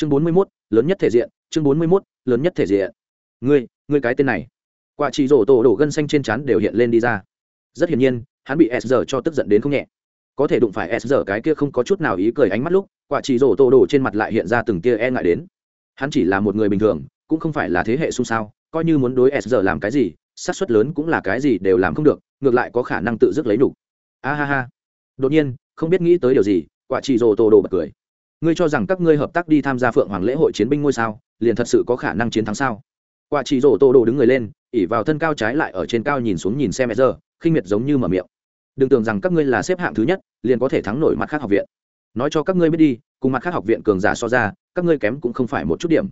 chương bốn mươi mốt, lớn nhất thể diện, chương bốn mươi mốt, lớn nhất thể diện. Ngươi ngươi cái tên này. Quả chỉ rổ tổ đổ gân xanh trên trán đều hiện lên đi ra. Rất hiển nhiên, hắn bị s giờ cho tức giận đến không nhẹ. Có thể đụng phải s giờ cái kia không có chút nào ý cười ánh mắt lúc, quả chỉ rổ tổ đổ trên mặt lại hiện ra từng tia e ngại đến. Hắn chỉ là một người bình thường, cũng không phải là thế hệ xung sao, coi như muốn đối s giờ làm cái gì, xác suất lớn cũng là cái gì đều làm không được, ngược lại có khả năng tự dứt lấy đủ. a ha ha. Đột nhiên, không biết nghĩ tới điều gì, quả chỉ rồ tổ đồ bật cười ngươi cho rằng các ngươi hợp tác đi tham gia phượng hoàng lễ hội chiến binh ngôi sao, liền thật sự có khả năng chiến thắng sao? Quả chỉ rổ tô đồ đứng người lên, ỉ vào thân cao trái lại ở trên cao nhìn xuống nhìn xem giờ khinh miệt giống như mở miệng. Đừng tưởng rằng các ngươi là xếp hạng thứ nhất, liền có thể thắng nổi mặt khác học viện. Nói cho các ngươi biết đi, cùng mặt khác học viện cường giả so ra, các ngươi kém cũng không phải một chút điểm.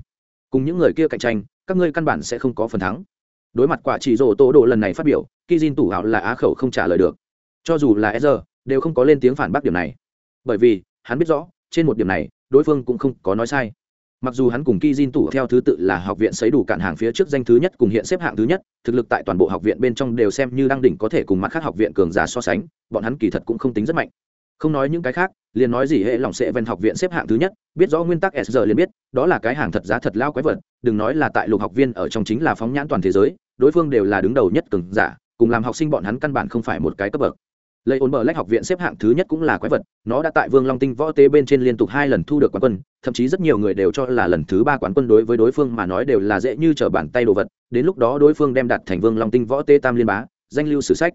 Cùng những người kia cạnh tranh, các ngươi căn bản sẽ không có phần thắng. Đối mặt quả chỉ rổ tô đồ lần này phát biểu khi Jin tủ hạo là á khẩu không trả lời được. Cho dù là Ezra đều không có lên tiếng phản bác điểm này. Bởi vì, hắn biết rõ trên một điểm này, đối phương cũng không có nói sai. Mặc dù hắn cùng ki jin tủ theo thứ tự là học viện xấy đủ cản hàng phía trước danh thứ nhất cùng hiện xếp hạng thứ nhất, thực lực tại toàn bộ học viện bên trong đều xem như đang đỉnh có thể cùng mặt khác học viện cường giả so sánh, bọn hắn kỳ thật cũng không tính rất mạnh. Không nói những cái khác, liền nói gì hệ lòng sẽ ven học viện xếp hạng thứ nhất, biết rõ nguyên tắc s giờ liền biết, đó là cái hàng thật giá thật lao quái vật, đừng nói là tại lục học viên ở trong chính là phóng nhãn toàn thế giới, đối phương đều là đứng đầu nhất cường giả, cùng làm học sinh bọn hắn căn bản không phải một cái cấp bậc lấy ổn bờ lách học viện xếp hạng thứ nhất cũng là quái vật, nó đã tại vương long tinh võ tế bên trên liên tục hai lần thu được quán quân, thậm chí rất nhiều người đều cho là lần thứ ba quán quân đối với đối phương mà nói đều là dễ như trở bàn tay đồ vật, đến lúc đó đối phương đem đặt thành vương long tinh võ tế tam liên bá, danh lưu sử sách.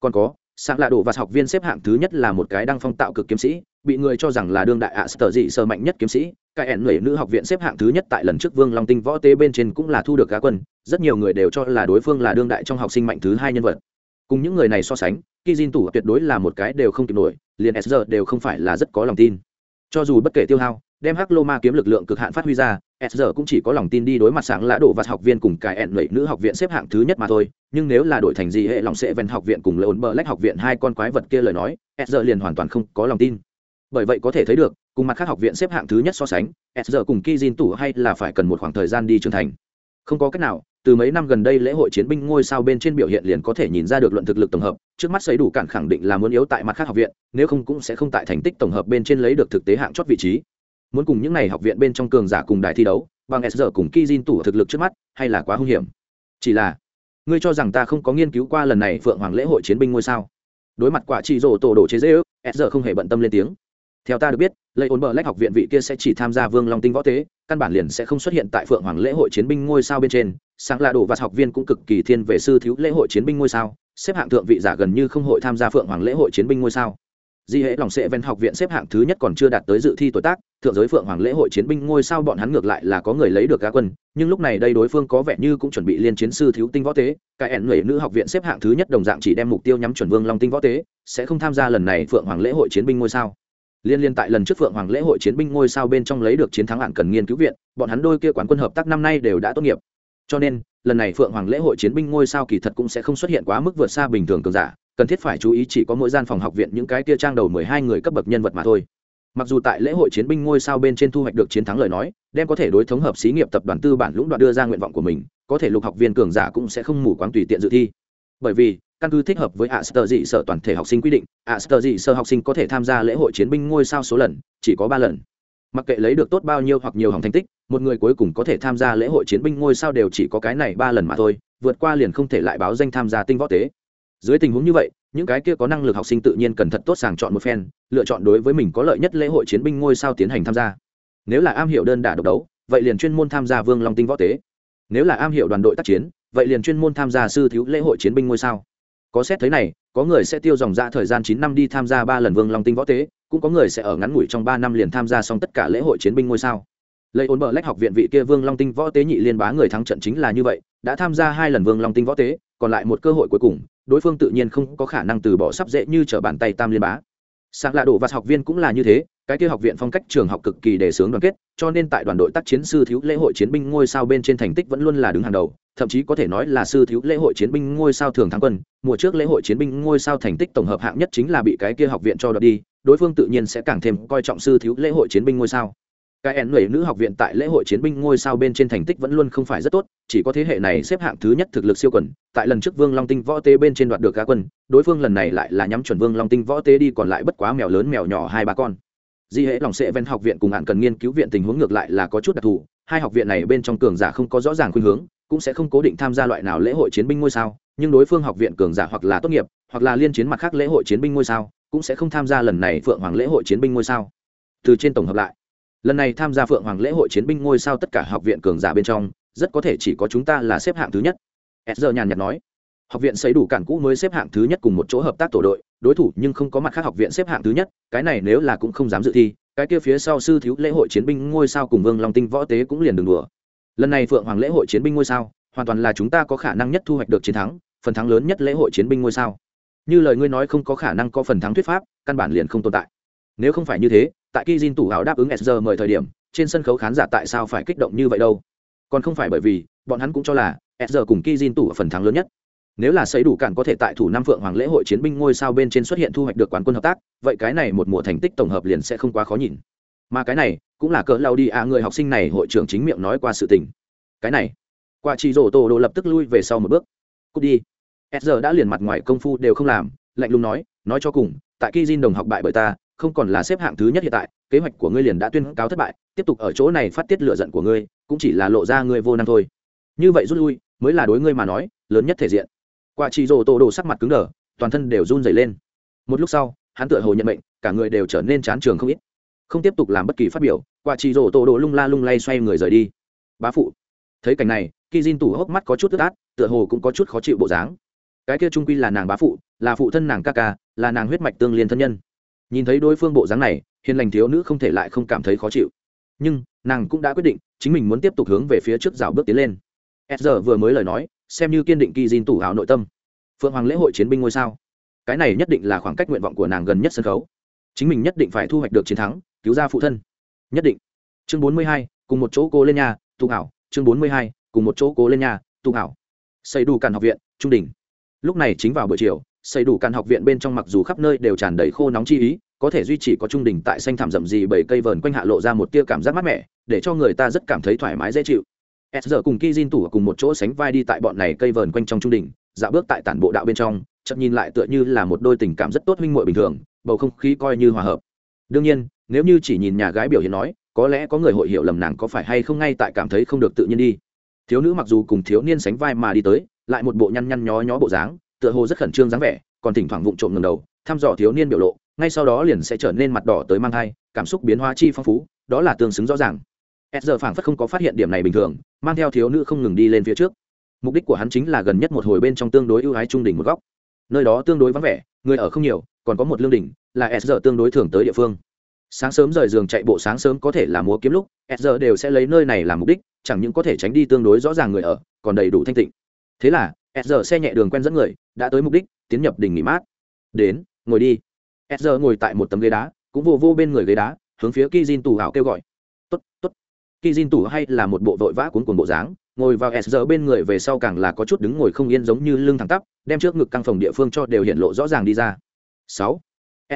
Còn có sáng lạ đồ và học viên xếp hạng thứ nhất là một cái đăng phong tạo cực kiếm sĩ, bị người cho rằng là đương đại ạ sở dị sơ mạnh nhất kiếm sĩ. Cái ẻn người nữ học viện xếp hạng thứ nhất tại lần trước vương long tinh võ tế bên trên cũng là thu được cá quân, rất nhiều người đều cho là đối phương là đương đại trong học sinh mạnh thứ hai nhân vật cùng những người này so sánh khi Jin tủ tuyệt đối là một cái đều không kịp nổi, liền sr đều không phải là rất có lòng tin. Cho dù bất kể tiêu hao, đem hắc lô ma kiếm lực lượng cực hạn phát huy ra sr cũng chỉ có lòng tin đi đối mặt sáng lã đổ vặt học viên cùng cài ẹn lẫy nữ học viện xếp hạng thứ nhất mà thôi. Nhưng nếu là đổi thành gì hệ lòng sẽ ven học viện cùng lộn bờ lách học viện hai con quái vật kia lời nói sr liền hoàn toàn không có lòng tin. Bởi vậy có thể thấy được, cùng mặt khác học viện xếp hạng thứ nhất so sánh sr cùng ki Jin tủ hay là phải cần một khoảng thời gian đi trưởng thành. Không có cách nào từ mấy năm gần đây lễ hội chiến binh ngôi sao bên trên biểu hiện liền có thể nhìn ra được luận thực lực tổng hợp, trước mắt xây đủ cản khẳng định là muốn yếu tại mặt khác học viện, nếu không cũng sẽ không tại thành tích tổng hợp bên trên lấy được thực tế hạng chót vị trí. Muốn cùng những n à y học viện bên trong cường giả cùng đài thi đấu, bằng s cùng ki jin tủ thực lực trước mắt, hay là quá hung hiểm? Chỉ là, ngươi cho rằng ta không có nghiên cứu qua lần này phượng hoàng lễ hội chiến binh ngôi sao? Đối mặt quả chỉ rổ tổ đồ chế dễ ước s không hề bận tâm lên tiếng. Theo ta được biết lấy ổn bờ lách học viện vị kia sẽ chỉ tham gia vương long tinh võ tế, căn bản liền sẽ không xuất hiện tại phượng hoàng lễ hội chiến binh ngôi sao bên trên sáng là đồ và học viên cũng cực kỳ thiên về sư thiếu lễ hội chiến binh ngôi sao, xếp hạng thượng vị giả gần như không hội tham gia phượng hoàng lễ hội chiến binh ngôi sao. Di hệ lòng sệ ven học viện xếp hạng thứ nhất còn chưa đạt tới dự thi tuổi tác, thượng giới phượng hoàng lễ hội chiến binh ngôi sao bọn hắn ngược lại là có người lấy được cá quân, nhưng lúc này đây đối phương có vẻ như cũng chuẩn bị liên chiến sư thiếu tinh võ tế, cái ẻn người nữ học viện xếp hạng thứ nhất đồng dạng chỉ đem mục tiêu nhắm chuẩn vương long tinh võ tế, sẽ không tham gia lần này phượng hoàng lễ hội chiến binh ngôi sao. Liên liên tại lần trước phượng hoàng lễ hội chiến binh ngôi sao bên trong lấy được chiến thắng hạng cần nghiên cứu viện, bọn hắn đôi kia quán quân hợp tác năm nay đều đã tốt nghiệp cho nên, lần này phượng hoàng lễ hội chiến binh ngôi sao kỳ thật cũng sẽ không xuất hiện quá mức vượt xa bình thường cường giả, cần thiết phải chú ý chỉ có mỗi gian phòng học viện những cái kia trang đầu mười hai người cấp bậc nhân vật mà thôi. Mặc dù tại lễ hội chiến binh ngôi sao bên trên thu hoạch được chiến thắng lời nói, đem có thể đối thống hợp xí nghiệp tập đoàn tư bản lũng đoạn đưa ra nguyện vọng của mình, có thể lục học viên cường giả cũng sẽ không mù quáng tùy tiện dự thi. Bởi vì, căn cứ thích hợp với ạ sơ dị sở toàn thể học sinh quy định ạ sơ dị sở học sinh có thể tham gia lễ hội chiến binh ngôi sao số lần, chỉ có ba lần mặc kệ lấy được tốt bao nhiêu hoặc nhiều hỏng thành tích, một người cuối cùng có thể tham gia lễ hội chiến binh ngôi sao đều chỉ có cái này ba lần mà thôi, vượt qua liền không thể lại báo danh tham gia tinh võ tế. Dưới tình huống như vậy, những cái kia có năng lực học sinh tự nhiên cần thật tốt sàng chọn một phen, lựa chọn đối với mình có lợi nhất lễ hội chiến binh ngôi sao tiến hành tham gia. Nếu là am hiểu đơn đả độc đấu, vậy liền chuyên môn tham gia vương long tinh võ tế. Nếu là am hiểu đoàn đội tác chiến, vậy liền chuyên môn tham gia sư thiếu lễ hội chiến binh ngôi sao. Có xét thấy này, có người sẽ tiêu dòng ra thời gian chín năm đi tham gia ba lần vương long tinh võ tế cũng có người sẽ ở ngắn ngủi trong ba năm liền tham gia xong tất cả lễ hội chiến binh ngôi sao. Lấy ổn bờ lách học viện vị kia vương long tinh võ tế nhị liên bá người thắng trận chính là như vậy, đã tham gia hai lần vương long tinh võ tế, còn lại một cơ hội cuối cùng, đối phương tự nhiên không có khả năng từ bỏ sắp dễ như trở bàn tay tam liên bá. Sáng lạ đổ và học viên cũng là như thế cái kia học viện phong cách trường học cực kỳ đề xướng đoàn kết, cho nên tại đoàn đội tác chiến sư thiếu lễ hội chiến binh ngôi sao bên trên thành tích vẫn luôn là đứng hàng đầu, thậm chí có thể nói là sư thiếu lễ hội chiến binh ngôi sao thường thắng quân. Mùa trước lễ hội chiến binh ngôi sao thành tích tổng hợp hạng nhất chính là bị cái kia học viện cho đoạt đi, đối phương tự nhiên sẽ càng thêm coi trọng sư thiếu lễ hội chiến binh ngôi sao. Cái ẻn nữ học viện tại lễ hội chiến binh ngôi sao bên trên thành tích vẫn luôn không phải rất tốt, chỉ có thế hệ này xếp hạng thứ nhất thực lực siêu quần. Tại lần trước vương long tinh võ tế bên trên đoạt được cá quân, đối phương lần này lại là nhắm chuẩn vương long tinh võ tế đi, còn lại bất quá mèo lớn mèo nhỏ hai ba con di hệ lòng sệ ven học viện cùng hạn cần nghiên cứu viện tình huống ngược lại là có chút đặc thù. Hai học viện này bên trong cường giả không có rõ ràng khuynh hướng, cũng sẽ không cố định tham gia loại nào lễ hội chiến binh ngôi sao, nhưng đối phương học viện cường giả hoặc là tốt nghiệp, hoặc là liên chiến mặt khác lễ hội chiến binh ngôi sao, cũng sẽ không tham gia lần này phượng hoàng lễ hội chiến binh ngôi sao. Từ trên tổng hợp lại, lần này tham gia phượng hoàng lễ hội chiến binh ngôi sao tất cả học viện cường giả bên trong, rất có thể chỉ có chúng ta là xếp hạng thứ nhất. S nhàn nhạt nói học viện xây đủ cản cũ mới xếp hạng thứ nhất cùng một chỗ hợp tác tổ đội, đối thủ nhưng không có mặt khác học viện xếp hạng thứ nhất, cái này nếu là cũng không dám dự thi, cái kia phía sau sư thiếu lễ hội chiến binh ngôi sao cùng vương long tinh võ tế cũng liền đường đùa. Lần này phượng hoàng lễ hội chiến binh ngôi sao, hoàn toàn là chúng ta có khả năng nhất thu hoạch được chiến thắng, phần thắng lớn nhất lễ hội chiến binh ngôi sao. Như lời ngươi nói không có khả năng có phần thắng thuyết pháp, căn bản liền không tồn tại. Nếu không phải như thế, tại khi Jin tủ hào đáp ứng sr mời thời điểm, trên sân khấu khán giả tại sao phải kích động như vậy đâu? Còn không phải bởi vì, bọn hắn cũng cho là sr cùng khi Jin tủ phần thắng lớn nhất nếu là xây đủ cản có thể tại thủ năm phượng hoàng lễ hội chiến binh ngôi sao bên trên xuất hiện thu hoạch được quán quân hợp tác, vậy cái này một mùa thành tích tổng hợp liền sẽ không quá khó nhìn. Mà cái này, cũng là cỡ lao đi à người học sinh này hội trưởng chính miệng nói qua sự tình. Cái này, qua chỉ rổ tổ đồ lập tức lui về sau một bước. Cút đi. S đã liền mặt ngoài công phu đều không làm, lạnh lùng nói nói cho cùng, tại khi Jin đồng học bại bởi ta, không còn là xếp hạng thứ nhất hiện tại, kế hoạch của ngươi liền đã tuyên cáo thất bại, tiếp tục ở chỗ này phát tiết lựa giận của ngươi, cũng chỉ là lộ ra ngươi vô năng thôi. Như vậy rút lui, mới là đối ngươi mà nói, lớn nhất thể diện quả chỉ rồ tổ đồ sắc mặt cứng đờ toàn thân đều run dày lên. Một lúc sau hắn tựa hồ nhận bệnh, cả người đều trở nên chán trường không ít. Không tiếp tục làm bất kỳ phát biểu quả chỉ rồ tổ đồ lung la lung lay xoay người rời đi. Bá phụ. Thấy cảnh này khi Jin tủ hốc mắt có chút tức át tựa hồ cũng có chút khó chịu bộ dáng. Cái kia trung quy là nàng bá phụ là phụ thân nàng ca ca là nàng huyết mạch tương liên thân nhân. Nhìn thấy đối phương bộ dáng này hiền lành thiếu nữ không thể lại không cảm thấy khó chịu. Nhưng nàng cũng đã quyết định chính mình muốn tiếp tục hướng về phía trước rào bước tiến lên. S giờ vừa mới lời nói xem như kiên định kỳ diên tủ hào nội tâm. Phượng hoàng lễ hội chiến binh ngôi sao. Cái này nhất định là khoảng cách nguyện vọng của nàng gần nhất sân khấu. Chính mình nhất định phải thu hoạch được chiến thắng, cứu ra phụ thân. Nhất định. Chương bốn mươi hai, cùng một chỗ cô lên nhà, tụ hảo chương bốn mươi hai, cùng một chỗ cố lên nhà, tụ hảo xây đủ cản học viện, trung đình lúc này chính vào buổi chiều, xây đủ cản học viện bên trong mặc dù khắp nơi đều tràn đầy khô nóng chi ý, có thể duy trì có trung đình tại xanh thảm rậm rì bởi cây vờn quanh hạ lộ ra một tia cảm giác mát mẻ, để cho người ta rất cảm thấy thoải mái dễ chịu s giờ cùng ki jin tủ cùng một chỗ sánh vai đi tại bọn này cây vờn quanh trong trung đình dạo bước tại tản bộ đạo bên trong, chậm nhìn lại tựa như là một đôi tình cảm rất tốt huynh muội bình thường, bầu không khí coi như hòa hợp. Đương nhiên, nếu như chỉ nhìn nhà gái biểu hiện nói, có lẽ có người hội hiểu lầm nàng có phải hay không ngay tại cảm thấy không được tự nhiên đi. Thiếu nữ mặc dù cùng thiếu niên sánh vai mà đi tới, lại một bộ nhăn nhăn nhó nhó bộ dáng, tựa hồ rất khẩn trương dáng vẻ, còn thỉnh thoảng vụng trộm ngầm đầu, thăm dò thiếu niên biểu lộ, ngay sau đó liền sẽ trở nên mặt đỏ tới mang thai, cảm xúc biến hóa chi phong phú, đó là tương xứng rõ ràng s giờ phảng phất không có phát hiện điểm này bình thường, mang theo thiếu nữ không ngừng đi lên phía trước. Mục đích của hắn chính là gần nhất một hồi bên trong tương đối ưu ái trung đỉnh một góc. Nơi đó tương đối vắng vẻ, người ở không nhiều, còn có một lương đỉnh, là s giờ tương đối thường tới địa phương. Sáng sớm rời giường chạy bộ sáng sớm có thể là múa kiếm lúc s giờ đều sẽ lấy nơi này làm mục đích, chẳng những có thể tránh đi tương đối rõ ràng người ở, còn đầy đủ thanh tịnh. Thế là s giờ xe nhẹ đường quen dẫn người, đã tới mục đích, tiến nhập đỉnh nghỉ mát. Đến, ngồi đi. S giờ ngồi tại một tấm ghế đá, cũng vô vô bên người ghế đá, hướng phía ki jin tù hào kêu gọi. T ố t t ố t ki jin tủ hay là một bộ vội vã cuốn cuồng bộ dáng, ngồi vào s giờ bên người về sau càng là có chút đứng ngồi không yên giống như lưng thẳng tắp, đem trước ngực căng phòng địa phương cho đều hiện lộ rõ ràng đi ra. Sáu,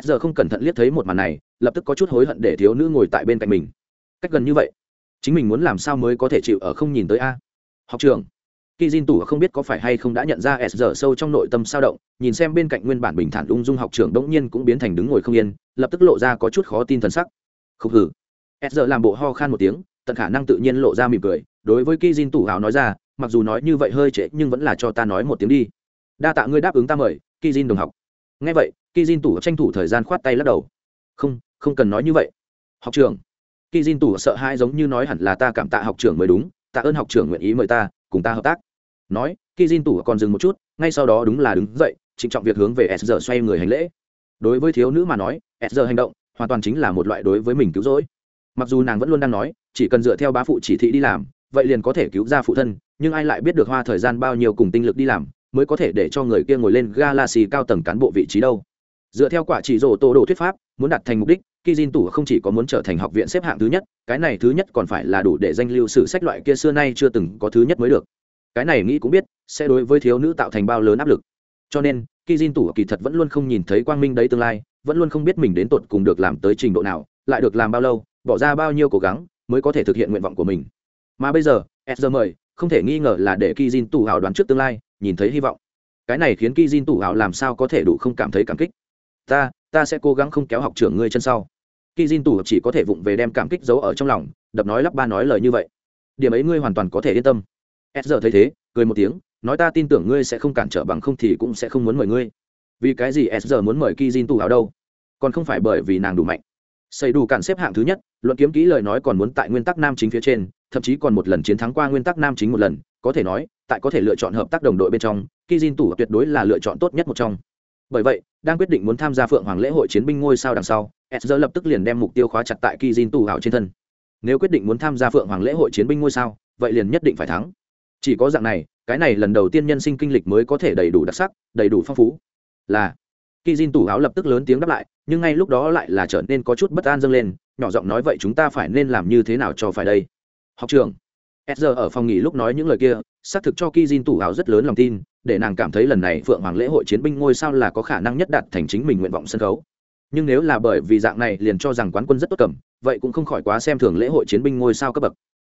s giờ không cẩn thận liếc thấy một màn này, lập tức có chút hối hận để thiếu nữ ngồi tại bên cạnh mình. Cách gần như vậy, chính mình muốn làm sao mới có thể chịu ở không nhìn tới a? Học trường khi Jin tủ không biết có phải hay không đã nhận ra s giờ sâu trong nội tâm sao động, nhìn xem bên cạnh nguyên bản bình thản ung dung học trưởng đống nhiên cũng biến thành đứng ngồi không yên, lập tức lộ ra có chút khó tin thần sắc. Khúc hử s giờ làm bộ ho khan một tiếng tận khả năng tự nhiên lộ ra mỉm cười, đối với ki Jin tủ hào nói ra, mặc dù nói như vậy hơi trễ, nhưng vẫn là cho ta nói một tiếng đi. Đa tạ ngươi đáp ứng ta mời ki Jin đồng học. Nghe vậy ki Jin tủ tranh thủ thời gian khoát tay lắc đầu. Không không cần nói như vậy. Học trưởng. Ki Jin tủ sợ hãi giống như nói hẳn là ta cảm tạ học trưởng mới đúng, tạ ơn học trưởng nguyện ý mời ta, cùng ta hợp tác. Nói khi Jin tủ còn dừng một chút, ngay sau đó đúng là đứng dậy, trịnh trọng việc hướng về s giờ xoay người hành lễ. Đối với thiếu nữ mà nói, s giờ hành động hoàn toàn chính là một loại đối với mình cứu rỗi mặc dù nàng vẫn luôn đang nói, chỉ cần dựa theo bá phụ chỉ thị đi làm, vậy liền có thể cứu ra phụ thân, nhưng ai lại biết được hoa thời gian bao nhiêu cùng tinh lực đi làm, mới có thể để cho người kia ngồi lên galaxy cao tầng cán bộ vị trí đâu. Dựa theo quả chỉ rổ tô đồ thuyết pháp, muốn đạt thành mục đích khi Jin tủ không chỉ có muốn trở thành học viện xếp hạng thứ nhất, cái này thứ nhất còn phải là đủ để danh lưu sử sách loại kia xưa nay chưa từng có thứ nhất mới được. Cái này nghĩ cũng biết, sẽ đối với thiếu nữ tạo thành bao lớn áp lực. Cho nên khi Jin tủ kỳ thật vẫn luôn không nhìn thấy quang minh đấy tương lai, vẫn luôn không biết mình đến tột cùng được làm tới trình độ nào, lại được làm bao lâu bỏ ra bao nhiêu cố gắng mới có thể thực hiện nguyện vọng của mình. Mà bây giờ sr mời, không thể nghi ngờ là để ki jin tủ hào đoán trước tương lai, nhìn thấy hy vọng. Cái này khiến ki jin tủ hào làm sao có thể đủ không cảm thấy cảm kích? Ta ta sẽ cố gắng không kéo học trưởng ngươi chân sau. Khi tù tủ chỉ có thể vụng về đem cảm kích giấu ở trong lòng, đập nói lắp ba nói lời như vậy. Điểm ấy ngươi hoàn toàn có thể yên tâm. Sr thấy thế, cười một tiếng, nói ta tin tưởng ngươi sẽ không cản trở bằng không thì cũng sẽ không muốn mời ngươi. Vì cái gì sr muốn mời ki jin tù hào đâu? Còn không phải bởi vì nàng đủ mạnh xây đủ cản xếp hạng thứ nhất, luận kiếm kỹ lời nói còn muốn tại nguyên tắc nam chính phía trên, thậm chí còn một lần chiến thắng qua nguyên tắc nam chính một lần, có thể nói, tại có thể lựa chọn hợp tác đồng đội bên trong khi jin tủ tuyệt đối là lựa chọn tốt nhất một trong. Bởi vậy, đang quyết định muốn tham gia phượng hoàng lễ hội chiến binh ngôi sao đằng sau s lập tức liền đem mục tiêu khóa chặt tại ki jin tù ảo trên thân. Nếu quyết định muốn tham gia phượng hoàng lễ hội chiến binh ngôi sao, vậy liền nhất định phải thắng. Chỉ có dạng này, cái này lần đầu tiên nhân sinh kinh lịch mới có thể đầy đủ đặc sắc, đầy đủ phong phú. Là khi Jin tủ áo lập tức lớn tiếng đáp lại, nhưng ngay lúc đó lại là trở nên có chút bất an dâng lên, nhỏ giọng nói vậy chúng ta phải nên làm như thế nào cho phải đây? Học trường Ezra ở phòng nghỉ lúc nói những lời kia, xác thực cho Ki Jin tủ áo rất lớn lòng tin, để nàng cảm thấy lần này phượng hoàng lễ hội chiến binh ngôi sao là có khả năng nhất đạt thành chính mình nguyện vọng sân khấu. Nhưng nếu là bởi vì dạng này liền cho rằng quán quân rất tốt cầm, vậy cũng không khỏi quá xem thường lễ hội chiến binh ngôi sao cấp bậc.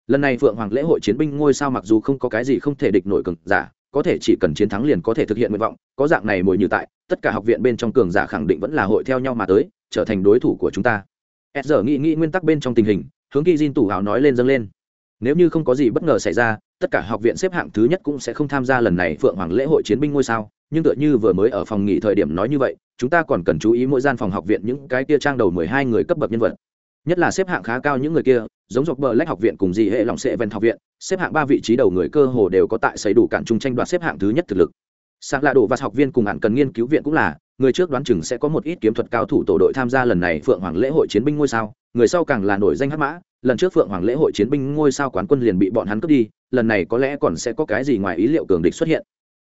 Lần này phượng hoàng lễ hội chiến binh ngôi sao mặc dù không có cái gì không thể địch nổi cường giả, có thể chỉ cần chiến thắng liền có thể thực hiện nguyện vọng, có dạng này mồi như tại tất cả học viện bên trong cường giả khẳng định vẫn là hội theo nhau mà tới, trở thành đối thủ của chúng ta. S giờ nghĩ nghĩ nguyên tắc bên trong tình hình, hướng kỳ diên tủ hào nói lên dâng lên. Nếu như không có gì bất ngờ xảy ra, tất cả học viện xếp hạng thứ nhất cũng sẽ không tham gia lần này phượng hoàng lễ hội chiến binh ngôi sao. Nhưng tựa như vừa mới ở phòng nghỉ thời điểm nói như vậy, chúng ta còn cần chú ý mỗi gian phòng học viện những cái kia trang đầu mười hai người cấp bậc nhân vật. Nhất là xếp hạng khá cao những người kia, giống dọc bờ lách học viện cùng dị hệ lòng sệ ven học viện, xếp hạng ba vị trí đầu người cơ hồ đều có tại xây đủ cản chung tranh đoạt xếp hạng thứ nhất thực lực sạc lạ đổ và học viên cùng hạn cần nghiên cứu viện cũng là, người trước đoán chừng sẽ có một ít kiếm thuật cao thủ tổ đội tham gia lần này phượng hoàng lễ hội chiến binh ngôi sao. Người sau càng là nổi danh hắc mã, lần trước phượng hoàng lễ hội chiến binh ngôi sao quán quân liền bị bọn hắn cướp đi, lần này có lẽ còn sẽ có cái gì ngoài ý liệu cường địch xuất hiện.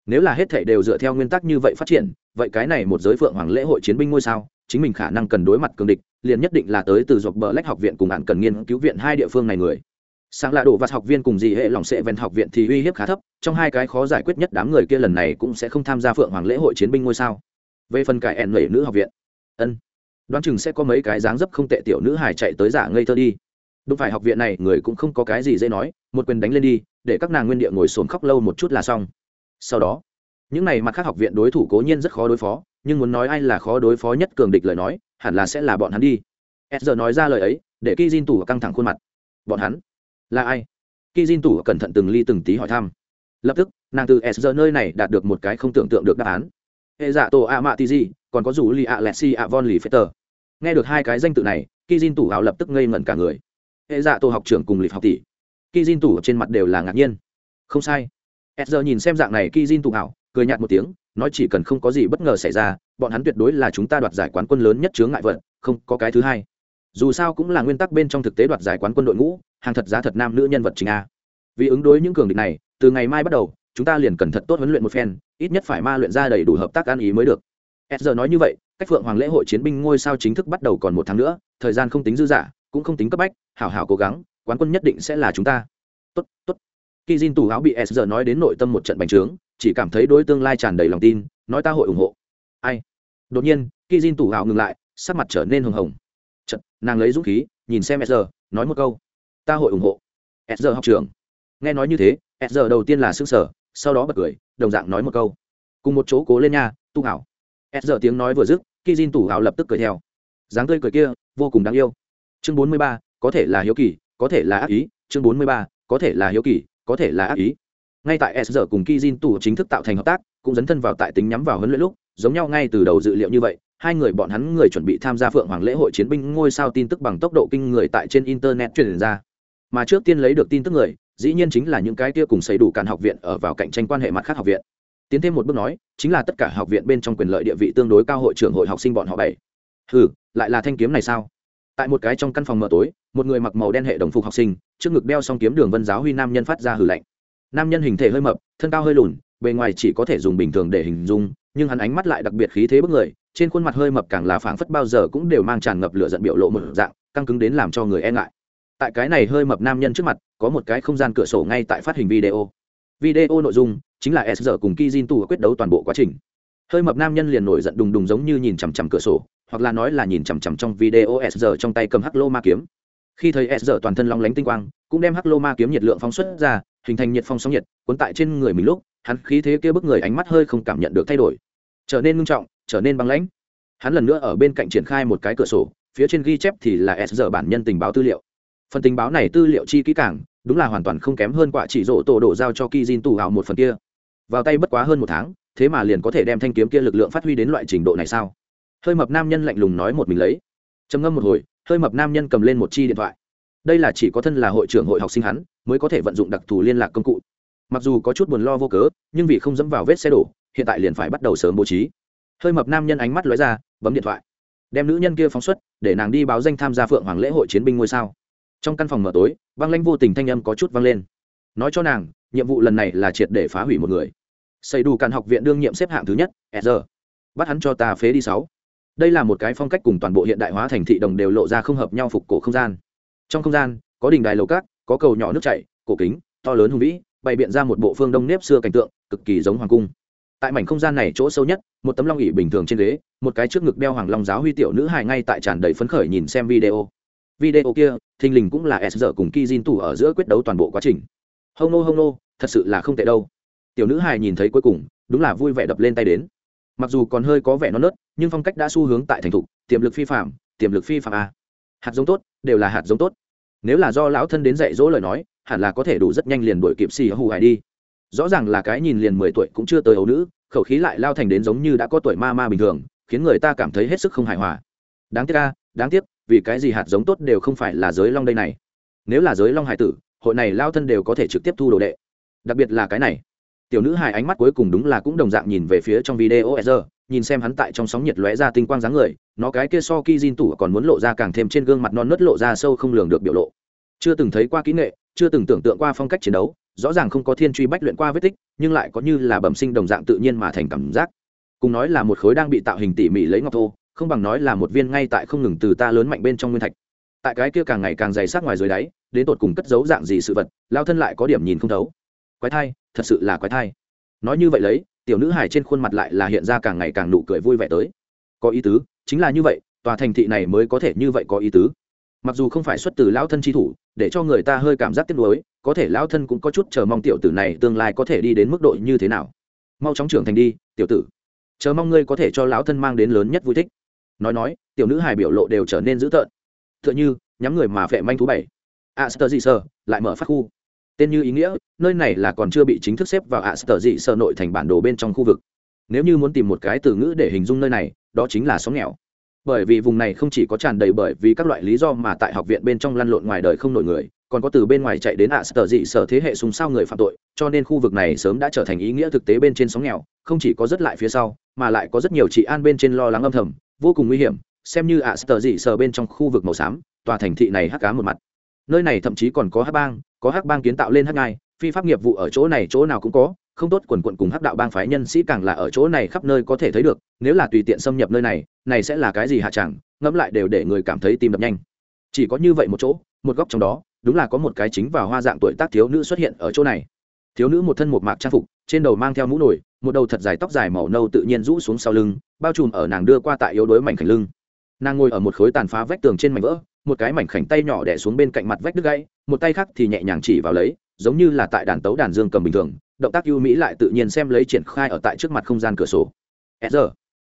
Nếu là hết thể đều dựa theo nguyên tắc như vậy phát triển, vậy cái này một giới phượng hoàng lễ hội chiến binh ngôi sao, chính mình khả năng cần đối mặt cường địch, liền nhất định là tới từ dọc bờ lách học viện cùng hạn cần nghiên cứu viện hai địa phương này người sáng là đồ vặt học viên cùng gì hệ lòng sệ ven học viện thì uy hiếp khá thấp, trong hai cái khó giải quyết nhất đám người kia lần này cũng sẽ không tham gia phượng hoàng lễ hội chiến binh ngôi sao. Về phần cải ẹn lệ nữ học viện. Ân. Đoán chừng sẽ có mấy cái dáng dấp không tệ tiểu nữ hải chạy tới giả ngây thơ đi. Đúng phải học viện này, người cũng không có cái gì dễ nói, một quyền đánh lên đi, để các nàng nguyên địa ngồi sồn khóc lâu một chút là xong. Sau đó, những này mặt khác học viện đối thủ cố nhiên rất khó đối phó, nhưng muốn nói ai là khó đối phó nhất cường địch lời nói, hẳn là sẽ là bọn hắn đi. S giờ nói ra lời ấy, để ki jin tủ căng thẳng khuôn mặt. Bọn hắn là ai? Ki jin tủ cẩn thận từng ly từng tí hỏi thăm. Lập tức, nàng từ s giờ nơi này đạt được một cái không tưởng tượng được đáp án. Hệ dạ tổ a mạ ti di còn có rủ li a lexi a von li fetter nghe được hai cái danh tự này ki jin tủ hào lập tức ngây ngẩn cả người. Hệ dạ tổ học trưởng cùng lịch học tỷ. Ki jin tủ trên mặt đều là ngạc nhiên. Không sai. S giờ nhìn xem dạng này ki jin tủ hào, cười nhạt một tiếng, nói chỉ cần không có gì bất ngờ xảy ra, bọn hắn tuyệt đối là chúng ta đoạt giải quán quân lớn nhất chướng ngại vật, không có cái thứ hai dù sao cũng là nguyên tắc bên trong thực tế đoạt giải quán quân đội ngũ, hàng thật giá thật nam nữ nhân vật chính a. Vì ứng đối những cường địch này, từ ngày mai bắt đầu, chúng ta liền cần thật tốt huấn luyện một phen, ít nhất phải ma luyện ra đầy đủ hợp tác an ý mới được. S giờ nói như vậy, cách phượng hoàng lễ hội chiến binh ngôi sao chính thức bắt đầu còn một tháng nữa, thời gian không tính dư dả, cũng không tính cấp bách, hảo hảo cố gắng, quán quân nhất định sẽ là chúng ta. Tốt tốt. Khi Jin Tù áo bị s giờ nói đến nội tâm một trận bành trướng, chỉ cảm thấy đối tương lai tràn đầy lòng tin, nói ta hội ủng hộ. Ai? Đột nhiên khi Jin Tù áo ngừng lại, sắc mặt trở nên hồng hồng. Chật, nàng lấy dũng khí nhìn xem sr nói một câu. Ta hội ủng hộ. Sr học trưởng. Nghe nói như thế sr đầu tiên là xương sở sau đó bật cười đồng dạng nói một câu. Cùng một chỗ cố lên nha tu hảo. Sr tiếng nói vừa dứt khi Jin tủ hảo lập tức cười theo. Dáng tươi cười kia vô cùng đáng yêu. Chương bốn mươi ba có thể là hiếu kỳ có thể là ác ý. Chương bốn mươi ba có thể là hiếu kỳ có thể là ác ý. Ngay tại s cùng ki jin tủ chính thức tạo thành hợp tác cũng dấn thân vào tại tính nhắm vào huấn luyện lúc giống nhau ngay từ đầu dự liệu như vậy hai người bọn hắn người chuẩn bị tham gia phượng hoàng lễ hội chiến binh ngôi sao tin tức bằng tốc độ kinh người tại trên internet truyền ra. Mà trước tiên lấy được tin tức người, dĩ nhiên chính là những cái kia cùng xây đủ cản học viện ở vào cạnh tranh quan hệ mặt khác học viện. Tiến thêm một bước nói, chính là tất cả học viện bên trong quyền lợi địa vị tương đối cao hội trưởng hội học sinh bọn họ bảy. Ừ lại là thanh kiếm này sao? Tại một cái trong căn phòng mờ tối, một người mặc màu đen hệ đồng phục học sinh, trước ngực đeo xong kiếm đường vân giáo huy nam nhân phát ra hử lạnh. Nam nhân hình thể hơi mập, thân cao hơi lùn, bề ngoài chỉ có thể dùng bình thường để hình dung, nhưng hắn ánh mắt lại đặc biệt khí thế bức người trên khuôn mặt hơi mập càng là phảng phất bao giờ cũng đều mang tràn ngập lửa giận biểu lộ một dạng, căng cứng đến làm cho người e ngại. Tại cái này hơi mập nam nhân trước mặt, có một cái không gian cửa sổ ngay tại phát hình video. Video nội dung chính là s giờ cùng ki jin tu quyết đấu toàn bộ quá trình. Hơi mập nam nhân liền nổi giận đùng đùng giống như nhìn chằm chằm cửa sổ, hoặc là nói là nhìn chằm chằm trong video s giờ trong tay cầm hắc lô ma kiếm. Khi thấy s giờ toàn thân long lánh tinh quang, cũng đem hắc lô ma kiếm nhiệt lượng phóng xuất ra, hình thành nhiệt phong sóng nhiệt, cuốn tại trên người mình lúc, hắn khí thế kia bức người ánh mắt hơi không cảm nhận được thay đổi. Trở nên ngưng trọng trở nên băng lãnh. Hắn lần nữa ở bên cạnh triển khai một cái cửa sổ, phía trên ghi chép thì là s giờ bản nhân tình báo tư liệu. Phần tình báo này tư liệu chi kỹ càng, đúng là hoàn toàn không kém hơn quả chỉ rộ tổ đổ giao cho ki jin tù hào một phần kia. Vào tay bất quá hơn một tháng, thế mà liền có thể đem thanh kiếm kia lực lượng phát huy đến loại trình độ này sao? Hơi mập nam nhân lạnh lùng nói một mình lấy. Trầm ngâm một hồi, hơi mập nam nhân cầm lên một chi điện thoại. Đây là chỉ có thân là hội trưởng hội học sinh hắn, mới có thể vận dụng đặc thù liên lạc công cụ. Mặc dù có chút buồn lo vô cớ, nhưng vì không dẫm vào vết xe đổ, hiện tại liền phải bắt đầu sớm bố trí hơi mập nam nhân ánh mắt lóe ra, bấm điện thoại. Đem nữ nhân kia phóng xuất, để nàng đi báo danh tham gia phượng hoàng lễ hội chiến binh ngôi sao. Trong căn phòng mở tối, băng lanh vô tình thanh âm có chút vang lên. Nói cho nàng, nhiệm vụ lần này là triệt để phá hủy một người. Xây đủ càn học viện đương nhiệm xếp hạng thứ nhất e s bắt hắn cho ta phế đi sáu. Đây là một cái phong cách cùng toàn bộ hiện đại hóa thành thị đồng đều lộ ra không hợp nhau phục cổ không gian. Trong không gian, có đình đài lầu cát, có cầu nhỏ nước chảy, cổ kính, to lớn hùng vĩ, bày biện ra một bộ phương đông nếp xưa cảnh tượng, cực kỳ giống hoàng cung tại mảnh không gian này chỗ sâu nhất, một tấm long ỉ bình thường trên ghế, một cái trước ngực đeo hoàng long giáo huy tiểu nữ hài ngay tại tràn đầy phấn khởi nhìn xem video. Video kia, thình lình cũng là s giờ cùng ki jin tủ ở giữa quyết đấu toàn bộ quá trình. Hông nô hông nô, thật sự là không tệ đâu. Tiểu nữ hài nhìn thấy cuối cùng, đúng là vui vẻ đập lên tay đến. Mặc dù còn hơi có vẻ non nớt, nhưng phong cách đã xu hướng tại thành thục, tiềm lực phi phạm, tiềm lực phi phạm a. Hạt giống tốt, đều là hạt giống tốt. Nếu là do lão thân đến dạy dỗ lời nói, hẳn là có thể đủ rất nhanh liền đuổi kịp xì hù hải đi rõ ràng là cái nhìn liền mười tuổi cũng chưa tới ấu nữ, khẩu khí lại lao thành đến giống như đã có tuổi ma ma bình thường, khiến người ta cảm thấy hết sức không hài hòa. Đáng tiếc ca đáng tiếc, vì cái gì hạt giống tốt đều không phải là giới long đây này? Nếu là giới long hải tử, hội này lao thân đều có thể trực tiếp thu đồ đệ. Đặc biệt là cái này. Tiểu nữ hài ánh mắt cuối cùng đúng là cũng đồng dạng nhìn về phía trong video e nhìn xem hắn tại trong sóng nhiệt lóe ra tinh quang dáng người, nó cái kia so ki jin tủ còn muốn lộ ra càng thêm trên gương mặt non nớt lộ ra sâu không lường được biểu lộ. Chưa từng thấy qua kỹ nghệ, chưa từng tưởng tượng qua phong cách chiến đấu rõ ràng không có thiên truy bách luyện qua vết tích, nhưng lại có như là bẩm sinh đồng dạng tự nhiên mà thành cảm giác. Cùng nói là một khối đang bị tạo hình tỉ mỉ lấy ngọc thô, không bằng nói là một viên ngay tại không ngừng từ ta lớn mạnh bên trong nguyên thạch. Tại cái kia càng ngày càng dày sát ngoài dưới đáy, đến tột cùng cất giấu dạng gì sự vật, lao thân lại có điểm nhìn không thấu. Quái thai, thật sự là quái thai. Nói như vậy lấy, tiểu nữ hải trên khuôn mặt lại là hiện ra càng ngày càng nụ cười vui vẻ tới. Có ý tứ, chính là như vậy, tòa thành thị này mới có thể như vậy có ý tứ mặc dù không phải xuất từ lão thân chi thủ, để cho người ta hơi cảm giác tiếc nuối, có thể lão thân cũng có chút chờ mong tiểu tử này tương lai có thể đi đến mức độ như thế nào. Mau chóng trưởng thành đi, tiểu tử. Chờ mong ngươi có thể cho lão thân mang đến lớn nhất vui thích. Nói nói, tiểu nữ hài biểu lộ đều trở nên dữ tợn. T h ư ợ n h ư nhắm người mà vệ manh thú bảy. A sơ dị sơ lại mở phát khu. Tên như ý nghĩa, nơi này là còn chưa bị chính thức xếp vào a sơ dị sơ nội thành bản đồ bên trong khu vực. Nếu như muốn tìm một cái từ ngữ để hình dung nơi này, đó chính là xóm nghèo bởi vì vùng này không chỉ có tràn đầy bởi vì các loại lý do mà tại học viện bên trong lăn lộn ngoài đời không nổi người, còn có từ bên ngoài chạy đến ạ sở dị sở thế hệ sùng sao người phạm tội, cho nên khu vực này sớm đã trở thành ý nghĩa thực tế bên trên sóng nghèo, không chỉ có rất lại phía sau, mà lại có rất nhiều chị an bên trên lo lắng âm thầm, vô cùng nguy hiểm, xem như ạ sở dị sở bên trong khu vực màu xám, tòa thành thị này hắc cá một mặt. Nơi này thậm chí còn có hắc bang, có hắc bang kiến tạo lên hắc ngai, phi pháp nghiệp vụ ở chỗ này chỗ nào cũng có, không tốt quần quận cùng hắc đạo bang phái nhân sĩ càng là ở chỗ này khắp nơi có thể thấy được, nếu là tùy tiện xâm nhập nơi này này sẽ là cái gì hạ chẳng, ngẫm lại đều để người cảm thấy tim đập nhanh. Chỉ có như vậy một chỗ, một góc trong đó, đúng là có một cái chính và hoa dạng tuổi tác thiếu nữ xuất hiện ở chỗ này. Thiếu nữ một thân một mạc trang phục, trên đầu mang theo mũ nổi, một đầu thật dài tóc dài màu nâu tự nhiên rũ xuống sau lưng, bao trùm ở nàng đưa qua tại yếu đuối mảnh khảnh lưng. Nàng ngồi ở một khối tàn phá vách tường trên mảnh vỡ, một cái mảnh khảnh tay nhỏ đẻ xuống bên cạnh mặt vách đứt gãy, một tay khác thì nhẹ nhàng chỉ vào lấy, giống như là tại đàn tấu đàn dương cầm bình thường, động tác ưu mỹ lại tự nhiên xem lấy triển khai ở tại trước mặt không gian cửa sổ. S giờ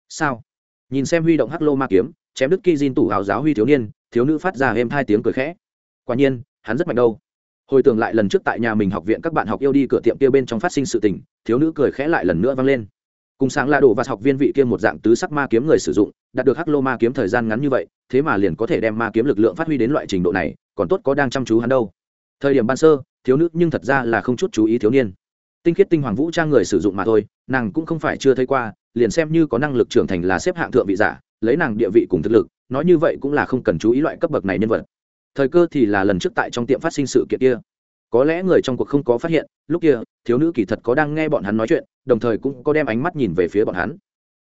sao? Nhìn xem huy động hắc lô ma kiếm, chém đứt ki diên tủ áo giáo huy thiếu niên, thiếu nữ phát ra êm hai tiếng cười khẽ. Quả nhiên, hắn rất mạnh đâu. Hồi tưởng lại lần trước tại nhà mình học viện các bạn học yêu đi cửa tiệm kia bên trong phát sinh sự tình, thiếu nữ cười khẽ lại lần nữa vang lên. Cùng sáng là đổ và học viên vị kia một dạng tứ sắc ma kiếm người sử dụng, đạt được hắc lô ma kiếm thời gian ngắn như vậy, thế mà liền có thể đem ma kiếm lực lượng phát huy đến loại trình độ này, còn tốt có đang chăm chú hắn đâu. Thời điểm ban sơ, thiếu nữ nhưng thật ra là không chút chú ý thiếu niên. Tinh khiết tinh hoàng vũ trang người sử dụng mà thôi, nàng cũng không phải chưa thấy qua liền xem như có năng lực trưởng thành là xếp hạng thượng vị giả, lấy nàng địa vị cùng thực lực, nói như vậy cũng là không cần chú ý loại cấp bậc này nhân vật. Thời cơ thì là lần trước tại trong tiệm phát sinh sự kiện kia. Có lẽ người trong cuộc không có phát hiện, lúc kia, thiếu nữ kỳ thật có đang nghe bọn hắn nói chuyện, đồng thời cũng có đem ánh mắt nhìn về phía bọn hắn.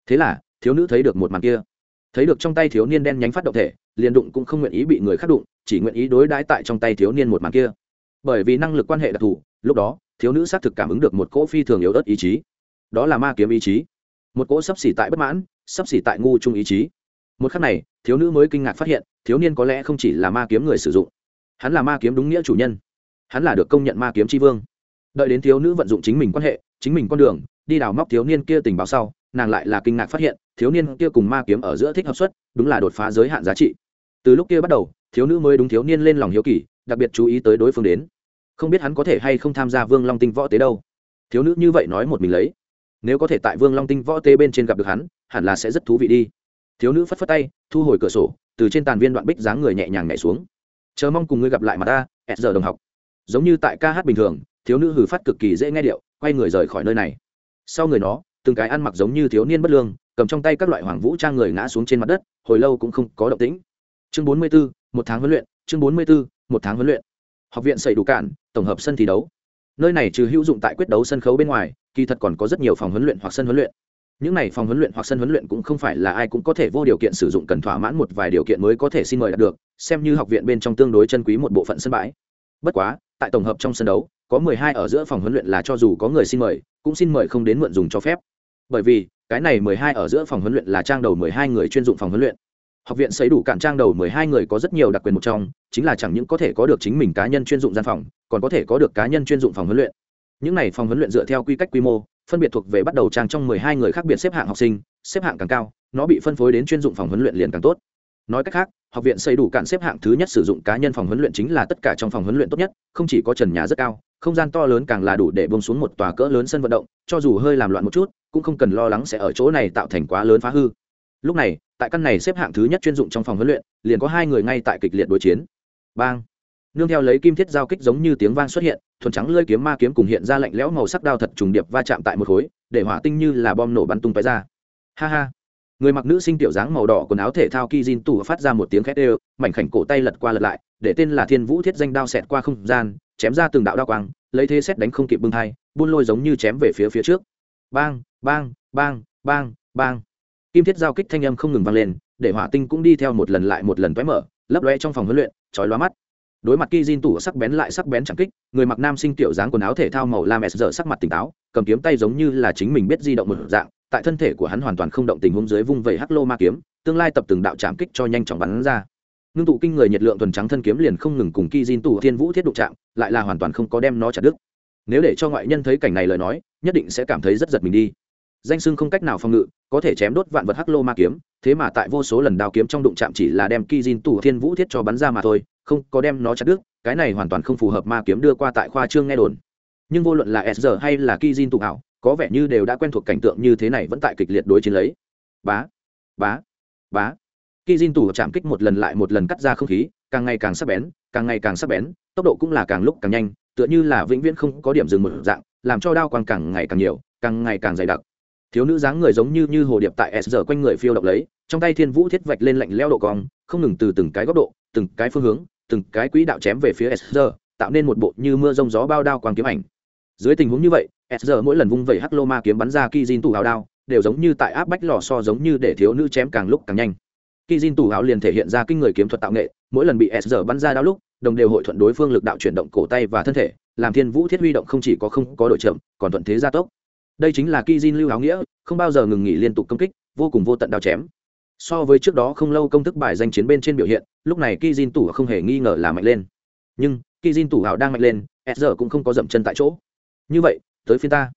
Thế là, thiếu nữ thấy được một màn kia. Thấy được trong tay thiếu niên đen nhánh phát động thể, liền đụng cũng không nguyện ý bị người khác đụng, chỉ nguyện ý đối đãi tại trong tay thiếu niên một màn kia. Bởi vì năng lực quan hệ đặc thù, lúc đó, thiếu nữ xác thực cảm ứng được một cỗ phi thường yếu ớt ý chí. Đó là ma kiếm ý chí một cỗ sắp xỉ tại bất mãn sắp xỉ tại ngu trung ý chí. Một khắc này, thiếu nữ mới kinh ngạc phát hiện, thiếu niên có lẽ không chỉ là ma kiếm người sử dụng. Hắn là ma kiếm đúng nghĩa chủ nhân. Hắn là được công nhận ma kiếm tri vương. Đợi đến thiếu nữ vận dụng chính mình quan hệ, chính mình con đường, đi đào móc thiếu niên kia tình báo sau, nàng lại là kinh ngạc phát hiện, thiếu niên kia cùng ma kiếm ở giữa thích hợp suất, đúng là đột phá giới hạn giá trị. Từ lúc kia bắt đầu, thiếu nữ mới đúng thiếu niên lên lòng hiếu kỳ, đặc biệt chú ý tới đối phương đến. Không biết hắn có thể hay không tham gia vương long tinh võ tế đâu. Thiếu nữ như vậy nói một mình lấy nếu có thể tại vương long tinh võ tê bên trên gặp được hắn hẳn là sẽ rất thú vị đi. Thiếu nữ phất phất tay thu hồi cửa sổ từ trên tàn viên đoạn bích dáng người nhẹ nhàng nhảy xuống. Chờ mong cùng ngươi gặp lại mà ta s giờ đồng học. Giống như tại ca hát bình thường thiếu nữ hử phát cực kỳ dễ nghe điệu quay người rời khỏi nơi này. Sau người nó từng cái ăn mặc giống như thiếu niên bất lương cầm trong tay các loại hoàng vũ trang người ngã xuống trên mặt đất hồi lâu cũng không có động tĩnh. Chương bốn mươi 44, một tháng huấn luyện chương bốn mươi 44, một tháng huấn luyện. Học viện xảy đủ cạn tổng hợp sân thi đấu. Nơi này trừ hữu dụng tại quyết đấu sân khấu bên ngoài kỳ thật còn có rất nhiều phòng huấn luyện hoặc sân huấn luyện. Những này phòng huấn luyện hoặc sân huấn luyện cũng không phải là ai cũng có thể vô điều kiện sử dụng cần thỏa mãn một vài điều kiện mới có thể xin mời đạt được, xem như học viện bên trong tương đối chân quý một bộ phận sân bãi. Bất quá, tại tổng hợp trong sân đấu, có mười hai ở giữa phòng huấn luyện là cho dù có người xin mời, cũng xin mời không đến mượn dùng cho phép. Bởi vì, cái này mười hai ở giữa phòng huấn luyện là trang đầu mười hai người chuyên dụng phòng huấn luyện. Học viện xây đủ cản trang đầu mười hai người có rất nhiều đặc quyền một trong, chính là chẳng những có thể có được chính mình cá nhân chuyên dụng gian phòng, còn có thể có được cá nhân chuyên dụng phòng huấn luyện những này phòng huấn luyện dựa theo quy cách quy mô, phân biệt thuộc về bắt đầu trang trong mười hai người khác biệt xếp hạng học sinh, xếp hạng càng cao, nó bị phân phối đến chuyên dụng phòng huấn luyện liền càng tốt. Nói cách khác, học viện xây đủ cạn xếp hạng thứ nhất sử dụng cá nhân phòng huấn luyện chính là tất cả trong phòng huấn luyện tốt nhất, không chỉ có trần nhà rất cao, không gian to lớn càng là đủ để bông xuống một tòa cỡ lớn sân vận động, cho dù hơi làm loạn một chút, cũng không cần lo lắng sẽ ở chỗ này tạo thành quá lớn phá hư. Lúc này, tại căn này xếp hạng thứ nhất chuyên dụng trong phòng huấn luyện, liền có hai người ngay tại kịch liệt đối chiến. Bang! Nương theo lấy kim thiết giao kích giống như tiếng vang xuất hiện, thuần trắng lơi kiếm ma kiếm cùng hiện ra lạnh lẽo màu sắc đao thật trùng điệp va chạm tại một khối, để hỏa tinh như là bom nổ bắn tung tóe ra. Ha ha. Người mặc nữ sinh tiểu dáng màu đỏ quần áo thể thao kizin tủ phát ra một tiếng khét đều, mảnh khảnh cổ tay lật qua lật lại, để tên là thiên vũ thiết danh đao xẹt qua không gian, chém ra từng đạo đao quang, lấy thế xét đánh không kịp bưng hai buôn lôi giống như chém về phía phía trước. Bang bang bang bang bang. Kim thiết giao kích thanh âm không ngừng vang lên, để hỏa tinh cũng đi theo một lần lại một lần toé mở, lấp lóe trong phòng huấn luyện, chói lóa mắt đối mặt Kizin tủ sắc bén lại sắc bén chẳng kích, người mặc nam sinh tiểu dáng quần áo thể thao màu lam giờ sắc mặt tỉnh táo, cầm kiếm tay giống như là chính mình biết di động một dạng, tại thân thể của hắn hoàn toàn không động tình huống dưới vung vẩy hắc lô ma kiếm, tương lai tập từng đạo chạm kích cho nhanh chóng bắn ra. Ngưng tụ kinh người nhiệt lượng thuần trắng thân kiếm liền không ngừng cùng Kizin tủ thiên vũ thiết đụng chạm, lại là hoàn toàn không có đem nó chặt đứt. Nếu để cho ngoại nhân thấy cảnh này lời nói, nhất định sẽ cảm thấy rất giật mình đi danh sưng không cách nào phòng ngự, có thể chém đốt vạn vật hắc lô ma kiếm, thế mà tại vô số lần đao kiếm trong đụng chạm chỉ là đem Ki Jin tủ thiên vũ thiết cho bắn ra mà thôi, không có đem nó chặt đứt, cái này hoàn toàn không phù hợp ma kiếm đưa qua tại khoa trương nghe đồn. Nhưng vô luận là s hay là Ki Jin tụ ảo có vẻ như đều đã quen thuộc cảnh tượng như thế này vẫn tại kịch liệt đối chiến lấy. Bá bá bá. Ki jin tủ chạm kích một lần lại một lần cắt ra không khí, càng ngày càng sắc bén, càng ngày càng sắc bén, tốc độ cũng là càng lúc càng nhanh, tựa như là vĩnh viễn không có điểm dừng một dạng, làm cho đao quang càng ngày càng nhiều, càng ngày càng dày đặc thiếu nữ dáng người giống như như hồ điệp tại s quanh người phiêu động lấy, trong tay thiên vũ thiết vạch lên lạnh leo độ cong, không ngừng từ từng cái góc độ, từng cái phương hướng, từng cái quỹ đạo chém về phía sr tạo nên một bộ như mưa rông gió bao đao quang kiếm ảnh. Dưới tình huống như vậy sr mỗi lần vung vẩy hắc lô ma kiếm bắn ra kizin tủ hào đao, đều giống như tại áp bách lò so giống như để thiếu nữ chém càng lúc càng nhanh. Kizin tủ hào liền thể hiện ra kinh người kiếm thuật tạo nghệ, mỗi lần bị sr bắn ra đao lúc, đồng đều hội thuận đối phương lực đạo chuyển động cổ tay và thân thể, làm thiên vũ thiết huy động không chỉ có không có đội chậm, còn thuận thế gia tốc đây chính là kizin lưu áo nghĩa, không bao giờ ngừng nghỉ liên tục công kích, vô cùng vô tận đao chém. So với trước đó không lâu công thức bài danh chiến bên trên biểu hiện, lúc này kizin tủ không hề nghi ngờ là mạnh lên. Nhưng kizin tủ hào đang mạnh lên, s giờ cũng không có dậm chân tại chỗ. Như vậy, tới phiên ta.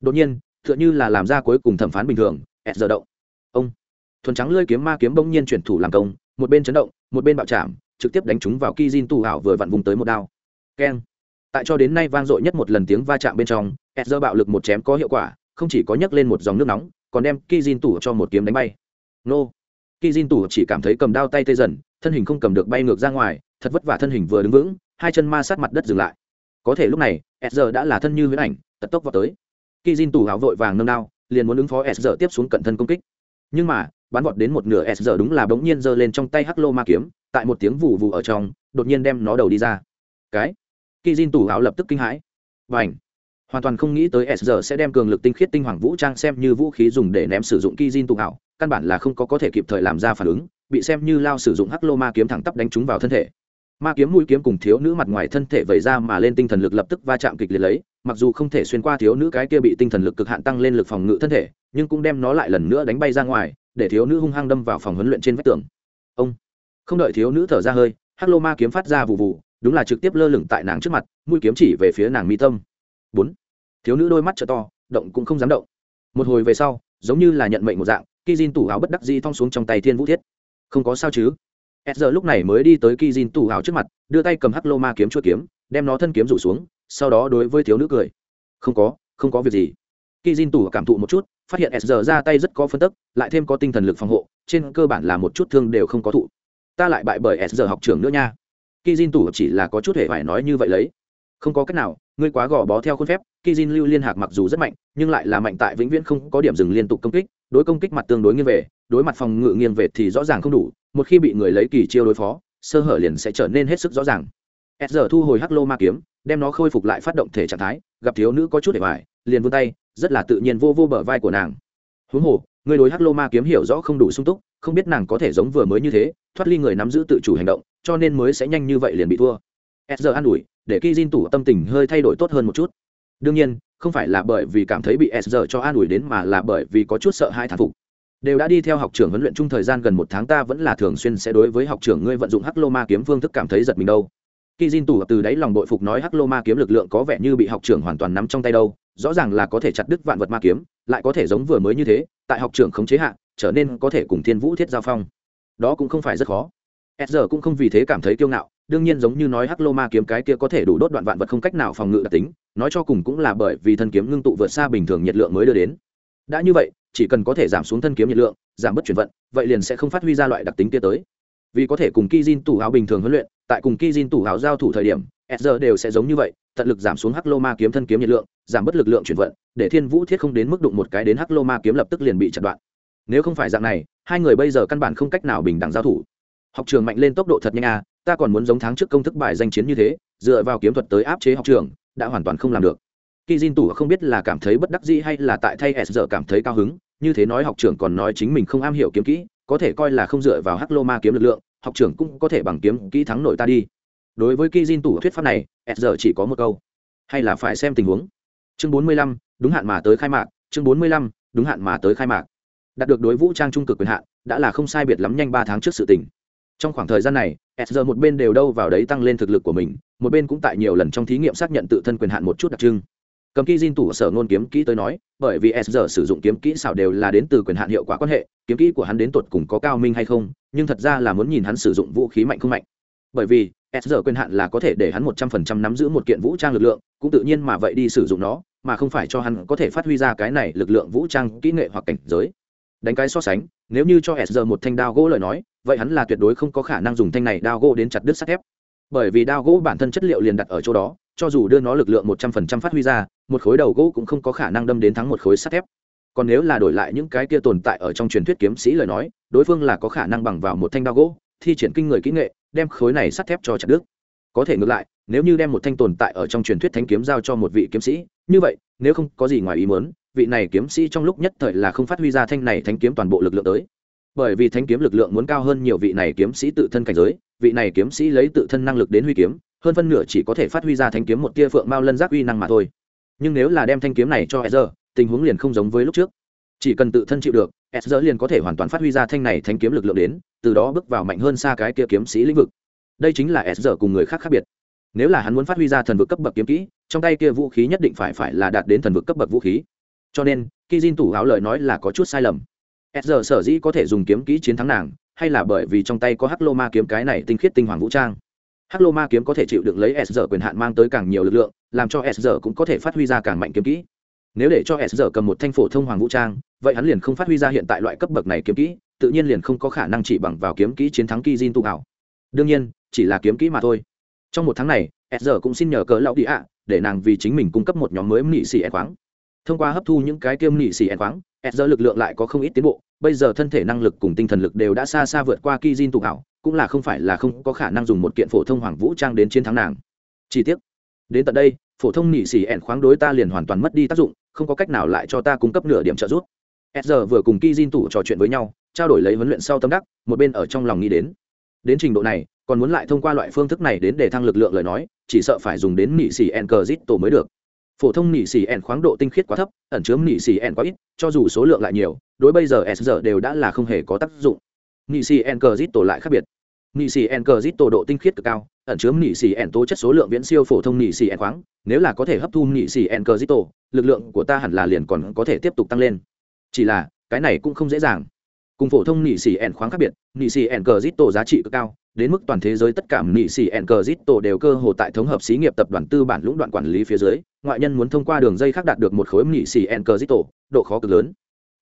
Đột nhiên, tựa như là làm ra cuối cùng thẩm phán bình thường, s giờ động. Ông. Thuần trắng lơi kiếm ma kiếm bỗng nhiên chuyển thủ làm công, một bên chấn động, một bên bạo chạm, trực tiếp đánh trúng vào kizin tủ hào vừa vặn vùng tới một đao. Keng tại cho đến nay vang dội nhất một lần tiếng va chạm bên trong edger bạo lực một chém có hiệu quả, không chỉ có nhấc lên một dòng nước nóng, còn đem kizin tủ cho một kiếm đánh bay. Nô! Khi Jin tủ chỉ cảm thấy cầm đao tay tê dần, thân hình không cầm được bay ngược ra ngoài, thật vất vả thân hình vừa đứng vững, hai chân ma sát mặt đất dừng lại. Có thể lúc này edger đã là thân như huyễn ảnh, tật tốc vào tới. Khi Jin tủ hào vội vàng nâng đao, liền muốn ứng phó edger tiếp xuống cận thân công kích. Nhưng mà, bắn vọt đến một nửa edger đúng là bỗng nhiên giơ lên trong tay hắc lô ma kiếm, tại một tiếng vụ vụ ở trong, đột nhiên đem nó đầu đi ra. Cái! Kỳ diên tủ áo lập tức kinh hãi. Và ảnh hoàn toàn không nghĩ tới s sẽ đem cường lực tinh khiết tinh hoàng vũ trang xem như vũ khí dùng để ném sử dụng kỳ diên tụ hảo căn bản là không có có thể kịp thời làm ra phản ứng, bị xem như lao sử dụng hắc lô ma kiếm thẳng tắp đánh trúng vào thân thể. Ma kiếm mũi kiếm cùng thiếu nữ mặt ngoài thân thể vẩy ra mà lên tinh thần lực lập tức va chạm kịch liệt lấy, mặc dù không thể xuyên qua thiếu nữ cái kia bị tinh thần lực cực hạn tăng lên lực phòng ngự thân thể, nhưng cũng đem nó lại lần nữa đánh bay ra ngoài, để thiếu nữ hung hăng đâm vào phòng huấn luyện trên vách tường. Ông! Không đợi thiếu nữ thở ra hơi, hắc lô ma kiếm phát ra vụ vụ đúng là trực tiếp lơ lửng tại nàng trước mặt, mũi kiếm chỉ về phía nàng mi tâm. Bốn. Thiếu nữ đôi mắt trợ to, động cũng không dám động. Một hồi về sau, giống như là nhận mệnh một dạng khi Jin tủ áo bất đắc dĩ thong xuống trong tay Thiên Vũ Thiết. Không có sao chứ? s giờ lúc này mới đi tới kỳ diên tủ áo trước mặt, đưa tay cầm hắc lô ma kiếm chua kiếm, đem nó thân kiếm rủ xuống, sau đó đối với thiếu nữ cười. Không có không có việc gì. Kỳ diên tủ cảm thụ một chút, phát hiện s giờ ra tay rất có phân tức, lại thêm có tinh thần lực phòng hộ, trên cơ bản là một chút thương đều không có thụ. Ta lại bại bởi s giờ học trưởng nữa nha kỳ jin tủ chỉ là có chút hề phải nói như vậy lấy. Không có cách nào, ngươi quá gò bó theo khuôn phép kỳ jin lưu liên hạc mặc dù rất mạnh, nhưng lại là mạnh tại vĩnh viễn không có điểm dừng liên tục công kích, đối công kích mặt tương đối nghiêng về, đối mặt phòng ngự nghiêng về thì rõ ràng không đủ, một khi bị người lấy kỳ chiêu đối phó, sơ hở liền sẽ trở nên hết sức rõ ràng. S giờ thu hồi hắc lô ma kiếm, đem nó khôi phục lại phát động thể trạng thái, gặp thiếu nữ có chút để vải liền vươn tay, rất là tự nhiên vô vô bờ vai của nàng. Huống hồ, người đối hắc lô ma kiếm hiểu rõ không đủ sung túc, không biết nàng có thể giống vừa mới như thế, thoát ly người nắm giữ tự chủ hành động cho nên mới sẽ nhanh như vậy liền bị thua. S giờ an ủi, để khi Jin tủ tâm tình hơi thay đổi tốt hơn một chút. Đương nhiên, không phải là bởi vì cảm thấy bị s giờ cho an ủi đến mà là bởi vì có chút sợ hai thản phục. Đều đã đi theo học trưởng huấn luyện chung thời gian gần một tháng ta vẫn là thường xuyên sẽ đối với học trưởng ngươi vận dụng hắc lô ma kiếm phương thức cảm thấy giật mình đâu. Khi Jin tủ từ đáy lòng bội phục nói hắc lô ma kiếm lực lượng có vẻ như bị học trưởng hoàn toàn nắm trong tay đâu, rõ ràng là có thể chặt đứt vạn vật ma kiếm, lại có thể giống vừa mới như thế, tại học trưởng khống chế hạ, trở nên có thể cùng thiên vũ thiết giao phong. Đó cũng không phải rất khó s giờ cũng không vì thế cảm thấy kiêu ngạo, đương nhiên giống như nói hắc lô ma kiếm cái kia có thể đủ đốt đoạn vạn vật không cách nào phòng ngự đặc tính, nói cho cùng cũng là bởi vì thân kiếm ngưng tụ vượt xa bình thường nhiệt lượng mới đưa đến. Đã như vậy, chỉ cần có thể giảm xuống thân kiếm nhiệt lượng, giảm bớt chuyển vận, vậy liền sẽ không phát huy ra loại đặc tính kia tới. Vì có thể cùng ki jin tủ áo bình thường huấn luyện, tại cùng ki jin tủ áo giao thủ thời điểm s đều sẽ giống như vậy, tận lực giảm xuống hắc lô ma kiếm thân kiếm nhiệt lượng, giảm bớt lực lượng chuyển vận, để thiên vũ thiết không đến mức đụng một cái đến hắc lô ma kiếm lập tức liền bị chặt đoạn. Nếu không phải dạng này, hai người bây giờ căn bản không cách nào bình đẳng giao thủ học trường mạnh lên tốc độ thật nhanh à ta còn muốn giống tháng trước công thức bài danh chiến như thế, dựa vào kiếm thuật tới áp chế học trường, đã hoàn toàn không làm được. Khi Jin tủ không biết là cảm thấy bất đắc dĩ hay là tại thay s giờ cảm thấy cao hứng, như thế nói học trưởng còn nói chính mình không am hiểu kiếm kỹ, có thể coi là không dựa vào hắc lô ma kiếm lực lượng, học trưởng cũng có thể bằng kiếm kỹ thắng nổi ta đi. Đối với ki Jin tủ thuyết pháp này, s giờ chỉ có một câu. Hay là phải xem tình huống. Chương bốn mươi lăm, đúng hạn mà tới khai mạc, chương bốn mươi lăm, đúng hạn mà tới khai mạc. Đạt được đối vũ trang trung cực quyền hạn, đã là không sai biệt lắm nhanh ba tháng trước sự tình trong khoảng thời gian này s một bên đều đâu vào đấy tăng lên thực lực của mình, một bên cũng tại nhiều lần trong thí nghiệm xác nhận tự thân quyền hạn một chút đặc trưng. Cầm kỹ diên tủ sở ngôn kiếm kỹ tới nói, bởi vì s sử dụng kiếm kỹ xảo đều là đến từ quyền hạn hiệu quả quan hệ, kiếm kỹ của hắn đến tột cùng có cao minh hay không, nhưng thật ra là muốn nhìn hắn sử dụng vũ khí mạnh không mạnh. Bởi vì s quyền hạn là có thể để hắn một trăm phần trăm nắm giữ một kiện vũ trang lực lượng, cũng tự nhiên mà vậy đi sử dụng nó, mà không phải cho hắn có thể phát huy ra cái này lực lượng vũ trang kỹ nghệ hoặc cảnh giới. Đánh cái so sánh, nếu như cho s một thanh đao gỗ lời nói vậy hắn là tuyệt đối không có khả năng dùng thanh này đao gỗ đến chặt đứt sắt thép. Bởi vì đao gỗ bản thân chất liệu liền đặt ở chỗ đó, cho dù đưa nó lực lượng một trăm phần trăm phát huy ra, một khối đầu gỗ cũng không có khả năng đâm đến thắng một khối sắt thép. Còn nếu là đổi lại những cái kia tồn tại ở trong truyền thuyết kiếm sĩ lời nói, đối phương là có khả năng bằng vào một thanh đao gỗ, thi triển kinh người kỹ nghệ, đem khối này sắt thép cho chặt đứt. Có thể ngược lại, nếu như đem một thanh tồn tại ở trong truyền thuyết thanh kiếm giao cho một vị kiếm sĩ, như vậy, nếu không có gì ngoài ý muốn, vị này kiếm sĩ trong lúc nhất thời là không phát huy ra thanh này thanh kiếm toàn bộ lực lượng tới bởi vì thanh kiếm lực lượng muốn cao hơn nhiều vị này kiếm sĩ tự thân cảnh giới vị này kiếm sĩ lấy tự thân năng lực đến huy kiếm hơn phân nửa chỉ có thể phát huy ra thanh kiếm một tia phượng mao lân giác uy năng mà thôi. Nhưng nếu là đem thanh kiếm này cho Ezra, tình huống liền không giống với lúc trước. Chỉ cần tự thân chịu được Ezra liền có thể hoàn toàn phát huy ra thanh này thanh kiếm lực lượng đến từ đó bước vào mạnh hơn xa cái kia kiếm sĩ lĩnh vực. Đây chính là Ezra cùng người khác khác biệt. Nếu là hắn muốn phát huy ra thần vực cấp bậc kiếm kỹ trong tay kia vũ khí nhất định phải phải là đạt đến thần vực cấp bậc vũ khí. Cho nên khi Jin tủ áo lời nói là có chút sai lầm s giờ sở dĩ có thể dùng kiếm kỹ chiến thắng nàng, hay là bởi vì trong tay có hắc lô ma kiếm cái này tinh khiết tinh hoàng vũ trang. Hắc lô ma kiếm có thể chịu đựng lấy s giờ quyền hạn mang tới càng nhiều lực lượng, làm cho s giờ cũng có thể phát huy ra càng mạnh kiếm kỹ. Nếu để cho s giờ cầm một thanh phổ thông hoàng vũ trang, vậy hắn liền không phát huy ra hiện tại loại cấp bậc này kiếm kỹ, tự nhiên liền không có khả năng chỉ bằng vào kiếm kỹ chiến thắng Kizin tu hảo đương nhiên, chỉ là kiếm kỹ mà thôi. Trong một tháng này s giờ cũng xin nhờ cỡ lão đi ạ, để nàng vì chính mình cung cấp một nhóm mới nị xì ẻ khoáng. Thông qua hấp thu những cái kiêm nị xì ẻ khoáng s giờ lực lượng lại có không ít tiến bộ bây giờ thân thể năng lực cùng tinh thần lực đều đã xa xa vượt qua ki jin tụ hảo, cũng là không phải là không có khả năng dùng một kiện phổ thông hoàng vũ trang đến chiến thắng nàng. Chi tiết đến tận đây, phổ thông nỉ xỉ ẻn khoáng đối ta liền hoàn toàn mất đi tác dụng, không có cách nào lại cho ta cung cấp nửa điểm trợ giúp. S giờ vừa cùng ki jin tụ trò chuyện với nhau, trao đổi lấy huấn luyện sau tâm đắc, một bên ở trong lòng nghĩ đến. Đến trình độ này, còn muốn lại thông qua loại phương thức này đến để thăng lực lượng lời nói, chỉ sợ phải dùng đến nỉ xỉ ẻn cờ zit tổ mới được. Phổ thông nỉ xỉ ẻn khoáng độ tinh khiết quá thấp, ẩn chứa nỉ xỉ ẻn quá ít, cho dù số lượng lại nhiều đối bây giờ s giờ đều đã là không hề có tác dụng. Nỉ xỉ ẻn cờ zit tổ lại khác biệt. Nỉ xỉ ẻn cờ zit tổ độ tinh khiết cực cao, ẩn chứa nỉ xỉ En tố chất số lượng viễn siêu phổ thông nỉ xỉ En khoáng. Nếu là có thể hấp thu nỉ xỉ ẻn cờ zit tổ lực lượng của ta hẳn là liền còn có thể tiếp tục tăng lên. Chỉ là, cái này cũng không dễ dàng. Cùng phổ thông nị xì En khoáng khác biệt nị xì ẻn cờ zit tổ giá trị cực cao, đến mức toàn thế giới tất cả nị xì ẻn cờ zit tổ đều cơ hồ tại thống hợp xí nghiệp tập đoàn tư bản lũng đoạn quản lý phía dưới, ngoại nhân muốn thông qua đường dây khác đạt được một khối nị xì ẻn cờ zit tổ độ khó cực lớn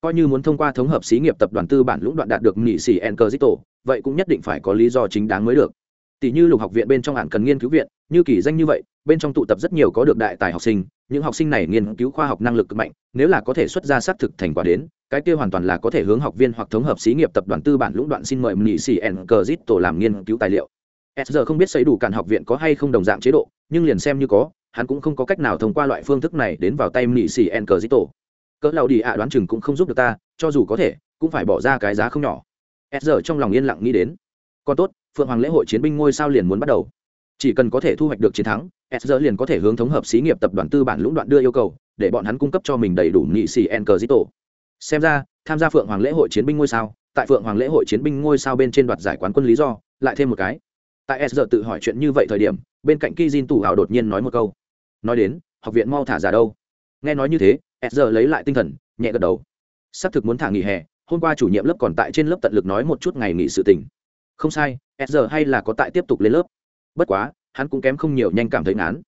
coi như muốn thông qua thống hợp xí nghiệp tập đoàn tư bản lũng đoạn đạt được nghị sĩ ẻn tổ vậy cũng nhất định phải có lý do chính đáng mới được. Tỷ như lục học viện bên trong hạn cần nghiên cứu viện, như kỳ danh như vậy, bên trong tụ tập rất nhiều có được đại tài học sinh, những học sinh này nghiên cứu khoa học năng lực cực mạnh, nếu là có thể xuất ra xác thực thành quả đến, cái kia hoàn toàn là có thể hướng học viên hoặc thống hợp xí nghiệp tập đoàn tư bản lũng đoạn xin mời nghị sĩ n tổ làm nghiên cứu tài liệu. SR giờ không biết xây đủ cản học viện có hay không đồng dạng chế độ, nhưng liền xem như có, hắn cũng không có cách nào thông qua loại phương thức này đến vào tay nghị sĩ n tổ cỡ lao đi ạ đoán chừng cũng không giúp được ta, cho dù có thể, cũng phải bỏ ra cái giá không nhỏ. S giờ trong lòng yên lặng nghĩ đến. Còn tốt, phượng hoàng lễ hội chiến binh ngôi sao liền muốn bắt đầu. Chỉ cần có thể thu hoạch được chiến thắng s giờ liền có thể hướng thống hợp xí nghiệp tập đoàn tư bản lũng đoạn đưa yêu cầu, để bọn hắn cung cấp cho mình đầy đủ nghị sĩ n cờ tổ xem ra, tham gia phượng hoàng lễ hội chiến binh ngôi sao, tại phượng hoàng lễ hội chiến binh ngôi sao bên trên đoạt giải quán quân lý do, lại thêm một cái. Tại s giờ tự hỏi chuyện như vậy thời điểm, bên cạnh ki jin tủ hào đột nhiên nói một câu. Nói đến, học viện mau thả giả đâu? Nghe nói như thế s giờ lấy lại tinh thần, nhẹ gật đầu. Xác thực muốn thả nghỉ hè, hôm qua chủ nhiệm lớp còn tại trên lớp tận lực nói một chút ngày nghỉ sự tình. Không sai, s giờ hay là có tại tiếp tục lên lớp. Bất quá, hắn cũng kém không nhiều nhanh cảm thấy ngán.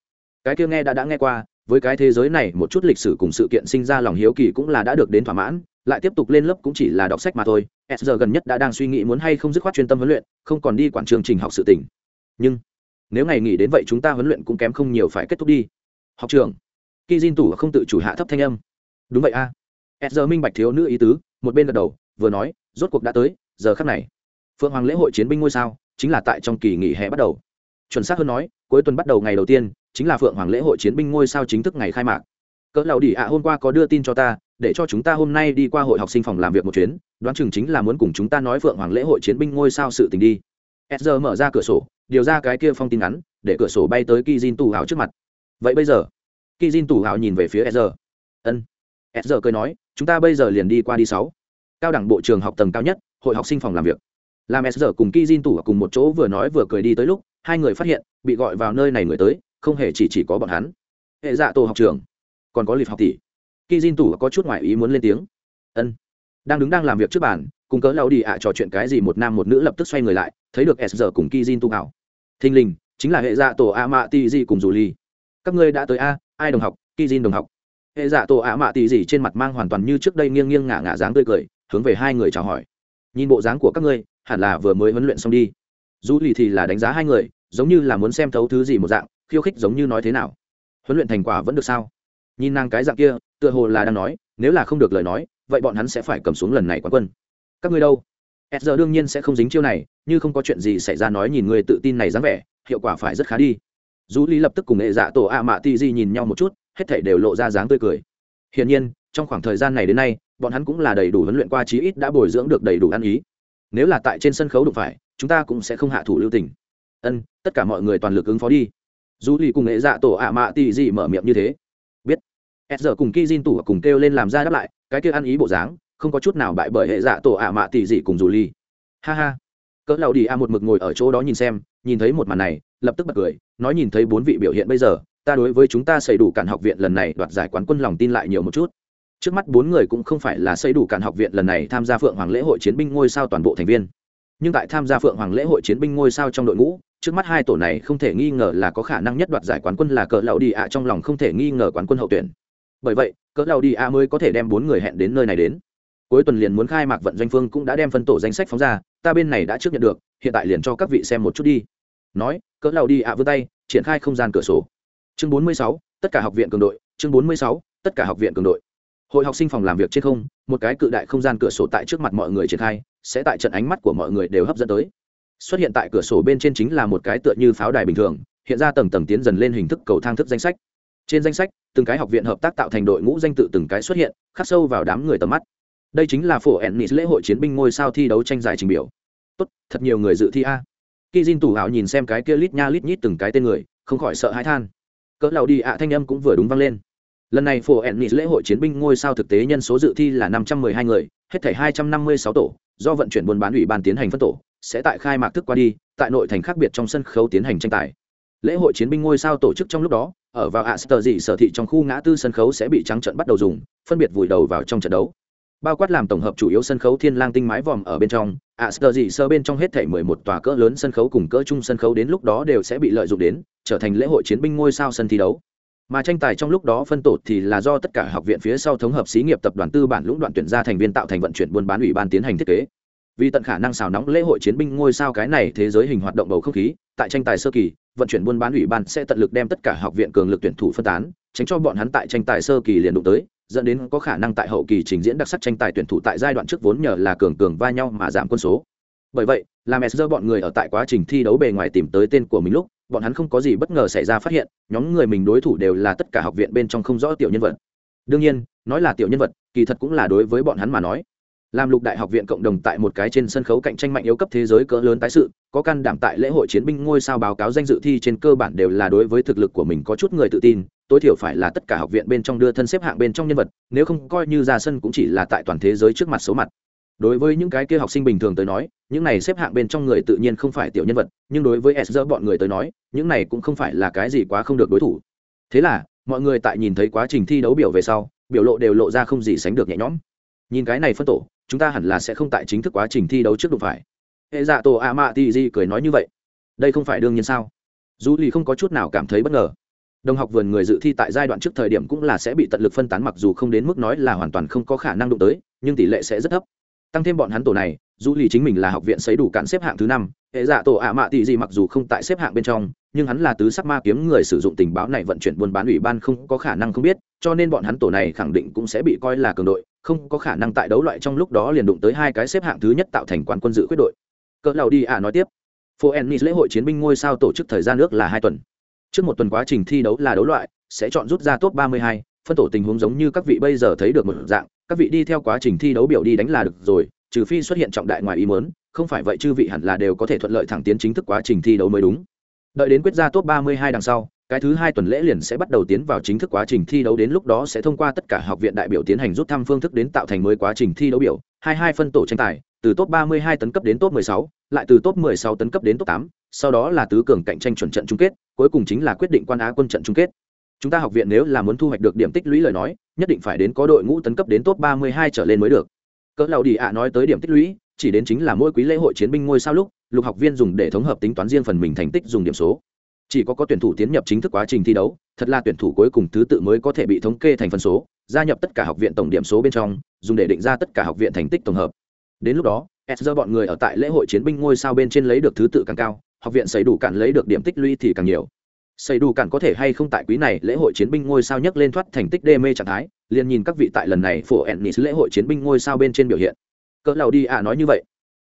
Cái kia nghe đã đã nghe qua, với cái thế giới này một chút lịch sử cùng sự kiện sinh ra lòng hiếu kỳ cũng là đã được đến thỏa mãn, lại tiếp tục lên lớp cũng chỉ là đọc sách mà thôi. S giờ gần nhất đã đang suy nghĩ muốn hay không dứt khoát chuyên tâm huấn luyện, không còn đi quản chương trình học sự tỉnh nhưng, nếu ngày nghỉ đến vậy chúng ta huấn luyện cũng kém không nhiều phải kết thúc đi. Học trường khi diên tủ không tự chủ hạ thấp thanh âm đúng vậy a. À. s giờ minh bạch thiếu nữ ý tứ, một bên gật đầu, vừa nói, rốt cuộc đã tới, giờ khắc này, phượng hoàng lễ hội chiến binh ngôi sao, chính là tại trong kỳ nghỉ hè bắt đầu. Chuẩn xác hơn nói, cuối tuần bắt đầu ngày đầu tiên, chính là phượng hoàng lễ hội chiến binh ngôi sao chính thức ngày khai mạc. Cỡ lầu đi ạ, hôm qua có đưa tin cho ta, để cho chúng ta hôm nay đi qua hội học sinh phòng làm việc một chuyến, đoán chừng chính là muốn cùng chúng ta nói phượng hoàng lễ hội chiến binh ngôi sao sự tình đi. S mở ra cửa sổ, điều ra cái kia phong tin ngắn, để cửa sổ bay tới ki jin tù hào trước mặt. Vậy bây giờ? Ki jin tù hào nhìn về phía s ân s giờ cười nói, chúng ta bây giờ liền đi qua đi sáu. Cao đẳng bộ trường học tầng cao nhất, hội học sinh phòng làm việc. Làm s giờ cùng ki jin tù cùng một chỗ vừa nói vừa cười đi tới lúc, hai người phát hiện, bị gọi vào nơi này người tới, không hề chỉ chỉ có bọn hắn. Hệ dạ tổ học trường, còn có lịch học tỷ. Ki Jin tủ có chút ngoại ý muốn lên tiếng. Ân, đang đứng đang làm việc trước bàn, cùng cớ lao đi ạ trò chuyện cái gì một nam một nữ lập tức xoay người lại, thấy được s giờ cùng ki Jin tu ảo thình lình, chính là hệ dạ tổ a mạ ti di cùng dù ly các ngươi đã tới a, ai đồng học? Ki Jin đồng học hệ dạ tổ a mạ tì gì trên mặt mang hoàn toàn như trước đây nghiêng nghiêng ngả ngả dáng tươi cười, hướng về hai người chào hỏi. Nhìn bộ dáng của các ngươi, hẳn là vừa mới huấn luyện xong đi. Dù lì thì là đánh giá hai người, giống như là muốn xem thấu thứ gì một dạng, khiêu khích giống như nói thế nào. Huấn luyện thành quả vẫn được sao? Nhìn nàng cái dạng kia, tựa hồ là đang nói, nếu là không được lời nói, vậy bọn hắn sẽ phải cầm xuống lần này quán quân. Các ngươi đâu? S giờ đương nhiên sẽ không dính chiêu này, như không có chuyện gì xảy ra nói nhìn người tự tin này dáng vẻ, hiệu quả phải rất khá đi. Dù lý lập tức cùng hệ dạ tổ a mạ ti di nhìn nhau một chút hết thảy đều lộ ra dáng tươi cười. Hiển nhiên, trong khoảng thời gian này đến nay, bọn hắn cũng là đầy đủ huấn luyện qua chí ít đã bồi dưỡng được đầy đủ ăn ý. Nếu là tại trên sân khấu đụng phải, chúng ta cũng sẽ không hạ thủ lưu tình. Ân, tất cả mọi người toàn lực ứng phó đi. Dù lì cùng nghệ dạ tổ ạ mạ tì gì mở miệng như thế. Biết. S giờ cùng ki jin tủ cùng kêu lên làm ra đáp lại, cái kia ăn ý bộ dáng, không có chút nào bại bởi hệ dạ tổ ạ mạ tì gì cùng dù lì. Ha ha. Cỡ lầu đi a một mực ngồi ở chỗ đó nhìn xem, nhìn thấy một màn này, lập tức bật cười, nói nhìn thấy bốn vị biểu hiện bây giờ ta đối với chúng ta xây đủ cản học viện lần này đoạt giải quán quân lòng tin lại nhiều một chút. Trước mắt bốn người cũng không phải là xây đủ cản học viện lần này tham gia phượng hoàng lễ hội chiến binh ngôi sao toàn bộ thành viên. Nhưng tại tham gia phượng hoàng lễ hội chiến binh ngôi sao trong đội ngũ, trước mắt hai tổ này không thể nghi ngờ là có khả năng nhất đoạt giải quán quân là cỡ lão đi ạ trong lòng không thể nghi ngờ quán quân hậu tuyển. Bởi vậy cỡ lão đi ạ mới có thể đem bốn người hẹn đến nơi này đến. Cuối tuần liền muốn khai mạc vận doanh phương cũng đã đem phân tổ danh sách phóng ra, ta bên này đã trước nhận được, hiện tại liền cho các vị xem một chút đi. Nói cỡ lão đi ạ vươn tay, triển khai không gian cửa sổ chương 46, tất cả học viện cường đội chương 46, tất cả học viện cường đội. Hội học sinh phòng làm việc trên không một cái cự đại không gian cửa sổ tại trước mặt mọi người triển khai sẽ tại trận ánh mắt của mọi người đều hấp dẫn tới. Xuất hiện tại cửa sổ bên trên chính là một cái tựa như pháo đài bình thường hiện ra tầng tầng tiến dần lên hình thức cầu thang thức danh sách. Trên danh sách từng cái học viện hợp tác tạo thành đội ngũ danh tự từng cái xuất hiện khắc sâu vào đám người tầm mắt. Đây chính là phổ ennis lễ hội chiến binh ngôi sao thi đấu tranh giải trình biểu. Tốt thật nhiều người dự thi a. Khi Jin tủ hảo nhìn xem cái kia lít nha lít nhít từng cái tên người không khỏi sợ hãi than cỡ lầu đi ạ, thanh âm cũng vừa đúng vang lên. Lần này phổ ennis lễ hội chiến binh ngôi sao thực tế nhân số dự thi là năm trăm mười hai người, hết thảy hai trăm năm mươi sáu tổ, do vận chuyển buôn bán ủy ban tiến hành phân tổ, sẽ tại khai mạc thức qua đi, tại nội thành khác biệt trong sân khấu tiến hành tranh tài. Lễ hội chiến binh ngôi sao tổ chức trong lúc đó, ở vào ạ sờ dị sở thị trong khu ngã tư sân khấu sẽ bị trắng trận bắt đầu dùng, phân biệt vùi đầu vào trong trận đấu bao quát làm tổng hợp chủ yếu sân khấu thiên lang tinh mái vòm ở bên trong ạ sơ dị sơ bên trong hết thảy mười một tòa cỡ lớn sân khấu cùng cỡ trung sân khấu đến lúc đó đều sẽ bị lợi dụng đến, trở thành lễ hội chiến binh ngôi sao sân thi đấu. Mà tranh tài trong lúc đó phân tổ thì là do tất cả học viện phía sau thống hợp xí nghiệp tập đoàn tư bản lũng đoạn tuyển ra thành viên tạo thành vận chuyển buôn bán ủy ban tiến hành thiết kế. Vì tận khả năng xào nóng lễ hội chiến binh ngôi sao cái này thế giới hình hoạt động bầu không khí, tại tranh tài sơ kỳ, vận chuyển buôn bán ủy ban sẽ tận lực đem tất cả học viện cường lực tuyển thủ phân tán, tránh cho bọn hắn tại tranh tài sơ kỳ liền đụng tới dẫn đến có khả năng tại hậu kỳ trình diễn đặc sắc tranh tài tuyển thủ tại giai đoạn trước vốn nhờ là cường cường va nhau mà giảm quân số. Bởi vậy, làm sr bọn người ở tại quá trình thi đấu bề ngoài tìm tới tên của mình lúc, bọn hắn không có gì bất ngờ xảy ra phát hiện, nhóm người mình đối thủ đều là tất cả học viện bên trong không rõ tiểu nhân vật. Đương nhiên, nói là tiểu nhân vật, kỳ thật cũng là đối với bọn hắn mà nói làm lục đại học viện cộng đồng tại một cái trên sân khấu cạnh tranh mạnh yếu cấp thế giới cỡ lớn tái sự, có can đảm tại lễ hội chiến binh ngôi sao báo cáo danh dự thi trên cơ bản đều là đối với thực lực của mình có chút người tự tin, tối thiểu phải là tất cả học viện bên trong đưa thân xếp hạng bên trong nhân vật, nếu không coi như ra sân cũng chỉ là tại toàn thế giới trước mặt số mặt. Đối với những cái kia học sinh bình thường tới nói, những này xếp hạng bên trong người tự nhiên không phải tiểu nhân vật, nhưng đối với s bọn người tới nói, những này cũng không phải là cái gì quá không được đối thủ. Thế là, mọi người tại nhìn thấy quá trình thi đấu biểu về sau, biểu lộ đều lộ ra không gì sánh được nhẹ nhõm. Nhìn cái này phân tổ chúng ta hẳn là sẽ không tại chính thức quá trình thi đấu trước đụng phải. Hệ dạ tổ a mạ tì di cười nói như vậy. Đây không phải đương nhiên sao? Dù lì không có chút nào cảm thấy bất ngờ. Đồng học vườn người dự thi tại giai đoạn trước thời điểm cũng là sẽ bị tận lực phân tán mặc dù không đến mức nói là hoàn toàn không có khả năng đụng tới, nhưng tỷ lệ sẽ rất thấp. Tăng thêm bọn hắn tổ này, dù lì chính mình là học viện xấy đủ cạn xếp hạng thứ năm, hệ dạ tổ ạ mạ tỷ gì mặc dù không tại xếp hạng bên trong, nhưng hắn là tứ sắc ma kiếm người sử dụng tình báo này vận chuyển buôn bán ủy ban không có khả năng không biết, cho nên bọn hắn tổ này khẳng định cũng sẽ bị coi là cường đội không có khả năng tại đấu loại trong lúc đó liền đụng tới hai cái xếp hạng thứ nhất tạo thành quán quân dự quyết đội. Cỡ lầu đi ạ nói tiếp. Phố ennis lễ hội chiến binh ngôi sao tổ chức thời gian nước là hai tuần. Trước một tuần quá trình thi đấu là đấu loại sẽ chọn rút ra top 32, phân tổ tình huống giống như các vị bây giờ thấy được một dạng các vị đi theo quá trình thi đấu biểu đi đánh là được rồi trừ phi xuất hiện trọng đại ngoài ý muốn không phải vậy chư vị hẳn là đều có thể thuận lợi thẳng tiến chính thức quá trình thi đấu mới đúng. Đợi đến quyết ra top 32 đằng sau cái thứ hai tuần lễ liền sẽ bắt đầu tiến vào chính thức quá trình thi đấu đến lúc đó sẽ thông qua tất cả học viện đại biểu tiến hành rút thăm phương thức đến tạo thành mới quá trình thi đấu biểu hai hai phân tổ tranh tài từ top 32 tấn cấp đến top 16, lại từ top 16 tấn cấp đến top 8, sau đó là tứ cường cạnh tranh chuẩn trận chung kết cuối cùng chính là quyết định quan á quân trận chung kết. Chúng ta học viện nếu là muốn thu hoạch được điểm tích lũy lời nói nhất định phải đến có đội ngũ tấn cấp đến top 32 trở lên mới được. Cỡ lầu đi ạ nói tới điểm tích lũy chỉ đến chính là mỗi quý lễ hội chiến binh ngôi sao lúc lục học viên dùng để thống hợp tính toán riêng phần mình thành tích dùng điểm số chỉ có có tuyển thủ tiến nhập chính thức quá trình thi đấu, thật là tuyển thủ cuối cùng thứ tự mới có thể bị thống kê thành phân số, gia nhập tất cả học viện tổng điểm số bên trong, dùng để định ra tất cả học viện thành tích tổng hợp. Đến lúc đó s bọn người ở tại lễ hội chiến binh ngôi sao bên trên lấy được thứ tự càng cao, học viện xây đủ cản lấy được điểm tích lũy thì càng nhiều. Xây đủ cản có thể hay không tại quý này lễ hội chiến binh ngôi sao nhấc lên thoát thành tích đê mê trạng thái, liền nhìn các vị tại lần này phổ ennis lễ hội chiến binh ngôi sao bên trên biểu hiện. Cỡ lầu đi ạ nói như vậy.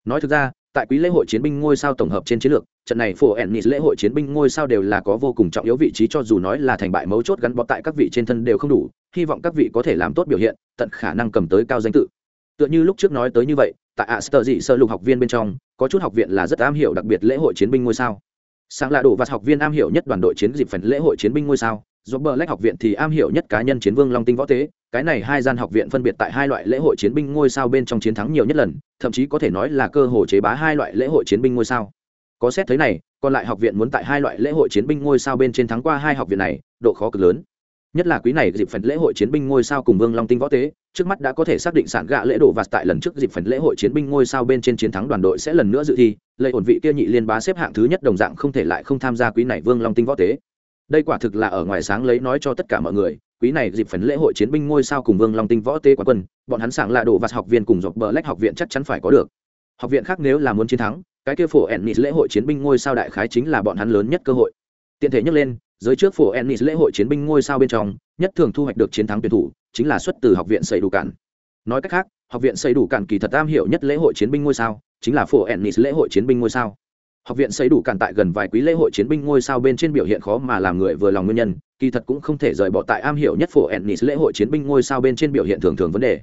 Nói thực ra tại quý lễ hội chiến binh ngôi sao tổng hợp trên chiến lược, trận này phổ ennis lễ hội chiến binh ngôi sao đều là có vô cùng trọng yếu vị trí cho dù nói là thành bại mấu chốt gắn bó tại các vị trên thân đều không đủ, hy vọng các vị có thể làm tốt biểu hiện, tận khả năng cầm tới cao danh tự. Tựa như lúc trước nói tới như vậy, tại ạ sơ dị sơ lục học viên bên trong, có chút học viện là rất am hiểu đặc biệt lễ hội chiến binh ngôi sao. Sáng là đủ và học viên am hiểu nhất đoàn đội chiến dịp phần lễ hội chiến binh ngôi sao do bờ lách học viện thì am hiểu nhất cá nhân chiến vương long tinh võ tế cái này hai gian học viện phân biệt tại hai loại lễ hội chiến binh ngôi sao bên trong chiến thắng nhiều nhất lần, thậm chí có thể nói là cơ hồ chế bá hai loại lễ hội chiến binh ngôi sao. Có xét thấy này, còn lại học viện muốn tại hai loại lễ hội chiến binh ngôi sao bên trên thắng qua hai học viện này, độ khó cực lớn. Nhất là quý này dịp phần lễ hội chiến binh ngôi sao cùng vương long tinh võ tế, trước mắt đã có thể xác định sản gạ lễ độ và tại lần trước dịp phần lễ hội chiến binh ngôi sao bên trên chiến thắng đoàn đội sẽ lần nữa dự thi lệ ổn vị kia nhị liên bá xếp hạng thứ nhất đồng dạng không thể lại không tham gia quý này vương long tinh võ tế. Đây quả thực là ở ngoài sáng lấy nói cho tất cả mọi người quý này dịp phần lễ hội chiến binh ngôi sao cùng vương long tinh võ tê quán quân, bọn hắn sảng là đồ vặt học viên cùng dọc bờ lách học viện chắc chắn phải có được. Học viện khác nếu là muốn chiến thắng, cái kia phổ ennis lễ hội chiến binh ngôi sao đại khái chính là bọn hắn lớn nhất cơ hội. Tiện thể nhắc lên, giới trước phổ ennis lễ hội chiến binh ngôi sao bên trong, nhất thường thu hoạch được chiến thắng tuyển thủ, chính là xuất từ học viện xây đủ cản. Nói cách khác, học viện xây đủ cản kỳ thật am hiểu nhất lễ hội chiến binh ngôi sao, chính là phổ ennis lễ hội chiến binh ngôi sao học viện xây đủ cản tại gần vài quý lễ hội chiến binh ngôi sao bên trên biểu hiện khó mà làm người vừa lòng nguyên nhân, kỳ thật cũng không thể rời bỏ tại am hiểu nhất phổ ennis lễ hội chiến binh ngôi sao bên trên biểu hiện thường thường vấn đề.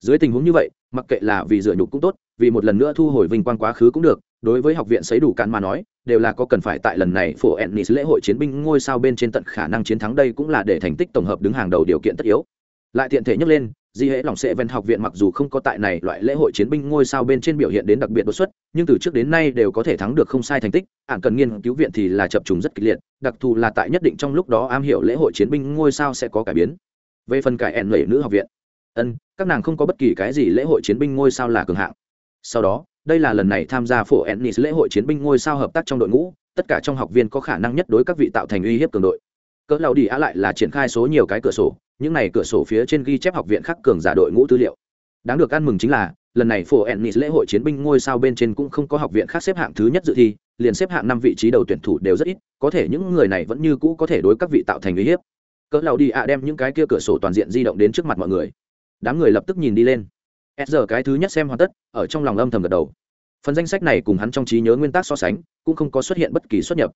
Dưới tình huống như vậy, mặc kệ là vì dựa nhục cũng tốt, vì một lần nữa thu hồi vinh quang quá khứ cũng được, đối với học viện sấy đủ cạn mà nói, đều là có cần phải tại lần này phổ ennis lễ hội chiến binh ngôi sao bên trên tận khả năng chiến thắng đây cũng là để thành tích tổng hợp đứng hàng đầu điều kiện tất yếu. Lại tiện thể nhắc lên di hễ lòng sẽ ven học viện mặc dù không có tại này loại lễ hội chiến binh ngôi sao bên trên biểu hiện đến đặc biệt đột xuất, nhưng từ trước đến nay đều có thể thắng được không sai thành tích ạn cần nghiên cứu viện thì là chập trùng rất kịch liệt, đặc thù là tại nhất định trong lúc đó am hiểu lễ hội chiến binh ngôi sao sẽ có cải biến. Về phần cải ẻn lệ nữ học viện, ân, các nàng không có bất kỳ cái gì lễ hội chiến binh ngôi sao là cường hạng. Sau đó, đây là lần này tham gia phổ ennis lễ hội chiến binh ngôi sao hợp tác trong đội ngũ, tất cả trong học viên có khả năng nhất đối các vị tạo thành uy hiếp cường đội cỡ lao đi á lại là triển khai số nhiều cái cửa sổ, những này cửa sổ phía trên ghi chép học viện khác cường giả đội ngũ tư liệu. Đáng được ăn mừng chính là, lần này phổ ennis lễ hội chiến binh ngôi sao bên trên cũng không có học viện khác xếp hạng thứ nhất dự thi, liền xếp hạng năm vị trí đầu tuyển thủ đều rất ít, có thể những người này vẫn như cũ có thể đối các vị tạo thành uy hiếp. Cỡ lao đi ạ đem những cái kia cửa sổ toàn diện di động đến trước mặt mọi người. Đám người lập tức nhìn đi lên. S giờ cái thứ nhất xem hoàn tất, ở trong lòng âm thầm gật đầu. Phần danh sách này cùng hắn trong trí nhớ nguyên tắc so sánh, cũng không có xuất hiện bất kỳ xuất nhập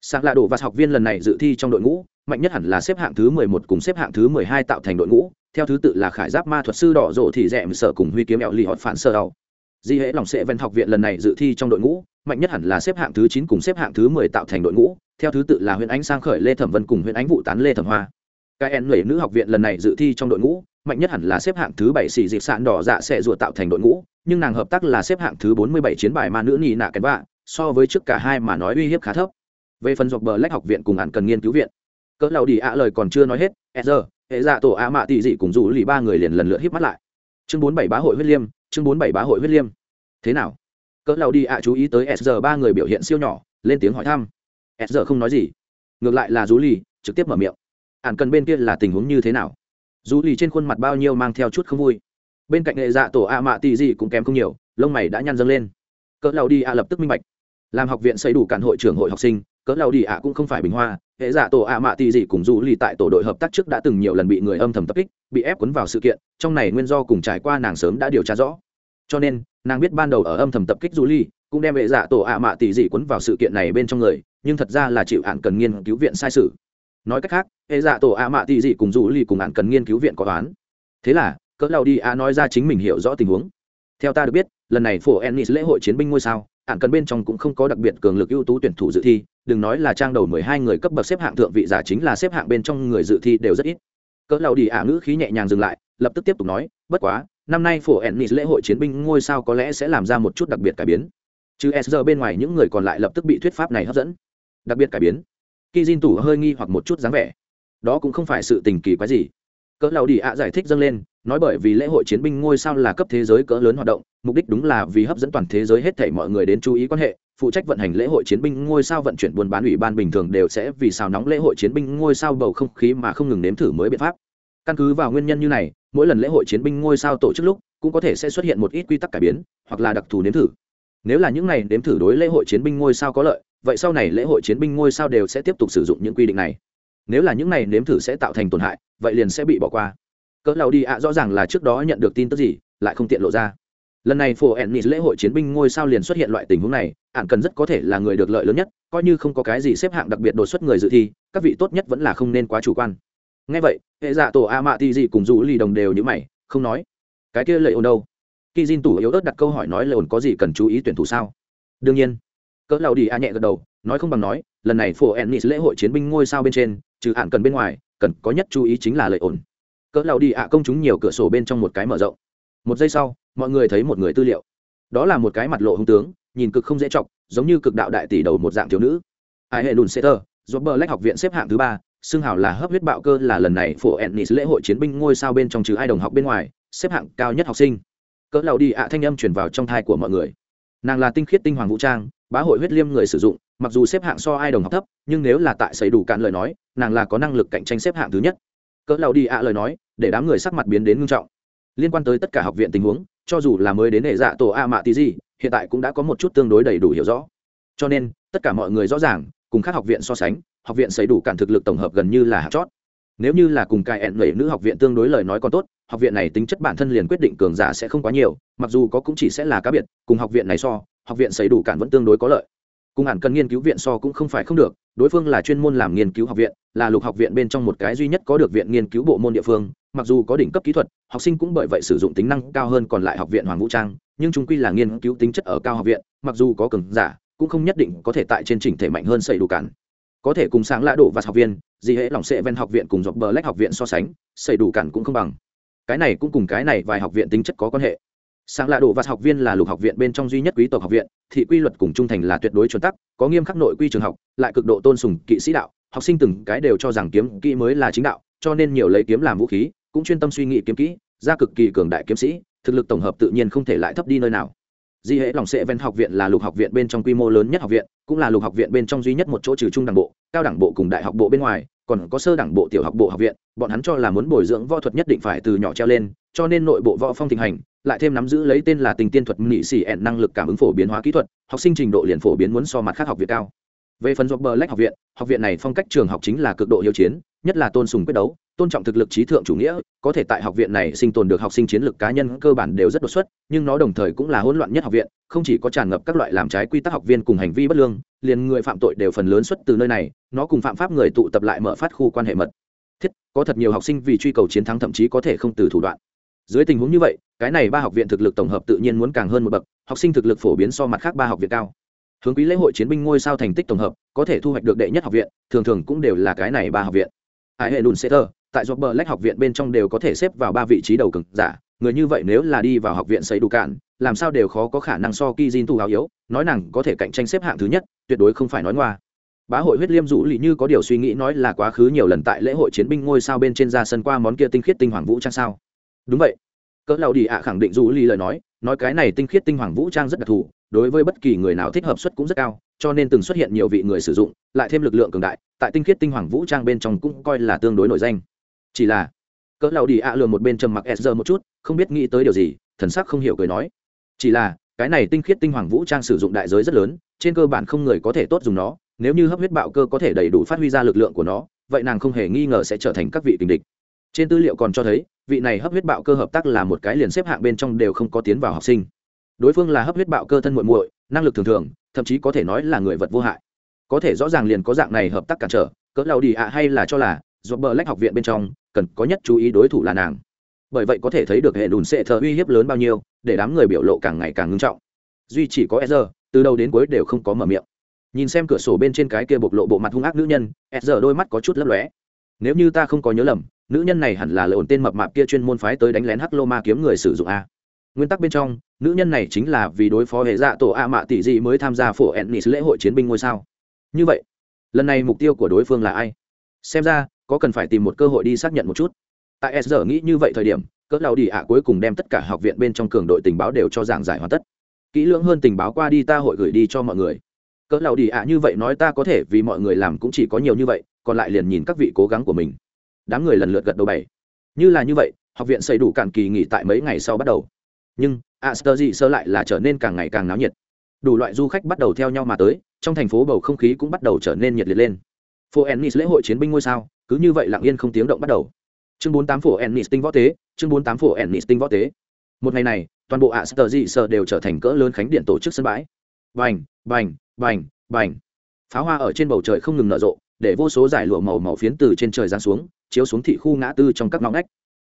sạc lạ đổ và học viên lần này dự thi trong đội ngũ, mạnh nhất hẳn là xếp hạng thứ mười một cùng xếp hạng thứ mười hai tạo thành đội ngũ, theo thứ tự là khải giáp ma thuật sư đỏ rộ thì rẽ sở cùng huy kiếm ẹo lì họt phản sơ đầu di hễ lòng sệ ven học viện lần này dự thi trong đội ngũ, mạnh nhất hẳn là xếp hạng thứ chín cùng xếp hạng thứ mười tạo thành đội ngũ, theo thứ tự là huyện ánh sang khởi lê thẩm vân cùng huyện ánh vụ tán lê thẩm hoa. Các em lẩy nữ học viện lần này dự thi trong đội ngũ, mạnh nhất hẳn là xếp hạng thứ bảy xì dịch sạn đỏ dạ sẽ rùa tạo thành đội ngũ, nhưng nàng hợp tác là xếp hạng thứ bốn mươi bảy chiến bài ma nữ nhì nạ kén vạ, so với trước cả hai mà nói uy hiếp khá thấp về phần dọc bờ lách học viện cùng hẳn cần nghiên cứu viện. Cỡ lầu đi ạ lời còn chưa nói hết e giờ, hệ dạ tổ ạ mạ tị dị cùng rủ lì ba người liền lần lượt hít mắt lại. Chương bốn bảy bá hội huyết liêm, chương bốn bảy bá hội huyết liêm. Thế nào? Cỡ lầu đi ạ chú ý tới s giờ ba người biểu hiện siêu nhỏ, lên tiếng hỏi thăm. S giờ không nói gì. Ngược lại là rú lì, trực tiếp mở miệng. Ạn cần bên kia là tình huống như thế nào? Rú lì trên khuôn mặt bao nhiêu mang theo chút không vui. Bên cạnh hệ dạ tổ ạ mạ tị gì cũng kém không nhiều, lông mày đã nhăn dâng lên. Cỡ lầu đi ạ lập tức minh bạch. Làm học viện xây đủ cản hội trưởng hội học sinh cỡ lao đi à cũng không phải bình hoa, hệ giả tổ ạ mạ tì gì cùng du lì tại tổ đội hợp tác trước đã từng nhiều lần bị người âm thầm tập kích, bị ép cuốn vào sự kiện, trong này nguyên do cùng trải qua nàng sớm đã điều tra rõ. Cho nên, nàng biết ban đầu ở âm thầm tập kích du lì, cũng đem hệ giả tổ ạ mạ tì gì cuốn vào sự kiện này bên trong người, nhưng thật ra là chịu hạn cần nghiên cứu viện sai sự. Nói cách khác, hệ giả tổ ạ mạ tị dị cùng du lì cùng ạn cần nghiên cứu viện có toán. Thế là, cỡ lao đi ạ nói ra chính mình hiểu rõ tình huống. Theo ta được biết, lần này phổ ennis lễ hội chiến binh ngôi sao hạng cần bên trong cũng không có đặc biệt cường lực ưu tú tuyển thủ dự thi, đừng nói là trang đầu mười hai người cấp bậc xếp hạng thượng vị giả chính là xếp hạng bên trong người dự thi đều rất ít. Cỡ lao đi ả ngữ khí nhẹ nhàng dừng lại, lập tức tiếp tục nói, bất quá, năm nay phổ ennis lễ hội chiến binh ngôi sao có lẽ sẽ làm ra một chút đặc biệt cải biến. Chứ s giờ bên ngoài những người còn lại lập tức bị thuyết pháp này hấp dẫn. Đặc biệt cải biến. Khi Jin tủ hơi nghi hoặc một chút dáng vẻ. Đó cũng không phải sự tình kỳ quái gì. Cỡ lầu đi ạ giải thích dâng lên nói bởi vì lễ hội chiến binh ngôi sao là cấp thế giới cỡ lớn hoạt động, mục đích đúng là vì hấp dẫn toàn thế giới hết thảy mọi người đến chú ý quan hệ. Phụ trách vận hành lễ hội chiến binh ngôi sao vận chuyển buôn bán ủy ban bình thường đều sẽ vì sao nóng lễ hội chiến binh ngôi sao bầu không khí mà không ngừng nếm thử mới biện pháp. Căn cứ vào nguyên nhân như này, mỗi lần lễ hội chiến binh ngôi sao tổ chức lúc cũng có thể sẽ xuất hiện một ít quy tắc cải biến, hoặc là đặc thù nếm thử. Nếu là những này nếm thử đối lễ hội chiến binh ngôi sao có lợi, vậy sau này lễ hội chiến binh ngôi sao đều sẽ tiếp tục sử dụng những quy định này. Nếu là những này nếm thử sẽ tạo thành tổn hại, vậy liền sẽ bị bỏ qua cỡ lao đi ạ, rõ ràng là trước đó nhận được tin tức gì, lại không tiện lộ ra. Lần này phổ ennis lễ hội chiến binh ngôi sao liền xuất hiện loại tình huống này, ạn cần rất có thể là người được lợi lớn nhất, coi như không có cái gì xếp hạng đặc biệt đột xuất người dự thi, các vị tốt nhất vẫn là không nên quá chủ quan. Ngay vậy, hệ dạ tổ a mạ ti gì cùng dù lì đồng đều như mày, không nói. Cái kia lợi ồn đâu? Khi Jin tủ yếu ớt đặt câu hỏi nói lợi ồn có gì cần chú ý tuyển thủ sao? Đương nhiên. Cỡ lao đi a nhẹ gật đầu, nói không bằng nói, lần này phổ ennis lễ hội chiến binh ngôi sao bên trên, trừ hạn cần bên ngoài, cần có nhất chú ý chính là lợi ổn cỡ lao đi ạ công chúng nhiều cửa sổ bên trong một cái mở rộng. Một giây sau mọi người thấy một người tư liệu. Đó là một cái mặt lộ hung tướng nhìn cực không dễ chọc giống như cực đạo đại tỷ đầu một dạng thiếu nữ. Ai hệ lùn setter, do bờ lách học viện xếp hạng thứ ba xưng hào là hấp huyết bạo cơ là lần này phổ ennis lễ hội chiến binh ngôi sao bên trong trừ ai đồng học bên ngoài xếp hạng cao nhất học sinh. Cỡ lao đi ạ thanh âm truyền vào trong thai của mọi người. Nàng là tinh khiết tinh hoàng vũ trang bá hội huyết liêm người sử dụng mặc dù xếp hạng so ai đồng học thấp nhưng nếu là tại xảy đủ cạn lời nói nàng là có năng lực cạnh tranh xếp hạng thứ nhất. Cỡ lao đi ạ lời nói để đám người sắc mặt biến đến ngưng trọng. Liên quan tới tất cả học viện tình huống, cho dù là mới đến hệ dạ tổ a mạ tí gì hiện tại cũng đã có một chút tương đối đầy đủ hiểu rõ. Cho nên, tất cả mọi người rõ ràng, cùng các học viện so sánh, học viện xây đủ cản thực lực tổng hợp gần như là hạt chót. Nếu như là cùng cai ẹn lẩy nữ học viện tương đối lời nói còn tốt, học viện này tính chất bản thân liền quyết định cường giả sẽ không quá nhiều, mặc dù có cũng chỉ sẽ là cá biệt, cùng học viện này so, học viện xây đủ cản vẫn tương đối có lợi. Cùng hẳn cần nghiên cứu viện so cũng không phải không được, đối phương là chuyên môn làm nghiên cứu học viện, là lục học viện bên trong một cái duy nhất có được viện nghiên cứu bộ môn địa phương mặc dù có đỉnh cấp kỹ thuật, học sinh cũng bởi vậy sử dụng tính năng cao hơn còn lại học viện hoàng vũ trang, nhưng chúng quy là nghiên cứu tính chất ở cao học viện, mặc dù có cường giả, cũng không nhất định có thể tại trên trình thể mạnh hơn xây đủ cản. Có thể cùng sáng lã đổ và học viên, gì hệ lòng sệ ven học viện cùng dọc bờ lách học viện so sánh xây đủ cản cũng không bằng. Cái này cũng cùng cái này vài học viện tính chất có quan hệ. Sáng lạ độ và học viên là lục học viện bên trong duy nhất quý tộc học viện, thị quy luật cùng trung thành là tuyệt đối chuẩn tắc, có nghiêm khắc nội quy trường học, lại cực độ tôn sùng kỵ sĩ đạo, học sinh từng cái đều cho rằng kiếm kỹ mới là chính đạo, cho nên nhiều lấy kiếm làm vũ khí cũng chuyên tâm suy nghĩ kiếm kỹ, ra cực kỳ cường đại kiếm sĩ, thực lực tổng hợp tự nhiên không thể lại thấp đi nơi nào. Di hệ lòng sệ ven học viện là lục học viện bên trong quy mô lớn nhất học viện, cũng là lục học viện bên trong duy nhất một chỗ trừ trung đảng bộ, cao đẳng bộ cùng đại học bộ bên ngoài, còn có sơ đẳng bộ tiểu học bộ học viện, bọn hắn cho là muốn bồi dưỡng võ thuật nhất định phải từ nhỏ treo lên, cho nên nội bộ võ phong thịnh hành, lại thêm nắm giữ lấy tên là tình tiên thuật nghị sĩ ẹn năng lực cảm ứng phổ biến hóa kỹ thuật, học sinh trình độ liền phổ biến muốn so mặt khác học viện cao. Về phần dọc bờ lách học viện học viện này phong cách trường học chính là cực độ hiếu chiến nhất là tôn sùng quyết đấu, tôn trọng thực lực trí thượng chủ nghĩa, có thể tại học viện này sinh tồn được học sinh chiến lược cá nhân cơ bản đều rất đột xuất, nhưng nó đồng thời cũng là hỗn loạn nhất học viện, không chỉ có tràn ngập các loại làm trái quy tắc học viên cùng hành vi bất lương, liền người phạm tội đều phần lớn xuất từ nơi này, nó cùng phạm pháp người tụ tập lại mở phát khu quan hệ mật. Thiết, có thật nhiều học sinh vì truy cầu chiến thắng thậm chí có thể không từ thủ đoạn. Dưới tình huống như vậy, cái này ba học viện thực lực tổng hợp tự nhiên muốn càng hơn một bậc, học sinh thực lực phổ biến so mặt khác ba học viện cao. Hướng quý lễ hội chiến binh ngôi sao thành tích tổng hợp, có thể thu hoạch được đệ nhất học viện, thường thường cũng đều là cái này ba học viện ai hệ lùn xê tơ tại do bờ lách học viện bên trong đều có thể xếp vào ba vị trí đầu cực giả. Người như vậy nếu là đi vào học viện xây đủ cạn làm sao đều khó có khả năng so ki jin tu áo yếu. Nói nàng có thể cạnh tranh xếp hạng thứ nhất, tuyệt đối không phải nói ngoa. Bá hội huyết liêm dũ lì như có điều suy nghĩ nói là quá khứ nhiều lần tại lễ hội chiến binh ngôi sao bên trên ra sân qua món kia tinh khiết tinh hoàng vũ trang sao. Đúng vậy. Cỡ lão đi ạ khẳng định dũ lì lời nói nói cái này tinh khiết tinh hoàng vũ trang rất đặc thù, đối với bất kỳ người nào thích hợp suất cũng rất cao cho nên từng xuất hiện nhiều vị người sử dụng, lại thêm lực lượng cường đại, tại tinh khiết tinh hoàng vũ trang bên trong cũng coi là tương đối nổi danh. Chỉ là, cỡ lão đi ạ lừa một bên trầm mặc sr một chút, không biết nghĩ tới điều gì, thần sắc không hiểu cười nói. Chỉ là, cái này tinh khiết tinh hoàng vũ trang sử dụng đại giới rất lớn, trên cơ bản không người có thể tốt dùng nó, nếu như hấp huyết bạo cơ có thể đầy đủ phát huy ra lực lượng của nó, vậy nàng không hề nghi ngờ sẽ trở thành các vị tình địch. Trên tư liệu còn cho thấy, vị này hấp huyết bạo cơ hợp tác là một cái liền xếp hạng bên trong đều không có tiến vào học sinh. Đối phương là hấp huyết bạo cơ thân muội muội, năng lực thường thường thậm chí có thể nói là người vật vô hại. Có thể rõ ràng liền có dạng này hợp tác cản trở, cỡ lao đi ạ hay là cho là do bờ lách học viện bên trong, cần có nhất chú ý đối thủ là nàng. Bởi vậy có thể thấy được hệ đùn sệ thờ uy hiếp lớn bao nhiêu, để đám người biểu lộ càng ngày càng ngưng trọng. Duy chỉ có e từ đầu đến cuối đều không có mở miệng. Nhìn xem cửa sổ bên trên cái kia bộc lộ bộ mặt hung ác nữ nhân e đôi mắt có chút lấp lóe. Nếu như ta không có nhớ lầm, nữ nhân này hẳn là lộn tên mập mạp kia chuyên môn phái tới đánh lén hắc lô ma kiếm người sử dụng a nguyên tắc bên trong, nữ nhân này chính là vì đối phó hệ dạ tổ a mạ tỷ dị mới tham gia phổ ennis lễ hội chiến binh ngôi sao. Như vậy, lần này mục tiêu của đối phương là ai? Xem ra, có cần phải tìm một cơ hội đi xác nhận một chút. Tại s giờ nghĩ như vậy thời điểm, cỡ lao đi ạ cuối cùng đem tất cả học viện bên trong cường đội tình báo đều cho giảng giải hoàn tất. Kỹ lưỡng hơn tình báo qua đi ta hội gửi đi cho mọi người. Cỡ lao đi ạ như vậy nói ta có thể vì mọi người làm cũng chỉ có nhiều như vậy, còn lại liền nhìn các vị cố gắng của mình. Đám người lần lượt gật đầu bảy như là như vậy, học viện xây đủ cạn kỳ nghỉ tại mấy ngày sau bắt đầu nhưng aster dị sơ lại là trở nên càng ngày càng náo nhiệt. Đủ loại du khách bắt đầu theo nhau mà tới, trong thành phố bầu không khí cũng bắt đầu trở nên nhiệt liệt lên. Phố ennis lễ hội chiến binh ngôi sao, cứ như vậy lặng yên không tiếng động bắt đầu. Chương bốn tám phố ennis tinh võ tế, chương bốn tám phố ennis tinh võ tế. Một ngày này, toàn bộ aster dị sơ đều trở thành cỡ lớn khánh điện tổ chức sân bãi. Bành bành bành bành. Pháo hoa ở trên bầu trời không ngừng nở rộ, để vô số giải lụa màu màu phiến từ trên trời giáng xuống, chiếu xuống thị khu ngã tư trong các ngõ ngách.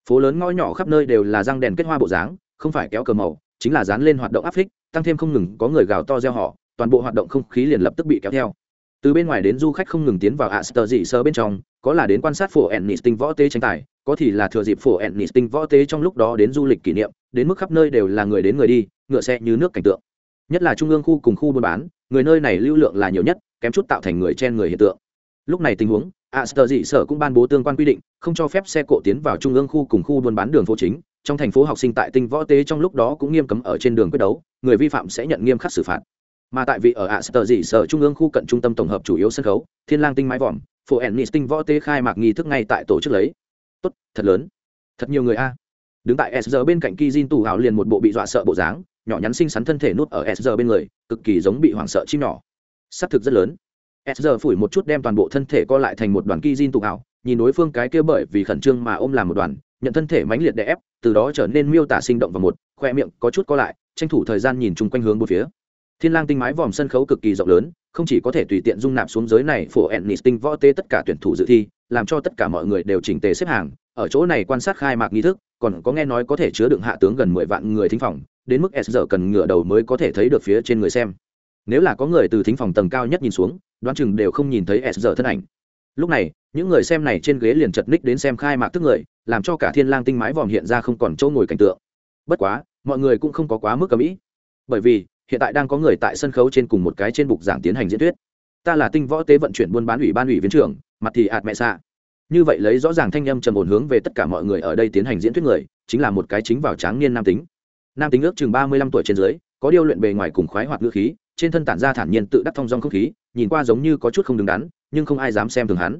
Phố lớn ngõ nhỏ khắp nơi đều là răng đèn kết hoa bộ dáng không phải kéo cờ màu, chính là dán lên hoạt động áp phích, tăng thêm không ngừng có người gào to gieo họ toàn bộ hoạt động không khí liền lập tức bị kéo theo. Từ bên ngoài đến du khách không ngừng tiến vào Aster dị sơ bên trong, có là đến quan sát phổ ennis tinh võ tế tranh tài, có thì là thừa dịp phổ ennis tinh võ tế trong lúc đó đến du lịch kỷ niệm, đến mức khắp nơi đều là người đến người đi, ngựa xe như nước cảnh tượng. Nhất là trung ương khu cùng khu buôn bán, người nơi này lưu lượng là nhiều nhất, kém chút tạo thành người chen người hiện tượng. Lúc này tình huống Aster dị sở cũng ban bố tương quan quy định, không cho phép xe cộ tiến vào trung ương khu cùng khu buôn bán đường phố chính trong thành phố học sinh tại tinh võ tế trong lúc đó cũng nghiêm cấm ở trên đường quyết đấu, người vi phạm sẽ nhận nghiêm khắc xử phạt. Mà tại vị ở ạ sở dị sở trung ương khu cận trung tâm tổng hợp chủ yếu sân khấu, thiên lang tinh mái vòm, phổ ennis tinh võ tế khai mạc nghi thức ngay tại tổ chức lấy. Tốt, thật lớn. Thật nhiều người a. Đứng tại sr bên cạnh kizin tù hào liền một bộ bị dọa sợ bộ dáng, nhỏ nhắn xinh xắn thân thể nút ở sr bên người, cực kỳ giống bị hoảng sợ chim nhỏ. S thực rất lớn. Sr phủi một chút đem toàn bộ thân thể co lại thành một đoàn kizin tù hào, nhìn đối phương cái kia bởi vì khẩn trương mà ôm làm một đoàn nhận thân thể mãnh liệt đè ép, từ đó trở nên miêu tả sinh động và một, khoe miệng có chút co lại, tranh thủ thời gian nhìn chung quanh hướng một phía. Thiên lang tinh mái vòm sân khấu cực kỳ rộng lớn, không chỉ có thể tùy tiện dung nạp xuống giới này phổ ennis tinh võ tế tất cả tuyển thủ dự thi, làm cho tất cả mọi người đều chỉnh tề xếp hàng, ở chỗ này quan sát khai mạc nghi thức, còn có nghe nói có thể chứa đựng hạ tướng gần mười vạn người thính phòng, đến mức s giờ cần ngửa đầu mới có thể thấy được phía trên người xem. Nếu là có người từ thính phòng tầng cao nhất nhìn xuống, đoán chừng đều không nhìn thấy s giờ thân ảnh lúc này, những người xem này trên ghế liền chật ních đến xem khai mạc tức người, làm cho cả thiên lang tinh mái vòm hiện ra không còn chỗ ngồi cảnh tượng. Bất quá, mọi người cũng không có quá mức cầm ý. Bởi vì, hiện tại đang có người tại sân khấu trên cùng một cái trên bục giảng tiến hành diễn thuyết. Ta là tinh võ tế vận chuyển buôn bán ủy ban ủy viên trưởng, mặt thì ạt mẹ xạ. Như vậy lấy rõ ràng thanh âm trầm ổn hướng về tất cả mọi người ở đây tiến hành diễn thuyết người, chính là một cái chính vào tráng niên nam tính. Nam tính ước chừng ba mươi lăm tuổi trên dưới, có điều luyện bề ngoài cùng khoái hoạt ngữ khí, trên thân tản ra thản nhiên tự đắc thong dong không khí, nhìn qua giống như có chút không đứng đắn nhưng không ai dám xem thường hắn.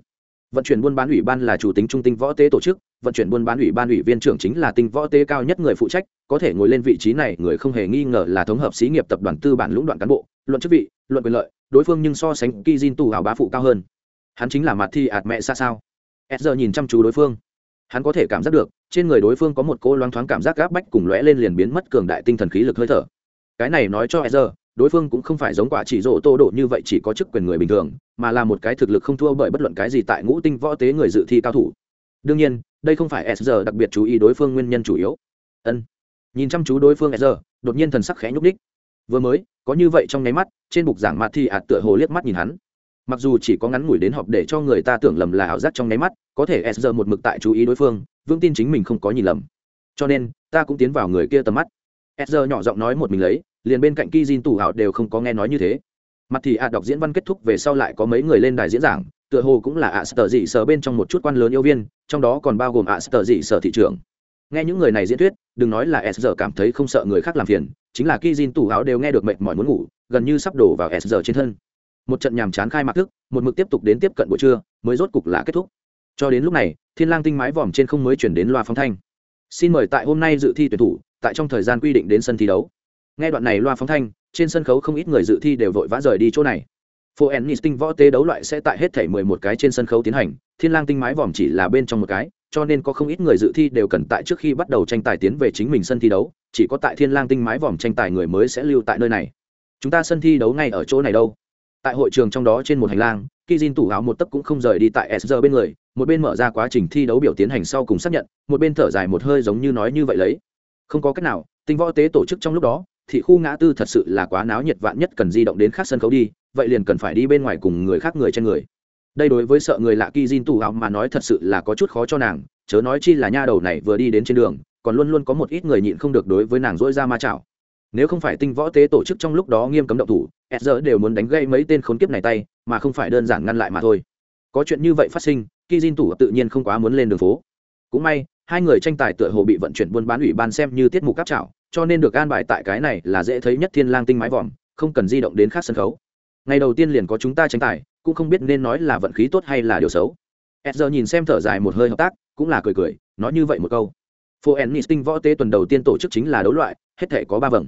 Vận chuyển buôn bán ủy ban là chủ tính trung tinh võ tế tổ chức, vận chuyển buôn bán ủy ban ủy viên trưởng chính là tinh võ tế cao nhất người phụ trách, có thể ngồi lên vị trí này, người không hề nghi ngờ là thống hợp xí nghiệp tập đoàn tư bản lũng đoạn cán bộ, luận chức vị, luận quyền lợi, đối phương nhưng so sánh ki jin tù hào bá phụ cao hơn. Hắn chính là mặt thi ạt mẹ xa sao. S giờ nhìn chăm chú đối phương. Hắn có thể cảm giác được, trên người đối phương có một cô loáng thoáng cảm giác gáp bách cùng lóe lên liền biến mất cường đại tinh thần khí lực hơi thở. Cái này nói cho s giờ đối phương cũng không phải giống quả chỉ rộ tô độ như vậy chỉ có chức quyền người bình thường, mà là một cái thực lực không thua bởi bất luận cái gì tại ngũ tinh võ tế người dự thi cao thủ. Đương nhiên, đây không phải sr đặc biệt chú ý đối phương nguyên nhân chủ yếu. Ân. Nhìn chăm chú đối phương sr đột nhiên thần sắc khẽ nhúc ních vừa mới, có như vậy trong nháy mắt, trên bục giảng mặt thi ạt tựa hồ liếc mắt nhìn hắn. Mặc dù chỉ có ngắn ngủi đến họp để cho người ta tưởng lầm là ảo giác trong nháy mắt, có thể sr một mực tại chú ý đối phương, vững tin chính mình không có nhìn lầm. Cho nên, ta cũng tiến vào người kia tầm mắt. Sr nhỏ giọng nói một mình lấy liền bên cạnh Kijin tủ hảo đều không có nghe nói như thế. Mặt thì ạ đọc diễn văn kết thúc về sau lại có mấy người lên đài diễn giảng, tựa hồ cũng là ạ sở dị sở bên trong một chút quan lớn yêu viên, trong đó còn bao gồm ạ sở dị sở thị trưởng. nghe những người này diễn thuyết, đừng nói là s giờ cảm thấy không sợ người khác làm phiền, chính là Kijin tủ áo đều nghe được mệt mỏi muốn ngủ, gần như sắp đổ vào s giờ trên thân. Một trận nhàm chán khai mạc thức, một mực tiếp tục đến tiếp cận buổi trưa, mới rốt cục là kết thúc. Cho đến lúc này, thiên lang tinh mái vòm trên không mới chuyển đến loa phóng thanh. Xin mời tại hôm nay dự thi tuyển thủ, tại trong thời gian quy định đến sân thi đấu nghe đoạn này loa phóng thanh trên sân khấu không ít người dự thi đều vội vã rời đi chỗ này. Phố ennis tinh võ tế đấu loại sẽ tại hết thể mười một cái trên sân khấu tiến hành thiên lang tinh mái vòm chỉ là bên trong một cái cho nên có không ít người dự thi đều cần tại trước khi bắt đầu tranh tài tiến về chính mình sân thi đấu chỉ có tại thiên lang tinh mái vòm tranh tài người mới sẽ lưu tại nơi này. Chúng ta sân thi đấu ngay ở chỗ này đâu. Tại hội trường trong đó trên một hành lang khi Jin tủ áo một tấc cũng không rời đi tại sr bên người, một bên mở ra quá trình thi đấu biểu tiến hành sau cùng xác nhận, một bên thở dài một hơi giống như nói như vậy lấy. Không có cách nào, tinh võ tế tổ chức trong lúc đó, thị khu ngã tư thật sự là quá náo nhiệt vạn nhất cần di động đến khác sân khấu đi, vậy liền cần phải đi bên ngoài cùng người khác người trên người. Đây đối với sợ người lạ Ki Jin tù áo mà nói thật sự là có chút khó cho nàng, chớ nói chi là nha đầu này vừa đi đến trên đường, còn luôn luôn có một ít người nhịn không được đối với nàng dỗi ra ma chảo. Nếu không phải tinh võ tế tổ chức trong lúc đó nghiêm cấm động thủ e z r đều muốn đánh gây mấy tên khốn kiếp này tay mà không phải đơn giản ngăn lại mà thôi. Có chuyện như vậy phát sinh khi Jin tủ tự nhiên không quá muốn lên đường phố. Cũng may hai người tranh tài tựa hồ bị vận chuyển buôn bán ủy ban xem như tiết mục cáp trảo cho nên được an bài tại cái này là dễ thấy nhất thiên lang tinh mái vòm không cần di động đến khác sân khấu. Ngày đầu tiên liền có chúng ta tranh tài cũng không biết nên nói là vận khí tốt hay là điều xấu. Edger nhìn xem thở dài một hơi hợp tác cũng là cười cười nói như vậy một câu. Phố ennis tinh võ tế tuần đầu tiên tổ chức chính là đấu loại hết thể có ba vầng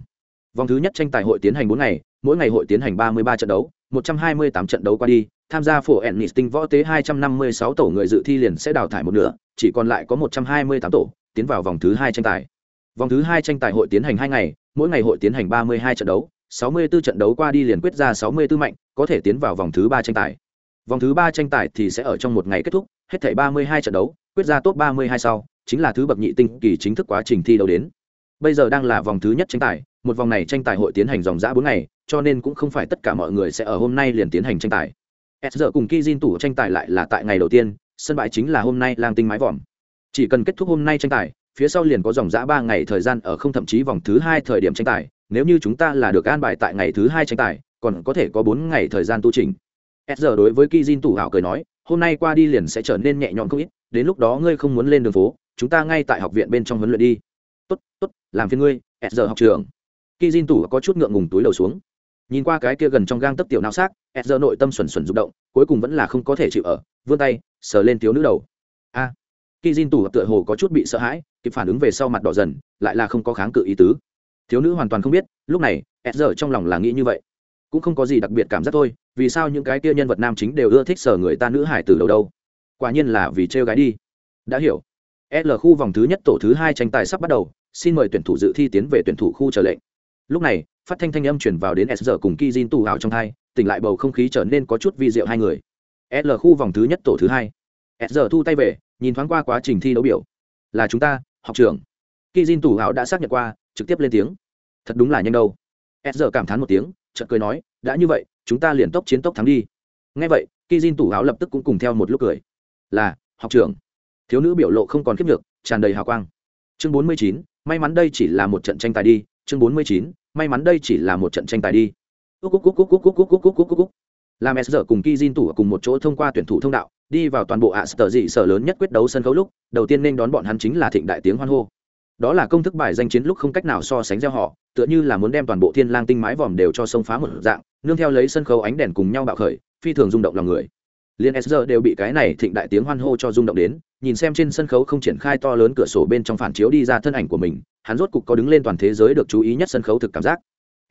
Vòng thứ nhất tranh tài hội tiến hành bốn ngày, mỗi ngày hội tiến hành ba mươi ba trận đấu, một trăm hai mươi tám trận đấu qua đi, tham gia phổ Ennis tinh võ tế hai trăm năm mươi sáu tổ người dự thi liền sẽ đào thải một nửa, chỉ còn lại có một trăm hai mươi tám tổ, tiến vào vòng thứ hai tranh tài. Vòng thứ hai tranh tài hội tiến hành hai ngày, mỗi ngày hội tiến hành ba mươi hai trận đấu, sáu mươi 64 trận đấu qua đi liền quyết ra sáu mươi 64 mạnh, có thể tiến vào vòng thứ ba tranh tài. Vòng thứ ba tranh tài thì sẽ ở trong một ngày kết thúc, hết thảy ba mươi hai trận đấu, quyết ra top ba mươi hai sau, chính là thứ bậc nhị tinh kỳ chính thức quá trình thi đấu đến. Bây giờ đang là vòng thứ nhất tranh tài, một vòng này tranh tài hội tiến hành dòng dã bốn ngày cho nên cũng không phải tất cả mọi người sẽ ở hôm nay liền tiến hành tranh tài s giờ cùng Kijin tủ tranh tài lại là tại ngày đầu tiên sân bãi chính là hôm nay lang tinh mái vòm chỉ cần kết thúc hôm nay tranh tài phía sau liền có dòng dã ba ngày thời gian ở không thậm chí vòng thứ hai thời điểm tranh tài nếu như chúng ta là được an bài tại ngày thứ hai tranh tài còn có thể có bốn ngày thời gian tu trình. S giờ đối với kizin tủ hảo cười nói hôm nay qua đi liền sẽ trở nên nhẹ nhõm không ít đến lúc đó ngươi không muốn lên đường phố chúng ta ngay tại học viện bên trong huấn luyện đi. Tốt tốt làm phiền ngươi s giờ học trường kizin tủ có chút ngượng ngùng túi đầu xuống. Nhìn qua cái kia gần trong gang tấp tiểu não xác s giờ nội tâm xuẩn xuẩn rụng động cuối cùng vẫn là không có thể chịu ở vươn tay sờ lên thiếu nữ đầu. A. À, khi tủ tựa hồ có chút bị sợ hãi kịp phản ứng về sau mặt đỏ dần, lại là không có kháng cự ý tứ. Thiếu nữ hoàn toàn không biết, lúc này, s giờ trong lòng là nghĩ như vậy. Cũng không có gì đặc biệt cảm giác thôi, vì sao những cái kia nhân vật nam chính đều ưa thích sở người ta nữ hải từ đầu đâu? Quả nhiên là vì trêu gái đi. Đã hiểu. L khu vòng thứ nhất tổ thứ hai tranh tài sắp bắt đầu, xin mời tuyển thủ dự thi tiến về tuyển thủ khu chờ lệnh. Lúc này, phát thanh thanh âm chuyển vào đến s giờ cùng ki jin tù hào trong thai, tỉnh lại bầu không khí trở nên có chút vi diệu hai người. L khu vòng thứ nhất tổ thứ hai. S giờ thu tay về, nhìn thoáng qua quá trình thi đấu biểu. Là chúng ta học trưởng ki jin tù hào đã xác nhận qua trực tiếp lên tiếng thật đúng là nhanh đâu s giờ cảm thán một tiếng chợt cười nói đã như vậy chúng ta liền tốc chiến tốc thắng đi ngay vậy ki jin tù hào lập tức cũng cùng theo một lúc cười là học trưởng thiếu nữ biểu lộ không còn kiếp được tràn đầy hào quang chương bốn mươi chín may mắn đây chỉ là một trận tranh tài đi chương bốn mươi chín may mắn đây chỉ là một trận tranh tài đi làm s giờ cùng ki jin tủ cùng một chỗ thông qua tuyển thủ thông đạo đi vào toàn bộ ạ sở dị sở lớn nhất quyết đấu sân khấu lúc, đầu tiên nên đón bọn hắn chính là thịnh đại tiếng hoan hô. Đó là công thức bài danh chiến lúc không cách nào so sánh gieo họ, tựa như là muốn đem toàn bộ thiên lang tinh mái vòm đều cho sông phá một dạng, nương theo lấy sân khấu ánh đèn cùng nhau bạo khởi, phi thường rung động lòng người. Liên sr đều bị cái này thịnh đại tiếng hoan hô cho rung động đến, nhìn xem trên sân khấu không triển khai to lớn cửa sổ bên trong phản chiếu đi ra thân ảnh của mình, hắn rốt cục có đứng lên toàn thế giới được chú ý nhất sân khấu thực cảm giác.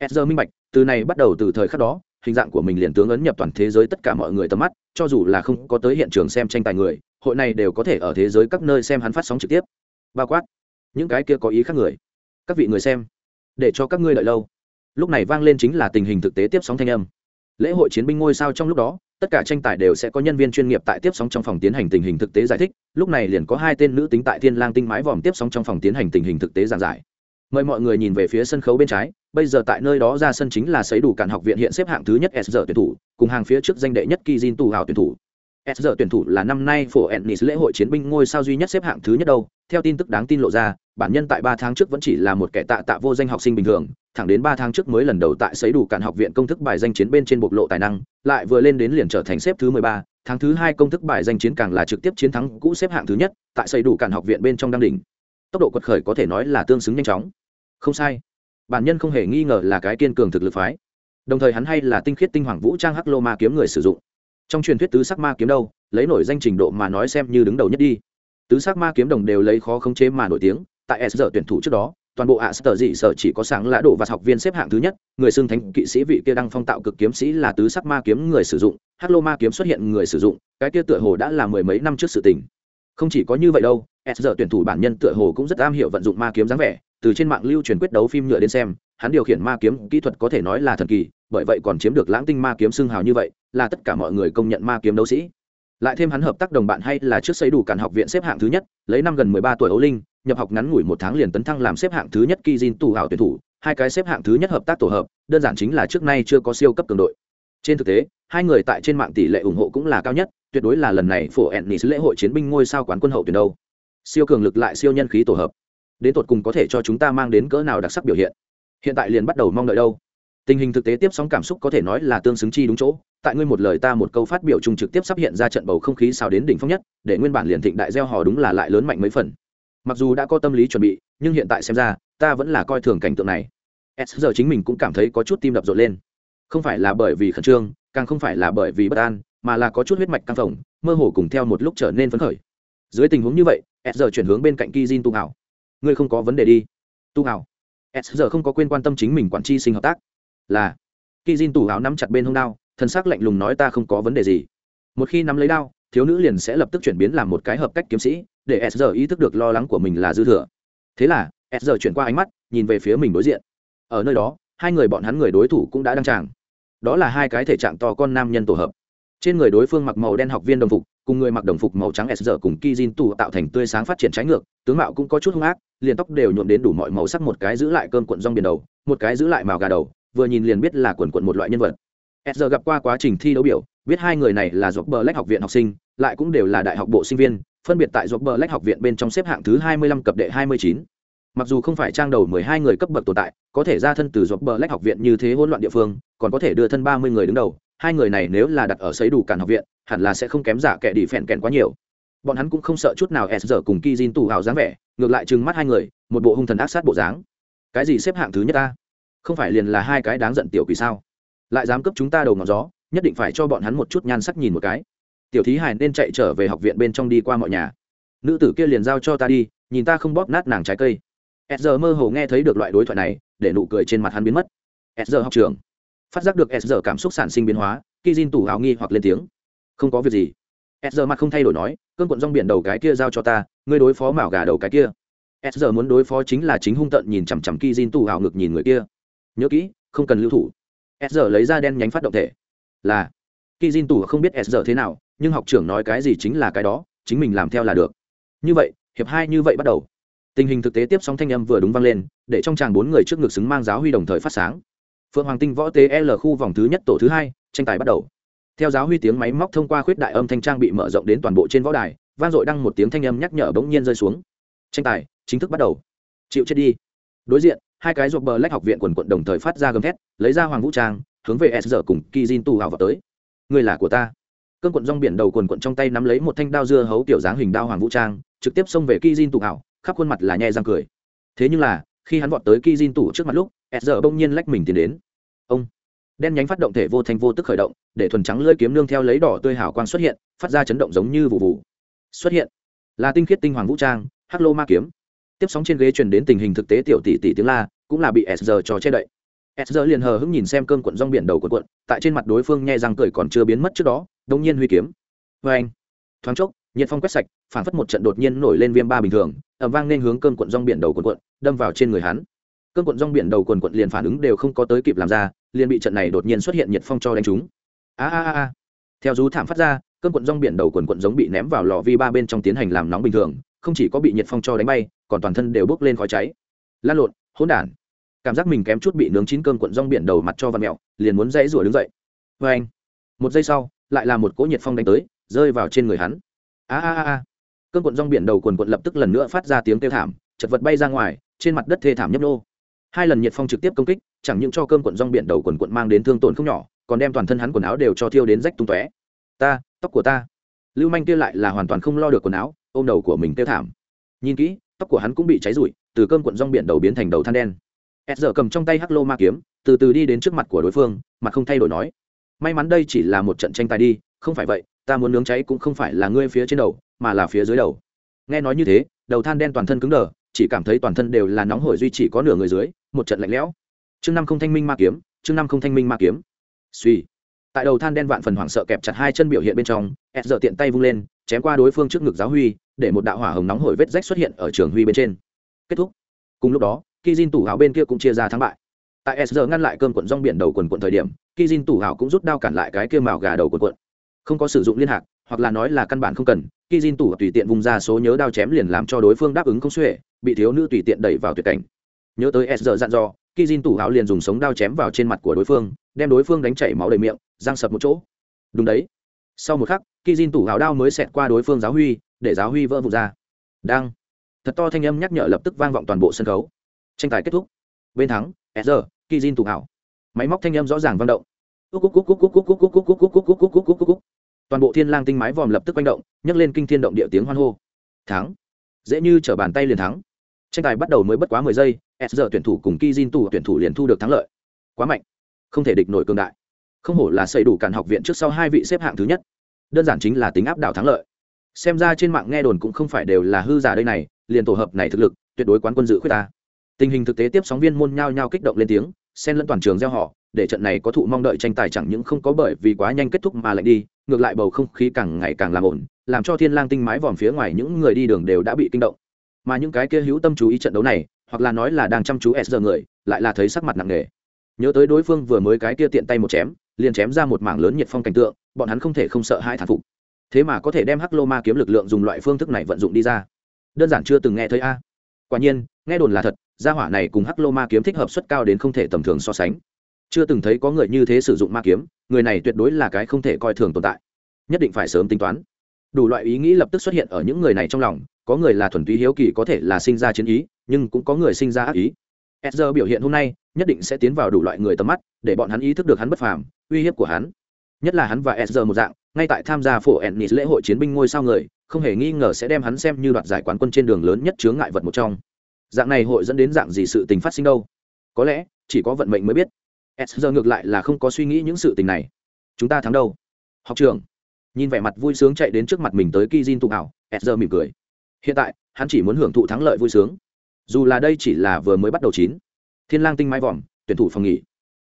Sr minh bạch, từ này bắt đầu từ thời khắc đó hình dạng của mình liền tướng ấn nhập toàn thế giới tất cả mọi người tầm mắt, cho dù là không có tới hiện trường xem tranh tài người, hội này đều có thể ở thế giới các nơi xem hắn phát sóng trực tiếp. Bao quát. Những cái kia có ý khác người. Các vị người xem. Để cho các ngươi đợi lâu. Lúc này vang lên chính là tình hình thực tế tiếp sóng thanh âm. Lễ hội chiến binh ngôi sao trong lúc đó, tất cả tranh tài đều sẽ có nhân viên chuyên nghiệp tại tiếp sóng trong phòng tiến hành tình hình thực tế giải thích. Lúc này liền có hai tên nữ tính tại thiên lang tinh mái vòm tiếp sóng trong phòng tiến hành tình hình thực tế giảng giải mời mọi người nhìn về phía sân khấu bên trái, bây giờ tại nơi đó ra sân chính là sấy đủ cản học viện hiện xếp hạng thứ nhất s giờ tuyển thủ, cùng hàng phía trước danh đệ nhất Kizin tù hào tuyển thủ. S giờ tuyển thủ là năm nay phổ ennis lễ hội chiến binh ngôi sao duy nhất xếp hạng thứ nhất đâu, theo tin tức đáng tin lộ ra, bản nhân tại ba tháng trước vẫn chỉ là một kẻ tạ tạ vô danh học sinh bình thường, thẳng đến ba tháng trước mới lần đầu tại sấy đủ cản học viện công thức bài danh chiến bên trên bộc lộ tài năng, lại vừa lên đến liền trở thành xếp thứ mười ba, tháng thứ hai công thức bài danh chiến càng là trực tiếp chiến thắng cũ xếp hạng thứ nhất tại sấy đủ cản học viện bên trong đăng đỉnh tốc độ quật khởi có thể nói là tương xứng nhanh chóng. Không sai. Bản nhân không hề nghi ngờ là cái kiên cường thực lực phái. Đồng thời hắn hay là tinh khiết tinh hoàng vũ trang hắc lô ma kiếm người sử dụng. Trong truyền thuyết tứ sắc ma kiếm đâu, lấy nổi danh trình độ mà nói xem như đứng đầu nhất đi. Tứ sắc ma kiếm đồng đều lấy khó khống chế mà nổi tiếng. Tại s giờ tuyển thủ trước đó, toàn bộ ạ sở dị sở chỉ có sáng lã đổ và học viên xếp hạng thứ nhất, người xưng thánh kỵ sĩ vị kia đăng phong tạo cực kiếm sĩ là tứ sắc ma kiếm người sử dụng. Hắc lô ma kiếm xuất hiện người sử dụng, cái kia tựa hồ đã là mười mấy năm trước sự tình. Không chỉ có như vậy đâu s giờ tuyển thủ bản nhân tựa hồ cũng rất am hiểu vận dụng ma kiếm dáng vẻ, từ trên mạng lưu truyền quyết đấu phim nhựa đến xem, hắn điều khiển ma kiếm kỹ thuật có thể nói là thần kỳ, bởi vậy còn chiếm được lãng tinh ma kiếm xưng hào như vậy, là tất cả mọi người công nhận ma kiếm đấu sĩ. Lại thêm hắn hợp tác đồng bạn hay là trước xây đủ cản học viện xếp hạng thứ nhất, lấy năm gần mười ba tuổi ấu linh, nhập học ngắn ngủi một tháng liền tấn thăng làm xếp hạng thứ nhất kỳ diên tù hảo tuyển thủ, hai cái xếp hạng thứ nhất hợp tác tổ hợp, đơn giản chính là trước nay chưa có siêu cấp cường đội. Trên thực tế, hai người tại trên mạng tỷ lệ ủng hộ cũng là cao nhất, tuyệt đối là lần này phổ ennis lễ hội chiến binh ngôi sao quán quân hậu tuyển đâu siêu cường lực lại siêu nhân khí tổ hợp. Đến tột cùng có thể cho chúng ta mang đến cỡ nào đặc sắc biểu hiện? Hiện tại liền bắt đầu mong đợi đâu? Tình hình thực tế tiếp sóng cảm xúc có thể nói là tương xứng chi đúng chỗ. Tại ngươi một lời ta một câu phát biểu chung trực tiếp sắp hiện ra trận bầu không khí sao đến đỉnh phong nhất, để nguyên bản liền thịnh đại gieo hò đúng là lại lớn mạnh mấy phần. Mặc dù đã có tâm lý chuẩn bị, nhưng hiện tại xem ra, ta vẫn là coi thường cảnh tượng này. S giờ chính mình cũng cảm thấy có chút tim đập rộn lên. Không phải là bởi vì khẩn trương, càng không phải là bởi vì bất an, mà là có chút huyết mạch căng phồng, mơ hồ cùng theo một lúc trở nên phấn khởi. Dưới tình huống như vậy s giờ chuyển hướng bên cạnh kizin tu hảo ngươi không có vấn đề đi. Tu hảo s giờ không có quên quan tâm chính mình quản tri sinh hợp tác. Là. Kizin tu hảo nắm chặt bên hông đao thân xác lạnh lùng nói ta không có vấn đề gì. Một khi nắm lấy đao, thiếu nữ liền sẽ lập tức chuyển biến làm một cái hợp cách kiếm sĩ, để s giờ ý thức được lo lắng của mình là dư thừa. Thế là, s giờ chuyển qua ánh mắt, nhìn về phía mình đối diện. Ở nơi đó, hai người bọn hắn người đối thủ cũng đã đăng tràng. Đó là hai cái thể trạng to con nam nhân tổ hợp. Trên người đối phương mặc màu đen học viên đồng phục cùng người mặc đồng phục màu trắng sr cùng kizin tù tạo thành tươi sáng phát triển trái ngược, tướng mạo cũng có chút hung ác, liền tóc đều nhuộm đến đủ mọi màu sắc một cái giữ lại cơn cuộn rong biển đầu, một cái giữ lại màu gà đầu, vừa nhìn liền biết là quần quận một loại nhân vật. Sr gặp qua quá trình thi đấu biểu, biết hai người này là dọc bờ lách học viện học sinh, lại cũng đều là đại học bộ sinh viên, phân biệt tại dọc bờ lách học viện bên trong xếp hạng thứ hai mươi lăm cập đệ hai mươi chín. Mặc dù không phải trang đầu mười hai người cấp bậc tồn tại, có thể ra thân từ dọc bờ lách học viện như thế hỗn loạn địa phương, còn có thể đưa thân ba mươi người đứng đầu hai người này nếu là đặt ở xấy đủ cản học viện, hẳn là sẽ không kém giả kẻ đi phèn kèn quá nhiều. Bọn hắn cũng không sợ chút nào s giờ cùng ki jin tù hào dáng vẻ, ngược lại trừng mắt hai người, một bộ hung thần ác sát bộ dáng. Cái gì xếp hạng thứ nhất ta? Không phải liền là hai cái đáng giận tiểu quỷ sao? Lại dám cấp chúng ta đầu ngọn gió, nhất định phải cho bọn hắn một chút nhan sắc nhìn một cái. Tiểu thí hải nên chạy trở về học viện bên trong đi qua mọi nhà. Nữ tử kia liền giao cho ta đi, nhìn ta không bóp nát nàng trái cây. S giờ mơ hồ nghe thấy được loại đối thoại này, để nụ cười trên mặt hắn biến mất. S giờ học trường phát giác được s giờ cảm xúc sản sinh biến hóa khi Jin tủ áo nghi hoặc lên tiếng. Không có việc gì. S giờ mặt không thay đổi nói, cơn cuộn rong biển đầu cái kia giao cho ta, ngươi đối phó mảo gà đầu cái kia. S giờ muốn đối phó chính là chính hung tận nhìn chằm chằm ki Jin tủ áo ngực nhìn người kia. Nhớ kỹ, không cần lưu thủ. S giờ lấy ra đen nhánh phát động thể. Là. Khi Jin tủ không biết s giờ thế nào, nhưng học trưởng nói cái gì chính là cái đó, chính mình làm theo là được. Như vậy, hiệp hai như vậy bắt đầu. Tình hình thực tế tiếp sóng thanh âm vừa đúng vang lên, để trong tràng bốn người trước ngực xứng mang giáo huy đồng thời phát sáng phượng hoàng tinh võ tế l khu vòng thứ nhất tổ thứ hai, tranh tài bắt đầu. Theo giáo huy tiếng máy móc thông qua khuyết đại âm thanh trang bị mở rộng đến toàn bộ trên võ đài, vang dội đăng một tiếng thanh âm nhắc nhở bỗng nhiên rơi xuống. Tranh tài chính thức bắt đầu. Chịu chết đi. Đối diện, hai cái ruột bờ lách học viện quần quận đồng thời phát ra gầm thét, lấy ra hoàng vũ trang, hướng về s giờ cùng kizin tu hào vào tới. Người là của ta. Cơn quận rong biển đầu quần quận trong tay nắm lấy một thanh đao dưa hấu tiểu dáng hình đao hoàng vũ trang, trực tiếp xông về kizin tu hào, khắp khuôn mặt là nhẹ răng cười. Thế nhưng là, khi hắn vọt tới ki jin trước mặt lúc, s giờ bỗng nhiên lách mình tiến đến ông. Đen nhánh phát động thể vô thành vô tức khởi động, để thuần trắng lưỡi kiếm nương theo lấy đỏ tươi hào quang xuất hiện, phát ra chấn động giống như vụ vụ. Xuất hiện. Là tinh khiết tinh hoàng vũ trang, hắc lô ma kiếm. Tiếp sóng trên ghế truyền đến tình hình thực tế tiểu tỷ tỷ tiếng la, cũng là bị s giờ cho che đậy. S giờ liền hờ hững nhìn xem cơn cuộn rong biển đầu cuộn cuộn, tại trên mặt đối phương nghe răng cười còn chưa biến mất trước đó đông nhiên huy kiếm. Vê anh thoáng chốc, nhiệt phong quét sạch phản phất một trận đột nhiên nổi lên viêm ba bình thường ẩm vang nên hướng cơn cuộn rong biển đầu cuộn cuộn, đâm vào trên người hắn cơn cuộn rong biển đầu cuộn cuộn liền phản ứng đều không có tới kịp làm ra, liền bị trận này đột nhiên xuất hiện nhiệt phong cho đánh trúng. A a a theo rú thảm phát ra cơn cuộn rong biển đầu cuộn cuộn giống bị ném vào lò vi ba bên trong tiến hành làm nóng bình thường, không chỉ có bị nhiệt phong cho đánh bay, còn toàn thân đều bốc lên khói cháy. Lan lộn, hỗn đản. Cảm giác mình kém chút bị nướng chín cơn cuộn rong biển đầu mặt cho vằn mẹo, liền muốn dãy rủa đứng dậy. Vê anh, một giây sau, lại là một cỗ nhiệt phong đánh tới, rơi vào trên người hắn. A a a cơn cuộn rong biển đầu cuộn cuộn lập tức lần nữa phát ra tiếng kêu thảm, chật vật bay ra ngoài, trên mặt đất thê thảm nhấp nô hai lần nhiệt phong trực tiếp công kích, chẳng những cho cơm cuộn rong biển đầu quần cuộn mang đến thương tổn không nhỏ, còn đem toàn thân hắn quần áo đều cho thiêu đến rách tung tóe. Ta, tóc của ta. Lưu manh kia lại là hoàn toàn không lo được quần áo, ôm đầu của mình tiêu thảm. Nhìn kỹ, tóc của hắn cũng bị cháy rụi, từ cơm cuộn rong biển đầu biến thành đầu than đen. Ed giờ cầm trong tay hắc lô ma kiếm, từ từ đi đến trước mặt của đối phương, mặt không thay đổi nói. May mắn đây chỉ là một trận tranh tài đi, không phải vậy, ta muốn nướng cháy cũng không phải là ngươi phía trên đầu, mà là phía dưới đầu. Nghe nói như thế, đầu than đen toàn thân cứng đờ chỉ cảm thấy toàn thân đều là nóng hổi duy chỉ có nửa người dưới, một trận lạnh lẽo. Chương năm không thanh minh ma kiếm, chương năm không thanh minh ma kiếm. Suy. Tại đầu than đen vạn phần hoảng sợ kẹp chặt hai chân biểu hiện bên trong s giờ tiện tay vung lên, chém qua đối phương trước ngực giáo huy, để một đạo hỏa hồng nóng hổi vết rách xuất hiện ở trường huy bên trên. Kết thúc. Cùng lúc đó khi Jin tủ hào bên kia cũng chia ra thắng bại. Tại s giờ ngăn lại cơm quận rong biển đầu quần quận thời điểm khi Jin tủ hào cũng rút đao cản lại cái kia màu gà đầu quần quận không có sử dụng liên hạc, hoặc là nói là căn bản không cần khi Jin tủ tùy tiện vùng ra số nhớ đao chém liền làm cho đối phương đáp ứng không xuể bị thiếu nữ tùy tiện đẩy vào tuyệt cảnh nhớ tới s giờ dặn dò khi Jin tủ áo liền dùng sống đao chém vào trên mặt của đối phương đem đối phương đánh chảy máu đầy miệng giang sập một chỗ đúng đấy sau một khắc khi Jin tủ áo đao mới xẹt qua đối phương giáo huy để giáo huy vỡ vụt ra đang thật to thanh âm nhắc nhở lập tức vang vọng toàn bộ sân khấu tranh tài kết thúc bên thắng s giờ khi Jin tủ áo máy móc thanh âm rõ ràng vang động toàn bộ thiên lang tinh mái vòm lập tức quanh động nhấc lên kinh thiên động địa tiếng hoan hô thắng dễ như trở bàn tay liền thắng tranh tài bắt đầu mới bất quá mười giây, s giờ tuyển thủ cùng ki jin tù tuyển thủ liền thu được thắng lợi. Quá mạnh. Không thể địch nổi cương đại. Không hổ là xây đủ cản học viện trước sau hai vị xếp hạng thứ nhất. Đơn giản chính là tính áp đảo thắng lợi. Xem ra trên mạng nghe đồn cũng không phải đều là hư giả đây này, liền tổ hợp này thực lực, tuyệt đối quán quân dự khuyết ta. Tình hình thực tế tiếp sóng viên môn nhao nhao kích động lên tiếng, xen lẫn toàn trường gieo họ, để trận này có thụ mong đợi tranh tài chẳng những không có bởi vì quá nhanh kết thúc mà lại đi, ngược lại bầu không khí càng ngày càng làm ổn, làm cho thiên lang tinh mái vòm phía ngoài những người đi đường đều đã bị kinh động mà những cái kia hữu tâm chú ý trận đấu này, hoặc là nói là đang chăm chú s giờ người, lại là thấy sắc mặt nặng nề. Nhớ tới đối phương vừa mới cái kia tiện tay một chém, liền chém ra một mảng lớn nhiệt phong cảnh tượng, bọn hắn không thể không sợ hai thản phục. Thế mà có thể đem hắc lô ma kiếm lực lượng dùng loại phương thức này vận dụng đi ra. Đơn giản chưa từng nghe thấy a. Quả nhiên, nghe đồn là thật, gia hỏa này cùng hắc lô ma kiếm thích hợp suất cao đến không thể tầm thường so sánh. Chưa từng thấy có người như thế sử dụng ma kiếm, người này tuyệt đối là cái không thể coi thường tồn tại. Nhất định phải sớm tính toán. Đủ loại ý nghĩ lập tức xuất hiện ở những người này trong lòng có người là thuần túy hiếu kỳ có thể là sinh ra chiến ý, nhưng cũng có người sinh ra ác ý. Ezra biểu hiện hôm nay nhất định sẽ tiến vào đủ loại người tầm mắt để bọn hắn ý thức được hắn bất phàm, uy hiếp của hắn. Nhất là hắn và Ezra một dạng, ngay tại tham gia phổ ennis lễ hội chiến binh ngôi sao người, không hề nghi ngờ sẽ đem hắn xem như đoạt giải quán quân trên đường lớn nhất chướng ngại vật một trong. Dạng này hội dẫn đến dạng gì sự tình phát sinh đâu? Có lẽ, chỉ có vận mệnh mới biết. Ezra ngược lại là không có suy nghĩ những sự tình này. Chúng ta thắng đâu? Học trưởng. Nhìn vẻ mặt vui sướng chạy đến trước mặt mình tới Kizin tụ ảo Ezra mỉm cười hiện tại, hắn chỉ muốn hưởng thụ thắng lợi vui sướng. Dù là đây chỉ là vừa mới bắt đầu chín. Thiên lang tinh mái vòm, tuyển thủ phòng nghỉ.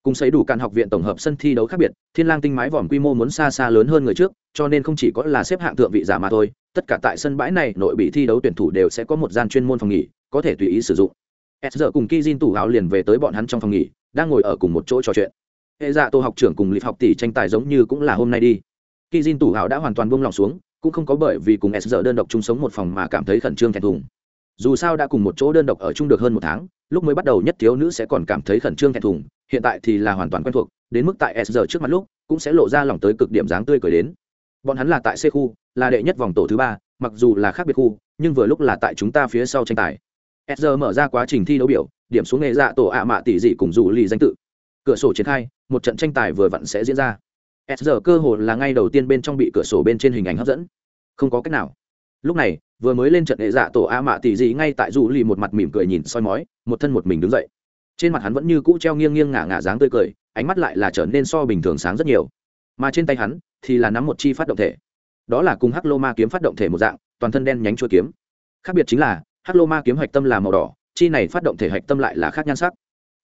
Cùng xây đủ cạn học viện tổng hợp sân thi đấu khác biệt, thiên lang tinh mái vòm quy mô muốn xa xa lớn hơn người trước, cho nên không chỉ có là xếp hạng thượng vị giả mà thôi, tất cả tại sân bãi này nội bị thi đấu tuyển thủ đều sẽ có một gian chuyên môn phòng nghỉ, có thể tùy ý sử dụng. S giờ cùng kizin tủ áo liền về tới bọn hắn trong phòng nghỉ, đang ngồi ở cùng một chỗ trò chuyện. Hệ dạ tô học trưởng cùng lịch học tỷ tranh tài giống như cũng là hôm nay đi. Kizin tủ áo đã hoàn toàn buông lỏng xuống cũng không có bởi vì cùng s giờ đơn độc chung sống một phòng mà cảm thấy khẩn trương thẹn thùng. Dù sao đã cùng một chỗ đơn độc ở chung được hơn một tháng, lúc mới bắt đầu nhất thiếu nữ sẽ còn cảm thấy khẩn trương thẹn thùng, hiện tại thì là hoàn toàn quen thuộc, đến mức tại s giờ trước mặt lúc, cũng sẽ lộ ra lòng tới cực điểm dáng tươi cười đến. Bọn hắn là tại c khu, là đệ nhất vòng tổ thứ ba, mặc dù là khác biệt khu, nhưng vừa lúc là tại chúng ta phía sau tranh tài. S giờ mở ra quá trình thi đấu biểu, điểm xuống nghệ dạ tổ ạ mạ tỷ dị cùng dù lì danh tự. Cửa sổ triển khai, một trận tranh tài vừa vặn sẽ diễn ra s giờ cơ hồ là ngay đầu tiên bên trong bị cửa sổ bên trên hình ảnh hấp dẫn. Không có cách nào. Lúc này, vừa mới lên trận hệ dạ tổ a mạ tỷ dị ngay tại du lì một mặt mỉm cười nhìn soi mói, một thân một mình đứng dậy. Trên mặt hắn vẫn như cũ treo nghiêng nghiêng ngả ngả dáng tươi cười, ánh mắt lại là trở nên so bình thường sáng rất nhiều. Mà trên tay hắn thì là nắm một chi phát động thể. Đó là cùng hắc lô ma kiếm phát động thể một dạng, toàn thân đen nhánh chuôi kiếm. Khác biệt chính là, hắc lô ma kiếm hạch tâm là màu đỏ, chi này phát động thể hạch tâm lại là khác nhan sắc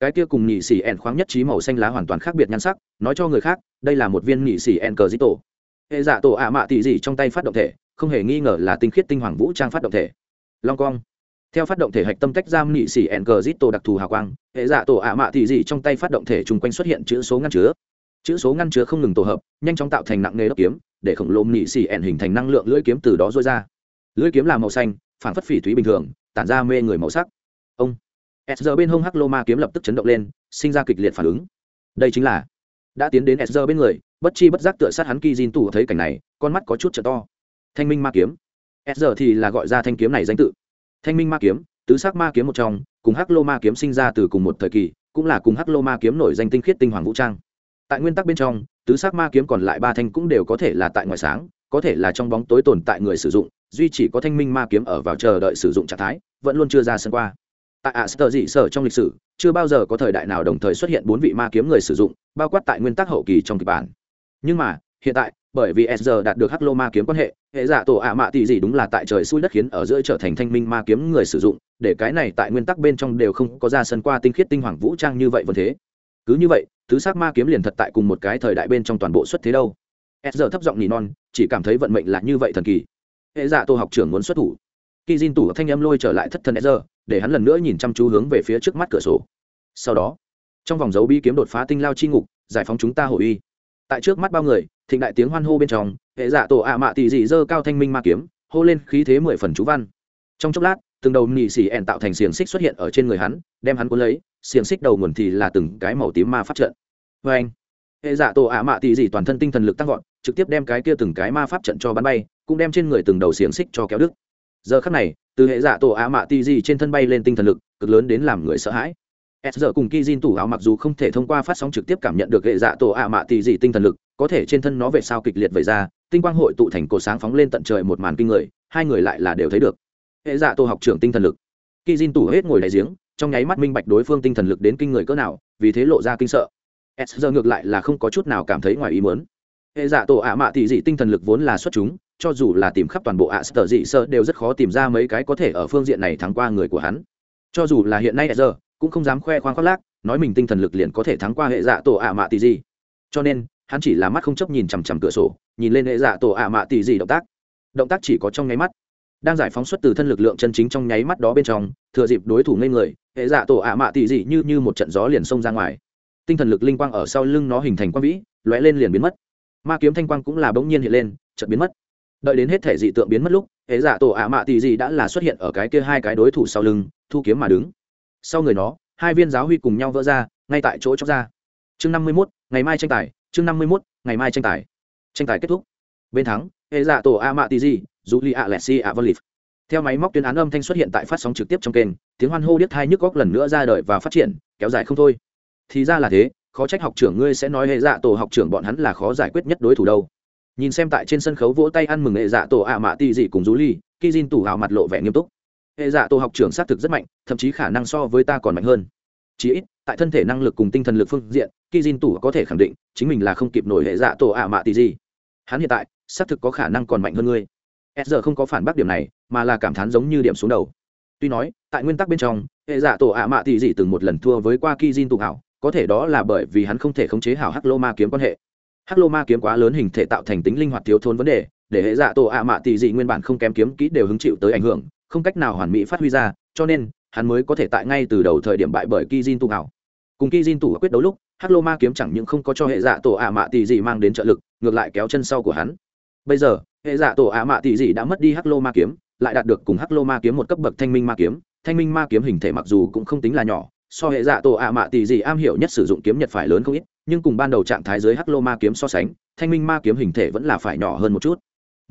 cái kia cùng nhị xỉ ẹn khoáng nhất trí màu xanh lá hoàn toàn khác biệt nhan sắc, nói cho người khác, đây là một viên nhị xỉ ẹn cờ dĩ tổ. Hệ giả tổ ạ mạ tỉ dị trong tay phát động thể, không hề nghi ngờ là tinh khiết tinh hoàng vũ trang phát động thể. Long cong. Theo phát động thể hạch tâm tách giam nhị xỉ ẹn cờ dĩ tổ đặc thù hào quang, hệ giả tổ ạ mạ tỉ dị trong tay phát động thể chung quanh xuất hiện chữ số ngăn chứa. Chữ số ngăn chứa không ngừng tổ hợp, nhanh chóng tạo thành nặng nghề đốc kiếm, để khổng lồ nhị xỉ ẹn hình thành năng lượng lưỡi kiếm từ đó rối ra. Lưỡi kiếm là màu xanh phản phất phỉ thúy bình thường, tản ra mê người màu sắc. Ông s giờ bên hông hắc lô ma kiếm lập tức chấn động lên, sinh ra kịch liệt phản ứng. Đây chính là đã tiến đến s giờ bên người, bất chi bất giác tựa sát hắn kỳ diên tủ thấy cảnh này, con mắt có chút trở to. Thanh minh ma kiếm. S giờ thì là gọi ra thanh kiếm này danh tự. Thanh minh ma kiếm, tứ sắc ma kiếm một trong, cùng hắc lô ma kiếm sinh ra từ cùng một thời kỳ, cũng là cùng hắc lô ma kiếm nổi danh tinh khiết tinh hoàng vũ trang. Tại nguyên tắc bên trong, tứ sắc ma kiếm còn lại ba thanh cũng đều có thể là tại ngoại sáng, có thể là trong bóng tối tồn tại người sử dụng, duy chỉ có thanh minh ma kiếm ở vào chờ đợi sử dụng trạng thái, vẫn luôn chưa ra sân qua tại ạ sơ dị sở trong lịch sử, chưa bao giờ có thời đại nào đồng thời xuất hiện bốn vị ma kiếm người sử dụng, bao quát tại nguyên tắc hậu kỳ trong kịch bản. Nhưng mà, hiện tại, bởi vì s đạt được hắc lô ma kiếm quan hệ hệ giả tổ ạ mạ tỷ gì đúng là tại trời xui đất khiến ở giữa trở thành thanh minh ma kiếm người sử dụng, để cái này tại nguyên tắc bên trong đều không có ra sân qua tinh khiết tinh hoàng vũ trang như vậy vẫn thế. Cứ như vậy, tứ sắc ma kiếm liền thật tại cùng một cái thời đại bên trong toàn bộ xuất thế đâu. S thấp giọng nỉ non, chỉ cảm thấy vận mệnh là như vậy thần kỳ. Hệ giả tổ học trưởng muốn xuất thủ. Khi Jin tủ thanh âm lôi trở lại thất thần e để hắn lần nữa nhìn chăm chú hướng về phía trước mắt cửa sổ. Sau đó, trong vòng dấu bi kiếm đột phá tinh lao chi ngục, giải phóng chúng ta hồi uy. Tại trước mắt bao người, thịnh đại tiếng hoan hô bên trong, hệ dạ tổ ạ mạ tị dị dơ cao thanh minh ma kiếm, hô lên khí thế mười phần chú văn. Trong chốc lát, từng đầu nị xỉ ẻn tạo thành xiềng xích xuất hiện ở trên người hắn, đem hắn cuốn lấy, xiềng xích đầu nguồn thì là từng cái màu tím ma pháp trận. Vê anh, hệ dạ tổ ạ mạ tị dị toàn thân tinh thần lực tăng vọt, trực tiếp đem cái kia từng cái ma pháp trận cho bắn bay, cũng đem trên người từng đầu xiềng xích cho kéo đứt. Giờ khắc này từ hệ dạ tổ á mạ ti di trên thân bay lên tinh thần lực, cực lớn đến làm người sợ hãi. S giờ cùng ki jin tủ áo mặc dù không thể thông qua phát sóng trực tiếp cảm nhận được hệ dạ tổ ạ mạ tì dị tinh thần lực, có thể trên thân nó về sao kịch liệt vậy ra, tinh quang hội tụ thành cổ sáng phóng lên tận trời một màn kinh người, hai người lại là đều thấy được. Hệ dạ tổ học trưởng tinh thần lực. Ki jin tủ hết ngồi đại giếng, trong nháy mắt minh bạch đối phương tinh thần lực đến kinh người cỡ nào, vì thế lộ ra kinh sợ. S giờ ngược lại là không có chút nào cảm thấy ngoài ý muốn hệ giả tổ ạ mạ tỷ dị tinh thần lực vốn là xuất chúng, cho dù là tìm khắp toàn bộ ạ sở dị sơ đều rất khó tìm ra mấy cái có thể ở phương diện này thắng qua người của hắn. Cho dù là hiện nay giờ cũng không dám khoe khoang khoác lác, nói mình tinh thần lực liền có thể thắng qua hệ dạ tổ ạ mạ tỷ dị. cho nên, hắn chỉ là mắt không chấp nhìn chằm chằm cửa sổ, nhìn lên hệ dạ tổ ạ mạ tỷ dị động tác. Động tác chỉ có trong nháy mắt. Đang giải phóng xuất từ thân lực lượng chân chính trong nháy mắt đó bên trong, thừa dịp đối thủ ngây người, hệ dạ tổ ạ mạ tỷ dị như như một trận gió liền xông ra ngoài. Tinh thần lực linh quang ở sau lưng nó hình thành quang vĩ, lóe lên liền biến mất ma kiếm thanh quang cũng là bỗng nhiên hiện lên chợt biến mất. Đợi đến hết thể dị tượng biến mất lúc hệ dạ tổ ạ mạ tì dị đã là xuất hiện ở cái kia hai cái đối thủ sau lưng thu kiếm mà đứng. Sau người nó hai viên giáo huy cùng nhau vỡ ra ngay tại chỗ chóc ra. Chương năm mươi mốt ngày mai tranh tài chương năm mươi mốt ngày mai tranh tài. Tranh tài kết thúc. Bên thắng hệ dạ tổ a mạ tì dị, dù li a lexi a vân theo máy móc tuyên án âm thanh xuất hiện tại phát sóng trực tiếp trong kênh tiếng hoan hô điếc hai nhức góc lần nữa ra đời và phát triển kéo dài không thôi. Thì ra là thế khó trách học trưởng ngươi sẽ nói hệ dạ tổ học trưởng bọn hắn là khó giải quyết nhất đối thủ đâu. Nhìn xem tại trên sân khấu vỗ tay ăn mừng hệ dạ tổ ạ mạ tì dị cùng rú ly khi Jin tủ hào mặt lộ vẻ nghiêm túc. Hệ dạ tổ học trưởng xác thực rất mạnh, thậm chí khả năng so với ta còn mạnh hơn. Chí ít, tại thân thể năng lực cùng tinh thần lực phương diện khi Jin tủ có thể khẳng định, chính mình là không kịp nổi hệ dạ tổ ạ mạ ti gì hắn hiện tại xác thực có khả năng còn mạnh hơn ngươi. S giờ không có phản bác điểm này, mà là cảm thán giống như điểm xuống đầu. Tuy nói, tại nguyên tắc bên trong, hệ dạ tổ ạ mạ tỷ gì từng một lần thua với qua ki Jin tụ hảo có thể đó là bởi vì hắn không thể khống chế hảo hắc lô ma kiếm quan hệ hắc lô ma kiếm quá lớn hình thể tạo thành tính linh hoạt thiếu thốn vấn đề để hệ dạ tổ ạ mạ tỷ dị nguyên bản không kém kiếm kỹ đều hứng chịu tới ảnh hưởng không cách nào hoàn mỹ phát huy ra cho nên hắn mới có thể tại ngay từ đầu thời điểm bại bởi Kizin tu hảo. Cùng Kizin tu quyết đấu lúc, Hắc Lô Ma kiếm chẳng những không có cho hệ dạ tổ ạ mạ tỷ dị mang đến trợ lực, ngược lại kéo chân sau của hắn. Bây giờ, hệ dạ tổ ạ mạ tỷ dị đã mất đi Hắc Lô Ma kiếm, lại đạt được cùng Hắc Lô Ma kiếm một cấp bậc Thanh Minh Ma kiếm, Thanh Minh Ma kiếm hình thể mặc dù cũng không tính là nhỏ, so hệ dạ tổ ạ mạ tỷ gì am hiểu nhất sử dụng kiếm nhật phải lớn không ít, nhưng cùng ban đầu trạng thái dưới Hắc Lô Ma kiếm so sánh, Thanh Minh Ma kiếm hình thể vẫn là phải nhỏ hơn một chút.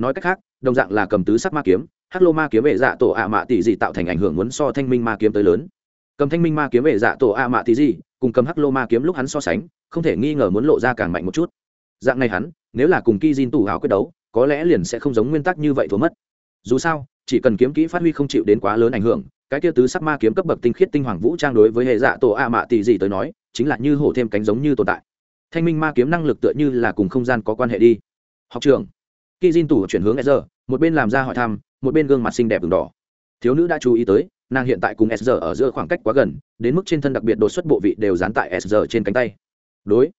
Nói cách khác, đồng dạng là cầm tứ sắc ma kiếm, hắc lô ma kiếm hệ dạ tổ ạ mạ tỷ gì tạo thành ảnh hưởng muốn so thanh minh ma kiếm tới lớn. Cầm thanh minh ma kiếm hệ dạ tổ ạ mạ tỷ gì cùng cầm hắc lô ma kiếm lúc hắn so sánh không thể nghi ngờ muốn lộ ra càng mạnh một chút. Dạng này hắn nếu là cùng ki jin tủ hào quyết đấu có lẽ liền sẽ không giống nguyên tắc như vậy thua mất. Dù sao chỉ cần kiếm kỹ phát huy không chịu đến quá lớn ảnh hưởng cái kia tứ sắc ma kiếm cấp bậc tinh khiết tinh hoàng vũ trang đối với hệ dạ tổ a mạ tỷ gì tới nói, chính là như hổ thêm cánh giống như tồn tại. Thanh minh ma kiếm năng lực tựa như là cùng không gian có quan hệ đi. Học trường. Khi diên tủ chuyển hướng e một bên làm ra hỏi thăm, một bên gương mặt xinh đẹp v đỏ. Thiếu nữ đã chú ý tới, nàng hiện tại cùng s ở giữa khoảng cách quá gần, đến mức trên thân đặc biệt đột xuất bộ vị đều dán tại s trên cánh tay. Đối.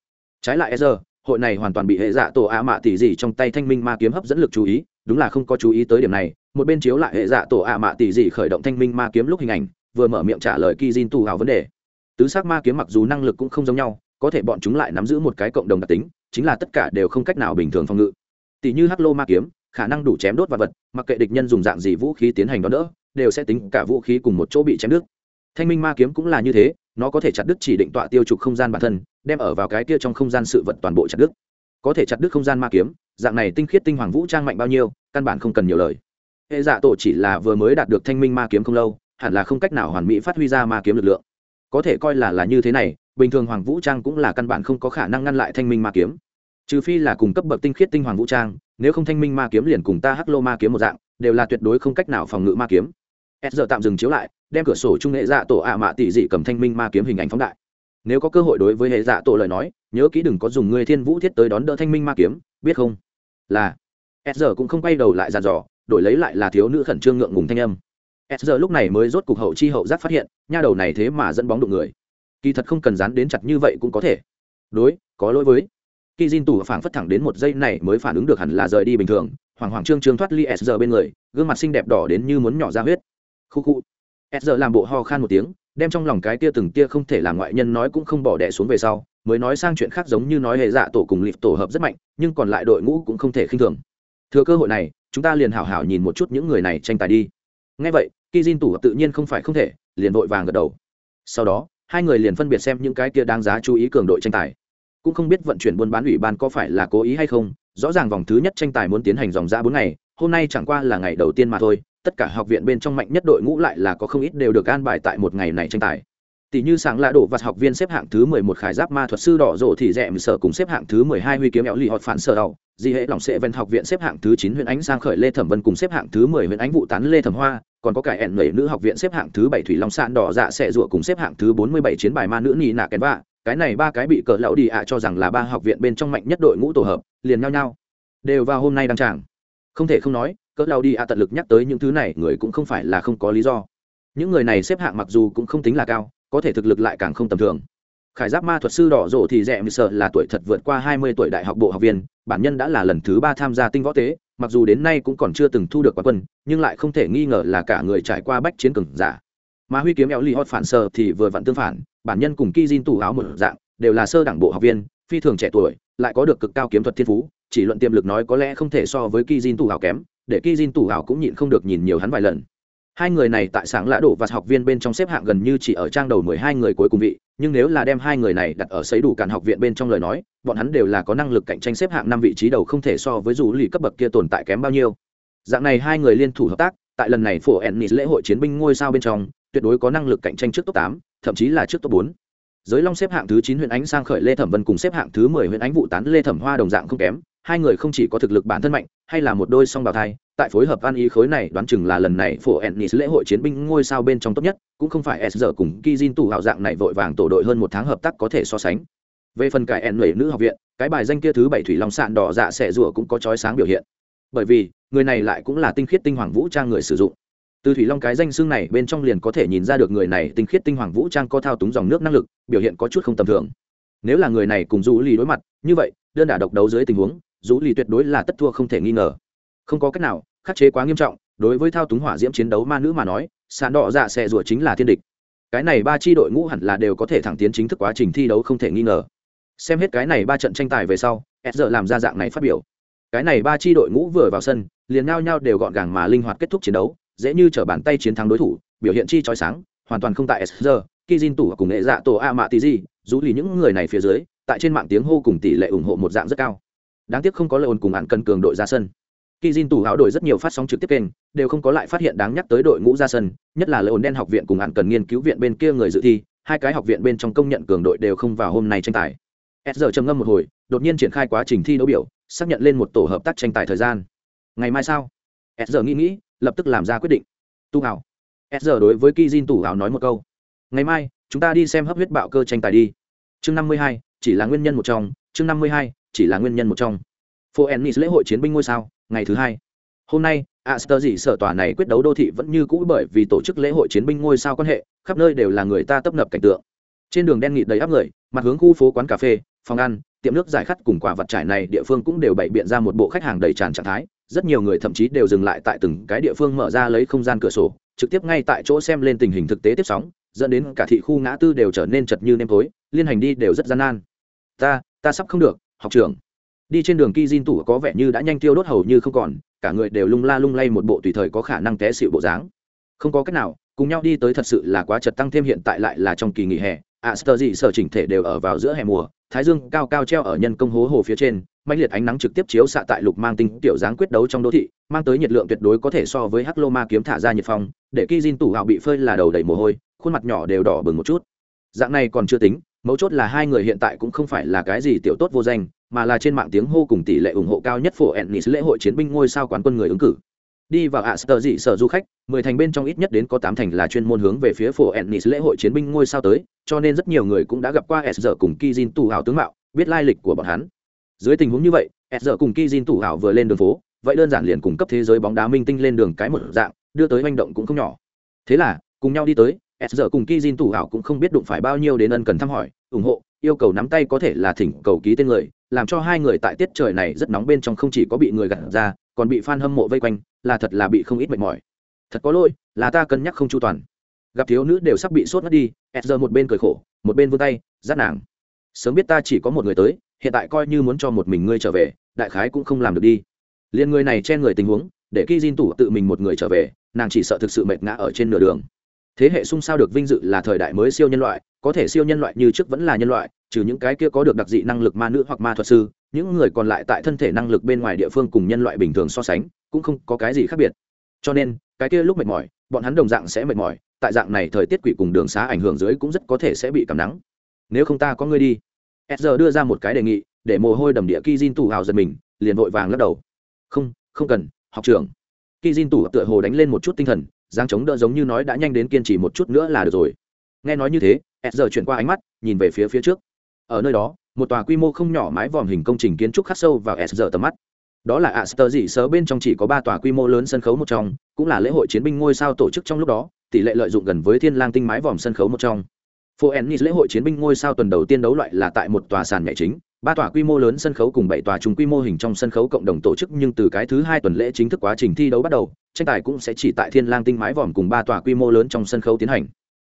Trái lại s hội này hoàn toàn bị hệ dạ tổ a mạ tỷ gì trong tay thanh minh ma kiếm hấp dẫn lực chú ý, đúng là không có chú ý tới điểm này một bên chiếu lại hệ dạ tổ a mạ tỷ gì khởi động thanh minh ma kiếm lúc hình ảnh, vừa mở miệng trả lời kizin tu hào vấn đề. Tứ sắc ma kiếm mặc dù năng lực cũng không giống nhau, có thể bọn chúng lại nắm giữ một cái cộng đồng đặc tính, chính là tất cả đều không cách nào bình thường phòng ngự. Tỷ như hắc lô ma kiếm, khả năng đủ chém đốt và vật, mặc kệ địch nhân dùng dạng gì vũ khí tiến hành đó nữa đều sẽ tính cả vũ khí cùng một chỗ bị chém đứt. Thanh minh ma kiếm cũng là như thế, nó có thể chặt đứt chỉ định tọa tiêu trục không gian bản thân, đem ở vào cái kia trong không gian sự vật toàn bộ chặt đứt. Có thể chặt đứt không gian ma kiếm, dạng này tinh khiết tinh hoàng vũ trang mạnh bao nhiêu, căn bản không cần nhiều lời hệ dạ tổ chỉ là vừa mới đạt được thanh minh ma kiếm không lâu, hẳn là không cách nào hoàn mỹ phát huy ra ma kiếm lực lượng. Có thể coi là là như thế này, bình thường hoàng vũ trang cũng là căn bản không có khả năng ngăn lại thanh minh ma kiếm. Trừ phi là cùng cấp bậc tinh khiết tinh hoàng vũ trang, nếu không thanh minh ma kiếm liền cùng ta hắc lô ma kiếm một dạng, đều là tuyệt đối không cách nào phòng ngự ma kiếm. S giờ tạm dừng chiếu lại, đem cửa sổ trung Hệ dạ tổ ạ mạ tỷ dị cầm thanh minh ma kiếm hình ảnh phóng đại. Nếu có cơ hội đối với hệ dạ tổ lời nói, nhớ kỹ đừng có dùng người thiên vũ thiết tới đón đỡ thanh minh ma kiếm, biết không? Là. S giờ cũng không quay đầu lại dàn dò đổi lấy lại là thiếu nữ khẩn trương ngượng ngùng thanh âm. S giờ lúc này mới rốt cục hậu chi hậu giác phát hiện, nha đầu này thế mà dẫn bóng đụng người. Kỳ thật không cần dán đến chặt như vậy cũng có thể. Đối, có lỗi với. Khi Jin tủ phảng phất thẳng đến một giây này mới phản ứng được hẳn là rời đi bình thường hoàng hoàng trương trương thoát ly s giờ bên người, gương mặt xinh đẹp đỏ đến như muốn nhỏ ra huyết. Khu khu. S giờ làm bộ ho khan một tiếng, đem trong lòng cái tia từng tia không thể làm ngoại nhân nói cũng không bỏ đẻ xuống về sau, mới nói sang chuyện khác giống như nói hệ dạ tổ cùng lịp tổ hợp rất mạnh, nhưng còn lại đội ngũ cũng không thể khinh thường thừa cơ hội này, chúng ta liền hảo hảo nhìn một chút những người này tranh tài đi. Ngay vậy khi Jin tủ tự nhiên không phải không thể, liền vội vàng gật đầu. Sau đó, hai người liền phân biệt xem những cái kia đáng giá chú ý cường đội tranh tài. Cũng không biết vận chuyển buôn bán ủy ban có phải là cố ý hay không, rõ ràng vòng thứ nhất tranh tài muốn tiến hành dòng ra bốn ngày, hôm nay chẳng qua là ngày đầu tiên mà thôi, tất cả học viện bên trong mạnh nhất đội ngũ lại là có không ít đều được an bài tại một ngày này tranh tài tỷ như sáng lạ đổ vặt học viên xếp hạng thứ mười một khải giáp ma thuật sư đỏ rộ thì rẻ sở cùng xếp hạng thứ mười hai huy kiếm éo lì họt phản sở đầu di hệ lòng sẽ ven học viện xếp hạng thứ chín huyện ánh sang khởi lê thẩm vân cùng xếp hạng thứ mười huyện ánh vụ tán lê thẩm hoa. Còn có cải ẹn nẩy nữ học viện xếp hạng thứ bảy thủy long sạn đỏ dạ sẽ rủa cùng xếp hạng thứ bốn mươi bảy chiến bài ma nữ nì nạ kén vạ. Cái này ba cái bị cỡ lão đi ạ cho rằng là ba học viện bên trong mạnh nhất đội ngũ tổ hợp, liền nhau nhau. Đều vào hôm nay đăng tràng. Không thể không nói cỡ lão đi ạ tận lực nhắc tới những thứ này, người cũng không phải là không có lý do. Những người này xếp hạng mặc dù cũng không tính là cao có thể thực lực lại càng không tầm thường. Khải giáp ma thuật sư đỏ rộ thì rẻ sợ là tuổi thật vượt qua hai mươi tuổi đại học bộ học viên, bản nhân đã là lần thứ ba tham gia tinh võ tế, mặc dù đến nay cũng còn chưa từng thu được quán quân, nhưng lại không thể nghi ngờ là cả người trải qua bách chiến cường giả. Mà huy kiếm eo li hot phản sợ thì vừa vặn tương phản, bản nhân cùng ki jin tủ áo một dạng, đều là sơ đẳng bộ học viên, phi thường trẻ tuổi, lại có được cực cao kiếm thuật thiên phú, chỉ luận tiềm lực nói có lẽ không thể so với ki jin tủ áo kém, để ki jin tủ áo cũng nhịn không được nhìn nhiều hắn vài lần hai người này tại sáng lã đổ và học viên bên trong xếp hạng gần như chỉ ở trang đầu mười hai người cuối cùng vị, nhưng nếu là đem hai người này đặt ở xấy đủ cản học viện bên trong lời nói, bọn hắn đều là có năng lực cạnh tranh xếp hạng năm vị trí đầu không thể so với dù lì cấp bậc kia tồn tại kém bao nhiêu. Dạng này hai người liên thủ hợp tác, tại lần này phổ ennis lễ hội chiến binh ngôi sao bên trong, tuyệt đối có năng lực cạnh tranh trước top tám, thậm chí là trước top bốn. Giới long xếp hạng thứ chín huyện ánh sang khởi lê thẩm vân cùng xếp hạng thứ mười huyện ánh vụ tán lê thẩm hoa đồng dạng không kém hai người không chỉ có thực lực bản thân mạnh, hay là một đôi song bào thai, tại phối hợp an ý khối này đoán chừng là lần này phổ ennis lễ hội chiến binh ngôi sao bên trong tốt nhất, cũng không phải s giờ cùng kizin tù hạo dạng này vội vàng tổ đội hơn một tháng hợp tác có thể so sánh. Về phần cải en nữ học viện, cái bài danh kia thứ bảy thủy long sạn đỏ dạ xẻ rùa cũng có chói sáng biểu hiện. Bởi vì, người này lại cũng là tinh khiết tinh hoàng vũ trang người sử dụng. Từ thủy long cái danh xương này bên trong liền có thể nhìn ra được người này tinh khiết tinh hoàng vũ trang có thao túng dòng nước năng lực, biểu hiện có chút không tầm thường. Nếu là người này cùng du ly đối mặt, như vậy, đơn đả độc đấu dưới tình huống du lì tuyệt đối là tất thua không thể nghi ngờ. Không có cách nào, khắc chế quá nghiêm trọng, đối với thao túng hỏa diễm chiến đấu ma nữ mà nói, sàn đỏ dạ xẻ rủa chính là thiên địch. Cái này ba chi đội ngũ hẳn là đều có thể thẳng tiến chính thức quá trình thi đấu không thể nghi ngờ. Xem hết cái này ba trận tranh tài về sau s giờ làm ra dạng này phát biểu. Cái này ba chi đội ngũ vừa vào sân, liền nhau nhau đều gọn gàng mà linh hoạt kết thúc chiến đấu, dễ như t bàn tay chiến thắng đối thủ, biểu hiện chi trói sáng, hoàn toàn không tại s giờ khi Jin tủ cùng nghệ dạ tổ a mạ tí gì dù lì những người này phía dưới, tại trên mạng tiếng hô cùng tỷ lệ ủng hộ một dạng rất cao đáng tiếc không có lời ồn cùng hạn cần cường đội ra sân. Khi Jin tủ hào đổi rất nhiều phát sóng trực tiếp kênh, đều không có lại phát hiện đáng nhắc tới đội ngũ ra sân, nhất là lời ồn đen học viện cùng hạn cần nghiên cứu viện bên kia người dự thi, hai cái học viện bên trong công nhận cường đội đều không vào hôm nay tranh tài. S giờ trầm ngâm một hồi, đột nhiên triển khai quá trình thi đấu biểu, xác nhận lên một tổ hợp tác tranh tài thời gian. Ngày mai sao? S giờ nghĩ nghĩ, lập tức làm ra quyết định. Tu hảo s giờ đối với ki jin tủ hảo nói một câu. Ngày mai, chúng ta đi xem hấp huyết bạo cơ tranh tài đi. Chương năm mươi hai, chỉ là nguyên nhân một trong. Chương năm mươi hai chỉ là nguyên nhân một trong. Phố ennis lễ hội chiến binh ngôi sao, ngày thứ hai. Hôm nay Aster dị sở tòa này quyết đấu đô thị vẫn như cũ bởi vì tổ chức lễ hội chiến binh ngôi sao quan hệ, khắp nơi đều là người ta tấp nập cảnh tượng. Trên đường đen nghịt đầy áp người, mặt hướng khu phố quán cà phê, phòng ăn, tiệm nước giải khát cùng quả vật trải này địa phương cũng đều bày biện ra một bộ khách hàng đầy tràn trạng thái, rất nhiều người thậm chí đều dừng lại tại từng cái địa phương mở ra lấy không gian cửa sổ, trực tiếp ngay tại chỗ xem lên tình hình thực tế tiếp sóng, dẫn đến cả thị khu ngã tư đều trở nên chật như nêm tối, liên hành đi đều rất gian nan. Ta ta sắp không được học trưởng đi trên đường ki jin tủ có vẻ như đã nhanh tiêu đốt hầu như không còn, cả người đều lung la lung lay một bộ tùy thời có khả năng té xịu bộ dáng. Không có cách nào, cùng nhau đi tới thật sự là quá chật tăng thêm hiện tại lại là trong kỳ nghỉ hè ạ sơ dị sở chỉnh thể đều ở vào giữa hè mùa, thái dương cao cao treo ở nhân công hố hồ phía trên mạnh liệt ánh nắng trực tiếp chiếu xạ tại lục mang tinh tiểu dáng quyết đấu trong đô thị, mang tới nhiệt lượng tuyệt đối có thể so với hắc lô ma kiếm thả ra nhiệt phong, để ki jin tủ hào bị phơi là đầu đầy mồ hôi, khuôn mặt nhỏ đều đỏ bừng một chút. Dạng này còn chưa tính mấu chốt là hai người hiện tại cũng không phải là cái gì tiểu tốt vô danh, mà là trên mạng tiếng hô cùng tỷ lệ ủng hộ cao nhất phổ ennis lễ hội chiến binh ngôi sao quán quân người ứng cử. Đi vào ạ sơ dị sở du khách, mười thành bên trong ít nhất đến có tám thành là chuyên môn hướng về phía phổ ennis lễ hội chiến binh ngôi sao tới, cho nên rất nhiều người cũng đã gặp qua s giờ cùng ki jin tù hào tướng mạo, biết lai lịch của bọn hắn. Dưới tình huống như vậy s giờ cùng ki jin tù hào vừa lên đường phố, vậy đơn giản liền cung cấp thế giới bóng đá minh tinh lên đường cái một dạng, đưa tới manh động cũng không nhỏ. Thế là, cùng nhau đi tới s giờ cùng ki jin hảo cũng không biết đụng phải bao nhiêu đến ân cần thăm hỏi, ủng hộ, yêu cầu nắm tay có thể là thỉnh cầu ký tên người, làm cho hai người tại tiết trời này rất nóng bên trong không chỉ có bị người gặt ra, còn bị f a n hâm mộ vây quanh, là thật là bị không ít mệt mỏi. Thật có lỗi, là ta cân nhắc không chu toàn. Gặp thiếu nữ đều sắp bị sốt mất đi, s giờ một bên cười khổ, một bên vươn tay, dắt nàng. Sớm biết ta chỉ có một người tới, hiện tại coi như muốn cho một mình ngươi trở về, đại khái cũng không làm được đi. Liền người này chen người tình huống, để kizin Jin tủ tự mình một người trở về, nàng chỉ sợ thực sự mệt ngã ở trên nửa đường thế hệ sung sao được vinh dự là thời đại mới siêu nhân loại, có thể siêu nhân loại như trước vẫn là nhân loại, trừ những cái kia có được đặc dị năng lực ma nữ hoặc ma thuật sư, những người còn lại tại thân thể năng lực bên ngoài địa phương cùng nhân loại bình thường so sánh, cũng không có cái gì khác biệt. Cho nên, cái kia lúc mệt mỏi, bọn hắn đồng dạng sẽ mệt mỏi, tại dạng này thời tiết quỷ cùng đường xá ảnh hưởng dưới cũng rất có thể sẽ bị cảm nắng. Nếu không ta có ngươi đi. S giờ đưa ra một cái đề nghị, để mồ hôi đầm địa ki jin tù hào giật mình, liền vội vàng lắc đầu. Không không cần, học trưởng. Ki jin tù tựa hồ đánh lên một chút tinh thần giang chống đỡ giống như nói đã nhanh đến kiên trì một chút nữa là được rồi. Nghe nói như thế s giờ chuyển qua ánh mắt, nhìn về phía phía trước. Ở nơi đó, một tòa quy mô không nhỏ mái vòm hình công trình kiến trúc khắc sâu vào s giờ tầm mắt. Đó là ạ sơ dị sớ bên trong chỉ có ba tòa quy mô lớn sân khấu một trong, cũng là lễ hội chiến binh ngôi sao tổ chức trong lúc đó, tỷ lệ lợi dụng gần với thiên lang tinh mái vòm sân khấu một trong. Phố ennis lễ hội chiến binh ngôi sao tuần đầu tiên đấu loại là tại một tòa sàn nhảy chính ba tòa quy mô lớn sân khấu cùng bảy tòa trùng quy mô hình trong sân khấu cộng đồng tổ chức, nhưng từ cái thứ hai tuần lễ chính thức quá trình thi đấu bắt đầu, tranh tài cũng sẽ chỉ tại thiên lang tinh mái vòm cùng ba tòa quy mô lớn trong sân khấu tiến hành.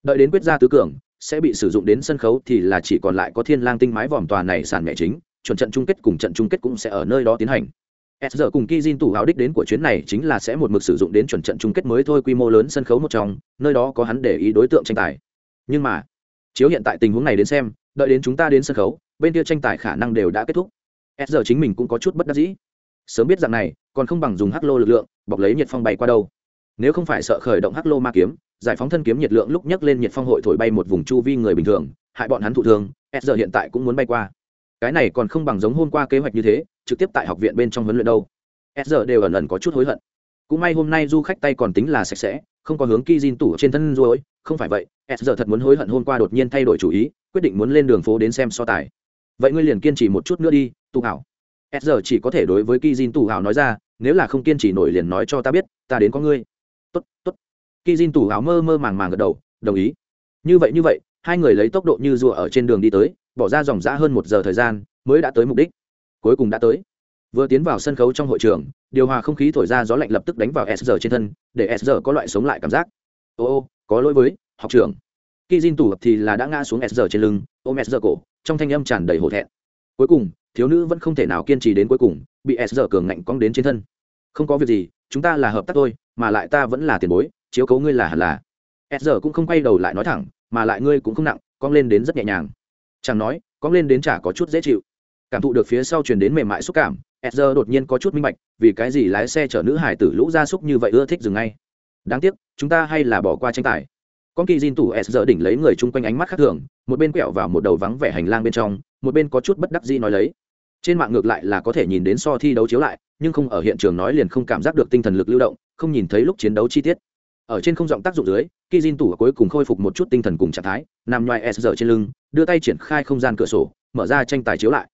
Đợi đến quyết ra tứ cường, sẽ bị sử dụng đến sân khấu thì là chỉ còn lại có thiên lang tinh mái vòm tòa này sàn mẹ chính, chuẩn trận chung kết cùng trận chung kết cũng sẽ ở nơi đó tiến hành. S giờ cùng kizin tủ hào đích đến của chuyến này chính là sẽ một mực sử dụng đến chuẩn trận chung kết mới thôi quy mô lớn sân khấu một trong, nơi đó có hắn để ý đối tượng tranh tài. Nhưng mà, chiếu hiện tại tình huống này đến xem, đợi đến chúng ta đến sân khấu bên kia tranh tài khả năng đều đã kết thúc. S giờ chính mình cũng có chút bất đắc dĩ. Sớm biết rằng này, còn không bằng dùng hắc lô lực lượng, bọc lấy nhiệt phong bay qua đâu. Nếu không phải sợ khởi động hắc lô ma kiếm, giải phóng thân kiếm nhiệt lượng lúc nhấc lên nhiệt phong hội thổi bay một vùng chu vi người bình thường, hại bọn hắn thụ thương s giờ hiện tại cũng muốn bay qua. Cái này còn không bằng giống hôm qua kế hoạch như thế, trực tiếp tại học viện bên trong huấn luyện đâu. S giờ đều ẩn ẩn có chút hối hận. Cũng may hôm nay du khách tay còn tính là sạch sẽ, không có hướng kizin tủ trên thân rồi không phải vậy s giờ thật muốn hối hận hôm qua đột nhiên thay đổi chủ ý, quyết định muốn lên đường phố đến xem so tài vậy ngươi liền kiên trì một chút nữa đi tu hảo. S giờ chỉ có thể đối với ki jin hảo nói ra, nếu là không kiên trì nổi liền nói cho ta biết, ta đến có ngươi. Tốt tốt. Ki jin tủ hảo mơ mơ màng màng gật đầu, đồng ý. Như vậy như vậy, hai người lấy tốc độ như rùa ở trên đường đi tới, bỏ ra dòng dã hơn một giờ thời gian, mới đã tới mục đích. Cuối cùng đã tới. Vừa tiến vào sân khấu trong hội trường, điều hòa không khí thổi ra gió lạnh lập tức đánh vào sr trên thân, để sr có loại sống lại cảm giác. Ô ô, có lỗi với, học trưởng khi Jin tủ thì là đã ngã xuống s giờ trên lưng ôm s giờ cổ trong thanh âm tràn đầy hổ thẹn. Cuối cùng thiếu nữ vẫn không thể nào kiên trì đến cuối cùng bị s giờ cường ngạnh cong đến trên thân. Không có việc gì chúng ta là hợp tác thôi mà lại ta vẫn là tiền bối chiếu cấu ngươi là hẳn là. S giờ cũng không quay đầu lại nói thẳng mà lại ngươi cũng không nặng cong lên đến rất nhẹ nhàng. Chẳng nói cong lên đến chả có chút dễ chịu. Cảm thụ được phía sau truyền đến mềm mại xúc cảm Ezra đột nhiên có chút minh bạch, vì cái gì lái xe chở nữ hải tử lũ ra súc như vậy ưa thích dừng ngay. Đáng tiếc, chúng ta hay là bỏ qua tranh tài. Con kỳ Jin tủ Ezra đỉnh lấy người chung quanh ánh mắt khác thường, một bên quẹo vào một đầu vắng vẻ hành lang bên trong, một bên có chút bất đắc dĩ nói lấy. trên mạng ngược lại là có thể nhìn đến so thi đấu chiếu lại nhưng không ở hiện trường nói liền không cảm giác được tinh thần lực lưu động không nhìn thấy lúc chiến đấu chi tiết. Ở trên không giọng tác dụng dưới khi Jin tủ cuối cùng khôi phục một chút tinh thần cùng trạng thái nằm ngoài s giờ trên lưng đưa tay triển khai không gian cửa sổ mở ra tranh tài chiếu lại.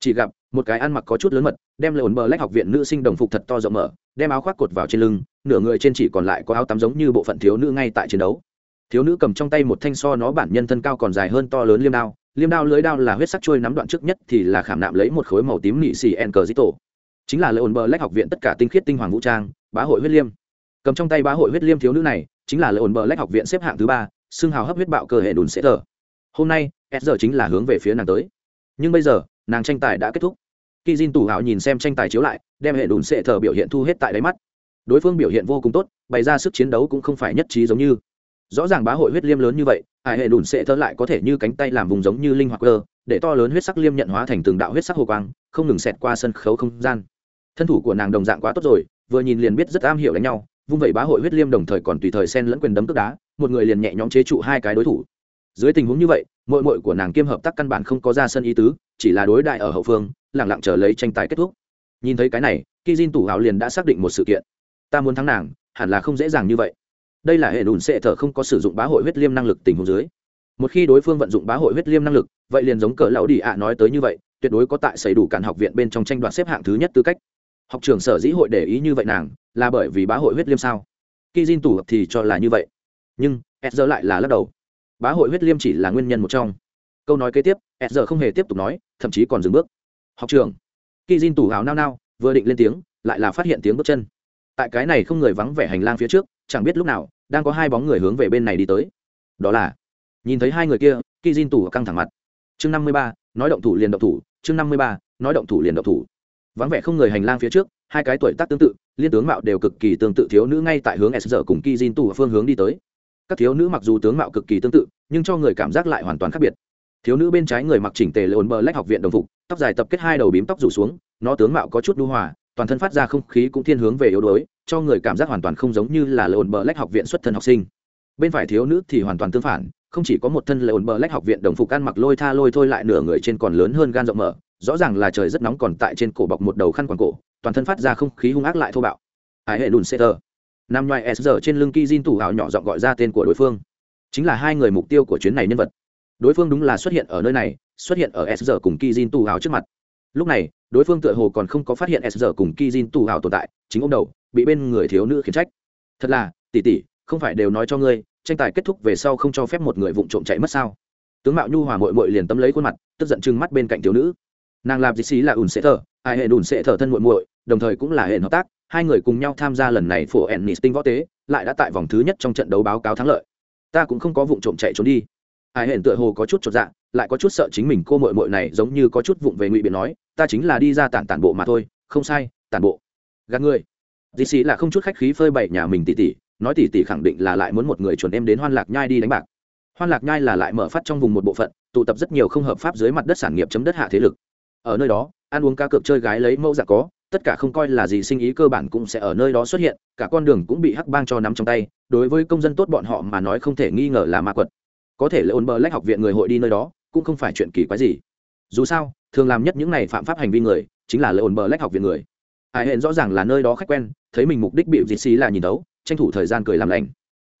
Chỉ gặp một cái ăn mặc có chút lớn mật đem lệ ổn bờ lách học viện nữ sinh đồng phục thật to rộng mở đem áo khoác cột vào trên lưng nửa người trên chỉ còn lại có áo tắm giống như bộ phận thiếu nữ ngay tại chiến đấu thiếu nữ cầm trong tay một thanh so nó bản nhân thân cao còn dài hơn to lớn liêm đao liêm đao lưới đao là huyết sắc trôi nắm đoạn trước nhất thì là khảm nạm lấy một khối màu tím nị xì en cờ dít tổ chính là lệ ổn bờ lách học viện tất cả tinh khiết tinh hoàng vũ trang, bá hội huyết liêm. Cầm trong tay bá hội huyết liêm thiếu nữ này, chính là lệ ổn bờ lách học viện xếp hạng thứ ba, xưng hào hấp huyết bạo cơ hệ đùn sẽ tờ. Hôm nay s giờ chính là hướng về phía nàng tới. Nhưng bây giờ, nàng tranh tài đã kết thúc. Khi Jin tủ hào nhìn xem tranh tài chiếu lại, đem hệ đùn sẽ thờ biểu hiện thu hết tại đáy mắt. Đối phương biểu hiện vô cùng tốt, bày ra sức chiến đấu cũng không phải nhất trí giống như rõ ràng bá hội huyết liêm lớn như vậy hải hệ đùn sẽ thơ lại có thể như cánh tay làm vùng giống như linh hoạt cơ, để to lớn huyết sắc liêm nhận hóa thành từng đạo huyết sắc hồ quang, không ngừng xẹt qua sân khấu không gian. Thân thủ của nàng đồng dạng quá tốt rồi, vừa nhìn liền biết rất am hiểu đánh nhau, vung vẩy bá hội huyết liêm đồng thời còn tùy thời xen lẫn quyền đấm tức đá, một người liền nhẹ nhõm chế trụ hai cái đối thủ. Dưới tình huống như vậy mội mội của nàng kiêm hợp tác căn bản không có ra sân ý tứ, chỉ là đối đại ở hậu phương lẳng lặng chờ lấy tranh tài kết thúc. Nhìn thấy cái này khi Jin tủ hào liền đã xác định một sự kiện. Ta muốn thắng nàng, hẳn là không dễ dàng như vậy đây là hệ đùn sệ thở không có sử dụng bá hội huyết liêm năng lực tình huống dưới. Một khi đối phương vận dụng bá hội huyết liêm năng lực, vậy liền giống cờ lão đi ạ nói tới như vậy, tuyệt đối có tại xảy đủ cản học viện bên trong tranh đoạt xếp hạng thứ nhất tư cách. Học trưởng sở dĩ hội để ý như vậy nàng, là bởi vì bá hội huyết liêm sao? Khi diên tủ thì cho là như vậy. Nhưng s lại là lắc đầu. Bá hội huyết liêm chỉ là nguyên nhân một trong. Câu nói kế tiếp s không hề tiếp tục nói, thậm chí còn dừng bước. Học trưởng khi diên tủ hào nao nao, vừa định lên tiếng, lại là phát hiện tiếng bước chân. Tại cái này không người vắng vẻ hành lang phía trước chẳng biết lúc nào, đang có hai bóng người hướng về bên này đi tới. Đó là, nhìn thấy hai người kia Ki Jin tủ căng thẳng mặt. Chương năm mươi ba, nói động thủ liền động thủ, chương năm mươi ba, nói động thủ liền động thủ. Vắng vẻ không người hành lang phía trước, hai cái tuổi tác tương tự, liên tướng mạo đều cực kỳ tương tự thiếu nữ ngay tại hướng s giờ cùng ki jin tù phương hướng đi tới. Các thiếu nữ mặc dù tướng mạo cực kỳ tương tự, nhưng cho người cảm giác lại hoàn toàn khác biệt. Thiếu nữ bên trái người mặc chỉnh tề lộn bờ lách học viện đồng phục, tóc dài tập kết hai đầu bím tóc rủ xuống, nó tướng mạo có chút đu hòa, toàn thân phát ra không khí cũng thiên hướng về yếu đuối cho người cảm giác hoàn toàn không giống như là lộn bờ lách học viện xuất thân học sinh. Bên phải thiếu nữ thì hoàn toàn tương phản, không chỉ có một thân lộn bờ lách học viện đồng phục ăn mặc lôi tha lôi thôi lại nửa người trên còn lớn hơn gan rộng mở, rõ ràng là trời rất nóng còn tại trên cổ bọc một đầu khăn quàng cổ, toàn thân phát ra không khí hung ác lại thô bạo. Hải hệ đùn xê tờ. Nam ngoài s giờ trên lưng ki jin tủ hào nhỏ giọng gọi ra tên của đối phương. Chính là hai người mục tiêu của chuyến này nhân vật. Đối phương đúng là xuất hiện ở nơi này, xuất hiện ở s giờ cùng ki jin tủ hào trước mặt. Lúc này, đối phương tựa hồ còn không có phát hiện s giờ cùng ki jin tủ hào tồn tại, chính ông đầu bị bên người thiếu nữ khiển trách. Thật là tỉ tỉ không phải đều nói cho ngươi, tranh tài kết thúc về sau không cho phép một người vụng trộm chạy mất sao? Tướng mạo nhu hòa mội mội liền tấm lấy khuôn mặt, tức giận chừng mắt bên cạnh thiếu nữ. Nàng làm gì xí là ùn sẽ thở, ai hệ ùn sẽ thở thân muội muội, đồng thời cũng là hệ hợp tác, hai người cùng nhau tham gia lần này phổ ennis tinh võ tế, lại đã tại vòng thứ nhất trong trận đấu báo cáo thắng lợi. Ta cũng không có vụng trộm chạy trốn đi. Ai hẹn tựa hồ có chút chột dạ lại có chút sợ chính mình cô muội muội này giống như có chút vụng về ngụy biện nói, ta chính là đi ra tản tản bộ mà thôi, không sai, tản bộ. Gạt người dì xì là không chút khách khí phơi bày nhà mình tỉ tỉ, nói tỉ tỉ khẳng định là lại muốn một người chuẩn em đến hoan lạc nhai đi đánh bạc. Hoan lạc nhai là lại mở phát trong vùng một bộ phận, tụ tập rất nhiều không hợp pháp dưới mặt đất sản nghiệp chấm đất hạ thế lực. Ở nơi đó, ăn uống cá cược chơi gái lấy mẫu dạng có, tất cả không coi là gì sinh ý cơ bản cũng sẽ ở nơi đó xuất hiện, cả con đường cũng bị hắc bang cho nắm trong tay, đối với công dân tốt bọn họ mà nói không thể nghi ngờ là ma quật. Có thể là bờ lách học viện người hội đi nơi đó, cũng không phải chuyện kỳ quái gì. Dù sao, thường làm nhất những này phạm pháp hành vi người, chính là lệ bờ lách học viện người hải hẹn rõ ràng là nơi đó khách quen, thấy mình mục đích bị dịt xí là nhìn đấu tranh thủ thời gian cười làm lành.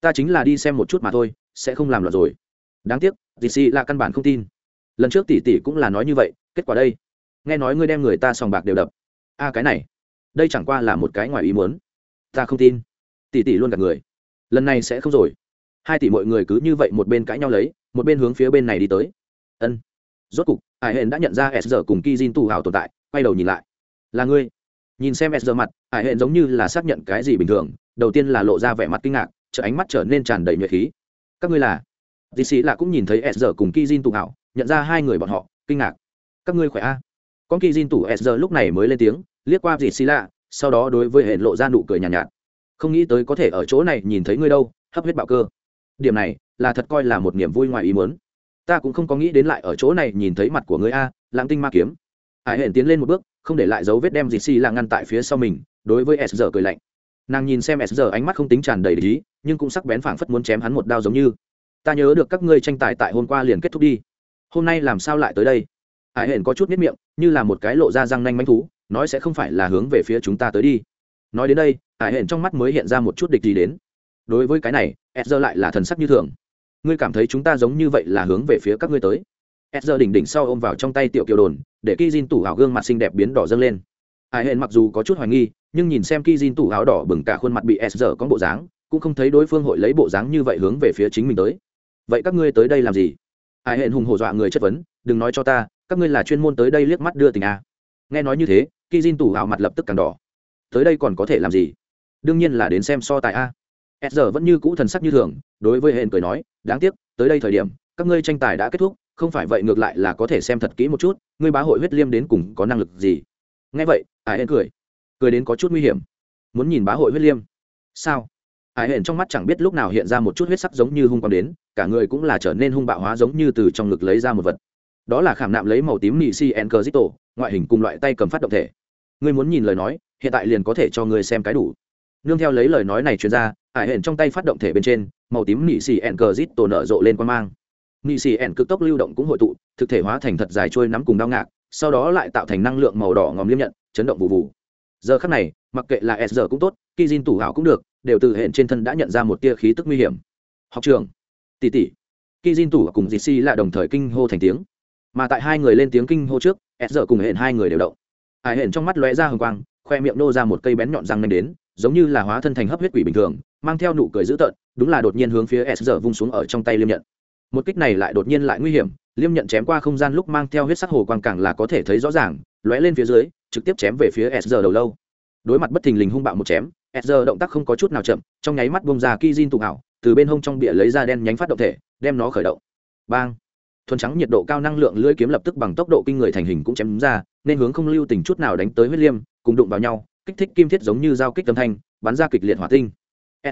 Ta chính là đi xem một chút mà thôi, sẽ không làm loạn rồi. Đáng tiếc dịt xí là căn bản không tin. Lần trước tỷ tỷ cũng là nói như vậy, kết quả đây. Nghe nói ngươi đem người ta sòng bạc đều đập. A, cái này. Đây chẳng qua là một cái ngoài ý muốn. Ta không tin. Tỷ tỷ luôn gặp người. Lần này sẽ không rồi. Hai tỷ mọi người cứ như vậy một bên cãi nhau lấy, một bên hướng phía bên này đi tới. Ân. Rốt cục hải hển đã nhận ra s giờ cùng ki jin tu hào tồn tại, quay đầu nhìn lại. Là ngươi nhìn xem s giờ mặt hải hển giống như là xác nhận cái gì bình thường đầu tiên là lộ ra vẻ mặt kinh ngạc chợ ánh mắt trở nên tràn đầy nhuệ khí. Các ngươi là? Dì sĩ là cũng nhìn thấy s giờ cùng kizin tụ hảo nhận ra hai người bọn họ kinh ngạc. Các ngươi khỏe a? Con kỳ Jin tủ s lúc này mới lên tiếng liếc qua dì sĩ lạ sau đó đối với hệ lộ ra nụ cười nhàn nhạt, nhạt. Không nghĩ tới có thể ở chỗ này nhìn thấy ngươi đâu hấp huyết bạo cơ. Điểm này là thật coi là một niềm vui ngoài ý muốn. Ta cũng không có nghĩ đến lại ở chỗ này nhìn thấy mặt của ngươi a lãng tinh ma kiếm hải hển tiến lên một bước, không để lại dấu vết đem dì xì là ngăn tại phía sau mình, đối với s cười lạnh. Nàng nhìn xem s ánh mắt không tính tràn đầy lý nhưng cũng sắc bén phảng phất muốn chém hắn một đao giống như. Ta nhớ được các ngươi tranh tài tại hôm qua liền kết thúc đi. Hôm nay làm sao lại tới đây? Hải hển có chút nếp miệng, như là một cái lộ ra răng nanh manh thú, nói sẽ không phải là hướng về phía chúng ta tới đi. Nói đến đây, hải hển trong mắt mới hiện ra một chút địch gì đến. Đối với cái này edger lại là thần sắc như thường. Ngươi cảm thấy chúng ta giống như vậy là hướng về phía các ngươi tới? Edger đỉnh đỉnh sau ôm vào trong tay tiểu kiều đồn để ki jin tủ hào gương mặt xinh đẹp biến đỏ dâng lên. Hải hên mặc dù có chút hoài nghi, nhưng nhìn xem ki jin tủ áo đỏ bừng cả khuôn mặt bị edger có bộ dáng, cũng không thấy đối phương hội lấy bộ dáng như vậy hướng về phía chính mình tới. Vậy các ngươi tới đây làm gì? Hải hên hùng hổ dọa người chất vấn, đừng nói cho ta, các ngươi là chuyên môn tới đây liếc mắt đưa tình a nghe nói như thế ki jin tủ hào mặt lập tức càng đỏ. Tới đây còn có thể làm gì? Đương nhiên là đến xem so tài a. S giờ vẫn như cũ thần sắc như thường, đối với hên cười nói, đáng tiếc, tới đây thời điểm, các ngươi tranh tài đã kết thúc không phải vậy ngược lại là có thể xem thật kỹ một chút ngươi bá hội huyết liêm đến cùng có năng lực gì? Nghe vậy ải hển cười. Cười đến có chút nguy hiểm. Muốn nhìn bá hội huyết liêm? Sao? Ải hển trong mắt chẳng biết lúc nào hiện ra một chút huyết sắc giống như hung quang đến cả người cũng là trở nên hung bạo hóa giống như từ trong ngực lấy ra một vật. Đó là khảm nạm lấy màu tím nị si en tổ, ngoại hình cùng loại tay cầm phát động thể. Ngươi muốn nhìn lời nói hiện tại liền có thể cho ngươi xem cái đủ. Nương theo lấy lời nói này truyền ra hải hển trong tay phát động thể bên trên màu tím nị xì ẻn cờ rít tổ nở rộ lên quan mang nghị xì ẻn cực tốc lưu động cũng hội tụ, thực thể hóa thành thật dài trôi nắm cùng đao ngạc, sau đó lại tạo thành năng lượng màu đỏ ngòm liêm nhận, chấn động vụ vụ giờ khắc này, mặc kệ là s giờ cũng tốt khi Jin tủ hảo cũng được, đều từ hẹn trên thân đã nhận ra một tia khí tức nguy hiểm. Học trường. Tỷ tỷ khi Jin tủ cùng dì si là đồng thời kinh hô thành tiếng. Mà tại hai người lên tiếng kinh hô trước, s giờ cùng hẹn hai người đều động. Hải hẹn trong mắt lóe ra hồng quang, khoe miệng nô ra một cây bén nhọn răng nhanh đến, giống như là hóa thân thành hấp huyết quỷ bình thường, mang theo nụ cười dữ tợn, đúng là đột nhiên hướng phía s giờ vung xuống ở trong tay liêm nhận một kích này lại đột nhiên lại nguy hiểm, liêm nhận chém qua không gian lúc mang theo huyết sắc hồ quang càng là có thể thấy rõ ràng, lóe lên phía dưới, trực tiếp chém về phía sr đầu lâu. Đối mặt bất thình lình hung bạo một chém sr động tác không có chút nào chậm, trong nháy mắt bông ra ki jin tụ ảo từ bên hông trong bịa lấy ra đen nhánh phát động thể, đem nó khởi động. Bang! Thuần trắng nhiệt độ cao năng lượng lưỡi kiếm lập tức bằng tốc độ kinh người thành hình cũng chém ra, nên hướng không lưu tình chút nào đánh tới huyết liêm, cùng đụng vào nhau, kích thích kim thiết giống như dao kích âm thanh, bắn ra kịch liệt hỏa tinh.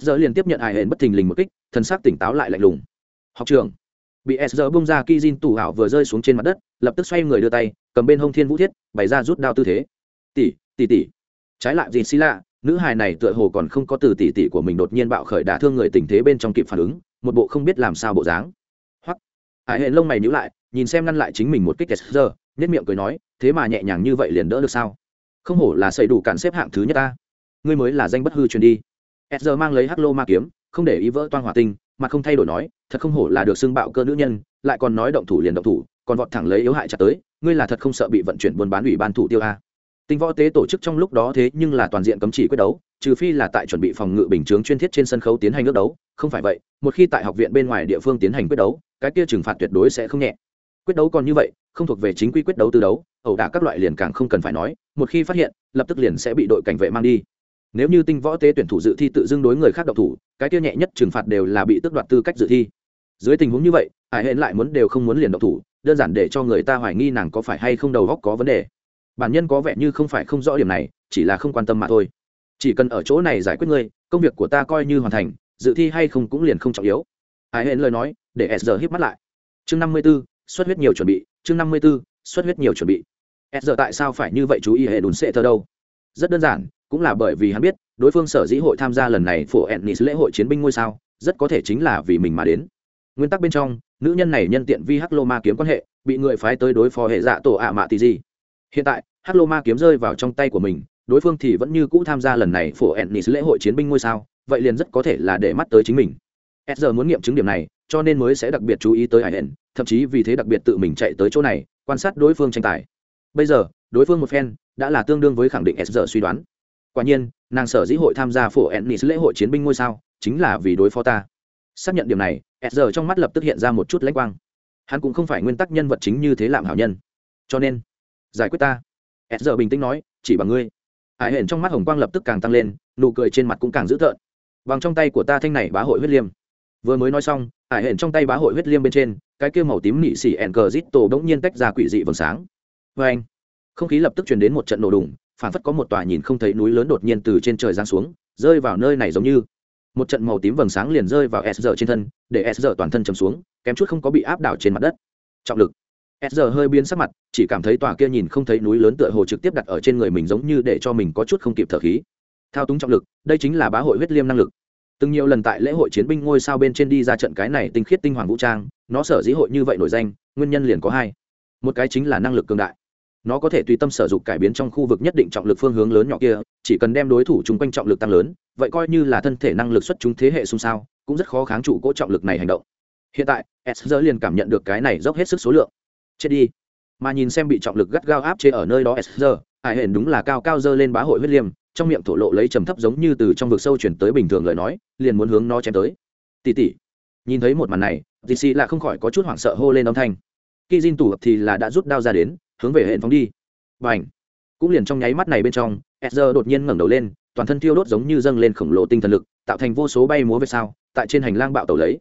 Sr liên liền tiếp nhận hài hển bất thình lình một kích thân xác tỉnh táo lại lạnh lùng. Học trường bị s giờ bung ra ki jin tủ hảo vừa rơi xuống trên mặt đất, lập tức xoay người đưa tay, cầm bên hông thiên vũ thiết, bày ra rút đao tư thế. Tỷ tỷ tỷ. Trái lại gì xí lạ, nữ hài này tựa hồ còn không có từ tỷ tỷ của mình đột nhiên bạo khởi đả thương người tình thế bên trong kịp phản ứng, một bộ không biết làm sao bộ dáng. Hoặc hải hệ lông mày nhíu lại, nhìn xem ngăn lại chính mình một kích s giờ nhất miệng cười nói, thế mà nhẹ nhàng như vậy liền đỡ được sao? Không hổ là xây đủ cản xếp hạng thứ nhất ta. Ngươi mới là danh bất hư truyền đi. S giờ mang lấy hắc lô ma kiếm, không để ý vỡ toan hỏa tinh mà không thay đổi nói, thật không hổ là được xưng bạo cơ nữ nhân, lại còn nói động thủ liền động thủ, còn vọt thẳng lấy yếu hại chặt tới, ngươi là thật không sợ bị vận chuyển buôn bán ủy ban thủ tiêu a. Tinh võ tế tổ chức trong lúc đó thế nhưng là toàn diện cấm chỉ quyết đấu, trừ phi là tại chuẩn bị phòng ngự bình chướng chuyên thiết trên sân khấu tiến hành ước đấu, không phải vậy, một khi tại học viện bên ngoài địa phương tiến hành quyết đấu, cái kia trừng phạt tuyệt đối sẽ không nhẹ. Quyết đấu còn như vậy, không thuộc về chính quy quyết đấu tư đấu, ẩu đả các loại liền càng không cần phải nói, một khi phát hiện, lập tức liền sẽ bị đội cảnh vệ mang đi nếu như tinh võ tế tuyển thủ dự thi tự dưng đối người khác độc thủ, cái tiêu nhẹ nhất trừng phạt đều là bị tước đoạt tư cách dự thi. Dưới tình huống như vậy hải hẹn lại muốn đều không muốn liền độc thủ, đơn giản để cho người ta hoài nghi nàng có phải hay không đầu góc có vấn đề. Bản nhân có vẻ như không phải không rõ điểm này, chỉ là không quan tâm mà thôi. Chỉ cần ở chỗ này giải quyết ngươi, công việc của ta coi như hoàn thành, dự thi hay không cũng liền không trọng yếu. Hải hẹn lời nói, để s giờ hít mắt lại. Chương năm mươi b ố xuất huyết nhiều chuẩn bị, chương năm mươi b ố xuất huyết nhiều chuẩn bị. S giờ tại sao phải như vậy chú ý hệ đùn sệ thơ đâu? Rất đơn giản cũng là bởi vì hắn biết, đối phương sở dĩ hội tham gia lần này phổ ennis lễ hội chiến binh ngôi sao, rất có thể chính là vì mình mà đến. Nguyên tắc bên trong, nữ nhân này nhân tiện vi hắc lô ma kiếm quan hệ, bị người phái tới đối phó hệ dạ tổ ạ mạ tì gì. Hiện tại hắc lô ma kiếm rơi vào trong tay của mình, đối phương thì vẫn như cũ tham gia lần này phổ ennis lễ hội chiến binh ngôi sao, vậy liền rất có thể là để mắt tới chính mình. S giờ muốn nghiệm chứng điểm này, cho nên mới sẽ đặc biệt chú ý tới hải hển thậm chí vì thế đặc biệt tự mình chạy tới chỗ này, quan sát đối phương tranh tài. Bây giờ, đối phương một phen, đã là tương đương với khẳng định s giờ suy đoán quả nhiên, nàng sở dĩ hội tham gia phổ ennis lễ hội chiến binh ngôi sao, chính là vì đối phó ta. Xác nhận điểm này s giờ trong mắt lập tức hiện ra một chút lãnh quang. Hắn cũng không phải nguyên tắc nhân vật chính như thế làm hảo nhân. Cho nên, giải quyết ta. S giờ bình tĩnh nói, chỉ bằng ngươi. Hải hển trong mắt hồng quang lập tức càng tăng lên, nụ cười trên mặt cũng càng dữ tợn. Bằng trong tay của ta thanh này bá hội huyết liêm. Vừa mới nói xong hải hển trong tay bá hội huyết liêm bên trên, cái kia màu tím nị xỉ ẻn cờ rít tổ bỗng nhiên tách ra quỷ dị vầng sáng. Vê anh không khí lập tức chuyển đến một trận nổ đùng phản phất có một tòa nhìn không thấy núi lớn đột nhiên từ trên trời giáng xuống, rơi vào nơi này giống như. Một trận màu tím vầng sáng liền rơi vào s giờ trên thân, để s giờ toàn thân chầm xuống, kém chút không có bị áp đảo trên mặt đất. Trọng lực. S giờ hơi biến sắc mặt, chỉ cảm thấy tòa kia nhìn không thấy núi lớn tựa hồ trực tiếp đặt ở trên người mình giống như để cho mình có chút không kịp thở khí. Thao túng trọng lực, đây chính là bá hội huyết liêm năng lực. Từng nhiều lần tại lễ hội chiến binh ngôi sao bên trên đi ra trận cái này tinh khiết tinh hoàng vũ trang, nó sở dĩ hội như vậy nổi danh, nguyên nhân liền có hai. Một cái chính là năng lực cường đại nó có thể tùy tâm sử dụng cải biến trong khu vực nhất định trọng lực phương hướng lớn nhỏ kia, chỉ cần đem đối thủ chung quanh trọng lực tăng lớn, vậy coi như là thân thể năng lực xuất chúng thế hệ xung sao, cũng rất khó kháng trụ cỗ trọng lực này hành động. Hiện tại s giờ liền cảm nhận được cái này dốc hết sức số lượng. Chết đi. Mà nhìn xem bị trọng lực gắt gao áp chế ở nơi đó s giờ hải hển đúng là cao cao dơ lên bá hội huyết liêm, trong miệng thổ lộ lấy trầm thấp giống như từ trong vực sâu chuyển tới bình thường lời nói, liền muốn hướng nó chém tới. Tỉ tỉ. Nhìn thấy một màn này dì xì là không khỏi có chút hoảng sợ hô lên âm thanh. Khi Jin tủ thì là đã rút đao ra đến hướng về hệ phóng đi. Và ảnh cũng liền trong nháy mắt này bên trong Ezra đột nhiên ngẩng đầu lên, toàn thân thiêu đốt giống như dâng lên khổng lồ tinh thần lực, tạo thành vô số bay múa về sau. tại trên hành lang bạo tẩu lấy.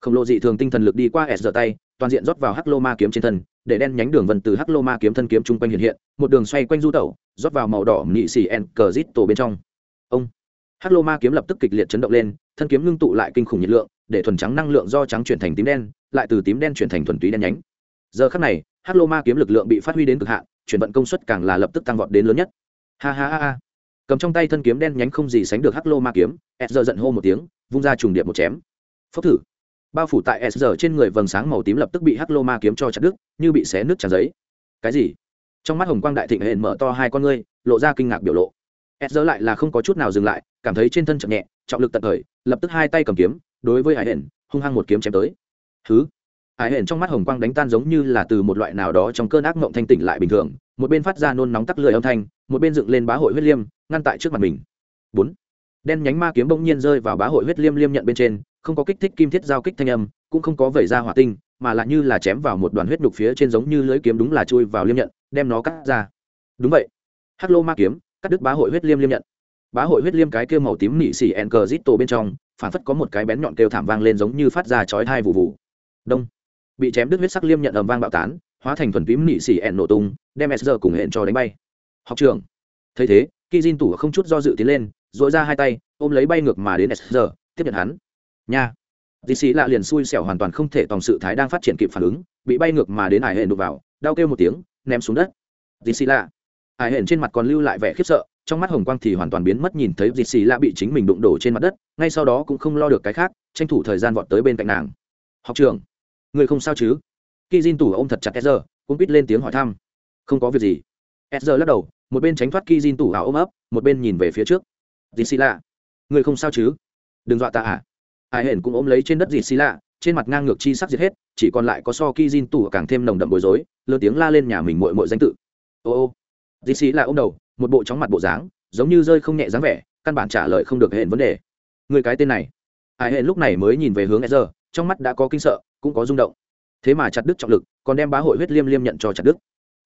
Khổng lồ dị thường tinh thần lực đi qua Ezra tay, toàn diện rót vào hắc lô ma kiếm trên thân, để đen nhánh đường vân từ hắc lô ma kiếm thân kiếm trung quanh hiện hiện, một đường xoay quanh du tẩu, rót vào màu đỏ nị xì en cờ zit tổ bên trong. Ông! Hắc lô ma kiếm lập tức kịch liệt chấn động lên, thân kiếm ngưng tụ lại kinh khủng nhiệt lượng, để thuần trắng năng lượng do trắng chuyển thành tím đen, lại từ tím đen chuyển thành thuần túy đen nhánh. Giờ khắc này hắc lô ma kiếm lực lượng bị phát huy đến cực hạn, chuyển vận công suất càng là lập tức tăng vọt đến lớn nhất. Ha ha ha ha. Cầm trong tay thân kiếm đen nhánh không gì sánh được hắc lô ma kiếm s giờ giận hô một tiếng, vung ra trùng điệp một chém. Phốc thử. Bao phủ tại s giờ trên người vầng sáng màu tím lập tức bị hắc lô ma kiếm cho chặt đứt, như bị xé nước tràn giấy. Cái gì? Trong mắt hồng quang đại thịnh hển mở to hai con ngươi, lộ ra kinh ngạc biểu lộ. S giờ lại là không có chút nào dừng lại, cảm thấy trên thân chậm nhẹ, trọng lực tận thời, lập tức hai tay cầm kiếm, đối với hải hển, hung hăng một kiếm chém tới. Thứ. Ái hển trong mắt hồng quang đánh tan giống như là từ một loại nào đó trong cơn ác mộng thanh tỉnh lại bình thường, một bên phát ra nôn nóng tắc lười âm thanh, một bên dựng lên bá hội huyết liêm, ngăn tại trước mặt mình. Bốn. Đen nhánh ma kiếm bỗng nhiên rơi vào bá hội huyết liêm liêm nhận bên trên, không có kích thích kim thiết giao kích thanh âm, cũng không có vẩy ra hỏa tinh, mà lại như là chém vào một đoàn huyết đục phía trên giống như lưỡi kiếm đúng là chui vào liêm nhận, đem nó cắt ra. Đúng vậy. Hắc lô ma kiếm, cắt đứt bá hội huyết liêm liêm nhận. Bá hội huyết liêm cái kia màu tím nị xỉ en cờ zito bên trong, phản phất có một cái bén nhọn kêu thảm vang lên giống như phát ra chói thai vụ vụ đông bị chém đứt huyết sắc liêm nhận ầm vang bạo tán, hóa thành thuần tím nị xỉ ẹn nổ tung, đem sr cùng hẹn cho đánh bay. Học trường thấy thế khi Jin tủ không chút do dự tiến lên dội ra hai tay, ôm lấy bay ngược mà đến sr tiếp nhận hắn. Nha. Dì xì lạ liền xui xẻo hoàn toàn không thể tòng sự thái đang phát triển kịp phản ứng, bị bay ngược mà đến ải hẹn đục vào, đau kêu một tiếng, ném xuống đất. Dì xì lạ. Ải hẹn trên mặt còn lưu lại vẻ khiếp sợ, trong mắt hồng quang thì hoàn toàn biến mất nhìn thấy dì xì lạ bị chính mình đụng đổ trên mặt đất, ngay sau đó cũng không lo được cái khác, tranh thủ thời gian vọt tới bên cạnh nàng. Học trường người không sao chứ khi Jin tủ ôm thật chặt Ezra, cũng biết lên tiếng hỏi thăm. Không có việc gì. Ezra lắc đầu, một bên tránh thoát khi Jin tủ ảo ôm ấp, một bên nhìn về phía trước. Gisila, người không sao chứ? Đừng dọa ta à? Ai hển cũng ôm lấy trên đất Gisila, trên mặt ngang ngược chi sắc diệt hết, chỉ còn lại có so khi Jin tủ càng thêm nồng đậm bối rối, lớn tiếng la lên nhà mình muội muội danh tự. Ô ô. Gisila ôm đầu, một bộ chóng mặt bộ dáng, giống như rơi không nhẹ dáng vẻ, căn bản trả lời không được hển vấn đề. Người cái tên này. Ai hển lúc này mới nhìn về hướng Ezra, trong mắt đã có kinh sợ, cũng có rung động. Thế mà chặt Đức trọng lực còn đem bá hội huyết liêm liêm nhận cho chặt Đức.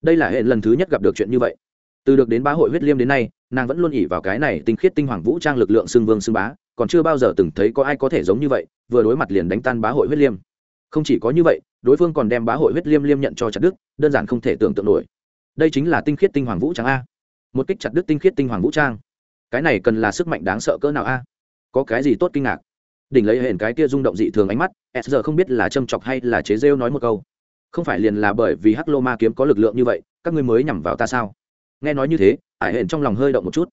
đây là hệ lần thứ nhất gặp được chuyện như vậy. Từ được đến bá hội huyết liêm đến nay nàng vẫn luôn ỉ vào cái này tinh khiết tinh hoàng vũ trang lực lượng xưng vương xưng bá còn chưa bao giờ từng thấy có ai có thể giống như vậy vừa đối mặt liền đánh tan bá hội huyết liêm. Không chỉ có như vậy đối phương còn đem bá hội huyết liêm liêm nhận cho chặt Đức, đơn giản không thể tưởng tượng nổi. Đây chính là tinh khiết tinh hoàng vũ trang a. Một kích chặt Đức tinh khiết tinh hoàng vũ trang. Cái này cần là sức mạnh đáng sợ cỡ nào a? Có cái gì tốt kinh ngạc? Đỉnh lấy hển cái kia rung động dị thường ánh mắt, s giờ không biết là châm chọc hay là chế rêu nói một câu. Không phải liền là bởi vì hắc lô ma kiếm có lực lượng như vậy, các ngươi mới nhằm vào ta sao? Nghe nói như thế, ải hển trong lòng hơi động một chút.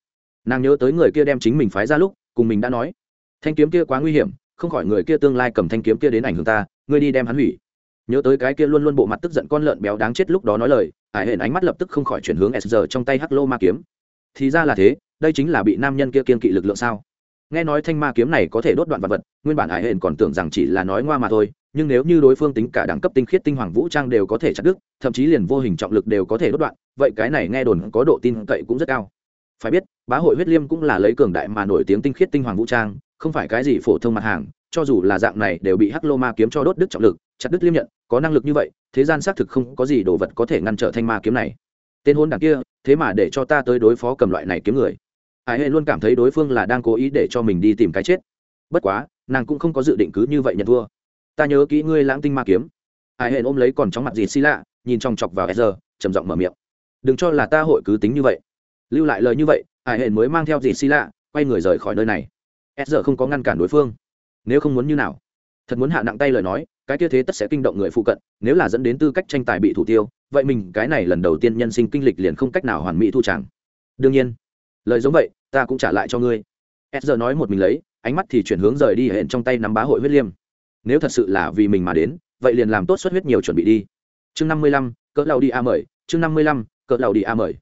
Nàng nhớ tới người kia đem chính mình phái ra lúc, cùng mình đã nói, thanh kiếm kia quá nguy hiểm, không khỏi người kia tương lai cầm thanh kiếm kia đến ảnh hưởng ta, ngươi đi đem hắn hủy. Nhớ tới cái kia luôn luôn bộ mặt tức giận con lợn béo đáng chết lúc đó nói lời, ải hển ánh mắt lập tức không khỏi chuyển hướng s giờ trong tay hắc lô ma kiếm. Thì ra là thế, đây chính là bị nam nhân kia kiên kỵ lực lượng sao? Nghe nói thanh ma kiếm này có thể đốt đoạn vật vật, nguyên bản hải hển còn tưởng rằng chỉ là nói ngoa mà thôi, nhưng nếu như đối phương tính cả đẳng cấp tinh khiết tinh hoàng vũ trang đều có thể chặt đứt, thậm chí liền vô hình trọng lực đều có thể đốt đoạn, vậy cái này nghe đồn có độ tin cậy cũng rất cao. Phải biết, bá hội huyết liêm cũng là lấy cường đại mà nổi tiếng tinh khiết tinh hoàng vũ trang, không phải cái gì phổ thông mặt hàng, cho dù là dạng này đều bị hắc lô ma kiếm cho đốt đứt trọng lực, chặt đứt liêm nhận, có năng lực như vậy, thế gian xác thực không có gì đồ vật có thể ngăn trở thanh ma kiếm này. Tên hôn đảng kia, thế mà để cho ta tới đối phó cầm loại này kiếm người hải hệ luôn cảm thấy đối phương là đang cố ý để cho mình đi tìm cái chết. Bất quá, nàng cũng không có dự định cứ như vậy nhận thua. Ta nhớ kỹ ngươi lãng tinh ma kiếm. Hải hệ ôm lấy còn chóng mặt gì xì lạ, nhìn chòng chọc vào sr trầm giọng mở miệng. Đừng cho là ta hội cứ tính như vậy. Lưu lại lời như vậy, hải hệ mới mang theo gì xì lạ, quay người rời khỏi nơi này. Sr không có ngăn cản đối phương. Nếu không muốn như nào? Thật muốn hạ nặng tay lời nói, cái kia thế tất sẽ kinh động người phụ cận, nếu là dẫn đến tư cách tranh tài bị thủ tiêu, vậy mình, cái này lần đầu tiên nhân sinh kinh lịch liền không cách nào hoàn mỹ thu chẳng đương nhiên, lời giống vậy ta cũng trả lại cho ngươi. S giờ nói một mình lấy, ánh mắt thì chuyển hướng rời đi hẹn trong tay nắm bá hội huyết liêm. Nếu thật sự là vì mình mà đến, vậy liền làm tốt xuất huyết nhiều chuẩn bị đi. Chương năm mươi lăm, cỡ lầu đi a mời. Chương năm mươi lăm, cỡ lầu đi a mời.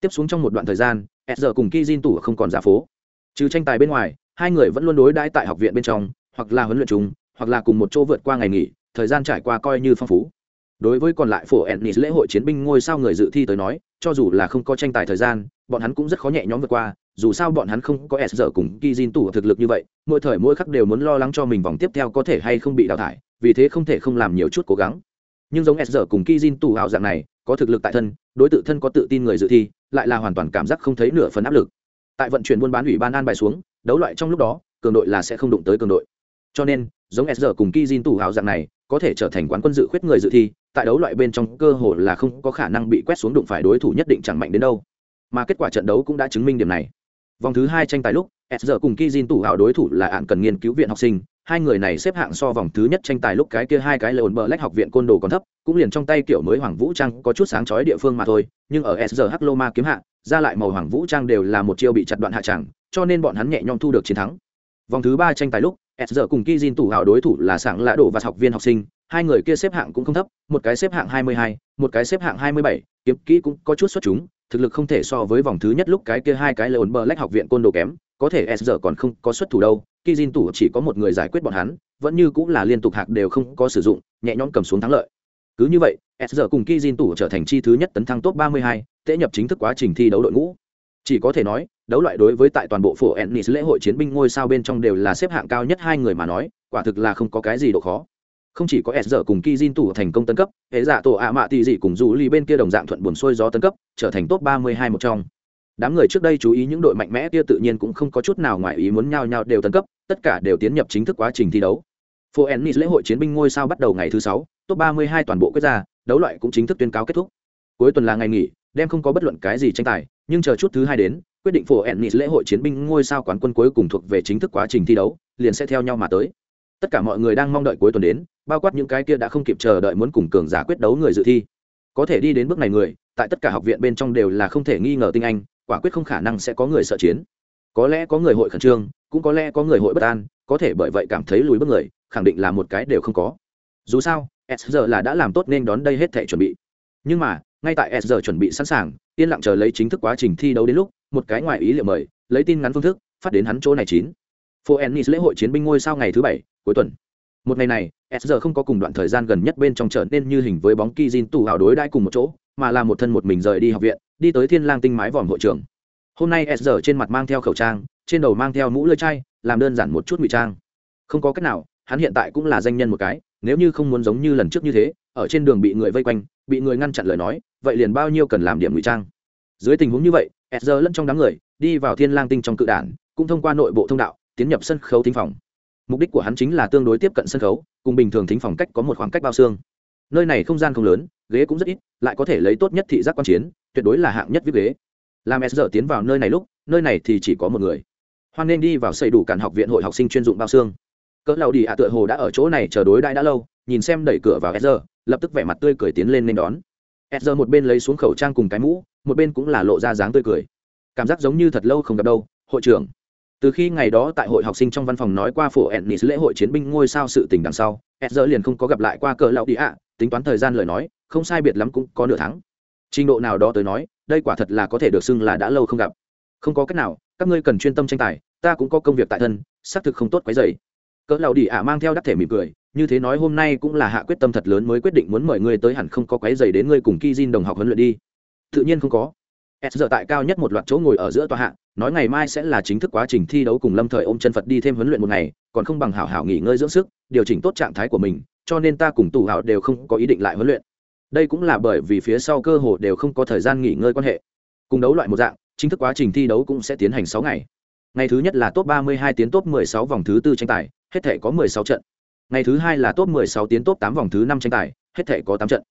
Tiếp xuống trong một đoạn thời gian s giờ cùng kizin tủ không còn giả phố. Trừ tranh tài bên ngoài, hai người vẫn luôn đối đãi tại học viện bên trong, hoặc là huấn luyện chúng hoặc là cùng một chỗ vượt qua ngày nghỉ, thời gian trải qua coi như phong phú. Đối với còn lại phổ ennis lễ hội chiến binh ngôi sao người dự thi tới nói, cho dù là không có tranh tài thời gian, bọn hắn cũng rất khó nhẹ nhõm vượt qua dù sao bọn hắn không có s giờ cùng kizin tủ thực lực như vậy, mỗi thời mỗi khắc đều muốn lo lắng cho mình vòng tiếp theo có thể hay không bị đào thải, vì thế không thể không làm nhiều chút cố gắng. Nhưng giống s giờ cùng kizin tủ hào dạng này, có thực lực tại thân, đối tự thân có tự tin người dự thi, lại là hoàn toàn cảm giác không thấy nửa phần áp lực. Tại vận chuyển buôn bán ủy ban an bài xuống, đấu loại trong lúc đó, cường đội là sẽ không đụng tới cường đội. Cho nên, giống s giờ cùng kizin tủ hào dạng này, có thể trở thành quán quân dự khuyết người dự thi, tại đấu loại bên trong cơ hồ là không có khả năng bị quét xuống đụng phải đối thủ nhất định chẳng mạnh đến đâu. Mà kết quả trận đấu cũng đã chứng minh điểm này vòng thứ hai tranh tài lúc s giờ cùng kizin tủ hào đối thủ là ạn cần nghiên cứu viện học sinh. Hai người này xếp hạng so vòng thứ nhất tranh tài lúc cái kia hai cái lồn bờ lách học viện côn đồ còn thấp cũng liền trong tay kiểu mới hoàng vũ trang có chút sáng chói địa phương mà thôi nhưng ở s giờ hắc lô ma kiếm hạ ra lại màu hoàng vũ trang đều là một chiêu bị chặt đoạn hạ tràng cho nên bọn hắn nhẹ nhõm thu được chiến thắng. Vòng thứ ba tranh tài lúc s giờ cùng kizin tủ hào đối thủ là sảng lạ đổ và học viên học sinh. Hai người kia xếp hạng cũng không thấp một cái xếp hạng 22, một cái xếp hạng 27, kiếm kỹ cũng có chút xuất chúng thực lực không thể so với vòng thứ nhất lúc cái kia hai cái lồn bờ lách học viện côn đồ kém có thể s giờ còn không có xuất thủ đâu khi Jin tủ chỉ có một người giải quyết bọn hắn vẫn như cũng là liên tục hạc đều không có sử dụng nhẹ nhõm cầm xuống thắng lợi. Cứ như vậy s giờ cùng ki Jin tủ trở thành chi thứ nhất tấn thăng top 32, tễ nhập chính thức quá trình thi đấu đội ngũ. Chỉ có thể nói đấu loại đối với tại toàn bộ phổ ennis lễ hội chiến binh ngôi sao bên trong đều là xếp hạng cao nhất hai người mà nói quả thực là không có cái gì độ khó không chỉ có s giờ cùng ki Jin tủ thành công tấn cấp hệ giả tổ ạ mạ tì dị cùng dù ly bên kia đồng dạng thuận buồn xuôi gió tấn cấp, trở thành top 32 một trong. Đám người trước đây chú ý những đội mạnh mẽ kia tự nhiên cũng không có chút nào ngoài ý muốn nhau nhau đều tấn cấp, tất cả đều tiến nhập chính thức quá trình thi đấu. Phố ennis lễ hội chiến binh ngôi sao bắt đầu ngày thứ sáu, top 32 toàn bộ quyết ra đấu loại cũng chính thức tuyên cáo kết thúc. Cuối tuần là ngày nghỉ, đem không có bất luận cái gì tranh tài, nhưng chờ chút thứ hai đến, quyết định phố ennis lễ hội chiến binh ngôi sao quán quân cuối cùng thuộc về chính thức quá trình thi đấu, liền sẽ theo nhau mà tới tất cả mọi người đang mong đợi cuối tuần đến, bao quát những cái kia đã không kịp chờ đợi muốn cùng cường giả quyết đấu người dự thi. Có thể đi đến bước này người, tại tất cả học viện bên trong đều là không thể nghi ngờ tinh anh, quả quyết không khả năng sẽ có người sợ chiến. Có lẽ có người hội khẩn trương, cũng có lẽ có người hội bất an, có thể bởi vậy cảm thấy lùi bước người, khẳng định là một cái đều không có. Dù sao, s giờ là đã làm tốt nên đón đây hết thể chuẩn bị. Nhưng mà, ngay tại s giờ chuẩn bị sẵn sàng, yên lặng chờ lấy chính thức quá trình thi đấu đến lúc, một cái ngoài ý liệu mời, lấy tin ngắn phương thức, phát đến hắn chỗ này chín phố ennis lễ hội chiến binh ngôi sao ngày thứ bảy, cuối tuần. Một ngày này, s giờ không có cùng đoạn thời gian gần nhất bên trong trở nên như hình với bóng kizin tù hào đối đãi cùng một chỗ, mà là một thân một mình rời đi học viện, đi tới thiên lang tinh mái vòm hội trường. Hôm nay s giờ trên mặt mang theo khẩu trang, trên đầu mang theo mũ lưỡi chai, làm đơn giản một chút ngụy trang. Không có cách nào, hắn hiện tại cũng là danh nhân một cái, nếu như không muốn giống như lần trước như thế, ở trên đường bị người vây quanh, bị người ngăn chặn lời nói, vậy liền bao nhiêu cần làm điểm ngụy trang. Dưới tình huống như vậy, s giờ lẫn trong đám người, đi vào thiên lang tinh trong cự đản cũng thông qua nội bộ thông đạo tiến nhập sân khấu thính phòng. Mục đích của hắn chính là tương đối tiếp cận sân khấu, cùng bình thường thính phòng cách có một khoảng cách bao xương. Nơi này không gian không lớn, ghế cũng rất ít, lại có thể lấy tốt nhất thị giác quan chiến, tuyệt đối là hạng nhất viết ghế. Làm s giờ tiến vào nơi này lúc, nơi này thì chỉ có một người. Hoan nên đi vào xây đủ cản học viện hội học sinh chuyên dụng bao xương. Cỡ lầu đi ạ tựa hồ đã ở chỗ này chờ đối đại đã lâu, nhìn xem đẩy cửa vào s giờ, lập tức vẻ mặt tươi cười tiến lên nên đón. S giờ một bên lấy xuống khẩu trang cùng cái mũ, một bên cũng là lộ ra dáng tươi cười. Cảm giác giống như thật lâu không gặp đâu, hội trưởng từ khi ngày đó tại hội học sinh trong văn phòng nói qua phổ ennis lễ hội chiến binh ngôi sao sự tình đằng sau s giờ liền không có gặp lại qua cỡ lão đi ạ. Tính toán thời gian lời nói, không sai biệt lắm cũng có nửa tháng. Trình độ nào đó tới nói, đây quả thật là có thể được xưng là đã lâu không gặp. Không có cách nào, các ngươi cần chuyên tâm tranh tài, ta cũng có công việc tại thân, xác thực không tốt quấy dày cỡ lão đi ạ mang theo đắc thể mỉm cười, như thế nói hôm nay cũng là hạ quyết tâm thật lớn mới quyết định muốn mời ngươi tới hẳn không có quấy dày đến ngươi cùng ki đồng học huấn luyện đi. Tự nhiên không có s giờ tại cao nhất một loạt chỗ ngồi ở giữa tòa hạ, nói ngày mai sẽ là chính thức quá trình thi đấu cùng lâm thời ôm chân phật đi thêm huấn luyện một ngày, còn không bằng hảo hảo nghỉ ngơi dưỡng sức, điều chỉnh tốt trạng thái của mình, cho nên ta cùng tù hảo đều không có ý định lại huấn luyện. Đây cũng là bởi vì phía sau cơ hồ đều không có thời gian nghỉ ngơi quan hệ. Cùng đấu loại một dạng, chính thức quá trình thi đấu cũng sẽ tiến hành sáu ngày. Ngày thứ nhất là top 32 tiến top 16 vòng thứ tư tranh tài, hết thể có 16 trận. Ngày thứ hai là top 16 tiến top 8 vòng thứ năm tranh tài, hết thể có tám trận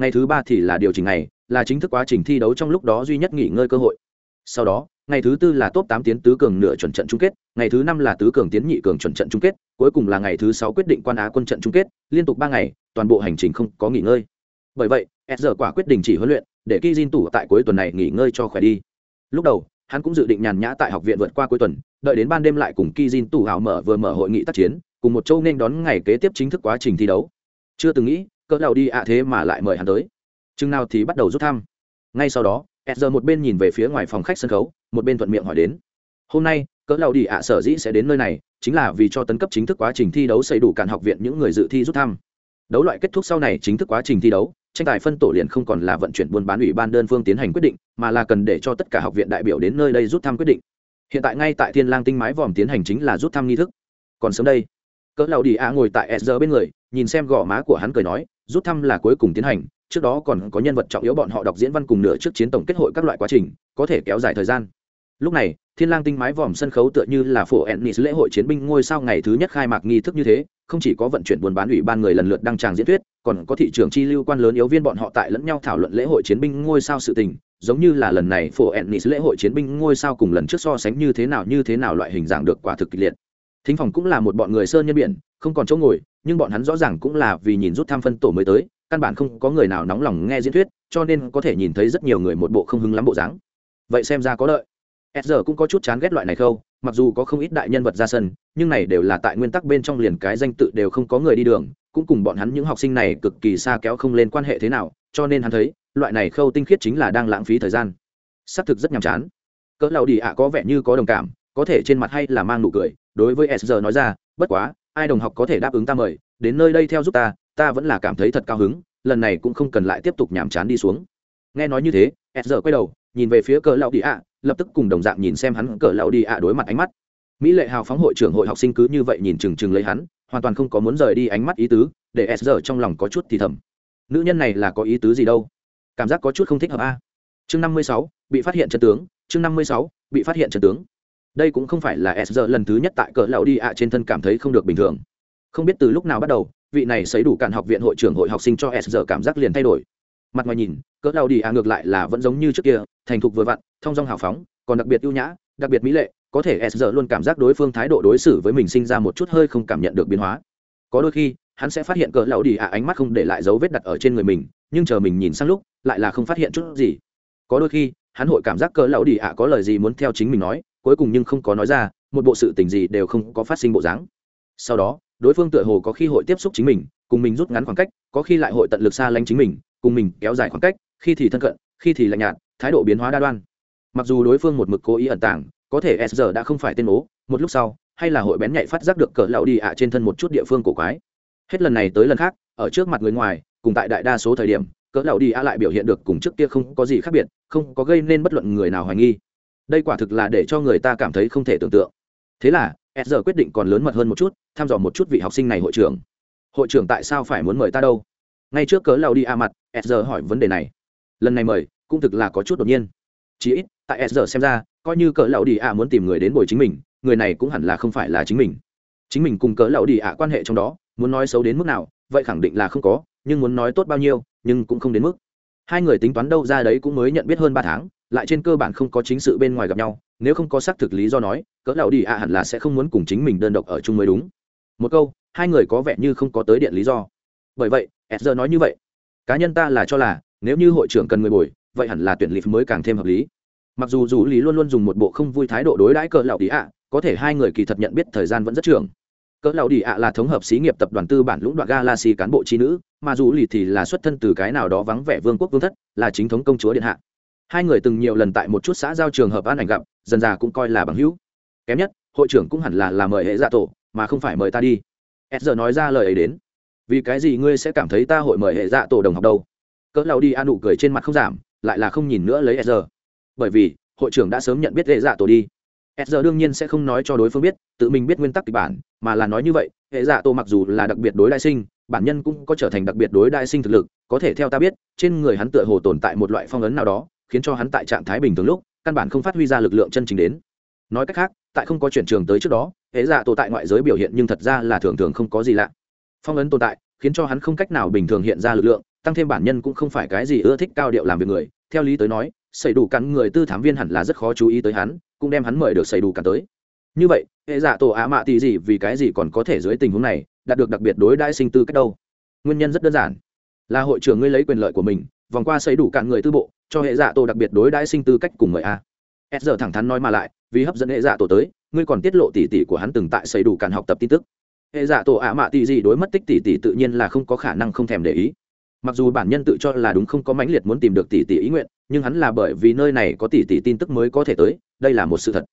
ngày thứ ba thì là điều chỉnh ngày, là chính thức quá trình thi đấu trong lúc đó duy nhất nghỉ ngơi cơ hội. Sau đó, ngày thứ tư là top tám tiến tứ cường nửa chuẩn trận chung kết, ngày thứ năm là tứ cường tiến nhị cường chuẩn trận chung kết, cuối cùng là ngày thứ sáu quyết định quan á quân trận chung kết, liên tục ba ngày, toàn bộ hành trình không có nghỉ ngơi. Bởi vậy, s giờ quả quyết định chỉ huấn luyện, để ki jin tủ tại cuối tuần này nghỉ ngơi cho khỏe đi. Lúc đầu, hắn cũng dự định nhàn nhã tại học viện vượt qua cuối tuần, đợi đến ban đêm lại cùng ki jin tủ hào mở vừa mở hội nghị tác chiến, cùng một châu nên đón ngày kế tiếp chính thức quá trình thi đấu. Chưa từng nghĩ cỡ đầu đi ạ thế mà lại mời hắn tới. Chừng nào thì bắt đầu rút thăm. Ngay sau đó edger một bên nhìn về phía ngoài phòng khách sân khấu, một bên thuận miệng hỏi đến. Hôm nay, cỡ lầu đi ạ sở dĩ sẽ đến nơi này, chính là vì cho tấn cấp chính thức quá trình thi đấu xây đủ cản học viện những người dự thi rút thăm. Đấu loại kết thúc sau này chính thức quá trình thi đấu, tranh tài phân tổ liền không còn là vận chuyển buôn bán ủy ban đơn phương tiến hành quyết định, mà là cần để cho tất cả học viện đại biểu đến nơi đây rút thăm quyết định. Hiện tại ngay tại thiên lang tinh mái vòm tiến hành chính là rút thăm nghi thức. Còn sớm đây, cỡ lầu đi ạ ngồi tại s bên người nhìn xem gò má của hắn cười nói, rút thăm là cuối cùng tiến hành, trước đó còn có nhân vật trọng yếu bọn họ đọc diễn văn cùng nửa trước chiến tổng kết hội các loại quá trình, có thể kéo dài thời gian. Lúc này, thiên lang tinh mái vòm sân khấu tựa như là phổ ennis lễ hội chiến binh ngôi sao ngày thứ nhất khai mạc nghi thức như thế, không chỉ có vận chuyển buôn bán ủy ban người lần lượt đăng tràng diễn thuyết, còn có thị trường chi lưu quan lớn yếu viên bọn họ tại lẫn nhau thảo luận lễ hội chiến binh ngôi sao sự tình, giống như là lần này phổ ennis lễ hội chiến binh ngôi sao cùng lần trước so sánh như thế nào như thế nào loại hình dạng được quả thực kịch liệt. Thính phòng cũng là một bọn người sơn nhân biển, không còn chỗ ngồi nhưng bọn hắn rõ ràng cũng là vì nhìn rút tham phân tổ mới tới, căn bản không có người nào nóng lòng nghe diễn thuyết, cho nên có thể nhìn thấy rất nhiều người một bộ không hứng lắm bộ dáng. Vậy xem ra có lợi. S giờ cũng có chút chán ghét loại này khâu, mặc dù có không ít đại nhân vật ra sân, nhưng này đều là tại nguyên tắc bên trong liền cái danh tự đều không có người đi đường, cũng cùng bọn hắn những học sinh này cực kỳ xa kéo không lên quan hệ thế nào, cho nên hắn thấy, loại này khâu tinh khiết chính là đang lãng phí thời gian. Xác thực rất nhàm chán. Cỡ lầu đi ạ có vẻ như có đồng cảm, có thể trên mặt hay là mang nụ cười, đối với s giờ nói ra, bất quá ai đồng học có thể đáp ứng ta mời, đến nơi đây theo giúp ta ta vẫn là cảm thấy thật cao hứng, lần này cũng không cần lại tiếp tục nhàm chán đi xuống. Nghe nói như thế, s giờ quay đầu, nhìn về phía cỡ lão đi ạ, lập tức cùng đồng dạng nhìn xem hắn cỡ lão đi ạ đối mặt ánh mắt. Mỹ lệ hào phóng hội trưởng hội học sinh cứ như vậy nhìn chừng chừng lấy hắn, hoàn toàn không có muốn rời đi ánh mắt ý tứ, để s giờ trong lòng có chút thì thầm. Nữ nhân này là có ý tứ gì đâu? Cảm giác có chút không thích hợp a. Chương năm mươi sáu, bị phát hiện chân tướng, chương năm mươi sáu, bị phát hiện chân tướng đây cũng không phải là s giờ lần thứ nhất tại cỡ lão đi ạ trên thân cảm thấy không được bình thường. Không biết từ lúc nào bắt đầu, vị này xấy đủ cạn học viện hội trưởng hội học sinh cho s giờ cảm giác liền thay đổi. Mặt ngoài nhìn, cỡ lão đi ạ ngược lại là vẫn giống như trước kia, thành thục vừa vặn, thông dong hào phóng, còn đặc biệt ưu nhã, đặc biệt mỹ lệ, có thể s giờ luôn cảm giác đối phương thái độ đối xử với mình sinh ra một chút hơi không cảm nhận được biến hóa. Có đôi khi, hắn sẽ phát hiện cỡ lão đi ạ ánh mắt không để lại dấu vết đặt ở trên người mình, nhưng chờ mình nhìn sang lúc, lại là không phát hiện chút gì. Có đôi khi, hắn hội cảm giác cỡ lão đi ạ có lời gì muốn theo chính mình nói cuối cùng nhưng không có nói ra, một bộ sự tình gì đều không có phát sinh bộ dáng. Sau đó, đối phương tựa hồ có khi hội tiếp xúc chính mình, cùng mình rút ngắn khoảng cách, có khi lại hội tận lực xa lánh chính mình, cùng mình kéo dài khoảng cách, khi thì thân cận, khi thì lạnh nhạt, thái độ biến hóa đa đoan. Mặc dù đối phương một mực cố ý ẩn tàng, có thể s giờ đã không phải tên ố, một lúc sau, hay là hội bén nhạy phát giác được cỡ lão đi ạ trên thân một chút địa phương cổ quái. Hết lần này tới lần khác, ở trước mặt người ngoài, cùng tại đại đa số thời điểm cỡ lão đi ạ lại biểu hiện được cùng trước kia không có gì khác biệt, không có gây nên bất luận người nào hoài nghi đây quả thực là để cho người ta cảm thấy không thể tưởng tượng. Thế là s giờ quyết định còn lớn mật hơn một chút, thăm dò một chút vị học sinh này hội trưởng. Hội trưởng tại sao phải muốn mời ta đâu? Ngay trước cớ lao đi a mặt s giờ hỏi vấn đề này. Lần này mời, cũng thực là có chút đột nhiên. Chí ít, tại s giờ xem ra, coi như cỡ lão đi a muốn tìm người đến bồi chính mình, người này cũng hẳn là không phải là chính mình. Chính mình cùng cỡ lão đi a quan hệ trong đó, muốn nói xấu đến mức nào, vậy khẳng định là không có, nhưng muốn nói tốt bao nhiêu, nhưng cũng không đến mức. Hai người tính toán đâu ra đấy cũng mới nhận biết hơn ba tháng lại trên cơ bản không có chính sự bên ngoài gặp nhau, nếu không có xác thực lý do nói, cỡ lão đi ạ hẳn là sẽ không muốn cùng chính mình đơn độc ở chung mới đúng. Một câu, hai người có vẻ như không có tới điện lý do. Bởi vậy edger nói như vậy. Cá nhân ta là cho là, nếu như hội trưởng cần người bồi vậy hẳn là tuyển lịch mới càng thêm hợp lý. Mặc dù dù lý luôn luôn dùng một bộ không vui thái độ đối đãi cỡ lão đi ạ, có thể hai người kỳ thật nhận biết thời gian vẫn rất trường. Cỡ lão đi ạ là thống hợp xí nghiệp tập đoàn tư bản lũng đoạn galaxy cán bộ trí nữ, mà dù lì thì là xuất thân từ cái nào đó vắng vẻ vương quốc vương thất, là chính thống công chúa điện hạ hai người từng nhiều lần tại một chút xã giao trường hợp an ảnh gặp, dần già cũng coi là bằng hữu. Kém nhất, hội trưởng cũng hẳn là là mời hệ dạ tổ, mà không phải mời ta đi. S giờ nói ra lời ấy đến. Vì cái gì ngươi sẽ cảm thấy ta hội mời hệ dạ tổ đồng học đâu? Cỡ lao đi an nụ cười trên mặt không giảm, lại là không nhìn nữa lấy s giờ. Bởi vì, hội trưởng đã sớm nhận biết hệ dạ tổ đi. S giờ đương nhiên sẽ không nói cho đối phương biết, tự mình biết nguyên tắc kịch bản, mà là nói như vậy, hệ dạ tổ mặc dù là đặc biệt đối đại sinh, bản nhân cũng có trở thành đặc biệt đối đại sinh thực lực, có thể theo ta biết, trên người hắn tựa hồ tồn tại một loại phong ấn nào đó khiến cho hắn tại trạng thái bình thường lúc, căn bản không phát huy ra lực lượng chân chính đến. Nói cách khác, tại không có chuyển trường tới trước đó hễ dạ tổ tại ngoại giới biểu hiện nhưng thật ra là thường thường không có gì lạ. Phong ấn tồn tại, khiến cho hắn không cách nào bình thường hiện ra lực lượng, tăng thêm bản nhân cũng không phải cái gì ưa thích cao điệu làm việc người. Theo lý tới nói xảy đủ cắn người tư thám viên hẳn là rất khó chú ý tới hắn, cũng đem hắn mời được xảy đủ cắn tới. Như vậy, hệ giả tổ ạ mạ tì gì vì cái gì còn có thể dưới tình huống này, đạt được đặc biệt đối đãi sinh tư cách đâu? Nguyên nhân rất đơn giản. Là hội trưởng ngươi lấy quyền lợi của mình, vòng qua xảy đủ cạn người tư bộ cho hệ dạ tổ đặc biệt đối đãi sinh tư cách cùng mời a. S giờ thẳng thắn nói mà lại, vì hấp dẫn hệ dạ tổ tới, ngươi còn tiết lộ tỉ tỉ của hắn từng tại xây đủ cản học tập tin tức. Hệ dạ tổ ạ mạ tỉ gì đối mất tích tỉ tỉ tự nhiên là không có khả năng không thèm để ý. Mặc dù bản nhân tự cho là đúng không có mãnh liệt muốn tìm được tỷ tỷ ý nguyện, nhưng hắn là bởi vì nơi này có tỷ tỷ tin tức mới có thể tới, đây là một sự thật.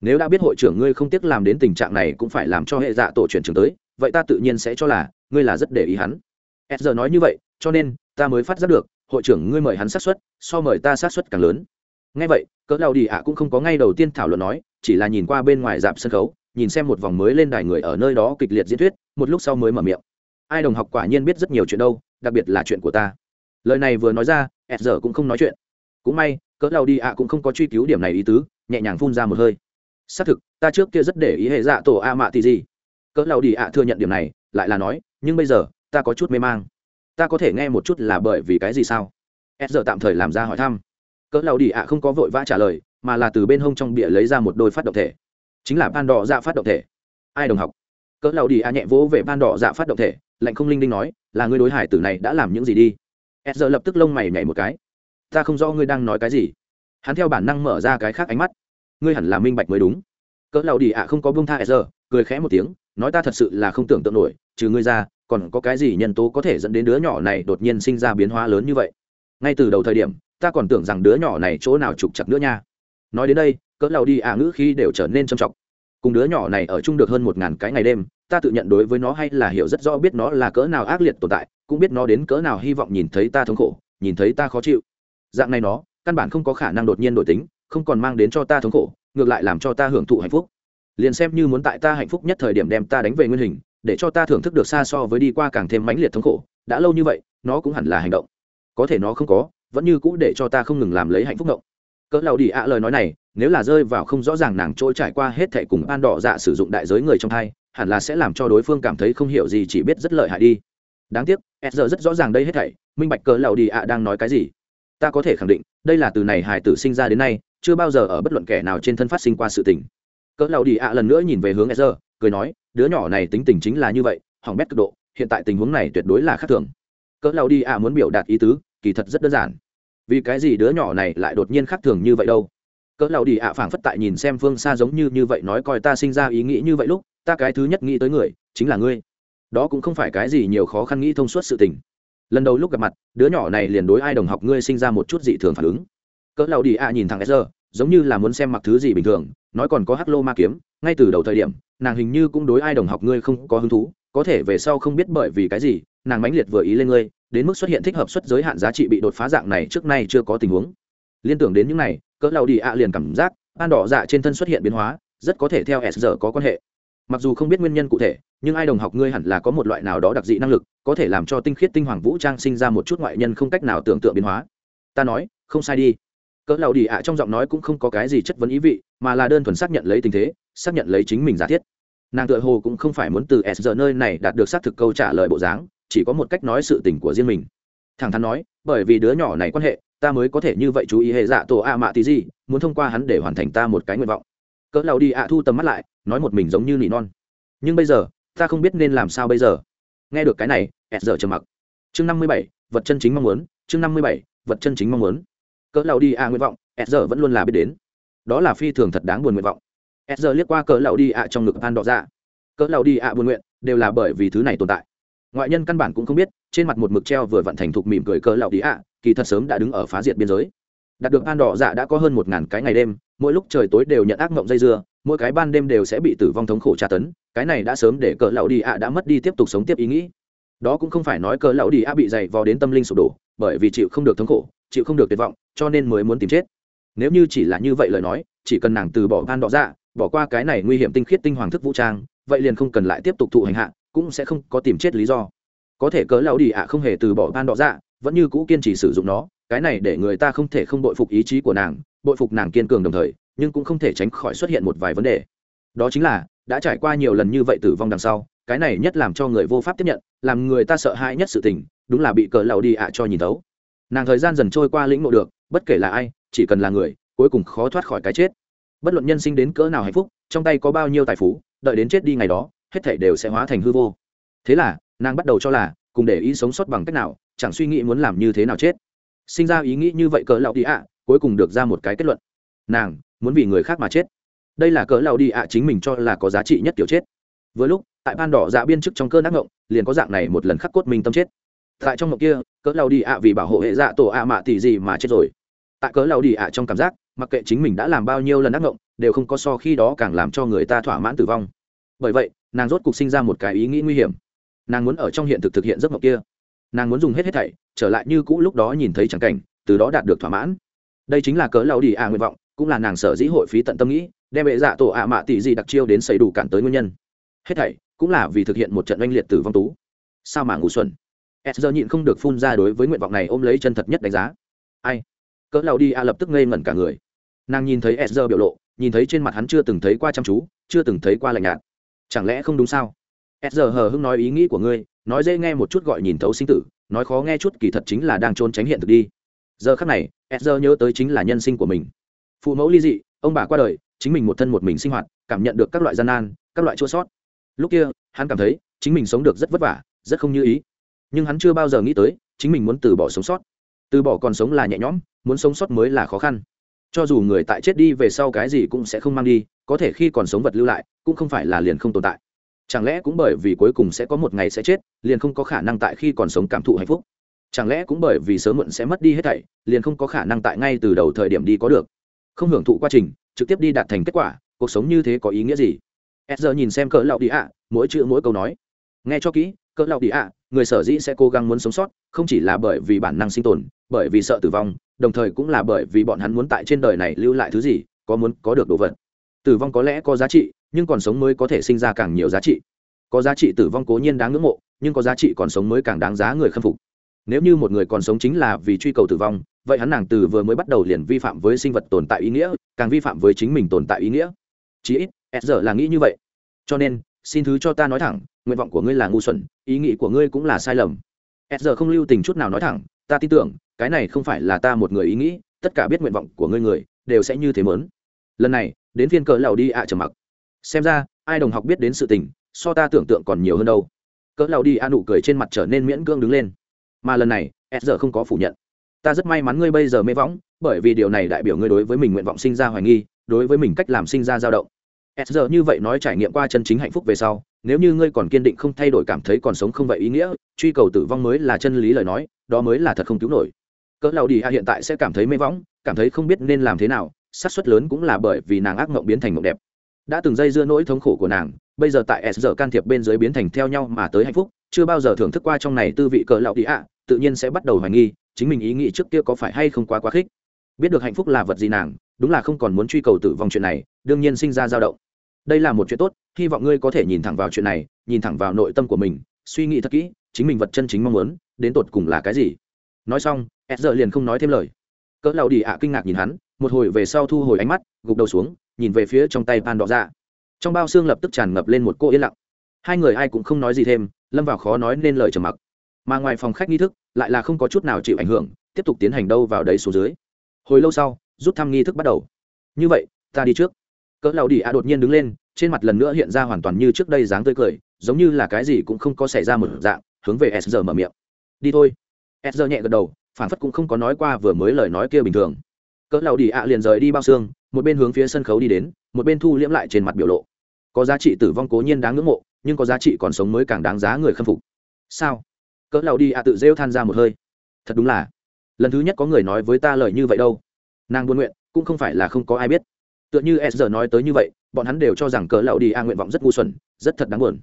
Nếu đã biết hội trưởng ngươi không tiếc làm đến tình trạng này cũng phải làm cho hệ dạ tổ chuyển trường tới, vậy ta tự nhiên sẽ cho là, ngươi là rất để ý hắn. S giờ nói như vậy, cho nên, ta mới phát giác được hội trưởng ngươi mời hắn sát xuất so mời ta sát xuất càng lớn. Ngay vậy, cỡ đào đi ạ cũng không có ngay đầu tiên thảo luận nói, chỉ là nhìn qua bên ngoài dạp sân khấu, nhìn xem một vòng mới lên đài người ở nơi đó kịch liệt diễn thuyết, một lúc sau mới mở miệng. Ai đồng học quả nhiên biết rất nhiều chuyện đâu, đặc biệt là chuyện của ta. Lời này vừa nói ra, ẹt giờ cũng không nói chuyện. Cũng may, cỡ đào đi ạ cũng không có truy cứu điểm này ý tứ, nhẹ nhàng phun ra một hơi. Xác thực, ta trước kia rất để ý hệ dạ tổ a mạ thì gì. Cỡ đào đi ạ thừa nhận điểm này, lại là nói, nhưng bây giờ, ta có chút mê mang ta có thể nghe một chút là bởi vì cái gì sao? S giờ tạm thời làm ra hỏi thăm. Cỡ lầu đi ạ không có vội vã trả lời, mà là từ bên hông trong bịa lấy ra một đôi phát động thể. Chính là ban đỏ dạ phát động thể. Ai đồng học? Cỡ lầu đi ạ nhẹ vỗ về ban đỏ dạ phát động thể, lạnh không linh đinh nói, là ngươi đối hải tử này đã làm những gì đi? S giờ lập tức lông mày nhảy một cái. Ta không rõ ngươi đang nói cái gì. Hắn theo bản năng mở ra cái khác ánh mắt. Ngươi hẳn là minh bạch mới đúng. Cỡ lầu đi ạ không có bông tha s giờ, cười khẽ một tiếng, nói ta thật sự là không tưởng tượng nổi, trừ ngươi ra còn có cái gì nhân tố có thể dẫn đến đứa nhỏ này đột nhiên sinh ra biến hóa lớn như vậy? Ngay từ đầu thời điểm, ta còn tưởng rằng đứa nhỏ này chỗ nào trục chặt nữa nha. Nói đến đây, cỡ lầu đi à ngữ khi đều trở nên trầm trọng. Cùng đứa nhỏ này ở chung được hơn một ngàn cái ngày đêm, ta tự nhận đối với nó hay là hiểu rất rõ biết nó là cỡ nào ác liệt tồn tại, cũng biết nó đến cỡ nào hy vọng nhìn thấy ta thống khổ, nhìn thấy ta khó chịu. Dạng này nó, căn bản không có khả năng đột nhiên đổi tính, không còn mang đến cho ta thống khổ, ngược lại làm cho ta hưởng thụ hạnh phúc. Liền xem như muốn tại ta hạnh phúc nhất thời điểm đem ta đánh về nguyên hình để cho ta thưởng thức được xa so với đi qua càng thêm mãnh liệt thống khổ, đã lâu như vậy, nó cũng hẳn là hành động. Có thể nó không có, vẫn như cũ để cho ta không ngừng làm lấy hạnh phúc ngộng. Cỡ lầu đi ạ lời nói này, nếu là rơi vào không rõ ràng nàng trôi trải qua hết thệ cùng an đỏ dạ sử dụng đại giới người trong thai hẳn là sẽ làm cho đối phương cảm thấy không hiểu gì chỉ biết rất lợi hại đi. Đáng tiếc, s giờ rất rõ ràng đây hết thảy, minh bạch cỡ lầu đi ạ đang nói cái gì. Ta có thể khẳng định, đây là từ này hải tử sinh ra đến nay, chưa bao giờ ở bất luận kẻ nào trên thân phát sinh qua sự tình. Cỡ lầu đi ạ lần nữa nhìn về hướng s giờ cười nói đứa nhỏ này tính tình chính là như vậy, hỏng bét cực độ, hiện tại tình huống này tuyệt đối là khác thường. Cỡ lao đi ạ muốn biểu đạt ý tứ, kỳ thật rất đơn giản. Vì cái gì đứa nhỏ này lại đột nhiên khác thường như vậy đâu? Cỡ lao đi ạ phảng phất tại nhìn xem phương xa giống như như vậy nói coi ta sinh ra ý nghĩ như vậy lúc, ta cái thứ nhất nghĩ tới người, chính là ngươi. Đó cũng không phải cái gì nhiều khó khăn nghĩ thông suốt sự tình. Lần đầu lúc gặp mặt, đứa nhỏ này liền đối ai đồng học ngươi sinh ra một chút dị thường phản ứng. Cỡ lao đi ạ nhìn thằng sr giống như là muốn xem mặc thứ gì bình thường, nói còn có hắc lô ma kiếm, ngay từ đầu thời điểm nàng hình như cũng đối ai đồng học ngươi không có hứng thú, có thể về sau không biết bởi vì cái gì, nàng mãnh liệt vừa ý lên ngươi, đến mức xuất hiện thích hợp xuất giới hạn giá trị bị đột phá dạng này trước nay chưa có tình huống. Liên tưởng đến những này, cỡ lao đi ạ liền cảm giác ban đỏ dạ trên thân xuất hiện biến hóa, rất có thể theo s có quan hệ. Mặc dù không biết nguyên nhân cụ thể, nhưng ai đồng học ngươi hẳn là có một loại nào đó đặc dị năng lực, có thể làm cho tinh khiết tinh hoàng vũ trang sinh ra một chút ngoại nhân không cách nào tưởng tượng biến hóa. Ta nói, không sai đi cỡ lầu đi ạ, trong giọng nói cũng không có cái gì chất vấn ý vị, mà là đơn thuần xác nhận lấy tình thế, xác nhận lấy chính mình giả thiết. Nàng tự hồ cũng không phải muốn từ s giờ nơi này đạt được xác thực câu trả lời bộ dáng, chỉ có một cách nói sự tình của riêng mình. Thẳng thắn nói, bởi vì đứa nhỏ này quan hệ, ta mới có thể như vậy chú ý hệ dạ tổ a mạ tí gì, muốn thông qua hắn để hoàn thành ta một cái nguyện vọng. Cỡ lầu đi ạ thu tầm mắt lại, nói một mình giống như nỉ non. Nhưng bây giờ, ta không biết nên làm sao bây giờ. Nghe được cái này, s giờ trầm mặc. Chương năm mươi bảy, vật chân chính mong muốn, chương năm mươi bảy, vật chân chính mong muốn cỡ lao đi a nguyện vọng. S giờ vẫn luôn là biết đến. Đó là phi thường thật đáng buồn nguyện vọng. S giờ liếc qua cỡ lao đi a trong ngực an đỏ ra cỡ lao đi a buồn nguyện đều là bởi vì thứ này tồn tại. Ngoại nhân căn bản cũng không biết trên mặt một mực treo vừa vặn thành thục mỉm cười cỡ lao đi a, kỳ thật sớm đã đứng ở phá diệt biên giới. Đạt được an đỏ dạ đã có hơn một ngàn cái ngày đêm mỗi lúc trời tối đều nhận ác mộng dây dưa mỗi cái ban đêm đều sẽ bị tử vong thống khổ tra tấn cái này đã sớm để cỡ lão đi ạ đã mất đi tiếp tục sống tiếp ý nghĩ. Đó cũng không phải nói cỡ lão đi ạ bị dày vò đến tâm linh sụp đổ bởi vì chịu không được thống khổ chịu không được tuyệt vọng, cho nên mới muốn tìm chết. Nếu như chỉ là như vậy lời nói, chỉ cần nàng từ bỏ gan đỏ dạ bỏ qua cái này nguy hiểm tinh khiết tinh hoàng thức vũ trang, vậy liền không cần lại tiếp tục thụ hành hạ, cũng sẽ không có tìm chết lý do. Có thể cỡ lão đi ạ, không hề từ bỏ gan đỏ dạ vẫn như cũ kiên trì sử dụng nó, cái này để người ta không thể không bội phục ý chí của nàng, bội phục nàng kiên cường đồng thời, nhưng cũng không thể tránh khỏi xuất hiện một vài vấn đề. Đó chính là, đã trải qua nhiều lần như vậy tử vong đằng sau, cái này nhất làm cho người vô pháp tiếp nhận, làm người ta sợ hãi nhất sự tình, đúng là bị cờ lầu đi ạ cho nhìn thấu nàng thời gian dần trôi qua lĩnh ngộ được, bất kể là ai, chỉ cần là người, cuối cùng khó thoát khỏi cái chết. Bất luận nhân sinh đến cỡ nào hạnh phúc, trong tay có bao nhiêu tài phú, đợi đến chết đi ngày đó, hết thảy đều sẽ hóa thành hư vô. Thế là, nàng bắt đầu cho là, cùng để ý sống sót bằng cách nào, chẳng suy nghĩ muốn làm như thế nào chết. Sinh ra ý nghĩ như vậy cỡ lão đi ạ, cuối cùng được ra một cái kết luận. Nàng, muốn vì người khác mà chết. Đây là cỡ lão đi ạ chính mình cho là có giá trị nhất kiểu chết. Vừa lúc, tại ban đỏ dạ biên chức trong cơn ác ngộng liền có dạng này một lần khắc cốt minh tâm chết tại trong mộng kia cỡ lao đi ạ vì bảo hộ hệ dạ tổ ạ mạ tỷ gì mà chết rồi. Tại cỡ lao đi ạ trong cảm giác, mặc kệ chính mình đã làm bao nhiêu lần ác mộng, đều không có so khi đó càng làm cho người ta thỏa mãn tử vong. Bởi vậy, nàng rốt cuộc sinh ra một cái ý nghĩ nguy hiểm. Nàng muốn ở trong hiện thực thực hiện giấc mộng kia. Nàng muốn dùng hết hết thảy, trở lại như cũ lúc đó nhìn thấy chẳng cảnh, từ đó đạt được thỏa mãn. Đây chính là cỡ lao đi ạ nguyện vọng, cũng là nàng sở dĩ hội phí tận tâm nghĩ, đem hệ dạ tổ ạ mạ tỷ gì đặc chiêu đến xây đủ cản tới nguyên nhân. Hết thảy, cũng là vì thực hiện một trận oanh liệt tử vong tú. Sao mà ngủ xuân s giờ nhịn không được phun ra đối với nguyện vọng này ôm lấy chân thật nhất đánh giá. Ai? Cỡ lao đi a lập tức ngây ngẩn cả người. Nàng nhìn thấy s giờ biểu lộ, nhìn thấy trên mặt hắn chưa từng thấy qua chăm chú, chưa từng thấy qua lạnh nhạt. Chẳng lẽ không đúng sao? S giờ hờ hưng nói ý nghĩ của ngươi, nói dễ nghe một chút gọi nhìn thấu sinh tử, nói khó nghe chút kỳ thật chính là đang trốn tránh hiện thực đi. Giờ khắc này s giờ nhớ tới chính là nhân sinh của mình. Phụ mẫu ly dị, ông bà qua đời, chính mình một thân một mình sinh hoạt, cảm nhận được các loại gian nan, các loại chua sót. Lúc kia, hắn cảm thấy chính mình sống được rất vất vả, rất không như ý nhưng hắn chưa bao giờ nghĩ tới, chính mình muốn từ bỏ sống sót. Từ bỏ còn sống là nhẹ nhõm, muốn sống sót mới là khó khăn. Cho dù người tại chết đi về sau cái gì cũng sẽ không mang đi, có thể khi còn sống vật lưu lại, cũng không phải là liền không tồn tại. Chẳng lẽ cũng bởi vì cuối cùng sẽ có một ngày sẽ chết, liền không có khả năng tại khi còn sống cảm thụ hạnh phúc? Chẳng lẽ cũng bởi vì sớm muộn sẽ mất đi hết thảy, liền không có khả năng tại ngay từ đầu thời điểm đi có được? Không hưởng thụ quá trình, trực tiếp đi đạt thành kết quả, cuộc sống như thế có ý nghĩa gì? E giờ nhìn xem cỡ lạo đi ạ, mỗi chữ mỗi câu nói. Nghe cho kỹ cỡ lao đi ạ, người sở dĩ sẽ cố gắng muốn sống sót, không chỉ là bởi vì bản năng sinh tồn, bởi vì sợ tử vong, đồng thời cũng là bởi vì bọn hắn muốn tại trên đời này lưu lại thứ gì, có muốn, có được đồ vật. Tử vong có lẽ có giá trị, nhưng còn sống mới có thể sinh ra càng nhiều giá trị. Có giá trị tử vong cố nhiên đáng ngưỡng mộ, nhưng có giá trị còn sống mới càng đáng giá người khâm phục. Nếu như một người còn sống chính là vì truy cầu tử vong, vậy hắn nàng từ vừa mới bắt đầu liền vi phạm với sinh vật tồn tại ý nghĩa, càng vi phạm với chính mình tồn tại ý nghĩa. Chí ít, s giờ là nghĩ như vậy. Cho nên xin thứ cho ta nói thẳng, nguyện vọng của ngươi là ngu xuẩn, ý nghĩ của ngươi cũng là sai lầm. S giờ không lưu tình chút nào nói thẳng, ta tin tưởng, cái này không phải là ta một người ý nghĩ, tất cả biết nguyện vọng của ngươi người, đều sẽ như thế mớn. Lần này, đến phiên cỡ lầu đi ạ trầm mặc. Xem ra, ai đồng học biết đến sự tình, so ta tưởng tượng còn nhiều hơn đâu. Cỡ lầu đi a nụ cười trên mặt trở nên miễn cưỡng đứng lên. Mà lần này s giờ không có phủ nhận. Ta rất may mắn ngươi bây giờ mê võng, bởi vì điều này đại biểu ngươi đối với mình nguyện vọng sinh ra hoài nghi, đối với mình cách làm sinh ra dao động s giờ như vậy nói trải nghiệm qua chân chính hạnh phúc về sau, nếu như ngươi còn kiên định không thay đổi cảm thấy còn sống không vậy ý nghĩa, truy cầu tử vong mới là chân lý lời nói, đó mới là thật không cứu nổi. Cỡ lão đi a hiện tại sẽ cảm thấy mê võng, cảm thấy không biết nên làm thế nào, xác suất lớn cũng là bởi vì nàng ác mộng biến thành mộng đẹp. Đã từng dây dưa nỗi thống khổ của nàng, bây giờ tại s giờ can thiệp bên dưới biến thành theo nhau mà tới hạnh phúc, chưa bao giờ thưởng thức qua trong này tư vị cỡ lão đi a tự nhiên sẽ bắt đầu hoài nghi, chính mình ý nghĩ trước kia có phải hay không quá quá khích biết được hạnh phúc là vật gì nàng, đúng là không còn muốn truy cầu tử vong chuyện này, đương nhiên sinh ra dao động. Đây là một chuyện tốt, hy vọng ngươi có thể nhìn thẳng vào chuyện này, nhìn thẳng vào nội tâm của mình, suy nghĩ thật kỹ, chính mình vật chân chính mong muốn, đến tột cùng là cái gì. Nói xong ed giờ liền không nói thêm lời. Cỡ lầu đi ạ kinh ngạc nhìn hắn, một hồi về sau thu hồi ánh mắt, gục đầu xuống, nhìn về phía trong tay pan đỏ ra trong bao xương lập tức tràn ngập lên một cô yên lặng. Hai người ai cũng không nói gì thêm, lâm vào khó nói nên lời trầm mặc. Mà ngoài phòng khách nghi thức, lại là không có chút nào chịu ảnh hưởng, tiếp tục tiến hành đâu vào đấy xuống dưới hồi lâu sau, rút thăm nghi thức bắt đầu. Như vậy, ta đi trước. Cỡ lão đi a đột nhiên đứng lên, trên mặt lần nữa hiện ra hoàn toàn như trước đây dáng tươi cười, giống như là cái gì cũng không có xảy ra một dạng, hướng về s giờ mở miệng. Đi thôi. S giờ nhẹ gật đầu, phản phất cũng không có nói qua vừa mới lời nói kia bình thường. Cỡ lão đi a liền rời đi bao xương, một bên hướng phía sân khấu đi đến, một bên thu liễm lại trên mặt biểu lộ. Có giá trị tử vong cố nhiên đáng ngưỡng mộ, nhưng có giá trị còn sống mới càng đáng giá người khâm phục. Sao? Cỡ lão đi a tự rêu than ra một hơi. Thật đúng là lần thứ nhất có người nói với ta lời như vậy đâu. Nàng buôn nguyện, cũng không phải là không có ai biết. Tựa như s giờ nói tới như vậy, bọn hắn đều cho rằng cỡ lão đi a nguyện vọng rất ngu xuẩn, rất thật đáng buồn.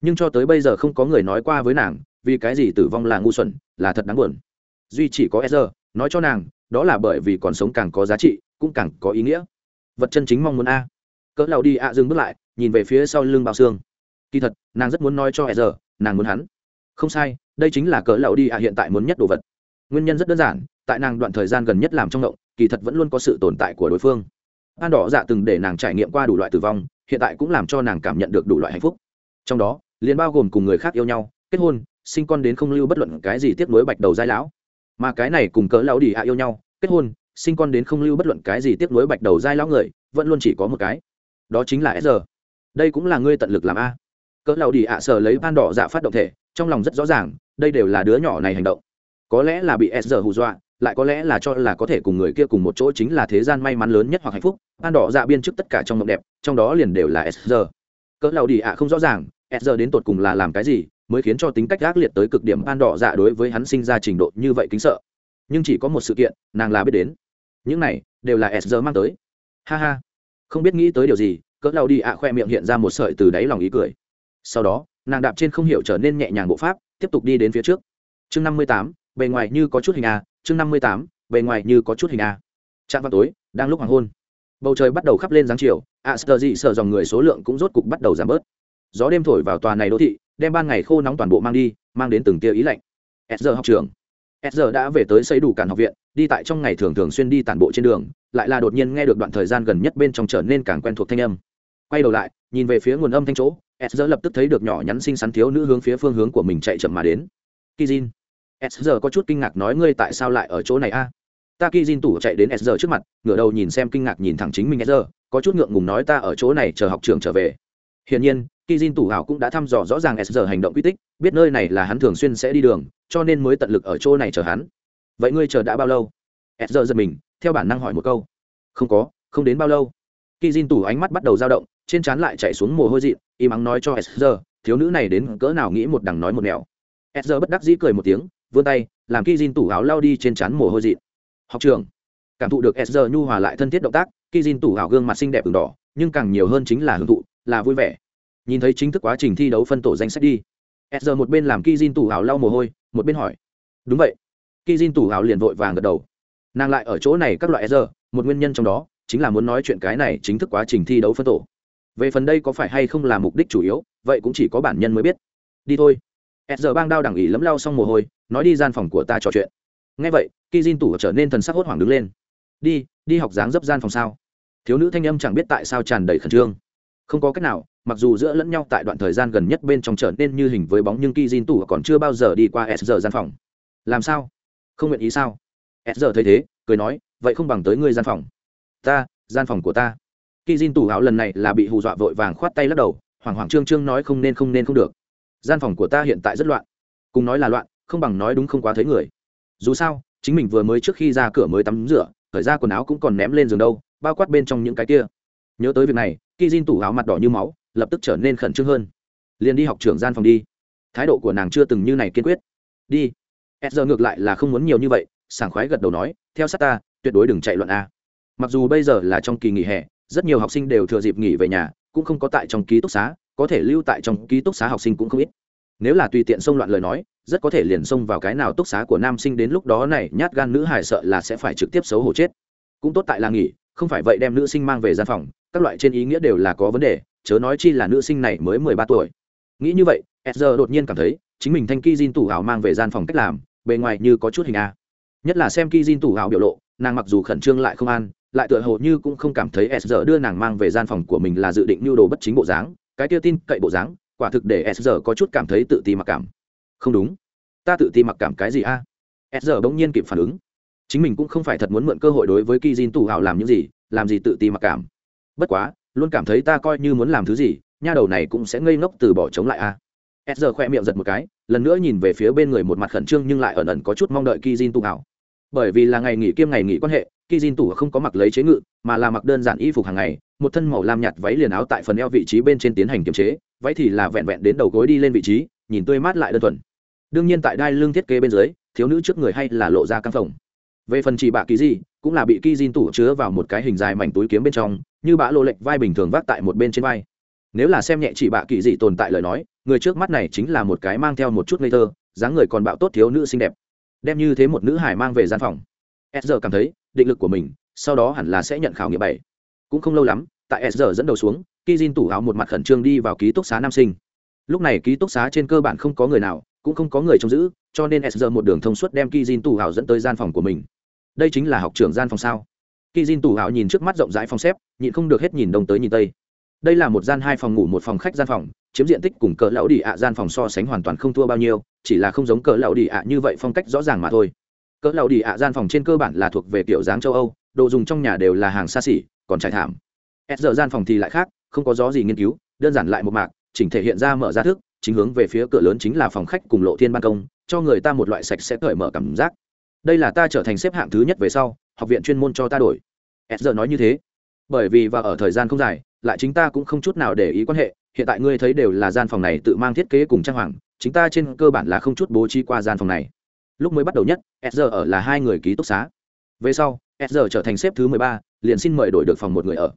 Nhưng cho tới bây giờ không có người nói qua với nàng, vì cái gì tử vong là ngu xuẩn, là thật đáng buồn. Duy chỉ có s giờ nói cho nàng, đó là bởi vì còn sống càng có giá trị, cũng càng có ý nghĩa. Vật chân chính mong muốn a. Cỡ lão đi a dừng bước lại, nhìn về phía sau lưng bao xương kỳ thật, nàng rất muốn nói cho s giờ nàng muốn hắn. Không sai, đây chính là cỡ lão đi a hiện tại muốn nhất đồ vật nguyên nhân rất đơn giản, tại nàng đoạn thời gian gần nhất làm trong động kỳ thật vẫn luôn có sự tồn tại của đối phương. An đỏ dạ từng để nàng trải nghiệm qua đủ loại tử vong, hiện tại cũng làm cho nàng cảm nhận được đủ loại hạnh phúc. Trong đó, liền bao gồm cùng người khác yêu nhau, kết hôn, sinh con đến không lưu bất luận cái gì tiếp nối bạch đầu giai lão. Mà cái này cùng cỡ lão đi hạ yêu nhau, kết hôn, sinh con đến không lưu bất luận cái gì tiếp nối bạch đầu giai lão người, vẫn luôn chỉ có một cái. Đó chính là s đây cũng là ngươi tận lực làm a. Cỡ lão đi ạ sở lấy ban đỏ dạ phát động thể, trong lòng rất rõ ràng, đây đều là đứa nhỏ này hành động có lẽ là bị s hù dọa, lại có lẽ là cho là có thể cùng người kia cùng một chỗ chính là thế gian may mắn lớn nhất hoặc hạnh phúc an đỏ dạ biên trước tất cả trong mộng đẹp, trong đó liền đều là s giờ cỡ lầu đi ạ, không rõ ràng, s giờ đến tột cùng là làm cái gì mới khiến cho tính cách gác liệt tới cực điểm an đỏ dạ đối với hắn sinh ra trình độ như vậy kính sợ. Nhưng chỉ có một sự kiện, nàng là biết đến. Những này, đều là s giờ mang tới. Ha ha. Không biết nghĩ tới điều gì, cỡ lao đi ạ khoe miệng hiện ra một sợi từ đáy lòng ý cười. Sau đó, nàng đạp trên không hiểu trở nên nhẹ nhàng bộ pháp, tiếp tục đi đến phía trước. Chương năm mươi tám bề ngoài như có chút hình a chương năm mươi tám, bề ngoài như có chút hình à. a trạng vào tối, đang lúc hoàng hôn. Bầu trời bắt đầu khắp lên dáng chiều ạ sờ dị sợ dòng người số lượng cũng rốt cục bắt đầu giảm bớt. Gió đêm thổi vào tòa này đô thị, đem ban ngày khô nóng toàn bộ mang đi, mang đến từng tia ý lạnh. S giờ học trường. S giờ đã về tới xây đủ cản học viện, đi tại trong ngày thường thường xuyên đi tản bộ trên đường, lại là đột nhiên nghe được đoạn thời gian gần nhất bên trong trở nên càng quen thuộc thanh âm. Quay đầu lại, nhìn về phía nguồn âm thanh chỗ s giờ lập tức thấy được nhỏ nhắn xinh xắn thiếu nữ hướng phía phương hướng của mình chạy chậm mà đến. Kizin s giờ có chút kinh ngạc nói ngươi tại sao lại ở chỗ này a? Ta kizin tủ chạy đến s giờ trước mặt, ngửa đầu nhìn xem kinh ngạc nhìn thẳng chính mình s giờ có chút ngượng ngùng nói ta ở chỗ này chờ học trường trở về. Hiển nhiên kizin tủ hảo cũng đã thăm dò rõ ràng s giờ hành động quy tích, biết nơi này là hắn thường xuyên sẽ đi đường, cho nên mới tận lực ở chỗ này chờ hắn. Vậy ngươi chờ đã bao lâu? S giờ giật mình, theo bản năng hỏi một câu. Không có, không đến bao lâu. Kizin tủ ánh mắt bắt đầu dao động, trên trán lại chạy xuống mồ hôi dị im ắng nói cho s giờ thiếu nữ này đến cỡ nào nghĩ một đằng nói một nẻo. S giờ bất đắc dĩ cười một tiếng vươn tay, làm kizin tủ áo lao đi trên trán mồ hôi dị học trường. Cảm thụ được sr nhu hòa lại thân thiết động tác kizin tủ áo gương mặt xinh đẹp ửng đỏ, nhưng càng nhiều hơn chính là hưởng thụ, là vui vẻ. Nhìn thấy chính thức quá trình thi đấu phân tổ danh sách đi sr một bên làm kizin tủ áo lau mồ hôi, một bên hỏi. Đúng vậy. Kizin tủ áo liền vội vàng gật đầu. Nàng lại ở chỗ này các loại sr một nguyên nhân trong đó chính là muốn nói chuyện cái này chính thức quá trình thi đấu phân tổ. Về phần đây có phải hay không là mục đích chủ yếu, vậy cũng chỉ có bản nhân mới biết. Đi thôi s giờ bang đao đẳng ý lấm lau xong mồ hôi, nói đi gian phòng của ta trò chuyện. Ngay vậy Ki Jin tủ trở nên thần sắc hốt hoảng đứng lên. Đi đi học dáng dấp gian phòng sao? Thiếu nữ thanh âm chẳng biết tại sao tràn đầy khẩn trương. Không có cách nào, mặc dù giữa lẫn nhau tại đoạn thời gian gần nhất bên trong trở nên như hình với bóng nhưng Ki Jin tủ còn chưa bao giờ đi qua S giờ gian phòng. Làm sao? Không nguyện ý sao? S giờ thấy thế, cười nói, vậy không bằng tới ngươi gian phòng. Ta, gian phòng của ta. Ki Jin tủ áo lần này là bị hù dọa vội vàng khoát tay lắc đầu, hoảng hoảng trương trương nói không nên không nên không được gian phòng của ta hiện tại rất loạn. Cùng nói là loạn, không bằng nói đúng không quá thấy người. Dù sao, chính mình vừa mới trước khi ra cửa mới tắm rửa khởi ra quần áo cũng còn ném lên giường đâu, bao quát bên trong những cái kia. Nhớ tới việc này khi Jin tủ áo mặt đỏ như máu, lập tức trở nên khẩn trương hơn. Liền đi học trưởng gian phòng đi. Thái độ của nàng chưa từng như này kiên quyết. Đi. S giờ ngược lại là không muốn nhiều như vậy, sảng khoái gật đầu nói, theo sát ta, tuyệt đối đừng chạy loạn a. Mặc dù bây giờ là trong kỳ nghỉ hè, rất nhiều học sinh đều thừa dịp nghỉ về nhà, cũng không có tại trong ký túc xá có thể lưu tại trong ký túc xá học sinh cũng không ít. Nếu là tùy tiện xông loạn lời nói, rất có thể liền xông vào cái nào túc xá của nam sinh đến lúc đó này, nhát gan nữ hải sợ là sẽ phải trực tiếp xấu hổ chết. Cũng tốt tại là nghỉ, không phải vậy đem nữ sinh mang về gian phòng, các loại trên ý nghĩa đều là có vấn đề, chớ nói chi là nữ sinh này mới mười ba tuổi. Nghĩ như vậy, Ezra đột nhiên cảm thấy, chính mình thanh ky Jin tủ hào mang về gian phòng cách làm, bề ngoài như có chút hình a. Nhất là xem ky Jin tủ hào biểu lộ, nàng mặc dù khẩn trương lại không an, lại tựa hồ như cũng không cảm thấy Ezra đưa nàng mang về gian phòng của mình là dự định nhu đồ bất chính bộ dáng cái kia tin cậy bộ dáng, quả thực để Ezra có chút cảm thấy tự ti mặc cảm. Không đúng. Ta tự ti mặc cảm cái gì a? Ezra bỗng nhiên kịp phản ứng. Chính mình cũng không phải thật muốn mượn cơ hội đối với ki Jin tủ làm những gì, làm gì tự ti mặc cảm. Bất quá, luôn cảm thấy ta coi như muốn làm thứ gì, nha đầu này cũng sẽ ngây ngốc từ bỏ chống lại a. S giờ khoe miệng giật một cái, lần nữa nhìn về phía bên người một mặt khẩn trương nhưng lại ẩn ẩn có chút mong đợi ki jin tụ bởi vì là ngày nghỉ kiêm ngày nghỉ quan hệ ki jin tủ không có mặc lấy chế ngự, mà là mặc đơn giản y phục hàng ngày, một thân màu lam nhạt váy liền áo tại phần eo vị trí bên trên tiến hành kiềm chế, váy thì là vẹn vẹn đến đầu gối đi lên vị trí, nhìn tươi mát lại đơn thuần. Đương nhiên tại đai lưng thiết kế bên dưới, thiếu nữ trước người hay là lộ ra căng phòng về phần chỉ bạ kỳ di cũng là bị kỳ jin tủ chứa vào một cái hình dài mảnh túi kiếm bên trong, như bã lộ lệch vai bình thường vác tại một bên trên vai. Nếu là xem nhẹ chỉ bạ kỳ dị tồn tại lời nói, người trước mắt này chính là một cái mang theo một chút ngây thơ, dáng người còn bạo tốt thiếu nữ xinh đẹp đem như thế một nữ hải mang về gian phòng. S giờ cảm thấy, định lực của mình, sau đó hẳn là sẽ nhận khảo nghiệm bảy. Cũng không lâu lắm, tại s giờ dẫn đầu xuống khi Jin tủ áo một mặt khẩn trương đi vào ký túc xá nam sinh. Lúc này ký túc xá trên cơ bản không có người nào, cũng không có người trông giữ, cho nên s giờ một đường thông suốt đem ki Jin tủ áo dẫn tới gian phòng của mình. Đây chính là học trưởng gian phòng sao? Khi Jin tủ áo nhìn trước mắt rộng rãi phòng xếp, nhịn không được hết nhìn đông tới nhìn tây đây là một gian hai phòng ngủ, một phòng khách gian phòng, chiếm diện tích cùng cỡ lão đi ạ gian phòng so sánh hoàn toàn không thua bao nhiêu, chỉ là không giống cỡ lão đi ạ như vậy phong cách rõ ràng mà thôi. Cỡ lão đi ạ gian phòng trên cơ bản là thuộc về kiểu dáng châu âu, đồ dùng trong nhà đều là hàng xa xỉ, còn trải thảm. S giờ gian phòng thì lại khác, không có gió gì nghiên cứu, đơn giản lại một mạc, chỉnh thể hiện ra mở ra thức, chính hướng về phía cửa lớn chính là phòng khách cùng lộ thiên ban công, cho người ta một loại sạch sẽ cởi mở cảm giác. Đây là ta trở thành xếp hạng thứ nhất về sau, học viện chuyên môn cho ta đổi. S giờ nói như thế. Bởi vì và ở thời gian không dài lại chính ta cũng không chút nào để ý quan hệ, hiện tại ngươi thấy đều là gian phòng này tự mang thiết kế cùng trang hoàng, chính ta trên cơ bản là không chút bố trí qua gian phòng này. Lúc mới bắt đầu nhất, s giờ ở là hai người ký túc xá. Về sau, s giờ trở thành xếp thứ mười ba, liền xin mời đổi được phòng một người ở.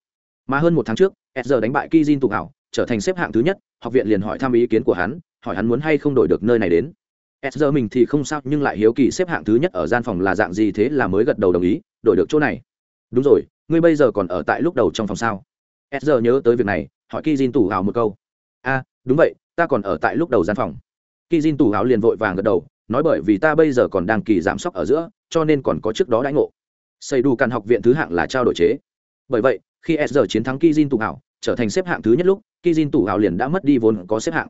Mà hơn một tháng trước, s giờ đánh bại kizin tụ hảo, trở thành xếp hạng thứ nhất, học viện liền hỏi thăm ý kiến của hắn, hỏi hắn muốn hay không đổi được nơi này đến. S giờ mình thì không sao, nhưng lại hiếu kỳ xếp hạng thứ nhất ở gian phòng là dạng gì thế là mới gật đầu đồng ý, đổi được chỗ này. Đúng rồi, ngươi bây giờ còn ở tại lúc đầu trong phòng sao? S giờ nhớ tới việc này, hỏi kizin tủ hào một câu. A, đúng vậy, ta còn ở tại lúc đầu gian phòng. Kizin tủ hào liền vội vàng gật đầu, nói bởi vì ta bây giờ còn đang kỳ giảm sốc ở giữa, cho nên còn có trước đó đãi ngộ. Xây đủ căn học viện thứ hạng là trao đổi chế. Bởi vậy, khi s giờ chiến thắng kizin tủ hào trở thành xếp hạng thứ nhất lúc kizin tủ hào liền đã mất đi vốn có xếp hạng.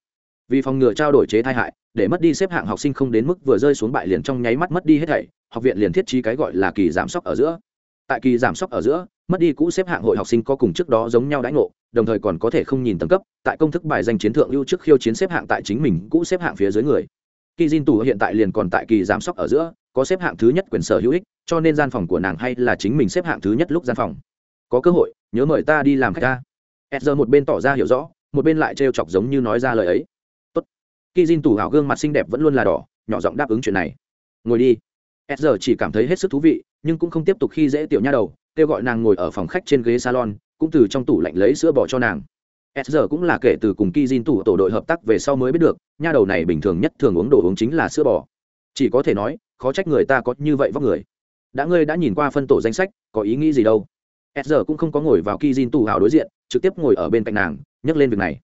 Vì phòng ngừa trao đổi chế tai hại, để mất đi xếp hạng học sinh không đến mức vừa rơi xuống bại liền trong nháy mắt mất đi hết thảy, học viện liền thiết trí cái gọi là kỳ giảm sốc ở giữa. Tại kỳ giảm sốc ở giữa mất đi cũ xếp hạng hội học sinh có cùng trước đó giống nhau đãi ngộ, đồng thời còn có thể không nhìn tầng cấp, tại công thức bài danh chiến thượng ưu trước khiêu chiến xếp hạng tại chính mình cũ xếp hạng phía dưới người. Kỳ diên tù hiện tại liền còn tại kỳ giám sóc ở giữa, có xếp hạng thứ nhất quyền sở hữu ích, cho nên gian phòng của nàng hay là chính mình xếp hạng thứ nhất lúc gian phòng. Có cơ hội, nhớ mời ta đi làm khách ta. E z r một bên tỏ ra hiểu rõ, một bên lại trêu chọc giống như nói ra lời ấy. Tốt. Kỳ diên tù hào gương mặt xinh đẹp vẫn luôn là đỏ, nhỏ giọng đáp ứng chuyện này. Ngồi đi s giờ chỉ cảm thấy hết sức thú vị, nhưng cũng không tiếp tục khi dễ tiểu nha đầu, kêu gọi nàng ngồi ở phòng khách trên ghế salon, cũng từ trong tủ lạnh lấy sữa bò cho nàng. S giờ cũng là kể từ cùng ki jin tủ tổ đội hợp tác về sau mới biết được, nha đầu này bình thường nhất thường uống đồ uống chính là sữa bò. Chỉ có thể nói, khó trách người ta có như vậy vóc người. Đã ngươi đã nhìn qua phân tổ danh sách, có ý nghĩ gì đâu? S giờ cũng không có ngồi vào ki jin tủ hào đối diện, trực tiếp ngồi ở bên cạnh nàng, nhắc lên việc này.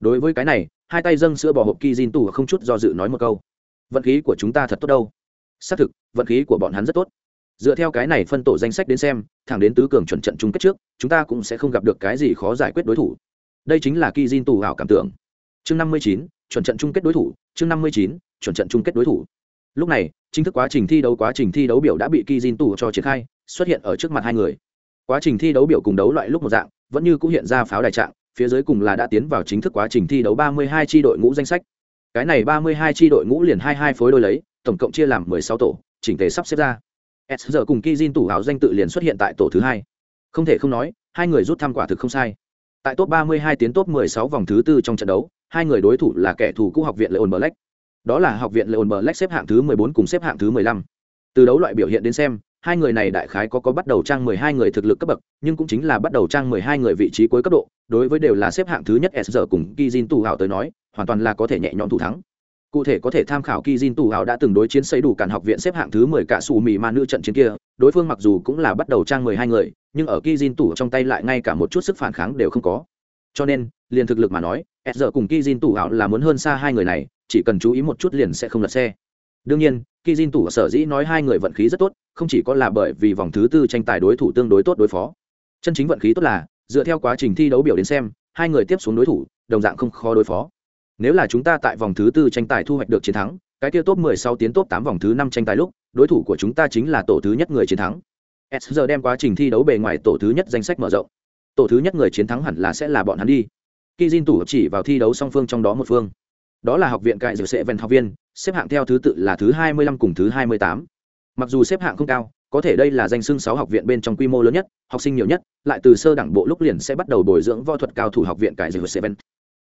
Đối với cái này, hai tay dâng sữa bò hộp ki jin tủ không chút do dự nói một câu. Vận khí của chúng ta thật tốt đâu xác thực, vận khí của bọn hắn rất tốt. Dựa theo cái này phân tổ danh sách đến xem, thẳng đến tứ cường chuẩn trận chung kết trước, chúng ta cũng sẽ không gặp được cái gì khó giải quyết đối thủ. Đây chính là ki jin tù hảo cảm tưởng. Chương năm mươi chín, chuẩn trận chung kết đối thủ, chương năm mươi chín, chuẩn trận chung kết đối thủ. Lúc này, chính thức quá trình thi đấu quá trình thi đấu biểu đã bị ki jin tù cho triển khai, xuất hiện ở trước mặt hai người. Quá trình thi đấu biểu cùng đấu loại lúc một dạng, vẫn như cũng hiện ra pháo đài trạng, phía dưới cùng là đã tiến vào chính thức quá trình thi đấu ba mươi hai tri đội ngũ danh sách. Cái này ba mươi hai tri đội ngũ liền hai hai phối đôi lấy tổng cộng chia làm mười sáu tổ, chỉnh tề sắp xếp ra. S giờ cùng Kijin tủ hào danh tự liền xuất hiện tại tổ thứ hai. Không thể không nói, hai người rút thăm quả thực không sai. Tại top 32 tiến top 16 vòng thứ tư trong trận đấu, hai người đối thủ là kẻ thù cũ học viện leon black. Đó là học viện leon black xếp hạng thứ 14 cùng xếp hạng thứ 15. từ đấu loại biểu hiện đến xem, hai người này đại khái có có bắt đầu trang 12 người thực lực cấp bậc, nhưng cũng chính là bắt đầu trang 12 người vị trí cuối cấp độ, đối với đều là xếp hạng thứ nhất s giờ cùng Kijin tủ hào tới nói, hoàn toàn là có thể nhẹ nhõm thủ thắng cụ thể có thể tham khảo kỳ Jin tù hào đã từng đối chiến xây đủ cản học viện xếp hạng thứ mười cả xù mì ma nữ trận chiến kia, đối phương mặc dù cũng là bắt đầu trang mười hai người, nhưng ở kỳ Jin tù trong tay lại ngay cả một chút sức phản kháng đều không có. Cho nên, liền thực lực mà nói, s giờ cùng kỳ Jin tù hào là muốn hơn xa hai người này, chỉ cần chú ý một chút liền sẽ không lật xe. Đương nhiên kỳ Jin tù sở dĩ nói hai người vận khí rất tốt, không chỉ có là bởi vì vòng thứ tư tranh tài đối thủ tương đối tốt đối phó. Chân chính vận khí tốt là, dựa theo quá trình thi đấu biểu đến xem, hai người tiếp xuống đối thủ, đồng dạng không khó đối phó nếu là chúng ta tại vòng thứ tư tranh tài thu hoạch được chiến thắng, cái kia top 16 tiến top 8 vòng thứ 5 tranh tài lúc, đối thủ của chúng ta chính là tổ thứ nhất người chiến thắng. S giờ đem quá trình thi đấu bề ngoài tổ thứ nhất danh sách mở rộng. Tổ thứ nhất người chiến thắng hẳn là sẽ là bọn hắn đi. Kizin tủ chỉ vào thi đấu song phương trong đó một phương. Đó là học viện cại dược sẽ ven học viên, xếp hạng theo thứ tự là thứ 25 cùng thứ 28. Mặc dù xếp hạng không cao, có thể đây là danh xưng 6 học viện bên trong quy mô lớn nhất, học sinh nhiều nhất, lại từ sơ đẳng bộ lúc liền sẽ bắt đầu bồi dưỡng võ thuật cao thủ học viện cải dược Seven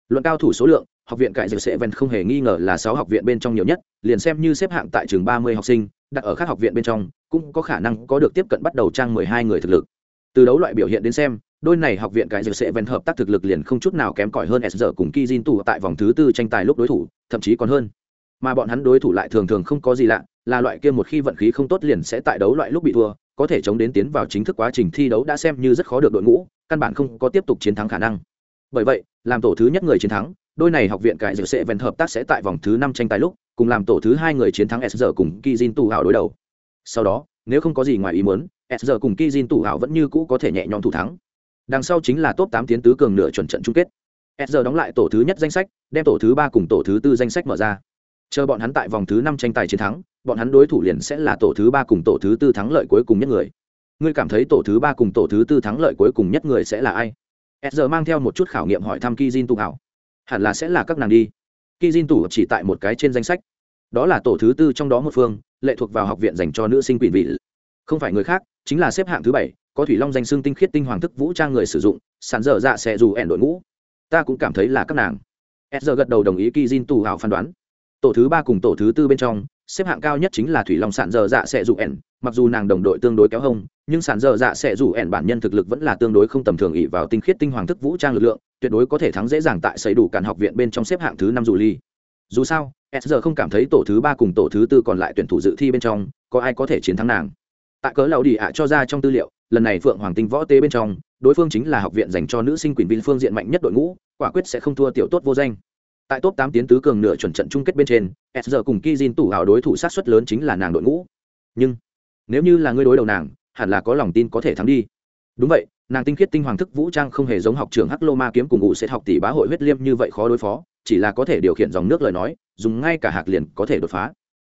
luận cao thủ số lượng, học viện cải dược sẽ ven không hề nghi ngờ là sáu học viện bên trong nhiều nhất, liền xem như xếp hạng tại trường ba mươi học sinh, đặt ở các học viện bên trong, cũng có khả năng có được tiếp cận bắt đầu trang mười hai người thực lực. Từ đấu loại biểu hiện đến xem, đôi này học viện cải dược sẽ ven hợp tác thực lực liền không chút nào kém cỏi hơn s giờ cùng kizin tù tại vòng thứ tư tranh tài lúc đối thủ, thậm chí còn hơn. Mà bọn hắn đối thủ lại thường thường không có gì lạ, là loại kia một khi vận khí không tốt liền sẽ tại đấu loại lúc bị thua, có thể chống đến tiến vào chính thức quá trình thi đấu đã xem như rất khó được đội ngũ, căn bản không có tiếp tục chiến thắng khả năng bởi vậy, làm tổ thứ nhất người chiến thắng, đôi này học viện cải dược sẽ vẹn hợp tác sẽ tại vòng thứ năm tranh tài lúc, cùng làm tổ thứ hai người chiến thắng s cùng Kizin tù hảo đối đầu. Sau đó, nếu không có gì ngoài ý muốn, s cùng Kizin tù hảo vẫn như cũ có thể nhẹ nhõm thủ thắng. Đằng sau chính là top tám tiến tứ cường nửa chuẩn trận chung kết. Sr đóng lại tổ thứ nhất danh sách, đem tổ thứ ba cùng tổ thứ tư danh sách mở ra. Chờ bọn hắn tại vòng thứ năm tranh tài chiến thắng, bọn hắn đối thủ liền sẽ là tổ thứ ba cùng tổ thứ tư thắng lợi cuối cùng nhất người. Ngươi cảm thấy tổ thứ ba cùng tổ thứ tư thắng lợi cuối cùng nhất người sẽ là ai? S giờ mang theo một chút khảo nghiệm hỏi thăm ki jin tụ hảo hẳn là sẽ là các nàng đi. Ki jin tụ chỉ tại một cái trên danh sách. Đó là tổ thứ tư trong đó một phương, lệ thuộc vào học viện dành cho nữ sinh quỷ vị. Không phải người khác, chính là xếp hạng thứ bảy, có thủy long danh xương tinh khiết tinh hoàng thức vũ trang người sử dụng sàn dở dạ sẽ dù ẻn đội ngũ. Ta cũng cảm thấy là các nàng. S giờ gật đầu đồng ý ki jin tù hảo phán đoán. Tổ thứ ba cùng tổ thứ tư bên trong, xếp hạng cao nhất chính là thủy long sàn dở dạ sẽ dù ẻn, mặc dù nàng đồng đội tương đối kéo hông nhưng sản dơ dạ sẽ rủ ẻn bản nhân thực lực vẫn là tương đối không tầm thường ỉ vào tinh khiết tinh hoàng thức vũ trang lực lượng, tuyệt đối có thể thắng dễ dàng tại xây đủ cản học viện bên trong xếp hạng thứ năm dù ly. Dù sao, s giờ không cảm thấy tổ thứ ba cùng tổ thứ tư còn lại tuyển thủ dự thi bên trong, có ai có thể chiến thắng nàng. Tại cớ lầu đi ạ cho ra trong tư liệu, lần này phượng hoàng tinh võ tế bên trong, đối phương chính là học viện dành cho nữ sinh quyền viên phương diện mạnh nhất đội ngũ, quả quyết sẽ không thua tiểu tốt vô danh. Tại top tám tiến tứ cường nửa chuẩn trận chung kết bên trên, s giờ cùng ki jin tủ hào đối thủ sát xuất lớn chính là nàng đội ngũ. Nhưng, nếu như là ngươi đối đầu nàng hẳn là có lòng tin có thể thắng đi. Đúng vậy, nàng tinh khiết tinh hoàng thức vũ trang không hề giống học trường hắc lô ma kiếm cùng ngụ sẽ học tỷ bá hội huyết liêm như vậy khó đối phó, chỉ là có thể điều khiển dòng nước lời nói, dùng ngay cả hạc liền có thể đột phá.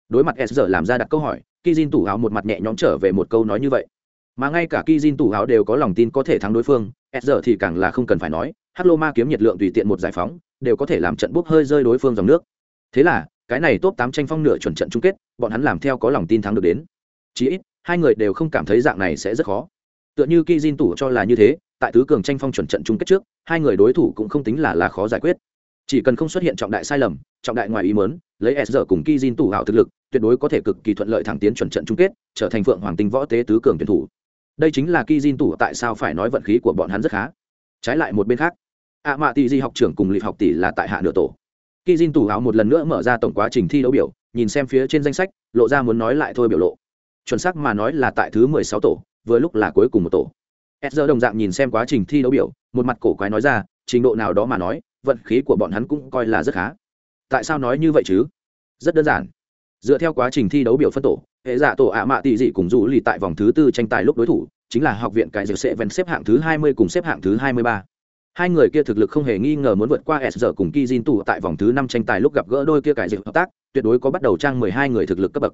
Đối mặt s giờ làm ra đặt câu hỏi ki jin tủ áo một mặt nhẹ nhõm trở về một câu nói như vậy. Mà ngay cả ki jin tủ áo đều có lòng tin có thể thắng đối phương, s giờ thì càng là không cần phải nói, hắc lô ma kiếm nhiệt lượng tùy tiện một giải phóng, đều có thể làm trận bốc hơi rơi đối phương dòng nước. Thế là, cái này top tám tranh phong nửa chuẩn trận chung kết, bọn hắn làm theo có lòng tin thắng được đến. Chí ít hai người đều không cảm thấy dạng này sẽ rất khó. Tựa như ki jin tủ cho là như thế, tại tứ cường tranh phong chuẩn trận chung kết trước, hai người đối thủ cũng không tính là là khó giải quyết. Chỉ cần không xuất hiện trọng đại sai lầm, trọng đại ngoài ý mớn lấy s giờ cùng ki jin tủ hảo thực lực, tuyệt đối có thể cực kỳ thuận lợi thẳng tiến chuẩn trận chung kết, trở thành phượng hoàng tinh võ tế tứ cường tuyển thủ. Đây chính là ki jin tủ tại sao phải nói vận khí của bọn hắn rất khá. Trái lại một bên khác ạ mạ tỷ di học trưởng cùng lịp học tỷ là tại hạ nửa tổ. Ki jin tủ hảo một lần nữa mở ra tổng quá trình thi đấu biểu, nhìn xem phía trên danh sách, lộ ra muốn nói lại thôi biểu lộ chuẩn xác mà nói là tại thứ mười sáu tổ, vừa lúc là cuối cùng một tổ. S đồng dạng nhìn xem quá trình thi đấu biểu, một mặt cổ quái nói ra, trình độ nào đó mà nói, vận khí của bọn hắn cũng coi là rất khá. Tại sao nói như vậy chứ? Rất đơn giản. Dựa theo quá trình thi đấu biểu phân tổ, hệ giả tổ ạ mạ tỷ dị cùng dù lì tại vòng thứ tư tranh tài lúc đối thủ, chính là học viện cải dược sẽ ven xếp hạng thứ hai mươi cùng xếp hạng thứ hai mươi ba. Hai người kia thực lực không hề nghi ngờ muốn vượt qua s giờ cùng ki jin tù tại vòng thứ năm tranh tài lúc gặp gỡ đôi kia cải dược hợp tác, tuyệt đối có bắt đầu trang mười hai người thực lực cấp bậc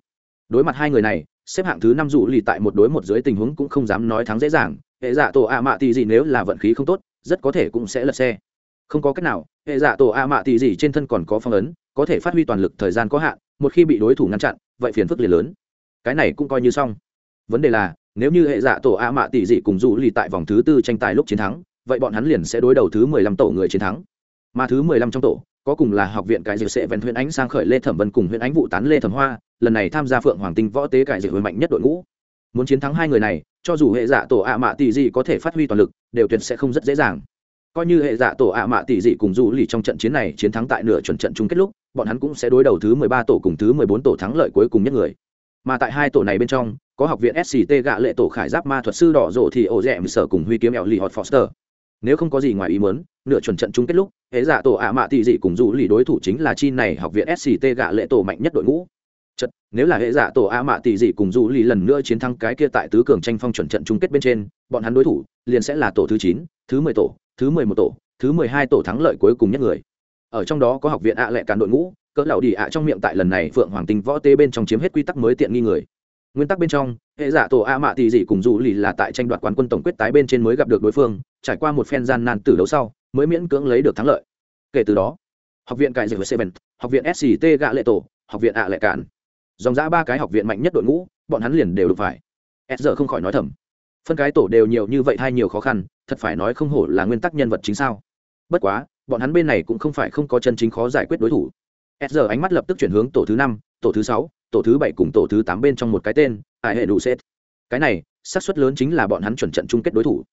đối mặt hai người này, xếp hạng thứ năm dù lì tại một đối một dưới tình huống cũng không dám nói thắng dễ dàng. Hệ giả tổ ạ mạ tỷ gì nếu là vận khí không tốt, rất có thể cũng sẽ lật xe. Không có cách nào, hệ giả tổ a mạ tỷ gì trên thân còn có phong ấn, có thể phát huy toàn lực thời gian có hạn, một khi bị đối thủ ngăn chặn, vậy phiền phức liền lớn. Cái này cũng coi như xong. Vấn đề là, nếu như hệ giả tổ a mạ tỷ dị cùng dù lì tại vòng thứ tư tranh tài lúc chiến thắng, vậy bọn hắn liền sẽ đối đầu thứ mười lăm tổ người chiến thắng. Mà thứ mười lăm trong tổ có cùng là học viện cải dược sẽ vẹn huyện ánh sang khởi lê thẩm vân cùng huyện ánh vụ tán lê thẩm hoa, lần này tham gia phượng hoàng tinh võ tế cải dược huyện mạnh nhất đội ngũ. Muốn chiến thắng hai người này, cho dù hệ giả tổ a mạ tỷ dị có thể phát huy toàn lực, đều tuyệt sẽ không rất dễ dàng. Coi như hệ dạ tổ ạ mạ tỷ dị cùng du lì trong trận chiến này chiến thắng tại nửa chuẩn trận chung kết lúc, bọn hắn cũng sẽ đối đầu thứ mười ba tổ cùng thứ mười bốn tổ thắng lợi cuối cùng nhất người. Mà tại hai tổ này bên trong, có học viện sct gạ lệ tổ khải giáp ma thuật sư đỏ rộ thì ổ rẽ sở cùng huy kiếm eo lì hot foster nếu không có gì ngoài ý muốn nửa chuẩn trận chung kết lúc hệ giả tổ ạ mạ tỷ dị cùng du lì đối thủ chính là chi này học viện sct gạ lệ tổ mạnh nhất đội ngũ. Chật, nếu là hệ giả tổ a mạ tỷ dị cùng du lì lần nữa chiến thắng cái kia tại tứ cường tranh phong chuẩn trận chung kết bên trên bọn hắn đối thủ liền sẽ là tổ thứ chín thứ mười tổ thứ mười một tổ thứ mười hai tổ thắng lợi cuối cùng nhất người. Ở trong đó có học viện ạ à lệ cản đội ngũ cỡ lão đi ạ trong miệng tại lần này phượng hoàng tinh võ tế bên trong chiếm hết quy tắc mới tiện nghi người nguyên tắc bên trong, hệ giả tổ a mạ tỷ dị cùng dù lì là tại tranh đoạt quán quân tổng quyết tái bên trên mới gặp được đối phương, trải qua một phen gian nan tử đấu sau, mới miễn cưỡng lấy được thắng lợi. Kể từ đó, học viện cải với seven, học viện sct gạ lệ tổ, học viện ạ lệ cản dòng ra ba cái học viện mạnh nhất đội ngũ, bọn hắn liền đều được phải. S giờ không khỏi nói thầm. Phân cái tổ đều nhiều như vậy hay nhiều khó khăn, thật phải nói không hổ là nguyên tắc nhân vật chính sao. Bất quá, bọn hắn bên này cũng không phải không có chân chính khó giải quyết đối thủ. S giờ ánh mắt lập tức chuyển hướng tổ thứ năm, tổ thứ sáu tổ thứ bảy cùng tổ thứ tám bên trong một cái tên, ai hệ đủ xét cái này, xác suất lớn chính là bọn hắn chuẩn trận chung kết đối thủ.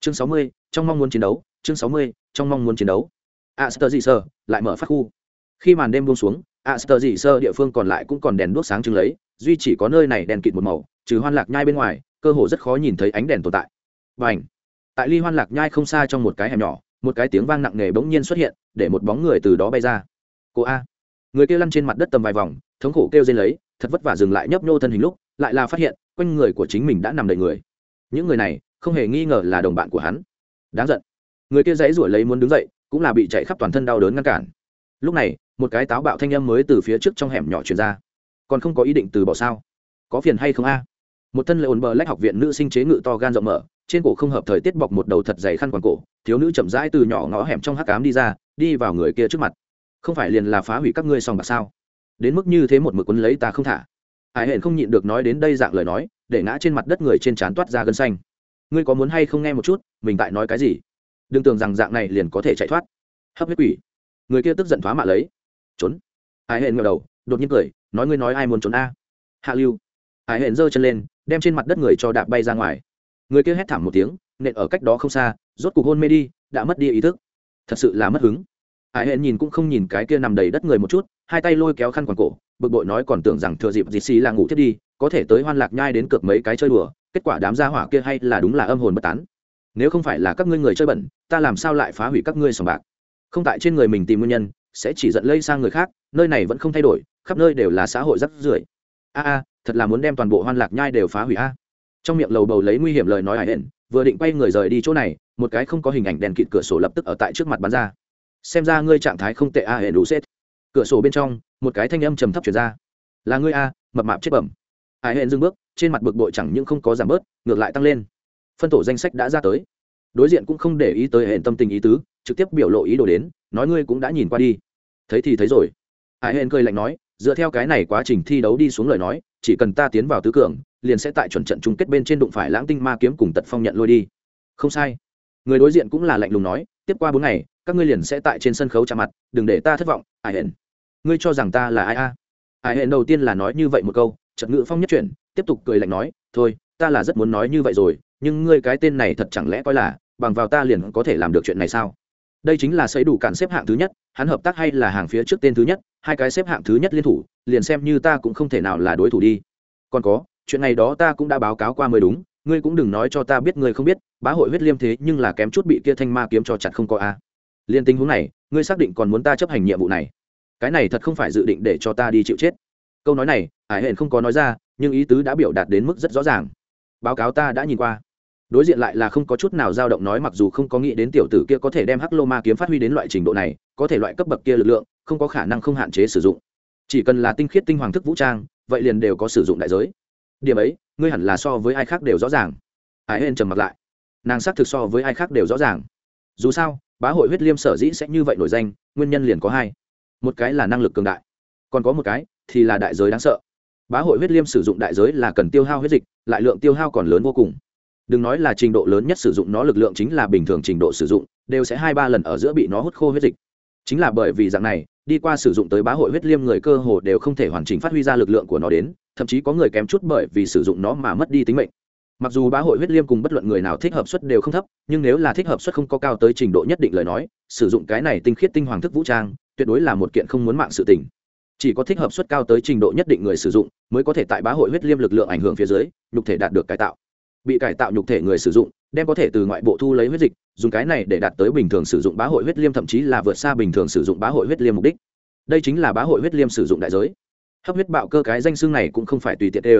Chương sáu mươi, trong mong muốn chiến đấu, chương sáu mươi, trong mong muốn chiến đấu. A sơ dị sơ lại mở phát khu. Khi màn đêm buông xuống a sơ dị sơ địa phương còn lại cũng còn đèn đuốc sáng trưng lấy, duy chỉ có nơi này đèn kịt một màu, trừ hoan lạc nhai bên ngoài, cơ hồ rất khó nhìn thấy ánh đèn tồn tại. Và ảnh tại ly hoan lạc nhai không xa trong một cái hẻm nhỏ, một cái tiếng vang nặng nề bỗng nhiên xuất hiện, để một bóng người từ đó bay ra. Cô a! Người kêu lăn trên mặt đất tầm vài vòng, thống khổ kêu dên lấy thật vất vả dừng lại nhấp nhô thân hình lúc, lại là phát hiện, quanh người của chính mình đã nằm đầy người. Những người này, không hề nghi ngờ là đồng bạn của hắn. Đáng giận. Người kia dãy ruổi lấy muốn đứng dậy, cũng là bị chạy khắp toàn thân đau đớn ngăn cản. Lúc này, một cái táo bạo thanh âm mới từ phía trước trong hẻm nhỏ truyền ra. Còn không có ý định từ bỏ sao? Có phiền hay không a? Một thân lệ ồn bờ lách học viện nữ sinh chế ngự to gan rộng mở, trên cổ không hợp thời tiết bọc một đầu thật dày khăn quàng cổ, thiếu nữ chậm rãi từ nhỏ ngõ hẻm trong hắc cám đi ra, đi vào người kia trước mặt. Không phải liền là phá hủy các ngươi sòng bạc sao? Đến mức như thế một mực quấn lấy ta không thả. Hải hển không nhịn được nói đến đây dạng lời nói, để ngã trên mặt đất người trên trán toát ra gân xanh. Ngươi có muốn hay không nghe một chút, mình tại nói cái gì? Đừng tưởng rằng dạng này liền có thể chạy thoát. Hấp huyết quỷ. Người kia tức giận thoá mạ lấy. Trốn. Hải hển ngẩng đầu, đột nhiên cười, nói ngươi nói ai muốn trốn a? Hạ lưu. Hải hển giơ chân lên, đem trên mặt đất người cho đạp bay ra ngoài. Người kia hét thảm một tiếng, nện ở cách đó không xa, rốt cục hôn mê đi, đã mất đi ý thức. Thật sự là mất hứng. Hải hển nhìn cũng không nhìn cái kia nằm đầy đất người một chút hai tay lôi kéo khăn quàng cổ, bực bội nói còn tưởng rằng thừa dịp dì xì là ngủ thiết đi, có thể tới hoan lạc nhai đến cược mấy cái chơi đùa, kết quả đám gia hỏa kia hay là đúng là âm hồn bất tán. Nếu không phải là các ngươi người chơi bẩn, ta làm sao lại phá hủy các ngươi sòng bạc? Không tại trên người mình tìm nguyên nhân, sẽ chỉ giận lây sang người khác, nơi này vẫn không thay đổi, khắp nơi đều là xã hội rắc rưởi. A a, thật là muốn đem toàn bộ hoan lạc nhai đều phá hủy a. Trong miệng lầu bầu lấy nguy hiểm lời nói hải hển vừa định quay người rời đi chỗ này, một cái không có hình ảnh đèn kịt cửa sổ lập tức ở tại trước mặt bắn ra. Xem ra ngươi trạng thái không tệ a, hệ đủ xét cửa sổ bên trong, một cái thanh âm trầm thấp chuyển ra. Là ngươi a, mập mạp chết bẩm. Hải hẹn dưng bước, trên mặt bực bội chẳng những không có giảm bớt, ngược lại tăng lên. Phân tổ danh sách đã ra tới. Đối diện cũng không để ý tới hẹn tâm tình ý tứ, trực tiếp biểu lộ ý đồ đến, nói ngươi cũng đã nhìn qua đi. Thấy thì thấy rồi. Hải hẹn cười lạnh nói, dựa theo cái này quá trình thi đấu đi xuống lời nói, chỉ cần ta tiến vào tứ cường, liền sẽ tại chuẩn trận chung kết bên trên đụng phải lãng tinh ma kiếm cùng tật phong nhận lôi đi. Không sai. Người đối diện cũng là lạnh lùng nói, tiếp qua bốn ngày, các ngươi liền sẽ tại trên sân khấu chạm mặt, đừng để ta thất vọng, ai hẹn ngươi cho rằng ta là ai a? Ai hẹn đầu tiên là nói như vậy một câu trật ngữ phong nhất chuyển, tiếp tục cười lạnh nói, thôi, ta là rất muốn nói như vậy rồi, nhưng ngươi cái tên này thật chẳng lẽ coi là, bằng vào ta liền có thể làm được chuyện này sao? Đây chính là xây đủ cản xếp hạng thứ nhất, hắn hợp tác hay là hàng phía trước tên thứ nhất, hai cái xếp hạng thứ nhất liên thủ, liền xem như ta cũng không thể nào là đối thủ đi. Còn có, chuyện này đó ta cũng đã báo cáo qua mới đúng, ngươi cũng đừng nói cho ta biết ngươi không biết, bá hội huyết liêm thế nhưng là kém chút bị kia thanh ma kiếm cho chặt không có a. Liên tình huống này, ngươi xác định còn muốn ta chấp hành nhiệm vụ này cái này thật không phải dự định để cho ta đi chịu chết. Câu nói này ải hển không có nói ra, nhưng ý tứ đã biểu đạt đến mức rất rõ ràng. Báo cáo ta đã nhìn qua. Đối diện lại là không có chút nào dao động nói mặc dù không có nghĩ đến tiểu tử kia có thể đem hắc lô ma kiếm phát huy đến loại trình độ này, có thể loại cấp bậc kia lực lượng, không có khả năng không hạn chế sử dụng. Chỉ cần là tinh khiết tinh hoàng thức vũ trang, vậy liền đều có sử dụng đại giới. Điểm ấy, ngươi hẳn là so với ai khác đều rõ ràng. Ải hên trầm mặt lại. Nàng xác thực so với ai khác đều rõ ràng. Dù sao, bá hội huyết liêm sở dĩ sẽ như vậy nổi danh, nguyên nhân liền có hai một cái là năng lực cường đại, còn có một cái thì là đại giới đáng sợ. Bá hội huyết liêm sử dụng đại giới là cần tiêu hao huyết dịch, lại lượng tiêu hao còn lớn vô cùng. Đừng nói là trình độ lớn nhất sử dụng nó, lực lượng chính là bình thường trình độ sử dụng, đều sẽ hai ba lần ở giữa bị nó hút khô huyết dịch. Chính là bởi vì dạng này, đi qua sử dụng tới bá hội huyết liêm người cơ hồ đều không thể hoàn chỉnh phát huy ra lực lượng của nó đến, thậm chí có người kém chút bởi vì sử dụng nó mà mất đi tính mệnh. Mặc dù bá hội huyết liêm cùng bất luận người nào thích hợp suất đều không thấp, nhưng nếu là thích hợp suất không có cao tới trình độ nhất định lời nói, sử dụng cái này tinh khiết tinh hoàng thức vũ trang tuyệt đối là một kiện không muốn mạng sự tình. Chỉ có thích hợp suất cao tới trình độ nhất định người sử dụng, mới có thể tại bá hội huyết liêm lực lượng ảnh hưởng phía dưới, nhục thể đạt được cải tạo. Bị cải tạo nhục thể người sử dụng, đem có thể từ ngoại bộ thu lấy huyết dịch, dùng cái này để đạt tới bình thường sử dụng bá hội huyết liêm, thậm chí là vượt xa bình thường sử dụng bá hội huyết liêm mục đích. Đây chính là bá hội huyết liêm sử dụng đại giới. Hấp huyết bạo cơ cái danh xương này cũng không phải tùy tiện đê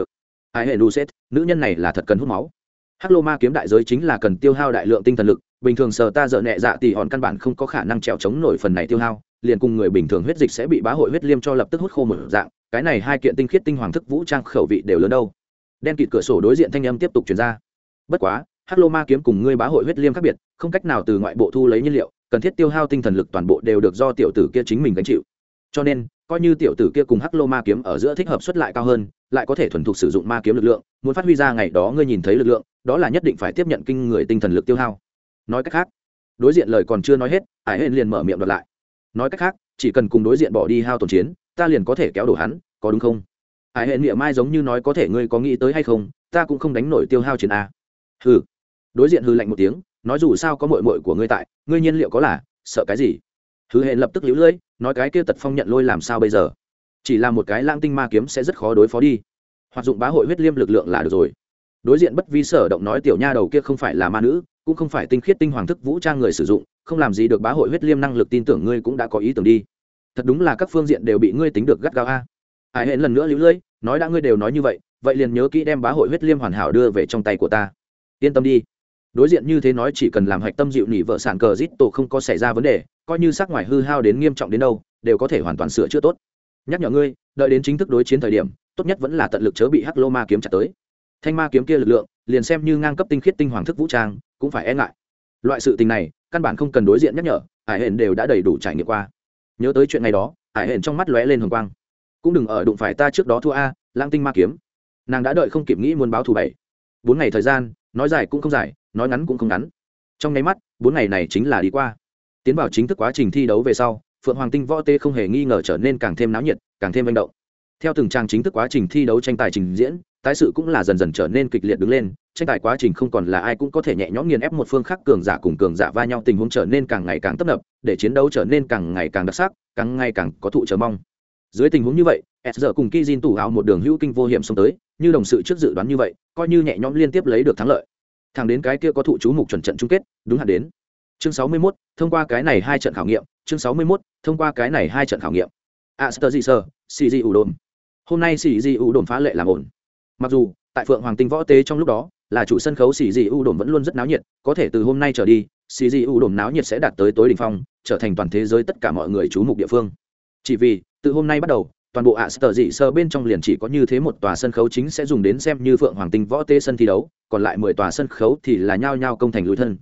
ai hệ đủ xét nữ nhân này là thật cần hút máu. Hắc lô ma kiếm đại giới chính là cần tiêu hao đại lượng tinh thần lực, bình thường sờ ta dợ nhẹ dạ thì hòn căn bản không có khả năng trèo chống nổi phần này tiêu hao liền cùng người bình thường huyết dịch sẽ bị bá hội huyết liêm cho lập tức hút khô một dạng, cái này hai kiện tinh khiết tinh hoàng thức vũ trang khẩu vị đều lớn đâu. Đen kịt cửa sổ đối diện thanh âm tiếp tục chuyển ra. Bất quá, hắc lô ma kiếm cùng ngươi bá hội huyết liêm khác biệt, không cách nào từ ngoại bộ thu lấy nhiên liệu, cần thiết tiêu hao tinh thần lực toàn bộ đều được do tiểu tử kia chính mình gánh chịu. Cho nên, coi như tiểu tử kia cùng hắc lô ma kiếm ở giữa thích hợp xuất lại cao hơn, lại có thể thuần thục sử dụng ma kiếm lực lượng, muốn phát huy ra ngày đó ngươi nhìn thấy lực lượng, đó là nhất định phải tiếp nhận kinh người tinh thần lực tiêu hao. Nói cách khác, đối diện lời còn chưa nói hết ải hên liền mở miệng đọc lại nói cách khác, chỉ cần cùng đối diện bỏ đi hao tổn chiến, ta liền có thể kéo đổ hắn, có đúng không? Ải hệ niệm mai giống như nói có thể ngươi có nghĩ tới hay không, ta cũng không đánh nổi tiêu hao chiến a. Hừ. Đối diện hư lạnh một tiếng, nói dù sao có mội mội của ngươi tại, ngươi nhiên liệu có là, sợ cái gì? Hư hẹn lập tức lũ lưỡi nói cái kia tật phong nhận lôi làm sao bây giờ? Chỉ là một cái lang tinh ma kiếm sẽ rất khó đối phó đi. Hoạt dụng bá hội huyết liêm lực lượng là được rồi đối diện bất vi sở động nói tiểu nha đầu kia không phải là ma nữ, cũng không phải tinh khiết tinh hoàng thức vũ trang người sử dụng, không làm gì được bá hội huyết liêm năng lực tin tưởng ngươi cũng đã có ý tưởng đi. Thật đúng là các phương diện đều bị ngươi tính được gắt gao a. Ai hẹn lần nữa lũ lưỡi nói đã ngươi đều nói như vậy vậy liền nhớ kỹ đem bá hội huyết liêm hoàn hảo đưa về trong tay của ta. Yên tâm đi. Đối diện như thế nói chỉ cần làm hạch tâm dịu nỉ vợ sản cờ rít tổ không có xảy ra vấn đề, coi như sắc ngoài hư hao đến nghiêm trọng đến đâu, đều có thể hoàn toàn sửa chữa tốt. Nhắc nhở ngươi, đợi đến chính thức đối chiến thời điểm, tốt nhất vẫn là tận lực chớ bị hắc lô ma kiếm chặt tới thanh ma kiếm kia lực lượng, liền xem như ngang cấp tinh khiết tinh hoàng thức vũ trang, cũng phải e ngại. Loại sự tình này, căn bản không cần đối diện nhắc nhở, hải hển đều đã đầy đủ trải nghiệm qua. Nhớ tới chuyện này đó, hải hển trong mắt lóe lên hồng quang. Cũng đừng ở đụng phải ta trước đó thua a lang tinh ma kiếm. Nàng đã đợi không kịp nghĩ muốn báo thù bảy. Bốn ngày thời gian, nói dài cũng không dài, nói ngắn cũng không ngắn. Trong nháy mắt, bốn ngày này chính là đi qua. Tiến vào chính thức quá trình thi đấu về sau, phượng hoàng tinh võ tê không hề nghi ngờ trở nên càng thêm náo nhiệt, càng thêm manh động. Theo từng trang chính thức quá trình thi đấu tranh tài trình diễn tái sự cũng là dần dần trở nên kịch liệt đứng lên tranh tài quá trình không còn là ai cũng có thể nhẹ nhõm nghiền ép một phương khác cường giả cùng cường giả va nhau tình huống trở nên càng ngày càng tấp nập để chiến đấu trở nên càng ngày càng đặc sắc càng ngày càng có thụ chờ mong dưới tình huống như vậy s giờ cùng kizin tủ áo một đường hữu kinh vô hiểm xông tới như đồng sự trước dự đoán như vậy coi như nhẹ nhõm liên tiếp lấy được thắng lợi thẳng đến cái kia có thụ chú mục chuẩn trận chung kết đúng hạn đến chương 61, thông qua cái này hai trận khảo nghiệm chương 61, thông qua cái này hai trận khảo nghiệm aster dị sơ cg ủ đồn hôm nay cg ủ đồn phá lệ làm ổn mặc dù, tại phượng hoàng tinh võ tế trong lúc đó, là chủ sân khấu xì dị u đồn vẫn luôn rất náo nhiệt, có thể từ hôm nay trở đi, xì dị u đồn náo nhiệt sẽ đạt tới tối đỉnh phong, trở thành toàn thế giới tất cả mọi người chú mục địa phương. Chỉ vì, từ hôm nay bắt đầu, toàn bộ ạ sở dị sơ bên trong liền chỉ có như thế một tòa sân khấu chính sẽ dùng đến xem như phượng hoàng tinh võ tế sân thi đấu, còn lại mười tòa sân khấu thì là nhao nhao công thành lối thân.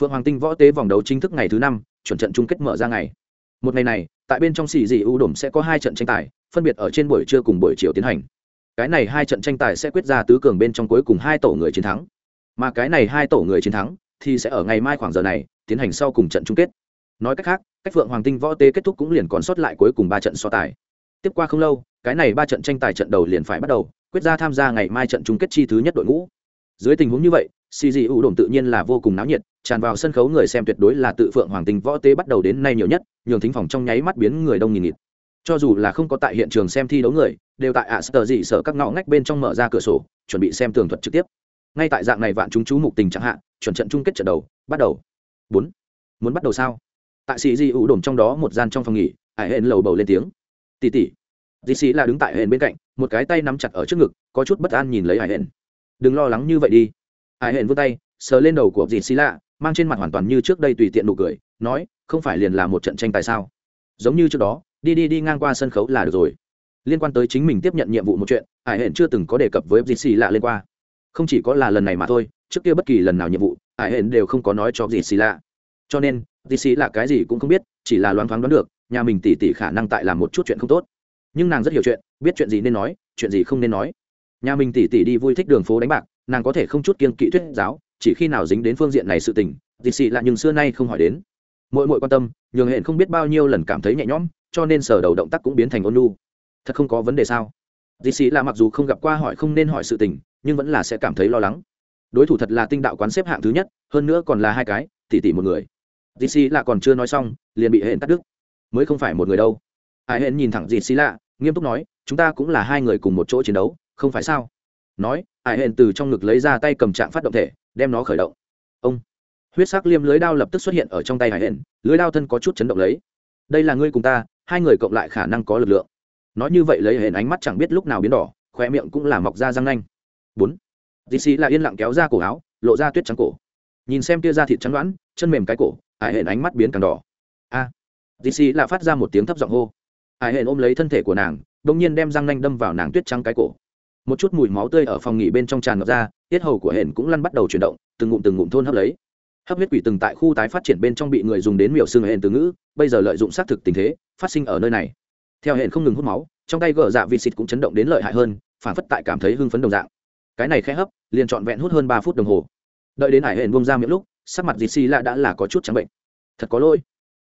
Phượng hoàng tinh võ tế vòng đấu chính thức ngày thứ năm, chuẩn trận chung kết mở ra ngày. Một ngày này, tại bên trong xì dị u đồn sẽ có hai trận tranh tài, phân biệt ở trên buổi trưa cùng buổi chiều tiến hành cái này hai trận tranh tài sẽ quyết ra tứ cường bên trong cuối cùng hai tổ người chiến thắng. Mà cái này hai tổ người chiến thắng thì sẽ ở ngày mai khoảng giờ này tiến hành sau cùng trận chung kết. Nói cách khác, cách phượng hoàng tinh võ tế kết thúc cũng liền còn sót lại cuối cùng ba trận so tài. Tiếp qua không lâu, cái này ba trận tranh tài trận đầu liền phải bắt đầu, quyết ra tham gia ngày mai trận chung kết chi thứ nhất đội ngũ. Dưới tình huống như vậy cg ủ đồn tự nhiên là vô cùng náo nhiệt, tràn vào sân khấu người xem tuyệt đối là tự phượng hoàng tinh võ tế bắt đầu đến nay nhiều nhất, nhường thính phòng trong nháy mắt biến người đông nghìn nghịt cho dù là không có tại hiện trường xem thi đấu người, đều tại ạ sờ dị sở các ngõ ngách bên trong mở ra cửa sổ, chuẩn bị xem tường thuật trực tiếp. Ngay tại dạng này vạn chúng chú mục tình chẳng hạn chuẩn trận chung kết trận đầu, bắt đầu. Bốn. Muốn bắt đầu sao? Tại sĩ di ủ đồn trong đó một gian trong phòng nghỉ, ải hên lầu bầu lên tiếng. Tỉ tỉ. Dì sĩ là đứng tại hên bên cạnh, một cái tay nắm chặt ở trước ngực, có chút bất an nhìn lấy ải hên đừng lo lắng như vậy đi. Ải hên vươn tay, sờ lên đầu của dì sĩ lạ, mang trên mặt hoàn toàn như trước đây tùy tiện nụ cười, nói, không phải liền là một trận tranh tài sao? Giống như trước đó đi đi đi ngang qua sân khấu là được rồi. Liên quan tới chính mình tiếp nhận nhiệm vụ một chuyện ải hển chưa từng có đề cập với fgc lạ lên qua. Không chỉ có là lần này mà thôi, trước kia bất kỳ lần nào nhiệm vụ ải hển đều không có nói cho fgc lạ. Cho nên fgc lạ cái gì cũng không biết, chỉ là loáng thoáng đoán được, nhà mình tỉ tỉ khả năng tại làm một chút chuyện không tốt. Nhưng nàng rất hiểu chuyện, biết chuyện gì nên nói, chuyện gì không nên nói. Nhà mình tỉ tỉ đi vui thích đường phố đánh bạc, nàng có thể không chút kiên kỵ thuyết giáo, chỉ khi nào dính đến phương diện này sự tình dì xì lạ nhưng xưa nay không hỏi đến. Mỗi mỗi quan tâm, nhường hẹn không biết bao nhiêu lần cảm thấy nhẹ nhõm cho nên sở đầu động tác cũng biến thành ôn lu thật không có vấn đề sao? Dì xì là mặc dù không gặp qua hỏi không nên hỏi sự tình, nhưng vẫn là sẽ cảm thấy lo lắng. Đối thủ thật là tinh đạo quán xếp hạng thứ nhất, hơn nữa còn là hai cái tỉ tỉ một người. Dì xì là còn chưa nói xong, liền bị hẹn cắt đứt. Mới không phải một người đâu. Hải hẹn nhìn thẳng dì xì lạ, nghiêm túc nói, chúng ta cũng là hai người cùng một chỗ chiến đấu, không phải sao? Nói Hải hẹn từ trong ngực lấy ra tay cầm trạng phát động thể, đem nó khởi động. Ông. Huyết sắc liêm lưới đao lập tức xuất hiện ở trong tay hải hẹn, lưới đao thân có chút chấn động lấy. Đây là ngươi cùng ta hai người cộng lại khả năng có lực lượng. Nói như vậy lấy hẹn ánh mắt chẳng biết lúc nào biến đỏ khoe miệng cũng là mọc ra răng nanh. Bốn. Dì xì là yên lặng kéo ra cổ áo, lộ ra tuyết trắng cổ. Nhìn xem kia da thịt trắng đoãn chân mềm cái cổ hải hẹn ánh mắt biến càng đỏ. A. À. dì xì là phát ra một tiếng thấp giọng hô. Hải hẹn ôm lấy thân thể của nàng đ ỗ n g nhiên đem răng nanh đâm vào nàng tuyết trắng cái cổ. Một chút mùi máu tươi ở phòng nghỉ bên trong tràn ngập ra, tiết hầu của hển cũng lăn bắt đầu chuyển động, từng ngụm từng ngụm thôn hấp lấy hấp huyết quỷ từng tại khu tái phát triển bên trong bị người dùng đến miểu xương hển từ ngữ, bây giờ lợi dụng xác thực tình thế, phát sinh ở nơi này. Theo hển không ngừng hút máu, trong tay gờ dạ vịt xịt cũng chấn động đến lợi hại hơn, phản phất tại cảm thấy hưng phấn đồng dạng. Cái này khẽ hấp, liền trọn vẹn hút hơn ba phút đồng hồ. Đợi đến hải hển bông ra miệng lúc, sắc mặt dịt xì lạ đã là có chút trắng bệnh. Thật có lỗi.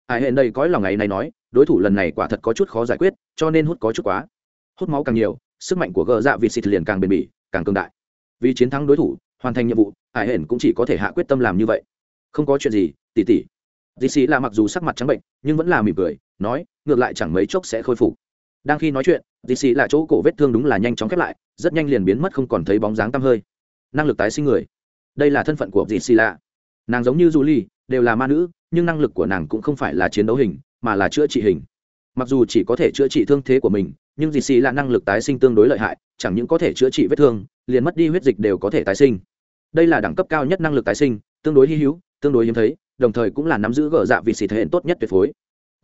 Hải hển đây cõi lòng ngày này nói, đối thủ lần này quả thật có chút khó giải quyết, cho nên hút có chút quá. Hút máu càng nhiều, sức mạnh của gờ dạ vịt xịt liền càng bền bỉ, càng cường đại. Vì chiến thắng đối thủ, hoàn thành nhiệm vụ, hải hển cũng chỉ có thể hạ quyết tâm làm như vậy không có chuyện gì, tỉ tỉ. Dì xì là mặc dù sắc mặt trắng bệnh, nhưng vẫn là mỉm cười, nói, ngược lại chẳng mấy chốc sẽ khôi phục. Đang khi nói chuyện dì xì là chỗ cổ vết thương đúng là nhanh chóng khép lại, rất nhanh liền biến mất không còn thấy bóng dáng tăm hơi. Năng lực tái sinh người. Đây là thân phận của dì xì là. nàng giống như du ly đều là ma nữ, nhưng năng lực của nàng cũng không phải là chiến đấu hình, mà là chữa trị hình. Mặc dù chỉ có thể chữa trị thương thế của mình, nhưng dì xì là năng lực tái sinh tương đối lợi hại, chẳng những có thể chữa trị vết thương, liền mất đi huyết dịch đều có thể tái sinh. Đây là đẳng cấp cao nhất năng lực tái sinh, tương đối hy hữu tương đối hiếm thấy, đồng thời cũng là nắm giữ gờ dạ vị xịt thể hiện tốt nhất tuyệt phối.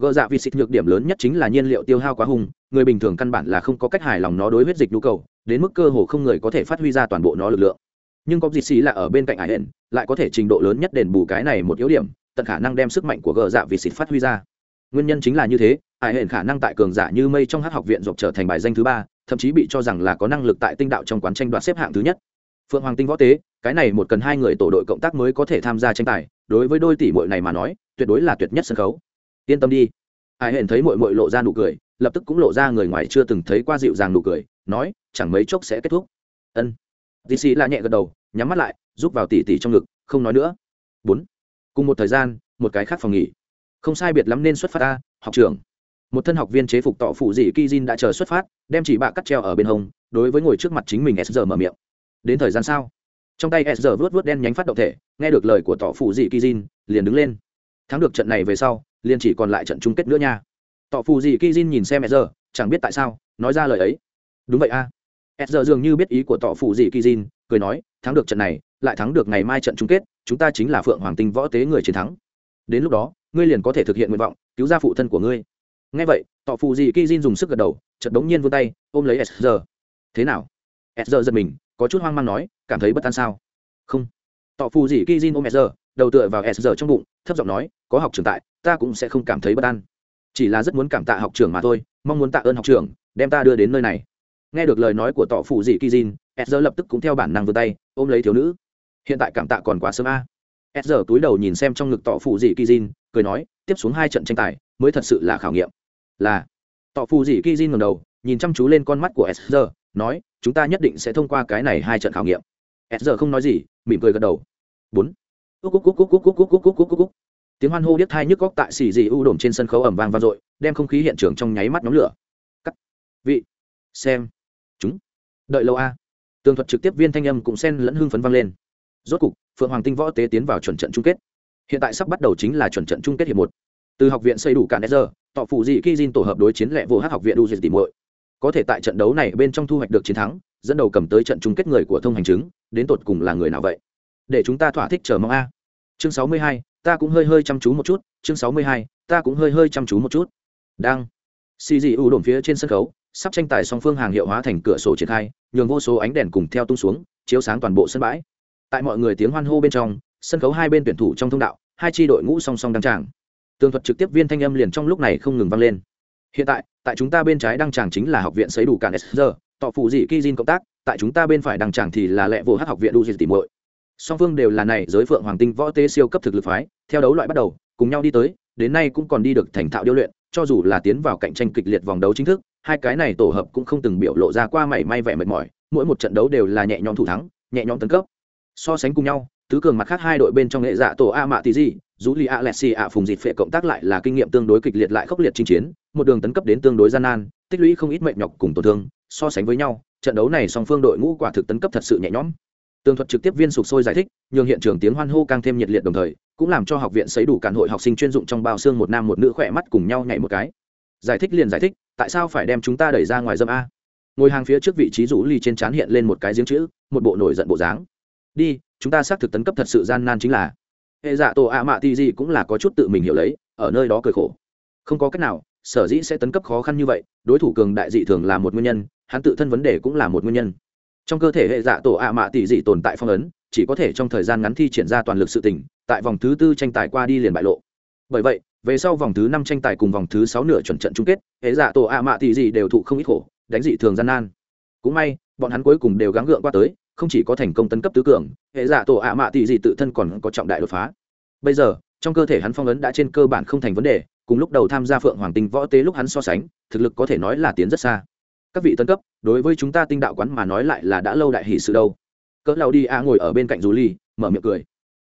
Gờ dạ vị xịt nhược điểm lớn nhất chính là nhiên liệu tiêu hao quá hùng người bình thường căn bản là không có cách hài lòng nó đối huyết dịch nhu cầu, đến mức cơ hồ không người có thể phát huy ra toàn bộ nó lực lượng. Nhưng có dịch xì là ở bên cạnh ải hển, lại có thể trình độ lớn nhất đền bù cái này một yếu điểm, tận khả năng đem sức mạnh của gờ dạ vị xịt phát huy ra. Nguyên nhân chính là như thế, ải hển khả năng tại cường giả như mây trong hát học viện dọc trở thành bài danh thứ ba, thậm chí bị cho rằng là có năng lực tại tinh đạo trong quán tranh đoạt xếp hạng thứ nhất. Phượng hoàng tinh võ tế cái này một cần hai người tổ đội cộng tác mới có thể tham gia tranh tài, đối với đôi tỷ muội này mà nói, tuyệt đối là tuyệt nhất sân khấu. Yên tâm đi. Ai hển thấy muội muội lộ ra nụ cười, lập tức cũng lộ ra người ngoài chưa từng thấy qua dịu dàng nụ cười, nói, chẳng mấy chốc sẽ kết thúc. Ân. Dì xì là nhẹ gật đầu, nhắm mắt lại, giúp vào tỉ tỉ trong ngực, không nói nữa. Bốn. Cùng một thời gian, một cái khác phòng nghỉ. Không sai biệt lắm nên xuất phát ta học trưởng một thân học viên chế phục tọ phụ dị kizin đã chờ xuất phát, đem chỉ bạ cắt treo ở bên hông, đối với ngồi trước mặt chính mình s giờ mở miệng. Đến thời gian sao? Trong tay s giờ vớt vớt đen nhánh phát động thể, nghe được lời của tọ phụ dị kỳ jin, liền đứng lên. Thắng được trận này về sau, liền chỉ còn lại trận chung kết nữa nha. Tọ phụ dị kỳ jin nhìn xem s giờ chẳng biết tại sao, nói ra lời ấy. Đúng vậy a. À. s giờ dường như biết ý của tọ phụ dị kỳ jin, cười nói, thắng được trận này, lại thắng được ngày mai trận chung kết, chúng ta chính là phượng hoàng tinh võ tế người chiến thắng. Đến lúc đó, ngươi liền có thể thực hiện nguyện vọng, cứu ra phụ thân của ngươi. Ngay vậy, tọ phụ dị kỳ jin dùng sức gật đầu, chợt đống nhiên vươn tay, ôm lấy s giờ thế nào? S giờ giật mình có chút hoang mang nói, cảm thấy bất an sao? Không. Tọ phụ dị ki jin ôm sr giờ đầu tựa vào s giờ trong bụng, thấp giọng nói, có học trưởng tại, ta cũng sẽ không cảm thấy bất an. Chỉ là rất muốn cảm tạ học trưởng mà thôi, mong muốn tạ ơn học trưởng, đem ta đưa đến nơi này. Nghe được lời nói của tọ phụ dị ki jin s giờ lập tức cũng theo bản năng vươn tay, ôm lấy thiếu nữ. Hiện tại cảm tạ còn quá sớm a. À. s giờ túi đầu nhìn xem trong ngực tọ phụ dị ki jin, cười nói, tiếp xuống hai trận tranh tài, mới thật sự là khảo nghiệm. Là, tọ phù dị ki jin ngầm đầu, nhìn chăm chú lên con mắt của s giờ nói, chúng ta nhất định sẽ thông qua cái này hai trận khảo nghiệm. S giờ không nói gì, mỉm cười gật đầu. Bốn. Tiếng hoan hô điếc thai nhức góc tại xì dì u đổm trên sân khấu ẩm vang vang dội, đem không khí hiện trường trong nháy mắt nhóm lửa. Cắt. Vị. Xem. Chúng. Đợi lâu a. Tường thuật trực tiếp viên thanh âm cũng xen lẫn hưng phấn vang lên. Rốt cục, phượng hoàng tinh võ tế tiến vào chuẩn trận chung kết. Hiện tại sắp bắt đầu chính là chuẩn trận chung kết hiệp một. Từ học viện xây đủ cản giờ tọ phụ dị kizin Jin tổ hợp đối chiến lệ vô hát học viện u diệt tìm muội có thể tại trận đấu này bên trong thu hoạch được chiến thắng, dẫn đầu cầm tới trận chung kết người của thông hành chứng đến tột cùng là người nào vậy? Để chúng ta thỏa thích chờ mong a. Chương sáu mươi hai, ta cũng hơi hơi chăm chú một chút, chương sáu mươi hai, ta cũng hơi hơi chăm chú một chút. Đang. Xì dị u đồn phía trên sân khấu, sắp tranh tài song phương hàng hiệu hóa thành cửa sổ triển khai, nhường vô số ánh đèn cùng theo tung xuống, chiếu sáng toàn bộ sân bãi. Tại mọi người tiếng hoan hô bên trong, sân khấu hai bên tuyển thủ trong thông đạo, hai tri đội ngũ song song đăng tràng. Tường thuật trực tiếp viên thanh âm liền trong lúc này không ngừng vang lên hiện tại tại chúng ta bên trái đăng tràng chính là học viện sấy đủ cản giờ tọ phụ dị ki jin cộng tác, tại chúng ta bên phải đăng tràng thì là lẹ vô hát học viện đu diệt tìm muội. Song phương đều là này, giới phượng hoàng tinh võ tê siêu cấp thực lực phái, theo đấu loại bắt đầu, cùng nhau đi tới, đến nay cũng còn đi được thành thạo điêu luyện, cho dù là tiến vào cạnh tranh kịch liệt vòng đấu chính thức, hai cái này tổ hợp cũng không từng biểu lộ ra qua mảy may vẻ mệt mỏi, mỗi một trận đấu đều là nhẹ nhõm thủ thắng, nhẹ nhõm tấn cấp. So sánh cùng nhau, tứ cường mặt khác hai đội bên trong nghệ dạ tổ a mạ tí gì dù li a lexi a phùng dịt phệ cộng tác lại là kinh nghiệm tương đối kịch liệt lại khốc liệt chinh chiến một đường tấn cấp đến tương đối gian nan, tích lũy không ít mệnh nhọc cùng tổn thương, so sánh với nhau, trận đấu này song phương đội ngũ quả thực tấn cấp thật sự nhẹ nhõm. Tường thuật trực tiếp viên sục sôi giải thích, nhường hiện trường tiếng hoan hô càng thêm nhiệt liệt đồng thời, cũng làm cho học viện xấy đủ cản hội học sinh chuyên dụng trong bao xương một nam một nữ khỏe mắt cùng nhau nhảy một cái. Giải thích liền giải thích, tại sao phải đem chúng ta đẩy ra ngoài dâm a? Ngồi hàng phía trước vị trí rũ ly trên trán hiện lên một cái giếng chữ, một bộ nổi giận bộ dáng. Đi, chúng ta xác thực tấn cấp thật sự gian nan chính là. Hệ dạ tổ ạ mạ ti gì cũng là có chút tự mình hiểu lấy, ở nơi đó cười khổ. Không có cách nào sở dĩ sẽ tấn cấp khó khăn như vậy, đối thủ cường đại dị thường là một nguyên nhân, hắn tự thân vấn đề cũng là một nguyên nhân. Trong cơ thể hệ dạ tổ ạ mạ tỷ dị tồn tại phong ấn, chỉ có thể trong thời gian ngắn thi triển ra toàn lực sự tỉnh tại vòng thứ tư tranh tài qua đi liền bại lộ. Bởi vậy, về sau vòng thứ năm tranh tài cùng vòng thứ sáu nửa chuẩn trận chung kết, hệ dạ tổ ạ mạ tỷ dị đều thụ không ít khổ, đánh dị thường gian nan. Cũng may, bọn hắn cuối cùng đều gắng gượng qua tới, không chỉ có thành công tấn cấp tứ cường, hệ giả tổ ạ mạ tỷ dị tự thân còn có trọng đại đột phá. Bây giờ, trong cơ thể hắn phong ấn đã trên cơ bản không thành vấn đề cùng lúc đầu tham gia phượng hoàng tinh võ tế lúc hắn so sánh, thực lực có thể nói là tiến rất xa. Các vị tân cấp, đối với chúng ta tinh đạo quán mà nói lại là đã lâu đại hỷ sự đâu. Cỡ lao đi a ngồi ở bên cạnh dù ly, mở miệng cười.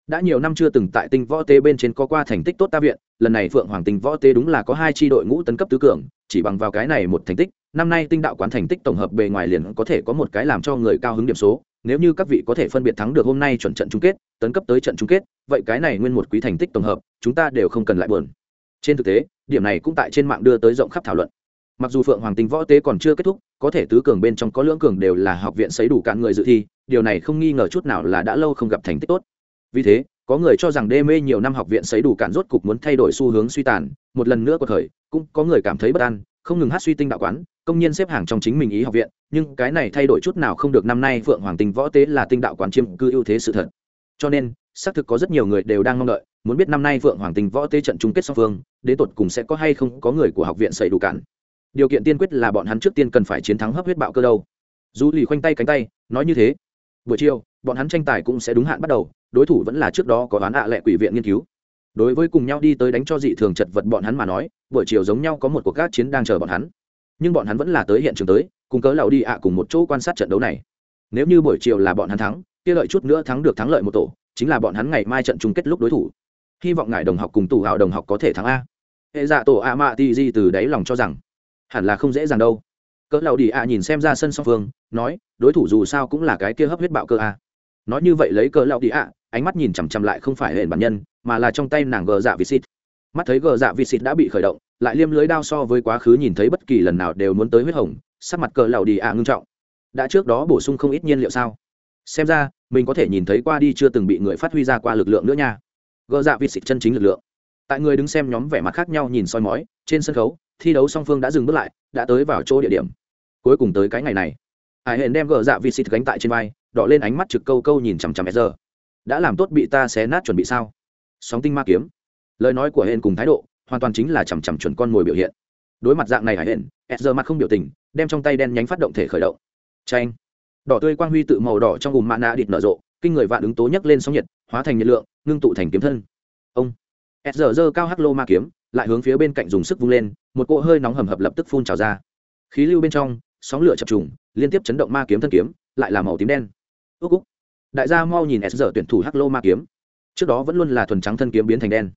Đã nhiều năm chưa từng tại tinh võ tế bên trên có qua thành tích tốt ta viện, lần này phượng hoàng tinh võ tế đúng là có hai tri đội ngũ tấn cấp tứ cường, chỉ bằng vào cái này một thành tích, năm nay tinh đạo quán thành tích tổng hợp bề ngoài liền có thể có một cái làm cho người cao hứng điểm số, nếu như các vị có thể phân biệt thắng được hôm nay chuẩn trận chung kết, tấn cấp tới trận chung kết, vậy cái này nguyên một quý thành tích tổng hợp, chúng ta đều không cần lại buồn trên thực tế, điểm này cũng tại trên mạng đưa tới rộng khắp thảo luận. Mặc dù phượng hoàng tinh võ tế còn chưa kết thúc, có thể tứ cường bên trong có lưỡng cường đều là học viện xấy đủ cạn người dự thi, điều này không nghi ngờ chút nào là đã lâu không gặp thành tích tốt. Vì thế, có người cho rằng đê mê nhiều năm học viện xấy đủ cạn rốt cục muốn thay đổi xu hướng suy tàn, một lần nữa có thời, cũng có người cảm thấy bất an, không ngừng hát suy tinh đạo quán, công nhân xếp hàng trong chính mình ý học viện, nhưng cái này thay đổi chút nào không được năm nay phượng hoàng tinh võ tế là tinh đạo quán chiêm cư ưu thế sự thật. Cho nên, xác thực có rất nhiều người đều đang mong đợi muốn biết năm nay phượng hoàng tinh võ tế trận chung kết song phương, đến tột cùng sẽ có hay không có người của học viện xảy đủ cản. Điều kiện tiên quyết là bọn hắn trước tiên cần phải chiến thắng hấp huyết bạo cơ đâu. Dù lì khoanh tay cánh tay, nói như thế. Buổi chiều, bọn hắn tranh tài cũng sẽ đúng hạn bắt đầu, đối thủ vẫn là trước đó có đoán ạ lệ quỷ viện nghiên cứu. Đối với cùng nhau đi tới đánh cho dị thường chật vật bọn hắn mà nói, buổi chiều giống nhau có một cuộc gác chiến đang chờ bọn hắn. Nhưng bọn hắn vẫn là tới hiện trường tới, cùng cớ lão đi ạ cùng một chỗ quan sát trận đấu này. Nếu như buổi chiều là bọn hắn thắng, kia lợi chút nữa thắng được thắng lợi một tổ, chính là bọn hắn ngày mai trận chung kết lúc đối thủ hy vọng ngài đồng học cùng tù hào đồng học có thể thắng a. Hệ dạ tổ a mạ ti di từ đáy lòng cho rằng, hẳn là không dễ dàng đâu. Cỡ lầu đi ạ nhìn xem ra sân song phương, nói, đối thủ dù sao cũng là cái kia hấp huyết bạo cơ a. Nói như vậy lấy cỡ lầu đi ạ, ánh mắt nhìn chằm chằm lại không phải hệ bản nhân, mà là trong tay nàng gờ dạ visit mắt thấy gờ dạ visit đã bị khởi động, lại liêm lưới đao so với quá khứ nhìn thấy bất kỳ lần nào đều muốn tới huyết hồng, sắc mặt cỡ lầu đi ạ ngưng trọng. Đã trước đó bổ sung không ít nhiên liệu sao? Xem ra, mình có thể nhìn thấy qua đi chưa từng bị người phát huy ra qua lực lượng nữa nha gỡ dạ vịt xịt chân chính lực lượng. Tại người đứng xem nhóm vẻ mặt khác nhau nhìn soi mói, trên sân khấu, thi đấu song phương đã dừng bước lại, đã tới vào chỗ địa điểm. Cuối cùng tới cái ngày này, hải hển đem gỡ dạ vịt xịt gánh tại trên vai, đỏ lên ánh mắt trực câu câu nhìn chằm chằm giờ đã làm tốt bị ta xé nát chuẩn bị sao? Sóng tinh ma kiếm. Lời nói của hển cùng thái độ, hoàn toàn chính là chằm chằm chuẩn con mồi biểu hiện. Đối mặt dạng này hải hển giờ mặt không biểu tình, đem trong tay đen nhánh phát động thể khởi động. Tranh đỏ tươi quang huy tự màu đỏ trong vùng mạ nạ địt nở rộ, kinh người vạn ứng tố nhấc lên sóng nhiệt hóa thành nhiệt lượng, ngưng tụ thành kiếm thân. Ông. S giờ dơ cao hắc lô ma kiếm, lại hướng phía bên cạnh dùng sức vung lên, một cỗ hơi nóng hầm hập lập tức phun trào ra. Khí lưu bên trong, sóng lửa chập trùng, liên tiếp chấn động ma kiếm thân kiếm, lại là màu tím đen. Ước úc. Đại gia mau nhìn s giờ tuyển thủ hắc lô ma kiếm. Trước đó vẫn luôn là thuần trắng thân kiếm biến thành đen.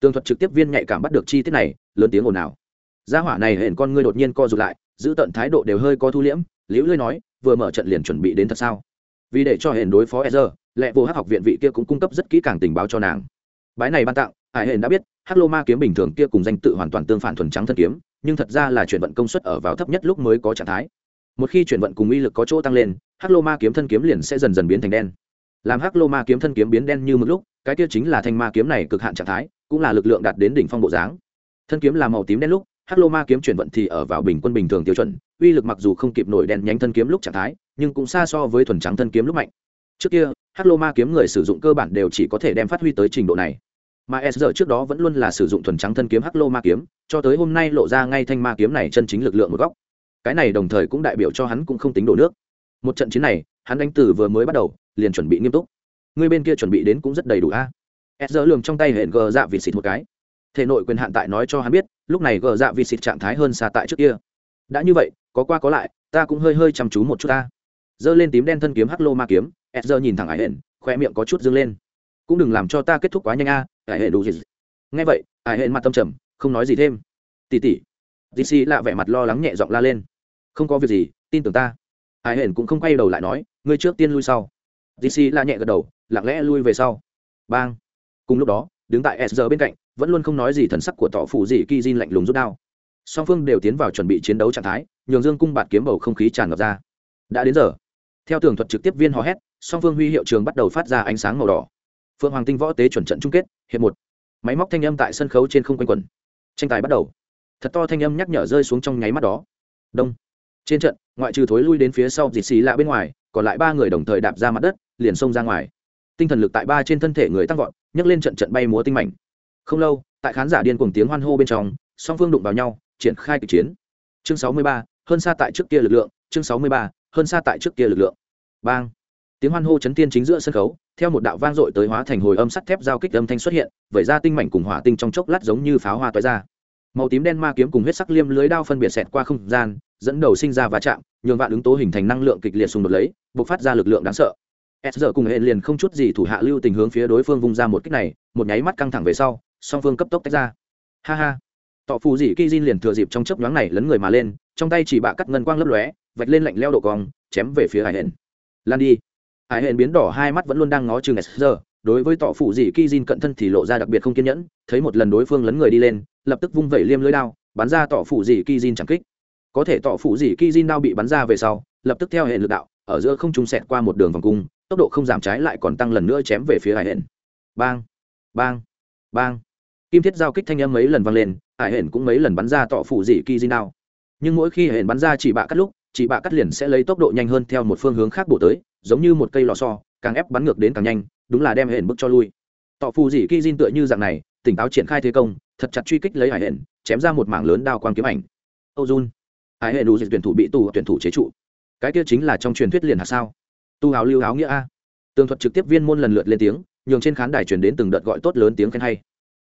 Tường thuật trực tiếp viên nhạy cảm bắt được chi tiết này, lớn tiếng ồn ào. Gia hỏa này hển con ngươi đột nhiên co rụt lại, giữ tận thái độ đều hơi co thu liễm, liễu lưới nói, vừa mở trận liền chuẩn bị đến thật sao? Vì để cho hển đối phó e lệ vô hắc học viện vị kia cũng cung cấp rất kỹ càng tình báo cho nàng. Bái này ban tặng, hải hển đã biết, hắc lô ma kiếm bình thường kia cùng danh tự hoàn toàn tương phản thuần trắng thân kiếm, nhưng thật ra là chuyển vận công suất ở vào thấp nhất lúc mới có trạng thái. Một khi chuyển vận cùng uy lực có chỗ tăng lên, hắc lô ma kiếm thân kiếm liền sẽ dần dần biến thành đen. Làm hắc lô ma kiếm thân kiếm biến đen như một lúc, cái kia chính là thanh ma kiếm này cực hạn trạng thái, cũng là lực lượng đạt đến đỉnh phong bộ dáng. Thân kiếm là màu tím đen lúc, hắc lô ma kiếm chuyển vận thì ở vào bình quân bình thường tiêu chuẩn, uy lực mặc dù không kịp nổi đen nhánh thân kiếm lúc trạng thái, nhưng cũng xa so với thuần trắng thân kiếm lúc mạnh trước kia hắc lô ma kiếm người sử dụng cơ bản đều chỉ có thể đem phát huy tới trình độ này. Mà s giờ trước đó vẫn luôn là sử dụng thuần trắng thân kiếm hắc lô ma kiếm, cho tới hôm nay lộ ra ngay thanh ma kiếm này chân chính lực lượng một góc. Cái này đồng thời cũng đại biểu cho hắn cũng không tính đổ nước. Một trận chiến này, hắn đánh từ vừa mới bắt đầu, liền chuẩn bị nghiêm túc. Người bên kia chuẩn bị đến cũng rất đầy đủ a. S giờ lường trong tay hẹn gờ dạ vịt xịt một cái. Thể nội quyền hạn tại nói cho hắn biết, lúc này gờ dạ vịt xịt trạng thái hơn xa tại trước kia. Đã như vậy, có qua có lại, ta cũng hơi hơi chăm chú một chút ta. Giơ lên tím đen thân kiếm hắc lô ma kiếm s giờ nhìn thẳng ải hển khoe miệng có chút dâng lên. Cũng đừng làm cho ta kết thúc quá nhanh a ải hển đủ gì ngay vậy ải hển mặt tâm trầm, không nói gì thêm. Tỉ tỉ. Dc lạ vẻ mặt lo lắng nhẹ giọng la lên. Không có việc gì, tin tưởng ta. Ải hển cũng không quay đầu lại nói, ngươi trước tiên lui sau. Dc la nhẹ gật đầu, lặng lẽ lui về sau. Bang. Cùng lúc đó, đứng tại s giờ bên cạnh, vẫn luôn không nói gì thần sắc của tỏ phụ dị kỳ diên lạnh lùng rút đao. Song phương đều tiến vào chuẩn bị chiến đấu trạng thái, nhường dương cung bạt kiếm bầu không khí tràn ngập ra. Đã đến giờ theo tường thuật trực tiếp viên hò hét, song phương huy hiệu trường bắt đầu phát ra ánh sáng màu đỏ. Phượng hoàng tinh võ tế chuẩn trận chung kết, hiệp một. Máy móc thanh âm tại sân khấu trên không quanh quẩn. Tranh tài bắt đầu. Thật to thanh âm nhắc nhở rơi xuống trong nháy mắt đó. Đông. Trên trận, ngoại trừ thối lui đến phía sau dịt xì lạ bên ngoài, còn lại ba người đồng thời đạp ra mặt đất, liền xông ra ngoài. Tinh thần lực tại ba trên thân thể người tăng vọt, nhấc lên trận trận bay múa tinh mảnh. Không lâu, tại khán giả điên cùng tiếng hoan hô bên trong, song phương đụng vào nhau, triển khai kịch chiến. Chương sáu mươi ba, hơn xa tại trước kia lực lượng, chương sáu mươi ba hơn xa tại trước kia lực lượng. Bang. Tiếng hoan hô chấn tiên chính giữa sân khấu, theo một đạo vang dội tới hóa thành hồi âm sắt thép giao kích âm thanh xuất hiện, vẩy ra tinh mảnh cùng hỏa tinh trong chốc lát giống như pháo hoa toái ra. Màu tím đen ma kiếm cùng huyết sắc liêm lưới đao phân biệt xẹt qua không gian, dẫn đầu sinh ra va chạm, nhường vạn ứng tố hình thành năng lượng kịch liệt xung đột lấy, bộc phát ra lực lượng đáng sợ. S giờ cùng hệ liền không chút gì thủ hạ lưu tình hướng phía đối phương vung ra một kích này, một nháy mắt căng thẳng về sau, song phương cấp tốc tách ra. Ha ha. Tọ phù dị Kijin liền thừa dịp trong chớp nhoáng này lấn người mà lên, trong tay chỉ bạ cắt ngân quang lấp lóe vạch lên lạnh leo độ cong, chém về phía hải hển lan đi. Hải hển biến đỏ hai mắt vẫn luôn đang ngó chừng s giờ đối với tọ phụ dị ki jin cận thân thì lộ ra đặc biệt không kiên nhẫn, thấy một lần đối phương lấn người đi lên, lập tức vung vẩy liêm lưới đao, bắn ra tọ phụ dị ki jin chẳng kích. Có thể tọ phụ dị ki jin đao bị bắn ra về sau, lập tức theo hệ lực đạo, ở giữa không trung sẹt qua một đường vòng cung, tốc độ không giảm trái lại còn tăng lần nữa chém về phía hải hển bang bang bang. Kim thiết giao kích thanh âm mấy lần vang lên hải hển cũng mấy lần bắn ra tọ phủ dị Ki Jin đao. nhưng mỗi khi hển bắn ra chỉ bạ cắt lúc chỉ bạ cắt liền sẽ lấy tốc độ nhanh hơn theo một phương hướng khác bổ tới, giống như một cây lò xo, càng ép bắn ngược đến càng nhanh, đúng là đem hển bước cho lui. Tọ phù dị kỳ diên tựa như dạng này, tỉnh táo triển khai thế công, thật chặt truy kích lấy hải hển, chém ra một mảng lớn đao quang kiếm ảnh. Âu dun hải hển đủ dịch tuyển thủ bị tù tuyển thủ chế trụ. Cái kia chính là trong truyền thuyết liền hạt sao? Tu hào lưu háo nghĩa a. Tường thuật trực tiếp viên môn lần lượt lên tiếng, nhường trên khán đài truyền đến từng đợt gọi tốt lớn tiếng khen hay.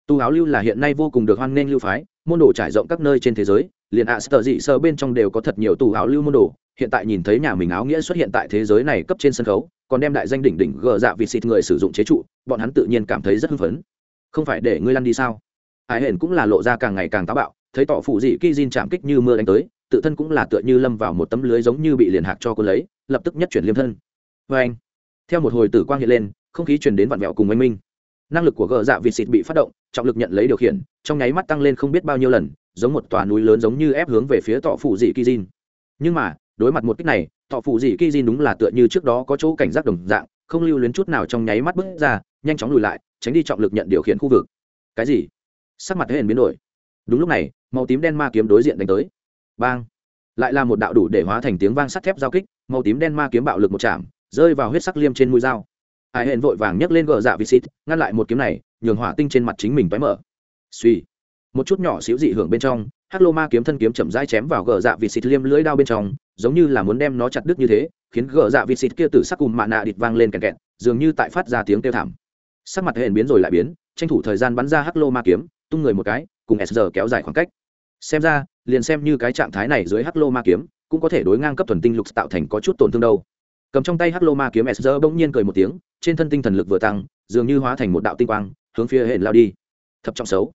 Tu áo lưu là hiện nay vô cùng được hoan nghênh lưu phái, môn đồ trải rộng các nơi trên thế giới liền ạ sờ dị sơ bên trong đều có thật nhiều tù áo lưu môn đồ. Hiện tại nhìn thấy nhà mình áo nghĩa xuất hiện tại thế giới này cấp trên sân khấu, còn đem đại danh đỉnh đỉnh gờ dạ vịt xịt người sử dụng chế trụ, bọn hắn tự nhiên cảm thấy rất hưng phấn. Không phải để ngươi lăn đi sao? Ai hển cũng là lộ ra càng ngày càng táo bạo, thấy tỏ phụ dị ki jin chạm kích như mưa đánh tới, tự thân cũng là tựa như lâm vào một tấm lưới giống như bị liền hạc cho cô lấy, lập tức nhất chuyển liêm thân. Vê anh, theo một hồi tử quang hiện lên, không khí truyền đến vạn mẹo cùng oanh minh. Năng lực của gờ dạ vịt xịt bị phát động, trọng lực nhận lấy điều khiển, trong nháy mắt tăng lên không biết bao nhiêu lần giống một tòa núi lớn giống như ép hướng về phía tọ phụ dị ki jin nhưng mà, đối mặt một kích này, tọ phụ dị ki jin đúng là tựa như trước đó có chỗ cảnh giác đồng dạng, không lưu luyến chút nào trong nháy mắt bước ra, nhanh chóng lùi lại, tránh đi trọng lực nhận điều khiển khu vực. Cái gì? Sắc mặt thế biến đổi. Đúng lúc này, màu tím đen ma kiếm đối diện đánh tới. Bang! Lại là một đạo đủ để hóa thành tiếng vang sắt thép giao kích, màu tím đen ma kiếm bạo lực một chạm, rơi vào huyết sắc liêm trên mũi dao. Ai hẹn vội vàng nhấc lên gờ dạ vị xịt, ngăn lại một kiếm này, nhường hỏa tinh trên mặt chính mình tói mở. Suy một chút nhỏ xíu dị hưởng bên trong, hắc lô ma kiếm thân kiếm chậm rãi chém vào gờ dạ vị xịt liêm lưỡi đao bên trong, giống như là muốn đem nó chặt đứt như thế, khiến gờ dạ vị xịt kia từ sắc cùng mạ nạ địt vang lên kẹt kẹt, dường như tại phát ra tiếng kêu thảm. Sắc mặt hển biến rồi lại biến, tranh thủ thời gian bắn ra hắc lô ma kiếm, tung người một cái, cùng s kéo dài khoảng cách. Xem ra, liền xem như cái trạng thái này dưới hắc lô ma kiếm, cũng có thể đối ngang cấp thuần tinh lục tạo thành có chút tổn thương đâu. Cầm trong tay hắc lô ma kiếm, s bỗng nhiên cười một tiếng, trên thân tinh thần lực vừa tăng, dường như hóa thành một đạo tinh quang, hướng phía hển lao đi. Thập trọng xấu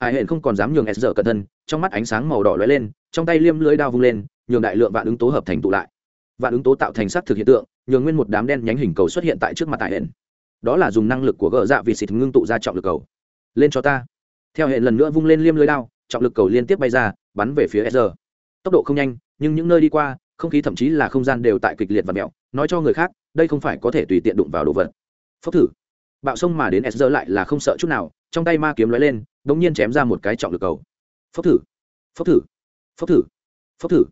ai hển không còn dám nhường s cẩn thân, trong mắt ánh sáng màu đỏ lóe lên, trong tay liêm lưới đao vung lên, nhường đại lượng vạn ứng tố hợp thành tụ lại. Vạn ứng tố tạo thành sắc thực hiện tượng, nhường nguyên một đám đen nhánh hình cầu xuất hiện tại trước mặt tại hển đó là dùng năng lực của gỡ dạ vì xịt ngưng tụ ra trọng lực cầu. Lên cho ta. Theo hệ lần nữa vung lên liêm lưới đao, trọng lực cầu liên tiếp bay ra, bắn về phía s tốc độ không nhanh, nhưng những nơi đi qua, không khí thậm chí là không gian đều tại kịch liệt và mẹo. Nói cho người khác, đây không phải có thể tùy tiện đụng vào đồ vật. Phốc thử. Bạo sông mà đến s lại là không sợ chút nào, trong tay ma kiếm lóe lên đ ỗ n g nhiên chém ra một cái trọng lực cầu. Phốc thử phốc thử phốc thử phốc thử.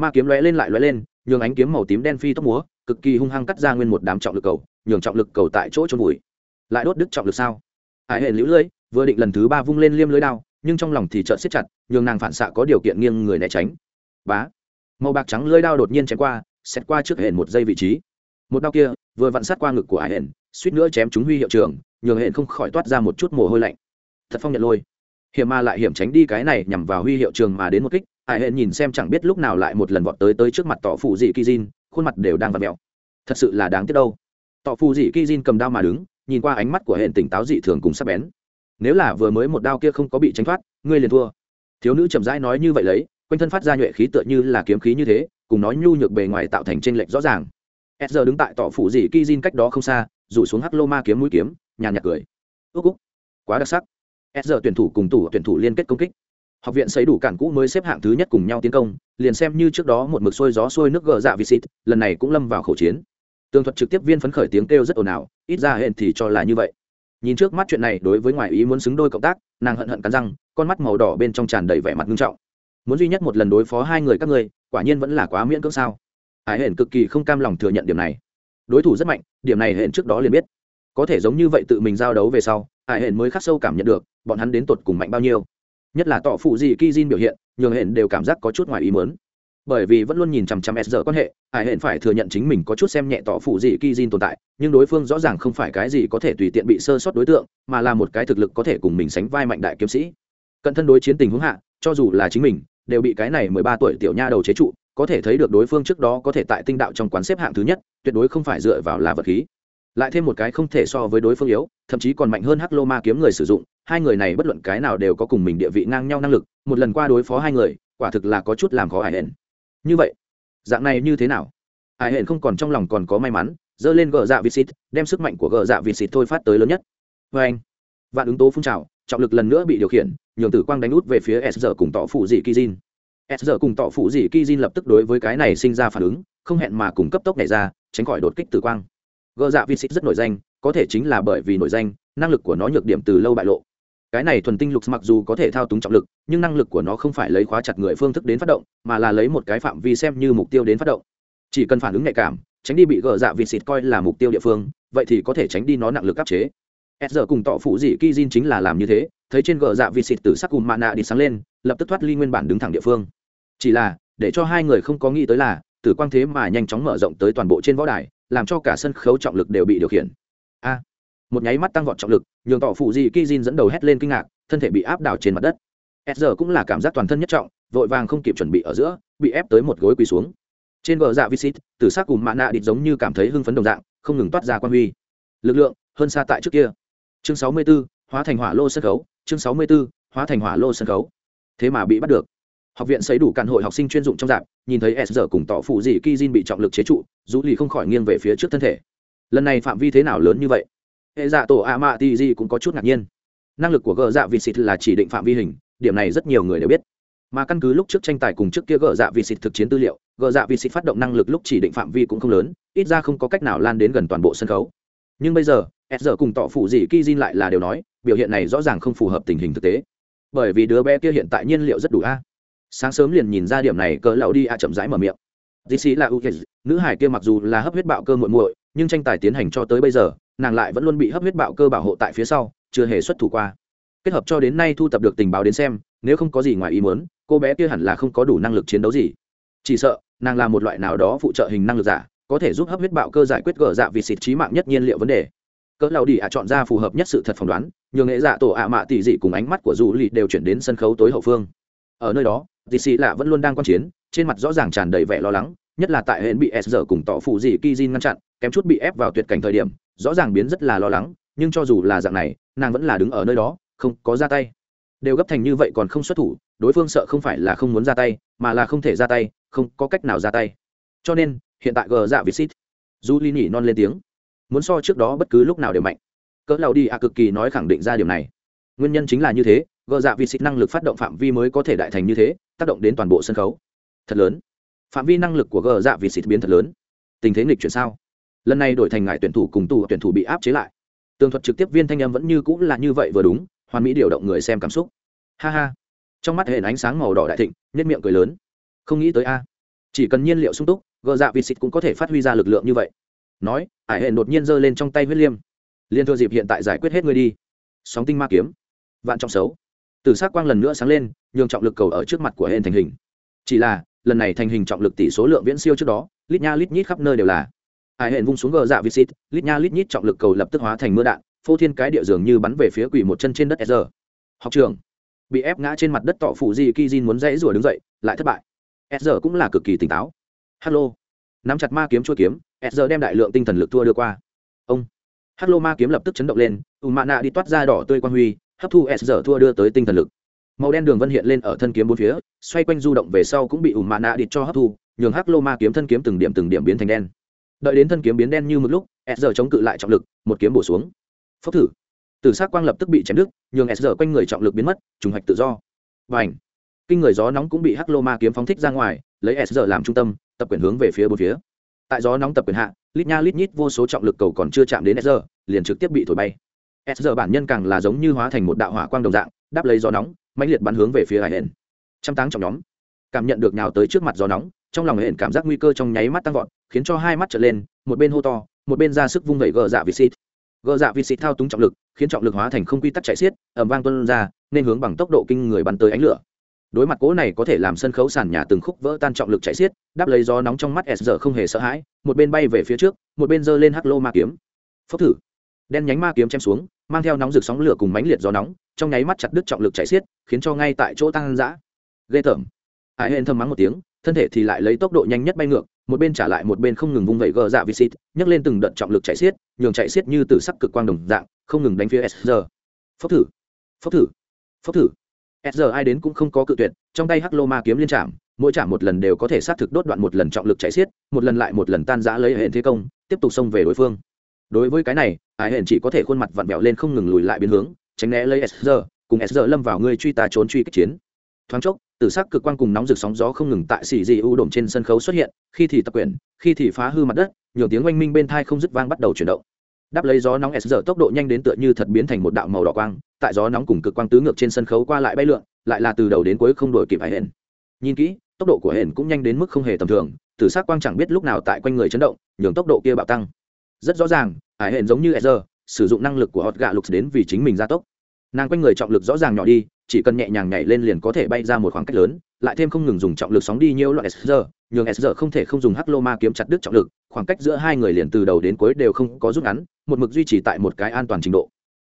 Ma kiếm lóe lên lại lóe lên, nhường ánh kiếm màu tím đen phi tốc múa, cực kỳ hung hăng cắt ra nguyên một đám trọng lực cầu, nhường trọng lực cầu tại chỗ trôn bụi lại đốt đứt trọng lực sao? Hải hệ lũ lưỡi, vừa định lần thứ ba vung lên liêm lưới đao, nhưng trong lòng thì trợn siết chặt, nhường nàng phản xạ có điều kiện nghiêng người né tránh. Bá! Màu bạc trắng lưỡi đao đột nhiên chém qua xét qua trước hển một giây vị trí. Một đao kia vừa vặn sát qua ngực của hải hển suýt nữa chém chúng huy hiệu trưởng, nhường hển không khỏi toát ra một chút mồ hôi lạnh thật phong nhận lôi. Hiểm mà lại hiểm tránh đi cái này nhằm vào huy hiệu trường mà đến một kích hải hệ nhìn xem chẳng biết lúc nào lại một lần vọt tới tới trước mặt tỏ phụ dị kizin khuôn mặt đều đang vặt mẹo thật sự là đáng tiếc đâu. Tỏ phụ dị kizin cầm đao mà đứng, nhìn qua ánh mắt của hệ tỉnh táo dị thường cùng sắc bén. Nếu là vừa mới một đao kia không có bị tránh thoát, ngươi liền thua. Thiếu nữ chậm rãi nói như vậy lấy, quanh thân phát ra nhuệ khí tựa như là kiếm khí như thế, cùng nói nhu nhược bề ngoài tạo thành t r ê n lệch rõ ràng. S giờ đứng tại tỏ phủ dị kizin cách đó không xa, rủ xuống hắc lô ma kiếm mũi kiếm, nhàn nhạt cười. Ước úc quá đặc sắc s giờ tuyển thủ cùng tủ tuyển thủ liên kết công kích. Học viện xây đủ cản cũ mới xếp hạng thứ nhất cùng nhau tiến công, liền xem như trước đó một mực sôi gió sôi nước gờ dạ visit lần này cũng lâm vào khẩu chiến. Tường thuật trực tiếp viên phấn khởi tiếng kêu rất ồn ào, ít ra hẹn thì cho là như vậy. Nhìn trước mắt chuyện này, đối với ngoại ý muốn xứng đôi cộng tác, nàng hận hận cắn răng, con mắt màu đỏ bên trong tràn đầy vẻ mặt nghiêm trọng. Muốn duy nhất một lần đối phó hai người các ngươi, quả nhiên vẫn là quá miễn cưỡng sao. Hải hển cực kỳ không cam lòng thừa nhận điểm này. Đối thủ rất mạnh, điểm này hển trước đó liền biết có thể giống như vậy tự mình giao đấu về sau, hải hển mới khắc sâu cảm nhận được, bọn hắn đến tột cùng mạnh bao nhiêu. Nhất là Tỏ phụ gì ki jin biểu hiện, nhường hển đều cảm giác có chút ngoài ý mớn bởi vì vẫn luôn nhìn chằm chằm s giờ quan hệ, hải hển phải thừa nhận chính mình có chút xem nhẹ tỏ phụ gì ki jin tồn tại, nhưng đối phương rõ ràng không phải cái gì có thể tùy tiện bị sơ sót đối tượng, mà là một cái thực lực có thể cùng mình sánh vai mạnh đại kiếm sĩ. Cận thân đối chiến tình huống hạ, cho dù là chính mình, đều bị cái này mười ba tuổi tiểu nha đầu chế trụ, có thể thấy được đối phương trước đó có thể tại tinh đạo trong quán xếp hạng thứ nhất, tuyệt đối không phải dựa vào là vật khí lại thêm một cái không thể so với đối phương yếu thậm chí còn mạnh hơn hắc lô ma kiếm người sử dụng hai người này bất luận cái nào đều có cùng mình địa vị ngang nhau năng lực một lần qua đối phó hai người quả thực là có chút làm khó ải hển như vậy dạng này như thế nào? Ải hển không còn trong lòng còn có may mắn dơ lên gờ dạ xịt, đem sức mạnh của gờ dạ xịt thôi phát tới lớn nhất. Vê anh vạn ứng tố phun trào trọng lực lần nữa bị điều khiển nhường tử quang đánh út về phía s giờ cùng tỏ phụ dị kizin s giờ cùng tỏ phụ dị kizin lập tức đối với cái này sinh ra phản ứng không hẹn mà cùng cấp tốc này ra tránh khỏi đột kích tử quang gờ dạ visit rất nổi danh, có thể chính là bởi vì nổi danh, năng lực của nó nhược điểm từ lâu bại lộ. Cái này thuần tinh lục mặc dù có thể thao túng trọng lực, nhưng năng lực của nó không phải lấy khóa chặt người phương thức đến phát động, mà là lấy một cái phạm vi xem như mục tiêu đến phát động. Chỉ cần phản ứng nhạy cảm, tránh đi bị gờ dạ vịt xịt coi là mục tiêu địa phương, vậy thì có thể tránh đi nó nặng lực áp chế. S giờ cùng tọ phụ dị ki jin chính là làm như thế, thấy trên gờ dạ vịt xịt từ sắc cùng mạ nạ đi sáng lên, lập tức thoát ly nguyên bản đứng thẳng địa phương. Chỉ là, để cho hai người không có nghĩ tới là, tử quang thế mà nhanh chóng mở rộng tới toàn bộ trên võ đài làm cho cả sân khấu trọng lực đều bị điều khiển. A, một nháy mắt tăng vọt trọng lực, nhường tỏ phụ dị ki jin dẫn đầu hét lên kinh ngạc, thân thể bị áp đảo trên mặt đất. S giờ cũng là cảm giác toàn thân nhất trọng, vội vàng không kịp chuẩn bị ở giữa, bị ép tới một gối quỳ xuống. Trên bờ dạ visit tử s ắ c cùng mạ nạ địch giống như cảm thấy hưng phấn đồng dạng, không ngừng toát ra quan huy. Lực lượng, hơn xa tại trước kia. Chương sáu mươi b ố hóa thành hỏa lô sân khấu, chương sáu mươi b ố hóa thành hỏa lô sân khấu. Thế mà bị bắt được học viện xây đủ cản hội học sinh chuyên dụng trong dạp, nhìn thấy s giờ cùng tỏ phụ dị ki jin bị trọng lực chế trụ, dù lì không khỏi nghiêng về phía trước thân thể. Lần này phạm vi thế nào lớn như vậy? Hệ dạ tổ a mạ ti di cũng có chút ngạc nhiên. Năng lực của gờ dạ vị xịt là chỉ định phạm vi hình, điểm này rất nhiều người đều biết. Mà căn cứ lúc trước tranh tài cùng trước kia gờ dạ vị xịt thực chiến tư liệu, gờ dạ vị xịt phát động năng lực lúc chỉ định phạm vi cũng không lớn, ít ra không có cách nào lan đến gần toàn bộ sân khấu. Nhưng bây giờ, s giờ cùng tỏ phụ dị ki jin lại là điều nói, biểu hiện này rõ ràng không phù hợp tình hình thực tế. Bởi vì đứa bé kia hiện tại nhiên liệu rất đủ a sáng sớm liền nhìn ra điểm này, cỡ lão đi a chậm rãi mở miệng. Dì xì là ưu nữ hải kia mặc dù là hấp huyết bạo cơ muội muội, nhưng tranh tài tiến hành cho tới bây giờ, nàng lại vẫn luôn bị hấp huyết bạo cơ bảo hộ tại phía sau, chưa hề xuất thủ qua. Kết hợp cho đến nay thu tập được tình báo đến xem, nếu không có gì ngoài ý muốn, cô bé kia hẳn là không có đủ năng lực chiến đấu gì. Chỉ sợ, nàng là một loại nào đó phụ trợ hình năng lực giả, có thể giúp hấp huyết bạo cơ giải quyết gỡ dạ vì xịt trí mạng nhất nhiên liệu vấn đề. Cỡ lão đi ạ chọn ra phù hợp nhất sự thật phỏng đoán, nhường nghệ dạ tổ ạ mạ tỷ dị cùng ánh mắt của du lì đều chuyển đến sân khấu tối hậu phương. Ở nơi đó dì xì lạ vẫn luôn đang quan chiến, trên mặt rõ ràng tràn đầy vẻ lo lắng, nhất là tại hệ bị s giờ cùng tỏ phụ gì ki jin ngăn chặn, kém chút bị ép vào tuyệt cảnh thời điểm, rõ ràng biến rất là lo lắng, nhưng cho dù là dạng này, nàng vẫn là đứng ở nơi đó, không có ra tay. Đều gấp thành như vậy còn không xuất thủ, đối phương sợ không phải là không muốn ra tay, mà là không thể ra tay, không có cách nào ra tay. Cho nên, hiện tại gờ dạ vịt xít du li nhỉ non lên tiếng. Muốn so trước đó bất cứ lúc nào đều mạnh. Cỡ lầu đi à cực kỳ nói khẳng định ra điều này. Nguyên nhân chính là như thế gờ dạ vị xít năng lực phát động phạm vi mới có thể đại thành như thế, tác động đến toàn bộ sân khấu. Thật lớn. Phạm vi năng lực của gờ dạ vị xít biến thật lớn. Tình thế nghịch chuyển sao? Lần này đổi thành ngại tuyển thủ cùng tù tuyển thủ bị áp chế lại. Tường thuật trực tiếp viên thanh em vẫn như cũng là như vậy vừa đúng, hoàn mỹ điều động người xem cảm xúc. Ha ha. Trong mắt hệ ánh sáng màu đỏ đại thịnh nhất miệng cười lớn. Không nghĩ tới a. Chỉ cần nhiên liệu sung túc, gờ dạ vịt xịt cũng có thể phát huy ra lực lượng như vậy. Nói, ải hệ đột nhiên giơ lên trong tay huyết liêm. Liên thừa dịp hiện tại giải quyết hết người đi. Sóng tinh ma kiếm. Vạn trọng xấu từ s quang lần nữa sáng lên, nhường trọng lực cầu ở trước mặt của hên thành hình. Chỉ là, lần này thành hình trọng lực tỷ số lượng viễn siêu trước đó, lít nha lít nhít khắp nơi đều là. Hải hẹn vung xuống gờ dạ visit lít nha lít nhít trọng lực cầu lập tức hóa thành mưa đạn, phô thiên cái địa dường như bắn về phía quỷ một chân trên đất sr học trường. Bị ép ngã trên mặt đất tọ phụ di kizin muốn rẽ rủa đứng dậy, lại thất bại. Sr cũng là cực kỳ tỉnh táo. Hello. Nắm chặt ma kiếm chua kiếm sr đem đại lượng tinh thần lực thua đưa qua. Ông. Hello ma kiếm lập tức chấn động lên ù mạ nạ đi toát ra đỏ tươi quan huy hấp thu sr thua đưa tới tinh thần lực. Màu đen đường vân hiện lên ở thân kiếm bốn phía, xoay quanh du động về sau cũng bị ủ mạ nạ đi cho hấp thu, nhường hắc lô ma kiếm thân kiếm từng điểm từng điểm biến thành đen. Đợi đến thân kiếm biến đen như một lúc, s giờ chống cự lại trọng lực, một kiếm bổ xuống. Phốc thử. Từ s quang lập tức bị chém đứt, nhường s giờ quanh người trọng lực biến mất, trùng hoạch tự do. Và ảnh kinh người gió nóng cũng bị hắc lô ma kiếm phóng thích ra ngoài, lấy s giờ làm trung tâm, tập quyền hướng về phía bốn phía. Tại gió nóng tập quyền hạ, lít nha lít nhít vô số trọng lực cầu còn chưa chạm đến s giờ liền trực tiếp bị thổi bay s giờ bản nhân càng là giống như hóa thành một đạo hỏa quang đồng dạng, đáp lấy gió nóng, mãnh liệt bắn hướng về phía hải hển trăm táng trọng nhóm. Cảm nhận được nhào tới trước mặt gió nóng, trong lòng hển cảm giác nguy cơ trong nháy mắt tăng vọt, khiến cho hai mắt trở lên, một bên hô to, một bên ra sức vung vẩy gờ dạ vị xịt gờ dạ vị xịt thao túng trọng lực, khiến trọng lực hóa thành không quy tắc chạy xiết ẩm vang tuân ra, nên hướng bằng tốc độ kinh người bắn tới ánh lửa. Đối mặt cố này có thể làm sân khấu sàn nhà từng khúc vỡ tan trọng lực chạy xiết, đáp lấy gió nóng trong mắt s giờ không hề sợ hãi, một bên bay về phía trước, một bên giơ lên hắc lô ma kiếm. Phốc thử. Đen nhánh ma kiếm chém xuống mang theo nóng rực sóng lửa cùng mánh liệt gió nóng, trong nháy mắt chặt đứt trọng lực chạy xiết, khiến cho ngay tại chỗ tăng dã ghê tởm. Hải hên thầm mắng một tiếng, thân thể thì lại lấy tốc độ nhanh nhất bay ngược, một bên trả lại một bên không ngừng vung vẩy gờ dạ visit nhấc lên từng đợt trọng lực chạy xiết, nhường chạy xiết như từ sắc cực quang đồng dạng, không ngừng đánh phía sr phốc thử. Phốc thử. Phốc thử. Sr ai đến cũng không có cự tuyệt, trong tay hắc lô ma kiếm liên trạm mỗi trạm một lần đều có thể xác thực đốt đoạn một lần trọng lực chạy xiết, một lần lại một lần tan giã lấy hệ thế công, tiếp tục xông về đối phương đối với cái này, ai hển chỉ có thể khuôn mặt vặn vẹo lên không ngừng lùi lại biến hướng, tránh né lấy sr cùng sr lâm vào ngươi truy ta trốn truy kích chiến. Thoáng chốc, tử sắc cực quang cùng nóng rực sóng gió không ngừng tại xì dị u đổm trên sân khấu xuất hiện, khi thì tập quyển khi thì phá hư mặt đất nhiều tiếng oanh minh bên thai không dứt vang bắt đầu chuyển động. Đáp lấy gió nóng s tốc độ nhanh đến tựa như thật biến thành một đạo màu đỏ quang, tại gió nóng cùng cực quang tứ ngược trên sân khấu qua lại bay lượn, lại là từ đầu đến cuối không đổi kịp hải hển nhìn kỹ, tốc độ của hển cũng nhanh đến mức không hề tầm thường, tử sắc quang chẳng biết lúc nào tại quanh người chấn động, nhường tốc độ kia bạo tăng rất rõ ràng hải hển giống như s sử dụng năng lực của hot gạ lục đến vì chính mình gia tốc. Nàng quanh người trọng lực rõ ràng nhỏ đi, chỉ cần nhẹ nhàng nhảy lên liền có thể bay ra một khoảng cách lớn, lại thêm không ngừng dùng trọng lực sóng đi nhiều loại sr nhường sr không thể không dùng hắc lô ma kiếm chặt đứt trọng lực, khoảng cách giữa hai người liền từ đầu đến cuối đều không có rút ngắn, một mực duy trì tại một cái an toàn trình độ.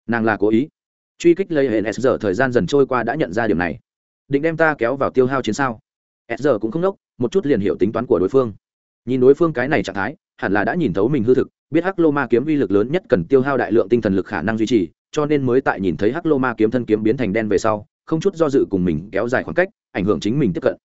Nàng là cố ý. Truy kích lây hệ sr thời gian dần trôi qua đã nhận ra điều này. Định đem ta kéo vào tiêu hao chiến sao? Sr cũng không nốc, một chút liền hiểu tính toán của đối phương. Nhìn đối phương cái này trạng thái, hẳn là đã nhìn thấu mình hư thực biết hắc lô ma kiếm uy lực lớn nhất cần tiêu hao đại lượng tinh thần lực khả năng duy trì, cho nên mới tại nhìn thấy hắc lô ma kiếm thân kiếm biến thành đen về sau, không chút do dự cùng mình kéo dài khoảng cách, ảnh hưởng chính mình tiếp cận.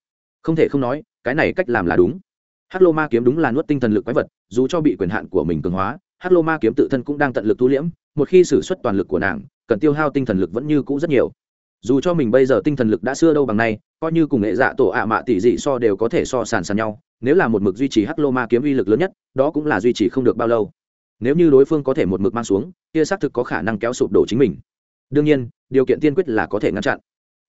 Không thể không nói, cái này cách làm là đúng. Hắc lô ma kiếm đúng là nuốt tinh thần lực quái vật, dù cho bị quyền hạn của mình cường hóa, hắc lô ma kiếm tự thân cũng đang tận lực tu liễm, một khi xử suất toàn lực của nàng, cần tiêu hao tinh thần lực vẫn như cũ rất nhiều dù cho mình bây giờ tinh thần lực đã xưa đâu bằng nay, coi như cùng nghệ dạ tổ ạ mạ tỷ dị so đều có thể so sàn sàn nhau, nếu là một mực duy trì hắc lô ma kiếm uy lực lớn nhất, đó cũng là duy trì không được bao lâu. Nếu như đối phương có thể một mực mang xuống, kia xác thực có khả năng kéo sụp đổ chính mình. Đương nhiên, điều kiện tiên quyết là có thể ngăn chặn.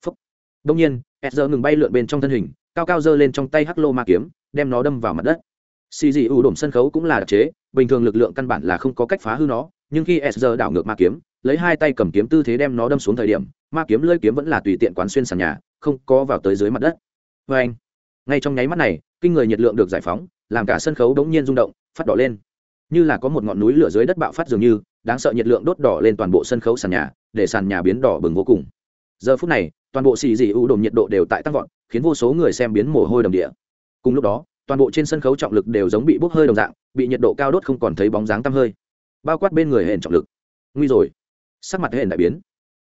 Phúc. đông nhiên s ngừng bay lượn bên trong thân hình, cao cao giơ lên trong tay hắc lô ma kiếm, đem nó đâm vào mặt đất. Xì dị ủ đổm sân khấu cũng là đặc chế, bình thường lực lượng căn bản là không có cách phá hư nó, nhưng khi s đảo ngược ma kiếm lấy hai tay cầm kiếm tư thế đem nó đâm xuống thời điểm, ma kiếm lơi kiếm vẫn là tùy tiện quán xuyên sàn nhà, không có vào tới dưới mặt đất. Vê anh, ngay trong nháy mắt này, kinh người nhiệt lượng được giải phóng, làm cả sân khấu đống nhiên rung động, phát đỏ lên. Như là có một ngọn núi lửa dưới đất bạo phát dường như, đáng sợ nhiệt lượng đốt đỏ lên toàn bộ sân khấu sàn nhà, để sàn nhà biến đỏ bừng vô cùng. Giờ phút này, toàn bộ xì dị ưu đồn nhiệt độ đều tại tăng vọt, khiến vô số người xem biến mồ hôi đồng địa. Cùng lúc đó, toàn bộ trên sân khấu trọng lực đều giống bị bốc hơi đồng dạng, bị nhiệt độ cao đốt không còn thấy bóng dáng tăm hơi. Bao quát bên người hển trọng lực. Nguy rồi sắc mặt hệ đại biến.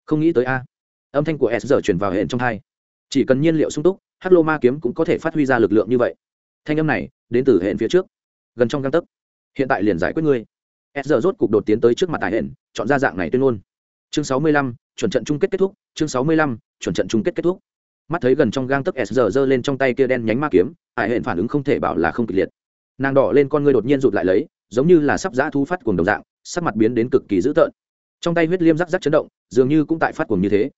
Không nghĩ tới a. Âm thanh của s giờ chuyển vào hệ trong hai. Chỉ cần nhiên liệu sung túc, hắc lô ma kiếm cũng có thể phát huy ra lực lượng như vậy. Thanh âm này, đến từ hệ phía trước. Gần trong găng tấc. Hiện tại liền giải quyết ngươi. S giờ rốt cục đột tiến tới trước mặt tài hệ chọn ra dạng này tuyên ngôn. Chương sáu mươi lăm, chuẩn trận chung kết kết thúc. Chương sáu mươi lăm, chuẩn trận chung kết kết thúc. Mắt thấy gần trong gang tấc s giờ giơ lên trong tay kia đen nhánh ma kiếm ải hển phản ứng không thể bảo là không kịch liệt. Nàng đỏ lên con ngươi đột nhiên rụt lại lấy, giống như là sắp giã thu phát cuồng đồng dạng, sắc mặt biến đến cực kỳ dữ tợn trong tay huyết liêm rắc rắc chấn động, dường như cũng tại phát cuồng như thế.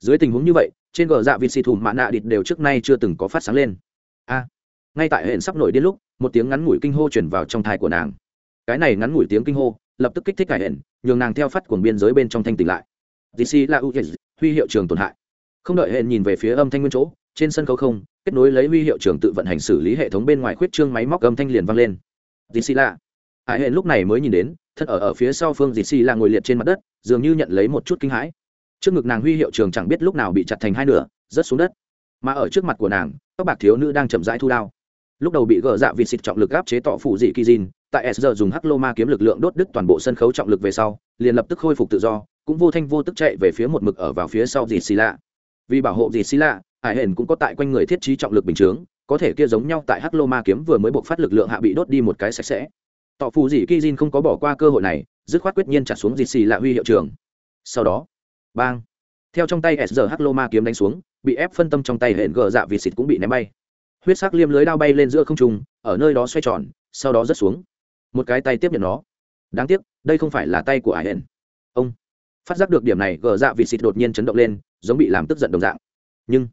Dưới tình huống như vậy, trên gờ dạ vịt xì thùm mạ nạ địt đều trước nay chưa từng có phát sáng lên. A! Ngay tại hển sắp nổi điên lúc, một tiếng ngắn ngủi kinh hô chuyển vào trong thai của nàng. Cái này ngắn ngủi tiếng kinh hô, lập tức kích thích cải hển, nhường nàng theo phát cuồng biên giới bên trong thanh tỉnh lại. Dc là u huy hiệu trường tổn hại. Không đợi hển nhìn về phía âm thanh nguyên chỗ, trên sân khấu không, kết nối lấy huy hiệu trường tự vận hành xử lý hệ thống bên ngoài khuyết trương máy móc âm thanh liền vang lên. Dc là. Hải hển lúc này mới nhìn đến, thân ở ở phía sau phương dc là ngồi liệt trên mặt đất dường như nhận lấy một chút kinh hãi. Trước ngực nàng huy hiệu trường chẳng biết lúc nào bị chặt thành hai nửa, rớt xuống đất. Mà ở trước mặt của nàng các bạc thiếu nữ đang chậm rãi thu đao. Lúc đầu bị gỡ dạ vịt xịt trọng lực áp chế tọ phụ dị kỳ dìn, tại s giờ dùng hắc lô ma kiếm lực lượng đốt đứt toàn bộ sân khấu trọng lực về sau, liền lập tức khôi phục tự do, cũng vô thanh vô tức chạy về phía một mực ở vào phía sau dị xì lạ. Vì bảo hộ dị xì lạ, hải hển cũng có tại quanh người thiết trí trọng lực bình chướng, có thể kia giống nhau tại hắc lô ma kiếm vừa mới buộc phát lực lượng hạ bị đốt đi một cái sạch sẽ. Tọ phụ dị kỳ dìn không có bỏ qua cơ hội này dứt khoát quyết nhiên chặt xuống dì xì lạ huy hiệu trường sau đó, bang. Theo trong tay s giờ lô ma kiếm đánh xuống, bị ép phân tâm trong tay hển gờ dạ vịt xịt cũng bị ném bay. Huyết sắc liêm lưới đao bay lên giữa không trung, ở nơi đó xoay tròn, sau đó rớt xuống. Một cái tay tiếp nhận nó. Đáng tiếc, đây không phải là tay của ải hển. Ông phát giác được điểm này gờ dạ vịt xịt đột nhiên chấn động lên, giống bị làm tức giận đồng dạng. Nhưng,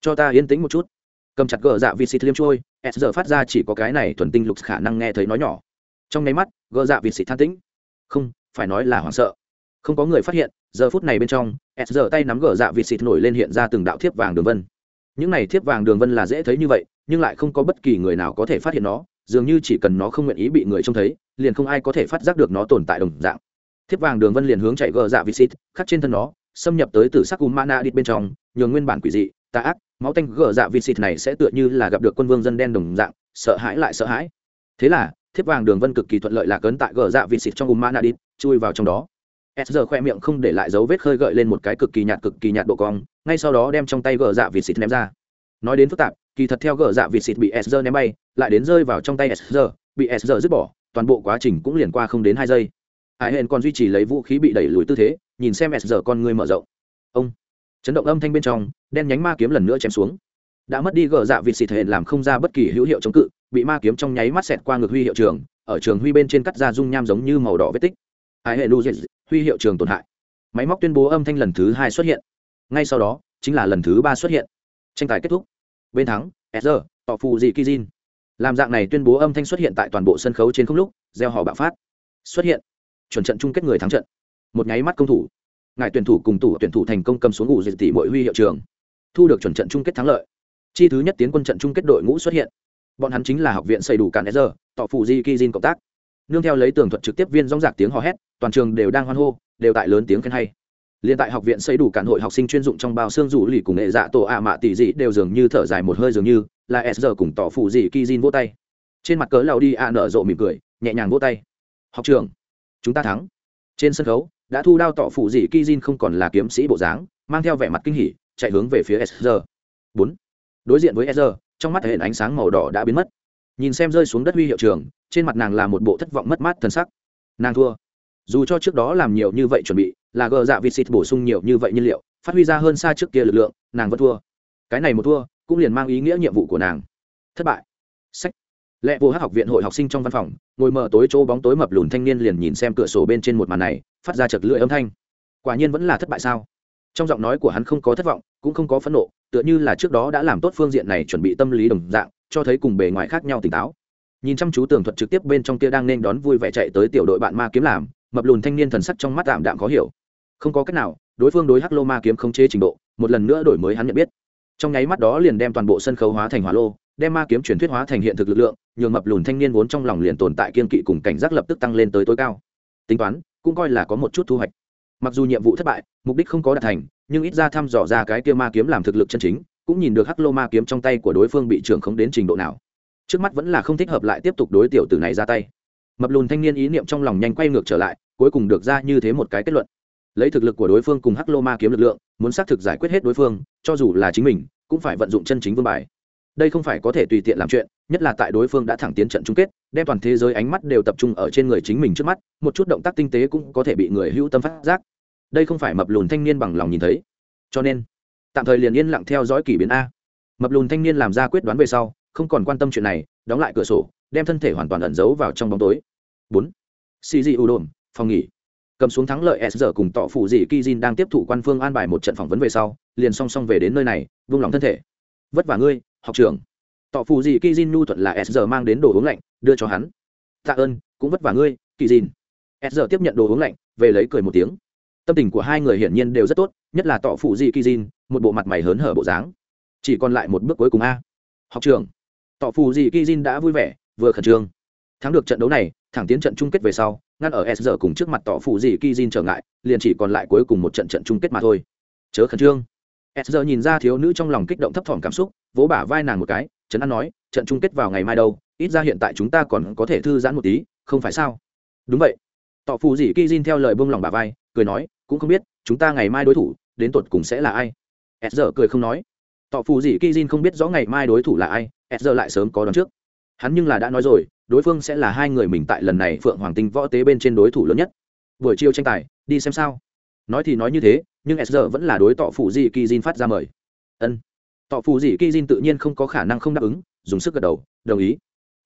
cho ta yên tĩnh một chút. Cầm chặt gờ dạ vịt xịt liêm trôi, s giờ phát ra chỉ có cái này thuần tinh lục khả năng nghe thấy nói nhỏ. Trong nháy mắt gờ dạ vịt xịt than tĩnh không, phải nói là hoảng sợ. Không có người phát hiện, giờ phút này bên trong, s giờ tay nắm gờ dạ vịt xịt nổi lên hiện ra từng đạo thiếp vàng đường vân. Những này thiếp vàng đường vân là dễ thấy như vậy, nhưng lại không có bất kỳ người nào có thể phát hiện nó, dường như chỉ cần nó không nguyện ý bị người trông thấy, liền không ai có thể phát giác được nó tồn tại đồng dạng. Thiếp vàng đường vân liền hướng chạy gờ dạ vịt xịt, khắc trên thân nó, xâm nhập tới từ sắc cúm mana đít bên trong nhường nguyên bản quỷ dị, tà ác, máu tanh gờ dạ vịt xịt này sẽ tựa như là gặp được quân vương dân đen đồng dạng, sợ hãi lại sợ hãi. Thế là thiếp vàng đường vân cực kỳ thuận lợi lạc ấn tại gờ dạ vịt xịt trong cúm mana đi, chui vào trong đó. S giờ khoe miệng không để lại dấu vết khơi gợi lên một cái cực kỳ nhạt cực kỳ nhạt độ cong ngay sau đó đem trong tay gờ dạ vịt xịt ném ra. Nói đến phức tạp kỳ thật theo gờ dạ vịt xịt bị s giờ ném bay lại đến rơi vào trong tay s giờ bị s giờ dứt bỏ toàn bộ quá trình cũng liền qua không đến hai giây. Hải hên còn duy trì lấy vũ khí bị đẩy lùi tư thế nhìn xem s giờ con người mở rộng. Ông chấn động âm thanh bên trong đen nhánh ma kiếm lần nữa chém xuống đã mất đi gờ dạ vịt xịt hệ làm không ra bất kỳ hữu hiệu chống cự, bị ma kiếm trong nháy mắt xẹt qua ngực huy hiệu trường, ở trường huy bên trên cắt ra dung nham giống như màu đỏ vết tích. Hải hệ lu huy hiệu trường tổn hại. Máy móc tuyên bố âm thanh lần thứ hai xuất hiện. Ngay sau đó, chính là lần thứ ba xuất hiện. Tranh tài kết thúc. Bên thắng sr tọ phù dị kizin làm dạng này tuyên bố âm thanh xuất hiện tại toàn bộ sân khấu trên không lúc, gieo họ bạo phát. Xuất hiện. Chuẩn trận chung kết người thắng trận. Một nháy mắt công thủ. Ngài tuyển thủ cùng tủ tuyển thủ thành công cầm xuống ngủ diệt tỷ mỗi huy hiệu trường. Thu được chuẩn trận chung kết thắng lợi chi thứ nhất tiến quân trận chung kết đội ngũ xuất hiện. Bọn hắn chính là học viện xây đủ cản SR, tọ phụ di ki cộng tác. Nương theo lấy tường thuật trực tiếp viên dóng dạc tiếng hò hét toàn trường đều đang hoan hô đều tại lớn tiếng khen hay. Liền tại học viện xây đủ cản hội học sinh chuyên dụng trong bao xương rủ lì cùng nghệ dạ tổ ạ mạ tỷ dị đều dường như thở dài một hơi dường như là SR cùng tỏ phụ dị ki jin vỗ tay. Trên mặt cớ lao đi ạ nở rộ mỉm cười nhẹ nhàng vỗ tay. Học trường chúng ta thắng. Trên sân khấu đã thu đao tỏ phụ dị ki jin không còn là kiếm sĩ bộ dáng mang theo vẻ mặt kinh hỉ chạy hướng về phía SR. bốn đối diện với Ezra, trong mắt thể hiện ánh sáng màu đỏ đã biến mất. Nhìn xem rơi xuống đất huy hiệu trường trên mặt nàng là một bộ thất vọng mất mát thân sắc. Nàng thua. Dù cho trước đó làm nhiều như vậy chuẩn bị là gờ dạ vịt xịt bổ sung nhiều như vậy nhiên liệu phát huy ra hơn xa trước kia lực lượng nàng vẫn thua. Cái này một thua cũng liền mang ý nghĩa nhiệm vụ của nàng. Thất bại. Sách. Lệ vô hát học viện hội học sinh trong văn phòng ngồi mở tối chỗ bóng tối mập lùn thanh niên liền nhìn xem cửa sổ bên trên một màn này phát ra chật lưỡi âm thanh. Quả nhiên vẫn là thất bại sao? Trong giọng nói của hắn không có thất vọng, cũng không có phẫn nộ, tựa như là trước đó đã làm tốt phương diện này chuẩn bị tâm lý đồng dạng, cho thấy cùng bề ngoài khác nhau tỉnh táo. Nhìn chăm chú tường thuật trực tiếp bên trong kia đang nên đón vui vẻ chạy tới tiểu đội bạn ma kiếm làm, mập lùn thanh niên thần sắc trong mắt tạm đạm khó hiểu. Không có cách nào, đối phương đối hắc lô ma kiếm không chế trình độ, một lần nữa đổi mới hắn nhận biết. Trong nháy mắt đó liền đem toàn bộ sân khấu hóa thành hỏa lô, đem ma kiếm truyền thuyết hóa thành hiện thực lực lượng, nhường mập lùn thanh niên vốn trong lòng liền tồn tại kiên kỵ cùng cảnh giác lập tức tăng lên tới tối cao. Tính toán, cũng coi là có một chút thu hoạch mặc dù nhiệm vụ thất bại, mục đích không có đạt thành, nhưng ít ra thăm dò ra cái kia ma kiếm làm thực lực chân chính, cũng nhìn được hắc lô ma kiếm trong tay của đối phương bị trưởng khống đến trình độ nào. Trước mắt vẫn là không thích hợp lại tiếp tục đối tiểu tử này ra tay. Mập lùn thanh niên ý niệm trong lòng nhanh quay ngược trở lại, cuối cùng được ra như thế một cái kết luận. Lấy thực lực của đối phương cùng hắc lô ma kiếm lực lượng, muốn xác thực giải quyết hết đối phương, cho dù là chính mình, cũng phải vận dụng chân chính vương bài. Đây không phải có thể tùy tiện làm chuyện, nhất là tại đối phương đã thẳng tiến trận chung kết, đem toàn thế giới ánh mắt đều tập trung ở trên người chính mình trước mắt, một chút động tác tinh tế cũng có thể bị người hữu tâm phát giác đây không phải mập lùn thanh niên bằng lòng nhìn thấy. Cho nên, tạm thời liền yên lặng theo dõi kỷ biến a. Mập lùn thanh niên làm ra quyết đoán về sau, không còn quan tâm chuyện này, đóng lại cửa sổ, đem thân thể hoàn toàn ẩn giấu vào trong bóng tối. Bốn. Cg u đồn, phòng nghỉ. Cầm xuống thắng lợi s giờ cùng tọ phụ dị ki jin đang tiếp thụ quan phương an bài một trận phỏng vấn về sau, liền song song về đến nơi này, vung lòng thân thể. Vất vả ngươi, học trưởng. Tọ phụ dị ki jin nhu thuận là s giờ mang đến đồ uống lạnh, đưa cho hắn. Tạ ơn, cũng vất vả ngươi, ki jin. S giờ tiếp nhận đồ uống lạnh, về lấy cười một tiếng tâm tình của hai người hiển nhiên đều rất tốt, nhất là tọ phụ Di ki jin một bộ mặt mày hớn hở bộ dáng. Chỉ còn lại một bước cuối cùng a. Học trưởng, tọ phụ Di ki jin đã vui vẻ, vừa khẩn trương. Thắng được trận đấu này, thẳng tiến trận chung kết về sau, ngăn ở s giờ cùng trước mặt tọ phụ Di ki jin trở ngại, liền chỉ còn lại cuối cùng một trận trận chung kết mà thôi. Chớ khẩn trương. S giờ nhìn ra thiếu nữ trong lòng kích động thấp thỏm cảm xúc, vỗ bả vai nàng một cái, trấn an nói, trận chung kết vào ngày mai đâu, ít ra hiện tại chúng ta còn có thể thư giãn một tí, không phải sao? Đúng vậy. Tọ phụ gì ki jin theo lời buông lòng bà vai cười nói, cũng không biết, chúng ta ngày mai đối thủ, đến tột cùng sẽ là ai? S giờ cười không nói. Tọ phụ gì ki jin không biết rõ ngày mai đối thủ là ai s giờ lại sớm có đón trước. Hắn nhưng là đã nói rồi, đối phương sẽ là hai người mình tại lần này phượng hoàng tinh võ tế bên trên đối thủ lớn nhất. Buổi chiều tranh tài, đi xem sao. Nói thì nói như thế, nhưng s vẫn là đối tọ phụ dị kỳ diên phát ra mời. Ân. Tọ phụ dị kỳ diên tự nhiên không có khả năng không đáp ứng, dùng sức gật đầu, đồng ý.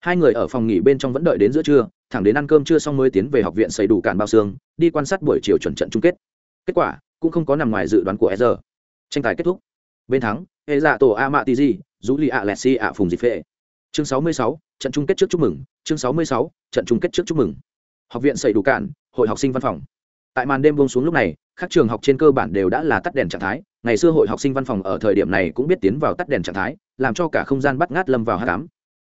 Hai người ở phòng nghỉ bên trong vẫn đợi đến giữa trưa thẳng đến ăn cơm chưa xong mới tiến về học viện xây đủ cản bao xương đi quan sát buổi chiều chuẩn trận chung kết. Kết quả cũng không có nằm ngoài dự đoán của Ezra tranh tài kết thúc. Bên thắng hệ dạ tổ a mạ tì di dù a lẹt a phùng dịp phệ. Chương 66, trận chung kết trước chúc mừng. Chương 66, trận chung kết trước chúc mừng. Học viện xây đủ cạn hội học sinh văn phòng. Tại màn đêm buông xuống lúc này các trường học trên cơ bản đều đã là tắt đèn trạng thái. Ngày xưa hội học sinh văn phòng ở thời điểm này cũng biết tiến vào tắt đèn trạng thái làm cho cả không gian bắt ngát lâm vào hát cám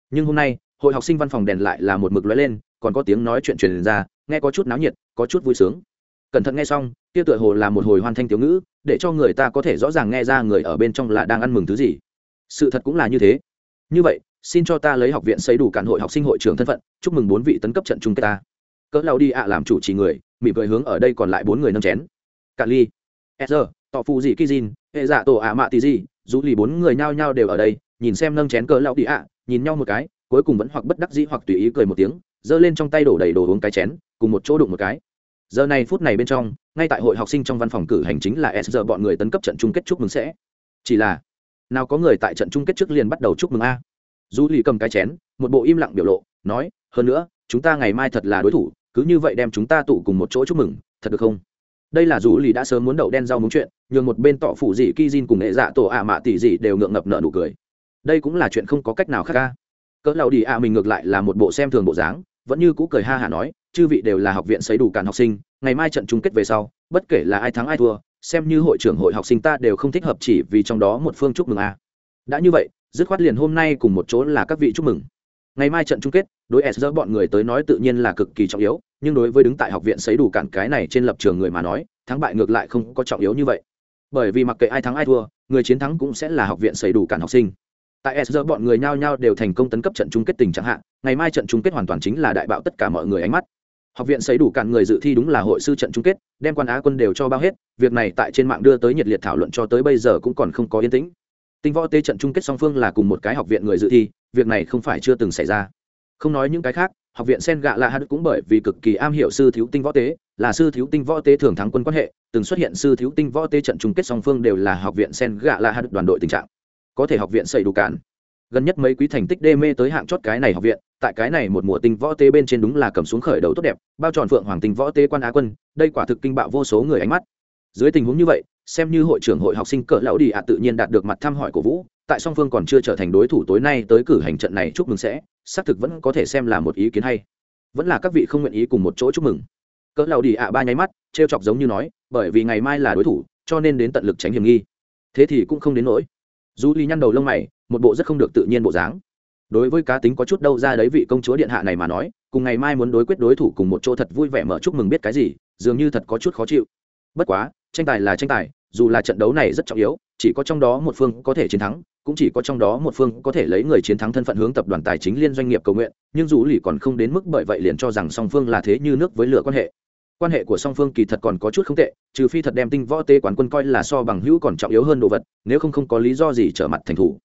nhưng hôm nay hội học sinh văn phòng đèn lại là một mực lóe lên còn có tiếng nói chuyện truyền ra, nghe có chút náo nhiệt, có chút vui sướng. Cẩn thận nghe xong tiêu tựa hồ là một hồi hoàn thanh thiếu ngữ, để cho người ta có thể rõ ràng nghe ra người ở bên trong là đang ăn mừng thứ gì. Sự thật cũng là như thế. Như vậy, xin cho ta lấy học viện xây đủ cản hội học sinh hội trưởng thân phận, chúc mừng bốn vị tấn cấp trận chung kết ta. Cỡ lao đi ạ làm chủ trì người, mỉm cười hướng ở đây còn lại bốn người nâng chén. Cả ly sr tọ phụ dị kizin hệ dạ tổ ạ mạ tì dị dù lì bốn người nhao nhao đều ở đây, nhìn xem nâng chén cỡ lao đi ạ, nhìn nhau một cái, cuối cùng vẫn hoặc bất đắc dĩ hoặc tùy ý cười một tiếng giơ lên trong tay đổ đầy đồ uống cái chén, cùng một chỗ đụng một cái. Giờ này phút này bên trong, ngay tại hội học sinh trong văn phòng cử hành chính là s giờ bọn người tấn cấp trận chung kết chúc mừng sẽ. Chỉ là, nào có người tại trận chung kết trước liền bắt đầu chúc mừng a. Du lì cầm cái chén, một bộ im lặng biểu lộ, nói, hơn nữa, chúng ta ngày mai thật là đối thủ, cứ như vậy đem chúng ta tụ cùng một chỗ chúc mừng, thật được không? Đây là du lì đã sớm muốn đậu đen rau muốn chuyện, nhường một bên tỏ phủ dị ki jin cùng nghệ dạ tổ ạ mạ tỷ dị đều ngượng ngập nợ nụ cười. Đây cũng là chuyện không có cách nào khác ca cỡ lầu đi ạ mình ngược lại là một bộ xem thường bộ dáng, vẫn như cũ cười ha hả nói, chư vị đều là học viện xấy đủ cản học sinh, ngày mai trận chung kết về sau, bất kể là ai thắng ai thua, xem như hội trưởng hội học sinh ta đều không thích hợp chỉ vì trong đó một phương chúc mừng a. Đã như vậy, dứt khoát liền hôm nay cùng một chỗ là các vị chúc mừng. Ngày mai trận chung kết, đối s bọn người tới nói tự nhiên là cực kỳ trọng yếu, nhưng đối với đứng tại học viện xấy đủ cản cái này trên lập trường người mà nói, thắng bại ngược lại không có trọng yếu như vậy. Bởi vì mặc kệ ai thắng ai thua, người chiến thắng cũng sẽ là học viện xấy đủ cản học sinh tại s giờ bọn người nhao nhao đều thành công tấn cấp trận chung kết tình trạng hạn ngày mai trận chung kết hoàn toàn chính là đại bạo tất cả mọi người ánh mắt. Học viện xây đủ cạn người dự thi đúng là hội sư trận chung kết, đem quan á quân đều cho bao hết, việc này tại trên mạng đưa tới nhiệt liệt thảo luận cho tới bây giờ cũng còn không có yên tĩnh. Tinh võ tế trận chung kết song phương là cùng một cái học viện người dự thi, việc này không phải chưa từng xảy ra. Không nói những cái khác, học viện sen gạ la hát cũng bởi vì cực kỳ am hiểu sư thiếu tinh võ tế, là sư thiếu tinh võ tế thường thắng quân quan hệ, từng xuất hiện sư thiếu tinh võ tế trận chung kết song phương đều là học viện sen gạ la hát đoàn đội tình trạng có thể học viện xây đủ cản gần nhất mấy quý thành tích đê mê tới hạng chót cái này học viện, tại cái này một mùa tinh võ tế bên trên đúng là cầm xuống khởi đầu tốt đẹp, bao tròn phượng hoàng tinh võ tế quan á quân, đây quả thực kinh bạo vô số người ánh mắt. Dưới tình huống như vậy, xem như hội trưởng hội học sinh cỡ lão đi ạ tự nhiên đạt được mặt thăm hỏi của vũ, tại song phương còn chưa trở thành đối thủ tối nay tới cử hành trận này chúc mừng sẽ, xác thực vẫn có thể xem là một ý kiến hay. Vẫn là các vị không nguyện ý cùng một chỗ chúc mừng. Cỡ lão đi ạ ba nháy mắt, trêu chọc giống như nói, bởi vì ngày mai là đối thủ, cho nên đến tận lực tránh hiểm nghi. Thế thì cũng không đến nỗi du ly nhăn đầu lông mày, một bộ rất không được tự nhiên bộ dáng. Đối với cá tính có chút đâu ra đấy vị công chúa điện hạ này mà nói, cùng ngày mai muốn đối quyết đối thủ cùng một chỗ thật vui vẻ mở chúc mừng biết cái gì, dường như thật có chút khó chịu. Bất quá, tranh tài là tranh tài, dù là trận đấu này rất trọng yếu, chỉ có trong đó một phương có thể chiến thắng, cũng chỉ có trong đó một phương có thể lấy người chiến thắng thân phận hướng tập đoàn tài chính liên doanh nghiệp cầu nguyện, nhưng dù lì còn không đến mức bởi vậy liền cho rằng song phương là thế như nước với lửa quan hệ quan hệ của song phương kỳ thật còn có chút không tệ, trừ phi thật đem tinh võ tê quán quân coi là so bằng hữu còn trọng yếu hơn đồ vật, nếu không không có lý do gì trở mặt thành thủ.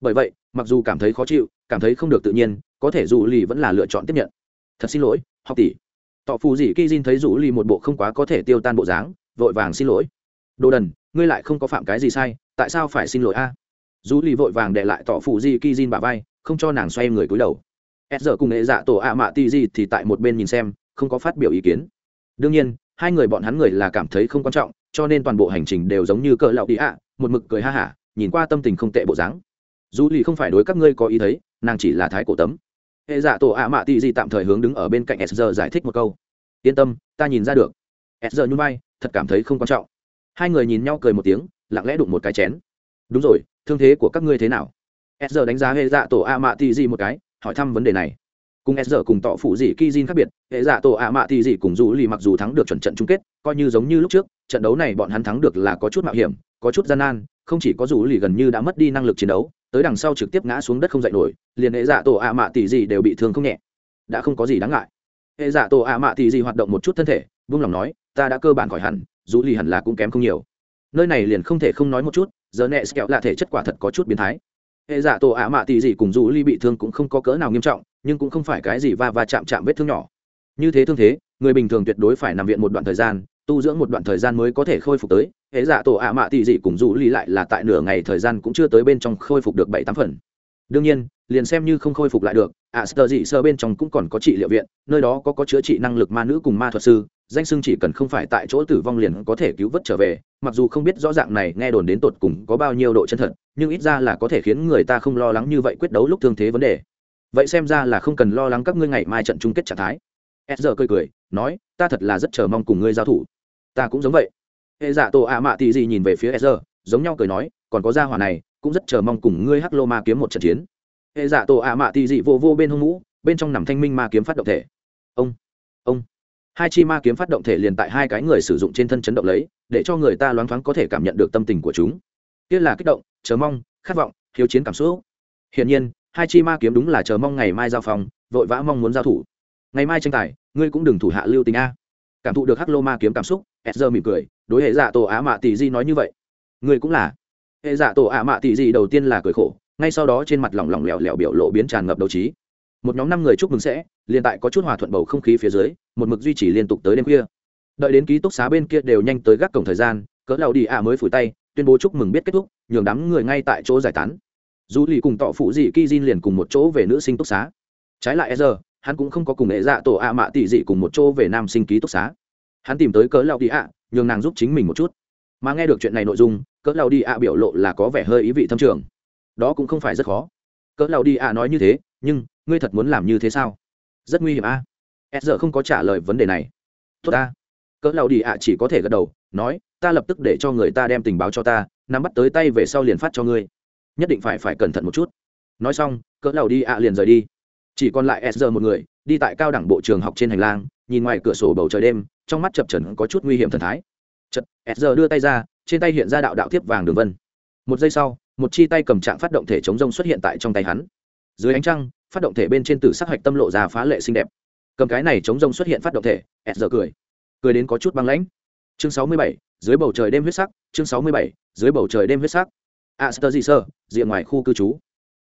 Bởi vậy, mặc dù cảm thấy khó chịu, cảm thấy không được tự nhiên, có thể dù lì vẫn là lựa chọn tiếp nhận. Thật xin lỗi, học tỷ. Tọ phù dị kỳ jin thấy dù lì một bộ không quá có thể tiêu tan bộ dáng, vội vàng xin lỗi. Đồ đần, ngươi lại không có phạm cái gì sai, tại sao phải xin lỗi a? Dù lì vội vàng để lại tọ phù dị kỳ jin bà vai, không cho nàng xoay người cúi đầu. S giờ cùng nghệ dạ tổ ạ mạ ti di thì tại một bên nhìn xem, không có phát biểu ý kiến đương nhiên, hai người bọn hắn người là cảm thấy không quan trọng, cho nên toàn bộ hành trình đều giống như cỡ lạo đi ạ, một mực cười ha hả, nhìn qua tâm tình không tệ bộ dáng. Dù lì không phải đối các ngươi có ý thấy, nàng chỉ là thái cổ tấm. Hệ dạ tổ ạ mạ tị gì tạm thời hướng đứng ở bên cạnh sr giải thích một câu. Yên tâm, ta nhìn ra được. Sr nhún vai, thật cảm thấy không quan trọng. Hai người nhìn nhau cười một tiếng, lặng lẽ đụng một cái chén. Đúng rồi, thương thế của các ngươi thế nào? Sr đánh giá hệ dạ tổ ạ mạ tị gì một cái, hỏi thăm vấn đề này cùng sr cùng tọ phụ dị ki jin khác biệt, hệ dạ tổ ạ mạ thì gì cùng dù lì mặc dù thắng được chuẩn trận chung kết, coi như giống như lúc trước, trận đấu này bọn hắn thắng được là có chút mạo hiểm, có chút gian nan, không chỉ có dù lì gần như đã mất đi năng lực chiến đấu, tới đằng sau trực tiếp ngã xuống đất không dậy nổi, liền hệ dạ tổ ạ mạ tỷ gì đều bị thương không nhẹ. Đã không có gì đáng ngại. Hệ dạ tổ ạ mạ tỷ gì hoạt động một chút thân thể, buông lòng nói, ta đã cơ bản khỏi hẳn, dù lì hẳn là cũng kém không nhiều. Nơi này liền không thể không nói một chút, giờ nẹ kẹo là thể chất quả thật có chút biến thái hệ giả tổ ạ mạ tỷ gì cùng dù ly bị thương cũng không có cỡ nào nghiêm trọng, nhưng cũng không phải cái gì va va chạm chạm vết thương nhỏ. Như thế thương thế, người bình thường tuyệt đối phải nằm viện một đoạn thời gian, tu dưỡng một đoạn thời gian mới có thể khôi phục tới. Hệ giả tổ ạ mạ tỷ dị cùng dù ly lại là tại nửa ngày thời gian cũng chưa tới bên trong khôi phục được bảy tám phần. Đương nhiên, liền xem như không khôi phục lại được, ạ sơ dị sơ bên trong cũng còn có trị liệu viện, nơi đó có có chữa trị năng lực ma nữ cùng ma thuật sư, danh sưng chỉ cần không phải tại chỗ tử vong liền có thể cứu vớt trở về, mặc dù không biết rõ ràng này nghe đồn đến tột cùng có bao nhiêu độ chân thật nhưng ít ra là có thể khiến người ta không lo lắng như vậy quyết đấu lúc thương thế vấn đề. Vậy xem ra là không cần lo lắng các ngươi ngày mai trận chung kết trạng thái. S giờ cười cười, nói, ta thật là rất chờ mong cùng ngươi giao thủ. Ta cũng giống vậy. Hệ giả tổ ạ mạ tị gì nhìn về phía s giờ, giống nhau cười nói, còn có gia hỏa này, cũng rất chờ mong cùng ngươi hắc lô ma kiếm một trận chiến. Hệ giả tổ ạ mạ tị dị vô vô bên hông mũ, bên trong nằm thanh minh ma kiếm phát động thể. Ông ông. Hai chi ma kiếm phát động thể liền tại hai cái người sử dụng trên thân chấn động lấy, để cho người ta loáng thoáng có thể cảm nhận được tâm tình của chúng kia là kích động, chờ mong, khát vọng, hiếu chiến cảm xúc. Hiển nhiên, hai chi ma kiếm đúng là chờ mong ngày mai giao phòng, vội vã mong muốn giao thủ. Ngày mai tranh tài, ngươi cũng đừng thủ hạ lưu tình a. Cảm thụ được hắc lô ma kiếm cảm xúc edger mỉm cười, đối hệ dạ tổ á mạ tỷ di nói như vậy. Ngươi cũng là. Hệ dạ tổ á mạ tỷ di đầu tiên là cười khổ, ngay sau đó trên mặt lỏng lỏng lẻo lẻo biểu lộ biến tràn ngập đầu trí. Một nhóm năm người chúc mừng sẽ, liền tại có chút hòa thuận bầu không khí phía dưới, một mực duy trì liên tục tới đêm khuya. Đợi đến ký túc xá bên kia đều nhanh tới gác cổng thời gian, cỡ lao đi ạ mới phủi tay tuyên bố chúc mừng biết kết thúc, nhường đám người ngay tại chỗ giải tán. Dù lì cùng tọ phụ dị ki jin liền cùng một chỗ về nữ sinh túc xá. Trái lại e giờ hắn cũng không có cùng nghệ dạ tổ ạ mạ tỷ dị cùng một chỗ về nam sinh ký túc xá. Hắn tìm tới cỡ lao đi ạ, nhường nàng giúp chính mình một chút. Mà nghe được chuyện này nội dung cỡ lao đi ạ biểu lộ là có vẻ hơi ý vị thâm trường. Đó cũng không phải rất khó. Cỡ lao đi ạ nói như thế, nhưng, ngươi thật muốn làm như thế sao? Rất nguy hiểm a. E giờ không có trả lời vấn đề này. Tốt a cỡ lao đi ạ chỉ có thể gật đầu nói, ta lập tức để cho người ta đem tình báo cho ta, nắm bắt tới tay về sau liền phát cho ngươi. Nhất định phải phải cẩn thận một chút. Nói xong, cỡ lao đi ạ liền rời đi. Chỉ còn lại s giờ một người, đi tại cao đẳng bộ trường học trên hành lang, nhìn ngoài cửa sổ bầu trời đêm, trong mắt chập trần có chút nguy hiểm thần thái. Chật Ezra đưa tay ra, trên tay hiện ra đạo đạo tiếp vàng đường vân. Một giây sau, một chi tay cầm trạng phát động thể chống rông xuất hiện tại trong tay hắn. Dưới ánh trăng, phát động thể bên trên tử sắc hạch tâm lộ ra phá lệ xinh đẹp. Cầm cái này chống rông xuất hiện phát động thể Ezra cười. Cười đến có chút băng lãnh chương sáu mươi bảy, dưới bầu trời đêm huyết sắc. Chương sáu mươi bảy, dưới bầu trời đêm huyết sắc. Aster sơ diện ngoài khu cư trú.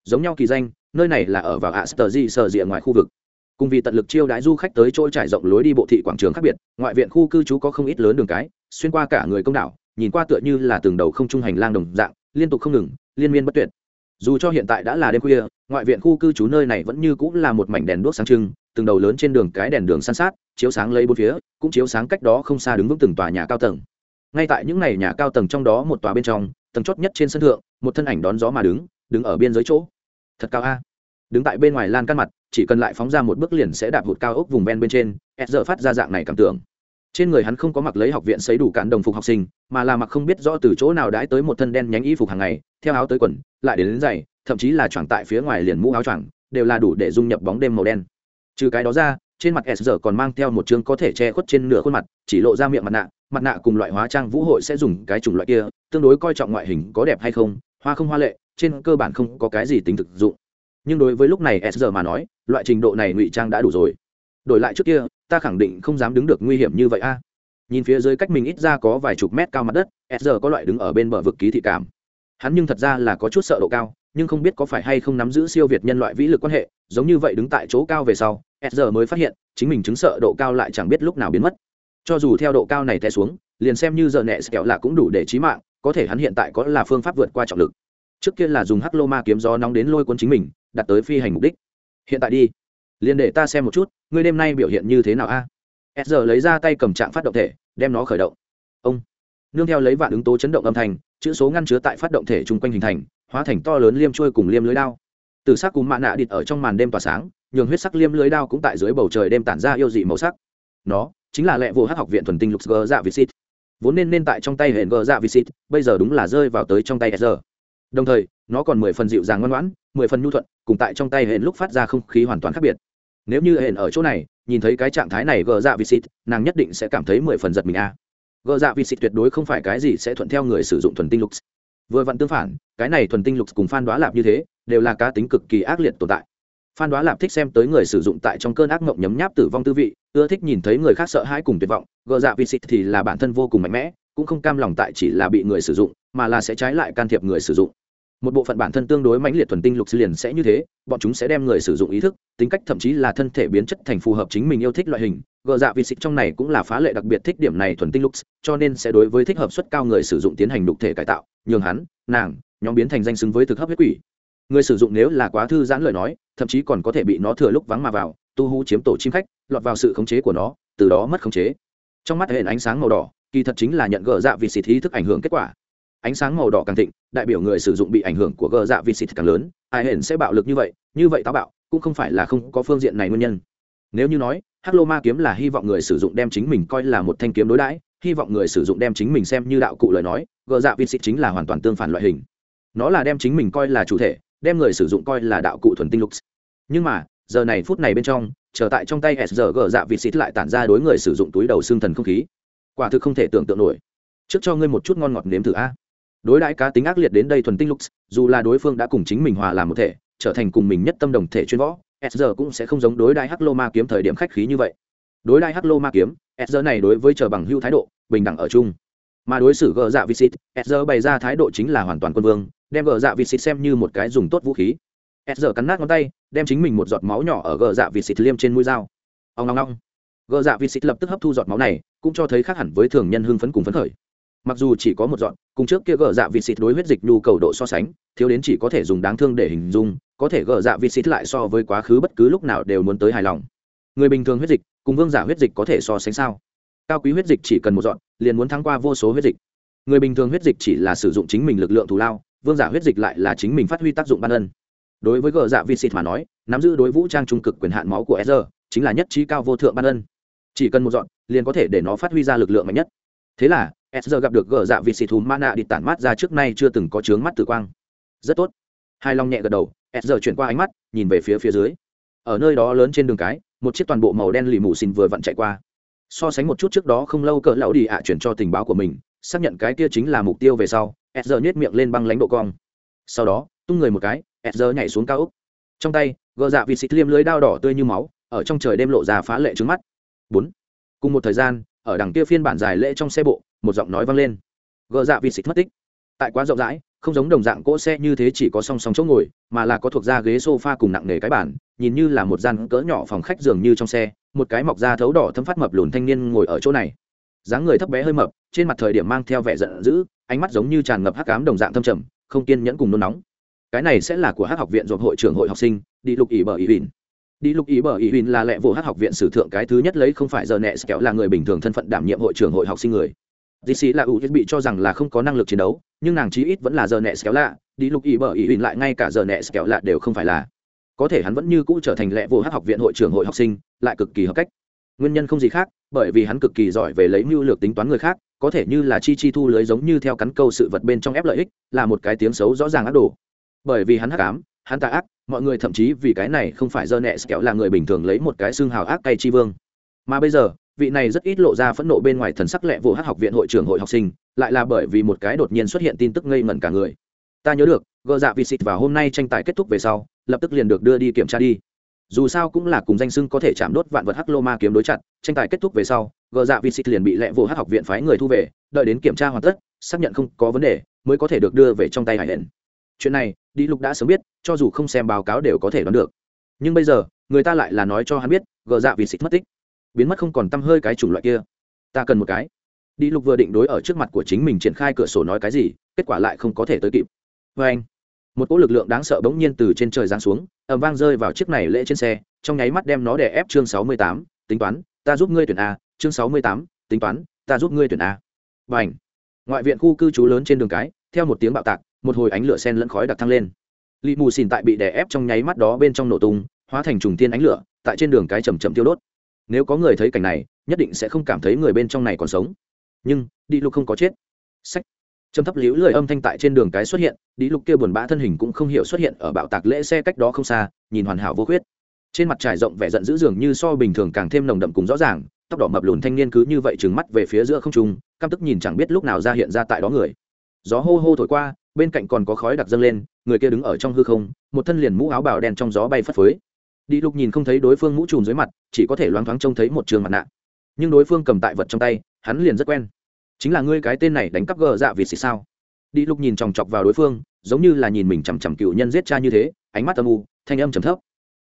Giống nhau kỳ danh, nơi này là ở vào aster sơ diện ngoài khu vực. Cùng vì tận lực chiêu đãi du khách tới chỗ trải rộng lối đi bộ thị quảng trường khác biệt, ngoại viện khu cư trú có không ít lớn đường cái, xuyên qua cả người công đảo, nhìn qua tựa như là từng đầu không trung hành lang đồng dạng, liên tục không ngừng, liên miên bất tuyệt dù cho hiện tại đã là đêm khuya, ngoại viện khu cư trú nơi này vẫn như cũng là một mảnh đèn đuốc sáng trưng, từng đầu lớn trên đường cái đèn đường san sát, chiếu sáng lấy bốn phía, cũng chiếu sáng cách đó không xa đứng vững từng tòa nhà cao tầng. Ngay tại những ngày nhà cao tầng trong đó một tòa bên trong, tầng chót nhất trên sân thượng, một thân ảnh đón gió mà đứng đứng ở biên giới chỗ. Thật cao a. Đứng tại bên ngoài lan căn mặt, chỉ cần lại phóng ra một bước liền sẽ đạp hụt cao ốc vùng ven bên trên, s giờ phát ra dạng này cảm tưởng trên người hắn không có mặc lấy học viện xấy đủ cản đồng phục học sinh mà là mặc không biết rõ từ chỗ nào đãi tới một thân đen nhánh y phục hàng ngày theo áo tới quần lại đến, đến giày thậm chí là choàng tại phía ngoài liền mũ áo choàng đều là đủ để dung nhập bóng đêm màu đen. Trừ cái đó ra trên mặt s giờ còn mang theo một chương có thể che khuất trên nửa khuôn mặt chỉ lộ ra miệng mặt nạ mặt nạ cùng loại hóa trang vũ hội sẽ dùng cái chủng loại kia tương đối coi trọng ngoại hình có đẹp hay không hoa không hoa lệ trên cơ bản không có cái gì tính thực dụng. Nhưng đối với lúc này s giờ mà nói loại trình độ này ngụy trang đã đủ rồi. Đổi lại trước kia ta khẳng định không dám đứng được nguy hiểm như vậy a. Nhìn phía dưới cách mình ít ra có vài chục mét cao mặt đất s giờ có loại đứng ở bên bờ vực ký thị cảm. Hắn nhưng thật ra là có chút sợ độ cao, nhưng không biết có phải hay không nắm giữ siêu việt nhân loại vĩ lực quan hệ, giống như vậy đứng tại chỗ cao về sau s giờ mới phát hiện, chính mình chứng sợ độ cao lại chẳng biết lúc nào biến mất. Cho dù theo độ cao này té xuống, liền xem như giờ nẹ kẹo là cũng đủ để trí mạng, có thể hắn hiện tại có là phương pháp vượt qua trọng lực. Trước kia là dùng hắc lô ma kiếm gió nóng đến lôi cuốn chính mình đặt tới phi hành mục đích. Hiện tại đi liền để ta xem một chút, ngươi đêm nay biểu hiện như thế nào a? À? s giờ lấy ra tay cầm trạng phát động thể, đem nó khởi động. Ông. Nương theo lấy vạn ứng tố chấn động âm thanh, chữ số ngăn chứa tại phát động thể chung quanh hình thành, hóa thành to lớn liêm trôi cùng liêm lưới đao. Từ sắc cúm mạ nạ địt ở trong màn đêm tỏa sáng, nhường huyết sắc liêm lưới đao cũng tại dưới bầu trời đêm tản ra yêu dị màu sắc. Nó chính là lệ vô hát học viện thuần tinh lục gờ dạ visit vốn nên nên tại trong tay hệ gờ dạ visit bây giờ đúng là rơi vào tới trong tay s giờ. Đồng thời, nó còn mười phần dịu dàng ngoan ngoãn, mười phần nhu thuận, cùng tại trong tay hệ lúc phát ra không khí hoàn toàn khác biệt nếu như hển ở chỗ này, nhìn thấy cái trạng thái này, gờ dạ visit, nàng nhất định sẽ cảm thấy mười phần giật mình a. À. gờ dạ visit tuyệt đối không phải cái gì sẽ thuận theo người sử dụng thuần tinh lục. Vừa vặn tương phản, cái này thuần tinh lục cùng phan đoá lạp như thế, đều là cá tính cực kỳ ác liệt tồn tại. Phan đoá lạp thích xem tới người sử dụng tại trong cơn ác mộng nhấm nháp tử vong tư vị, ưa thích nhìn thấy người khác sợ hãi cùng tuyệt vọng. Gờ dạ visit thì là bản thân vô cùng mạnh mẽ, cũng không cam lòng tại chỉ là bị người sử dụng, mà là sẽ trái lại can thiệp người sử dụng một bộ phận bản thân tương đối mãnh liệt thuần tinh lục liền sẽ như thế, bọn chúng sẽ đem người sử dụng ý thức, tính cách thậm chí là thân thể biến chất thành phù hợp chính mình yêu thích loại hình. Gờ dạ vị xịt trong này cũng là phá lệ đặc biệt thích điểm này thuần tinh lục cho nên sẽ đối với thích hợp suất cao người sử dụng tiến hành đục thể cải tạo, nhường hắn, nàng, nhóm biến thành danh xứng với thực hấp huyết quỷ. Người sử dụng nếu là quá thư giãn lời nói, thậm chí còn có thể bị nó thừa lúc vắng mà vào, tu hú chiếm tổ chim khách, lọt vào sự khống chế của nó, từ đó mất khống chế. Trong mắt hệ ánh sáng màu đỏ, kỳ thật chính là nhận gờ dạ vị xịt ý thức ảnh hưởng kết quả ánh sáng màu đỏ càng thịnh, đại biểu người sử dụng bị ảnh hưởng của gờ dạ vi xịt càng lớn, ai hển sẽ bạo lực như vậy như vậy táo bạo, cũng không phải là không có phương diện này nguyên nhân. Nếu như nói hắc lô ma kiếm là hy vọng người sử dụng đem chính mình coi là một thanh kiếm đối đãi, hy vọng người sử dụng đem chính mình xem như đạo cụ lời nói, gờ dạ vi xịt chính là hoàn toàn tương phản loại hình. Nó là đem chính mình coi là chủ thể, đem người sử dụng coi là đạo cụ thuần tinh lục. Nhưng mà, giờ này phút này bên trong trở tại trong tay sg gờ dạ vi xịt lại tản ra đối người sử dụng túi đầu xương thần không khí. Quả thực không thể tưởng tượng nổi. Trước cho ngươi một chút ngon ngọt nếm thử a đối đãi cá tính ác liệt đến đây thuần tinh lux dù là đối phương đã cùng chính mình hòa làm một thể, trở thành cùng mình nhất tâm đồng thể chuyên võ s cũng sẽ không giống đối đãi hắc lô ma kiếm thời điểm khách khí như vậy. Đối đãi hắc lô ma kiếm s này đối với chờ bằng hưu thái độ, bình đẳng ở chung. Mà đối xử gờ dạ visit s bày ra thái độ chính là hoàn toàn quân vương, đem gờ dạ visit xem như một cái dùng tốt vũ khí. S cắn nát ngón tay, đem chính mình một giọt máu nhỏ ở gờ dạ visit liêm trên mũi dao. Ông long long gờ dạ visit lập tức hấp thu giọt máu này, cũng cho thấy khác hẳn với thường nhân hưng phấn cùng phấn khởi mặc dù chỉ có một dọn cùng trước kia gờ dạ vịt xịt đối huyết dịch nhu cầu độ so sánh, thiếu đến chỉ có thể dùng đáng thương để hình dung, có thể gờ dạ vịt xịt lại so với quá khứ bất cứ lúc nào đều muốn tới hài lòng. Người bình thường huyết dịch, cùng vương giả huyết dịch có thể so sánh sao? Cao quý huyết dịch chỉ cần một dọn liền muốn thắng qua vô số huyết dịch. Người bình thường huyết dịch chỉ là sử dụng chính mình lực lượng thù lao, vương giả huyết dịch lại là chính mình phát huy tác dụng ban ân. Đối với gờ dạ vịt xịt mà nói, nắm giữ đối vũ trang trung cực quyền hạn máu của sr chính là nhất trí cao vô thượng ban ân. Chỉ cần một dọn liền có thể để nó phát huy ra lực lượng mạnh nhất. Thế là s giờ gặp được gờ dạ vị xì thùm mana đi tản mát ra trước nay chưa từng có chướng mắt tử quang. Rất tốt. Hai long nhẹ gật đầu, s giờ chuyển qua ánh mắt, nhìn về phía phía dưới. Ở nơi đó lớn trên đường cái, một chiếc toàn bộ màu đen lì mù xin vừa vặn chạy qua. So sánh một chút trước đó không lâu cỡ lão đi ạ chuyển cho tình báo của mình, xác nhận cái kia chính là mục tiêu về sau, s giờ nhét miệng lên băng lãnh độ cong. Sau đó, tung người một cái, s giờ nhảy xuống cao úc trong tay, gờ dạ vị xịt liêm lưới đao đỏ tươi như máu, ở trong trời đêm lộ ra phá lệ trứng mắt. Bốn. Cùng một thời gian, ở đằng kia phiên bản dài lễ trong xe bộ một giọng nói vang lên. Gờ dạ vị xịt mất tích. Tại quá rộng rãi, không giống đồng dạng cỗ xe như thế chỉ có song song chỗ ngồi, mà là có thuộc ra ghế sofa cùng nặng nề cái bản nhìn như là một gian cỡ nhỏ phòng khách giường như trong xe, một cái mọc da thấu đỏ thâm phát mập lùn thanh niên ngồi ở chỗ này. Dáng người thấp bé hơi mập, trên mặt thời điểm mang theo vẻ giận dữ, ánh mắt giống như tràn ngập hắc ám đồng dạng thâm trầm, không kiên nhẫn cùng nôn nóng. Cái này sẽ là của hát học viện dồn hội trưởng hội học sinh, đi lục ý bờ ý huỳnh. Đi lục ý bờ ý huỳnh là lẽ vụ hát học viện sử thượng cái thứ nhất lấy không phải giờ nẹ kéo là người bình thường thân phận đảm nhiệm hội trưởng hội học sinh người dì xì là ủ bị cho rằng là không có năng lực chiến đấu, nhưng nàng chí ít vẫn là giờ nẹ kéo lạ, đi lục ý bờ ý huỳnh lại ngay cả giờ nẹ kéo lạ đều không phải là. Có thể hắn vẫn như cũ trở thành lệ vô hát học viện hội trưởng hội học sinh, lại cực kỳ hợp cách. Nguyên nhân không gì khác, bởi vì hắn cực kỳ giỏi về lấy mưu lược tính toán người khác, có thể như là chi chi thu lưới giống như theo cắn câu sự vật bên trong ép lợi ích, là một cái tiếng xấu rõ ràng ác đồ. Bởi vì hắn hắc ám, hắn tà ác, mọi người thậm chí vì cái này không phải giờ nẹ xéo là người bình thường lấy một cái xương hào ác cay chi vương. Mà bây giờ vị này rất ít lộ ra phẫn nộ bên ngoài thần sắc lẹ vô hát học viện hội trưởng hội học sinh, lại là bởi vì một cái đột nhiên xuất hiện tin tức ngây ngẩn cả người. Ta nhớ được, gờ dạ vị xịt và hôm nay tranh tài kết thúc về sau, lập tức liền được đưa đi kiểm tra đi. Dù sao cũng là cùng danh xưng có thể chạm đốt vạn vật hắc lô ma kiếm đối chặt, tranh tài kết thúc về sau, gờ dạ vị xịt liền bị lẹ vô hát học viện phái người thu về, đợi đến kiểm tra hoàn tất, xác nhận không có vấn đề, mới có thể được đưa về trong tay hải hển chuyện này đi lục đã sớm biết, cho dù không xem báo cáo đều có thể đoán được. Nhưng bây giờ, người ta lại là nói cho hắn biết, gờ dạ vị xịt mất tích biến mất không còn t hơi cái chủng loại kia. Ta cần một cái. Đi lục vừa định đối ở trước mặt của chính mình triển khai cửa sổ nói cái gì, kết quả lại không có thể tới kịp. Vê anh, một cỗ lực lượng đáng sợ bỗng nhiên từ trên trời giáng xuống ẩm vang rơi vào chiếc này lễ trên xe, trong nháy mắt đem nó đè ép chương sáu mươi tám, tính toán, ta giúp ngươi tuyển a, chương sáu mươi tám, tính toán, ta giúp ngươi tuyển a. Và ảnh ngoại viện khu cư trú lớn trên đường cái, theo một tiếng bạo tạc, một hồi ánh lửa sen lẫn khói đặc thăng lên. Lì mù xìn tại bị đè ép trong nháy mắt đó bên trong nổ tung, hóa thành trùng tiên ánh lửa, tại trên đường cái chầm chậm tiêu đốt nếu có người thấy cảnh này, nhất định sẽ không cảm thấy người bên trong này còn sống. Nhưng đi lục không có chết. Sách. Trầm thấp liễu lười âm thanh tại trên đường cái xuất hiện đi lục kia buồn bã thân hình cũng không hiểu xuất hiện ở bạo tạc lễ xe cách đó không xa, nhìn hoàn hảo vô khuyết. Trên mặt trải rộng vẻ giận dữ dường như so bình thường càng thêm nồng đậm cùng rõ ràng, tóc đỏ mập lùn thanh niên cứ như vậy trừng mắt về phía giữa không trung, căm tức nhìn chẳng biết lúc nào ra hiện ra tại đó người. Gió hô hô thổi qua, bên cạnh còn có khói đặc dâng lên, người kia đứng ở trong hư không, một thân liền mũ áo bào đen trong gió bay phất phới đi lục nhìn không thấy đối phương mũ trùm dưới mặt, chỉ có thể loáng thoáng trông thấy một trường mặt nạ. Nhưng đối phương cầm tại vật trong tay, hắn liền rất quen. Chính là ngươi cái tên này đánh cắp gờ dạ vịt xì sao? Đi lục nhìn chòng chọc vào đối phương, giống như là nhìn mình chằm chằm cựu nhân giết cha như thế, ánh mắt âm u, thanh âm trầm thấp.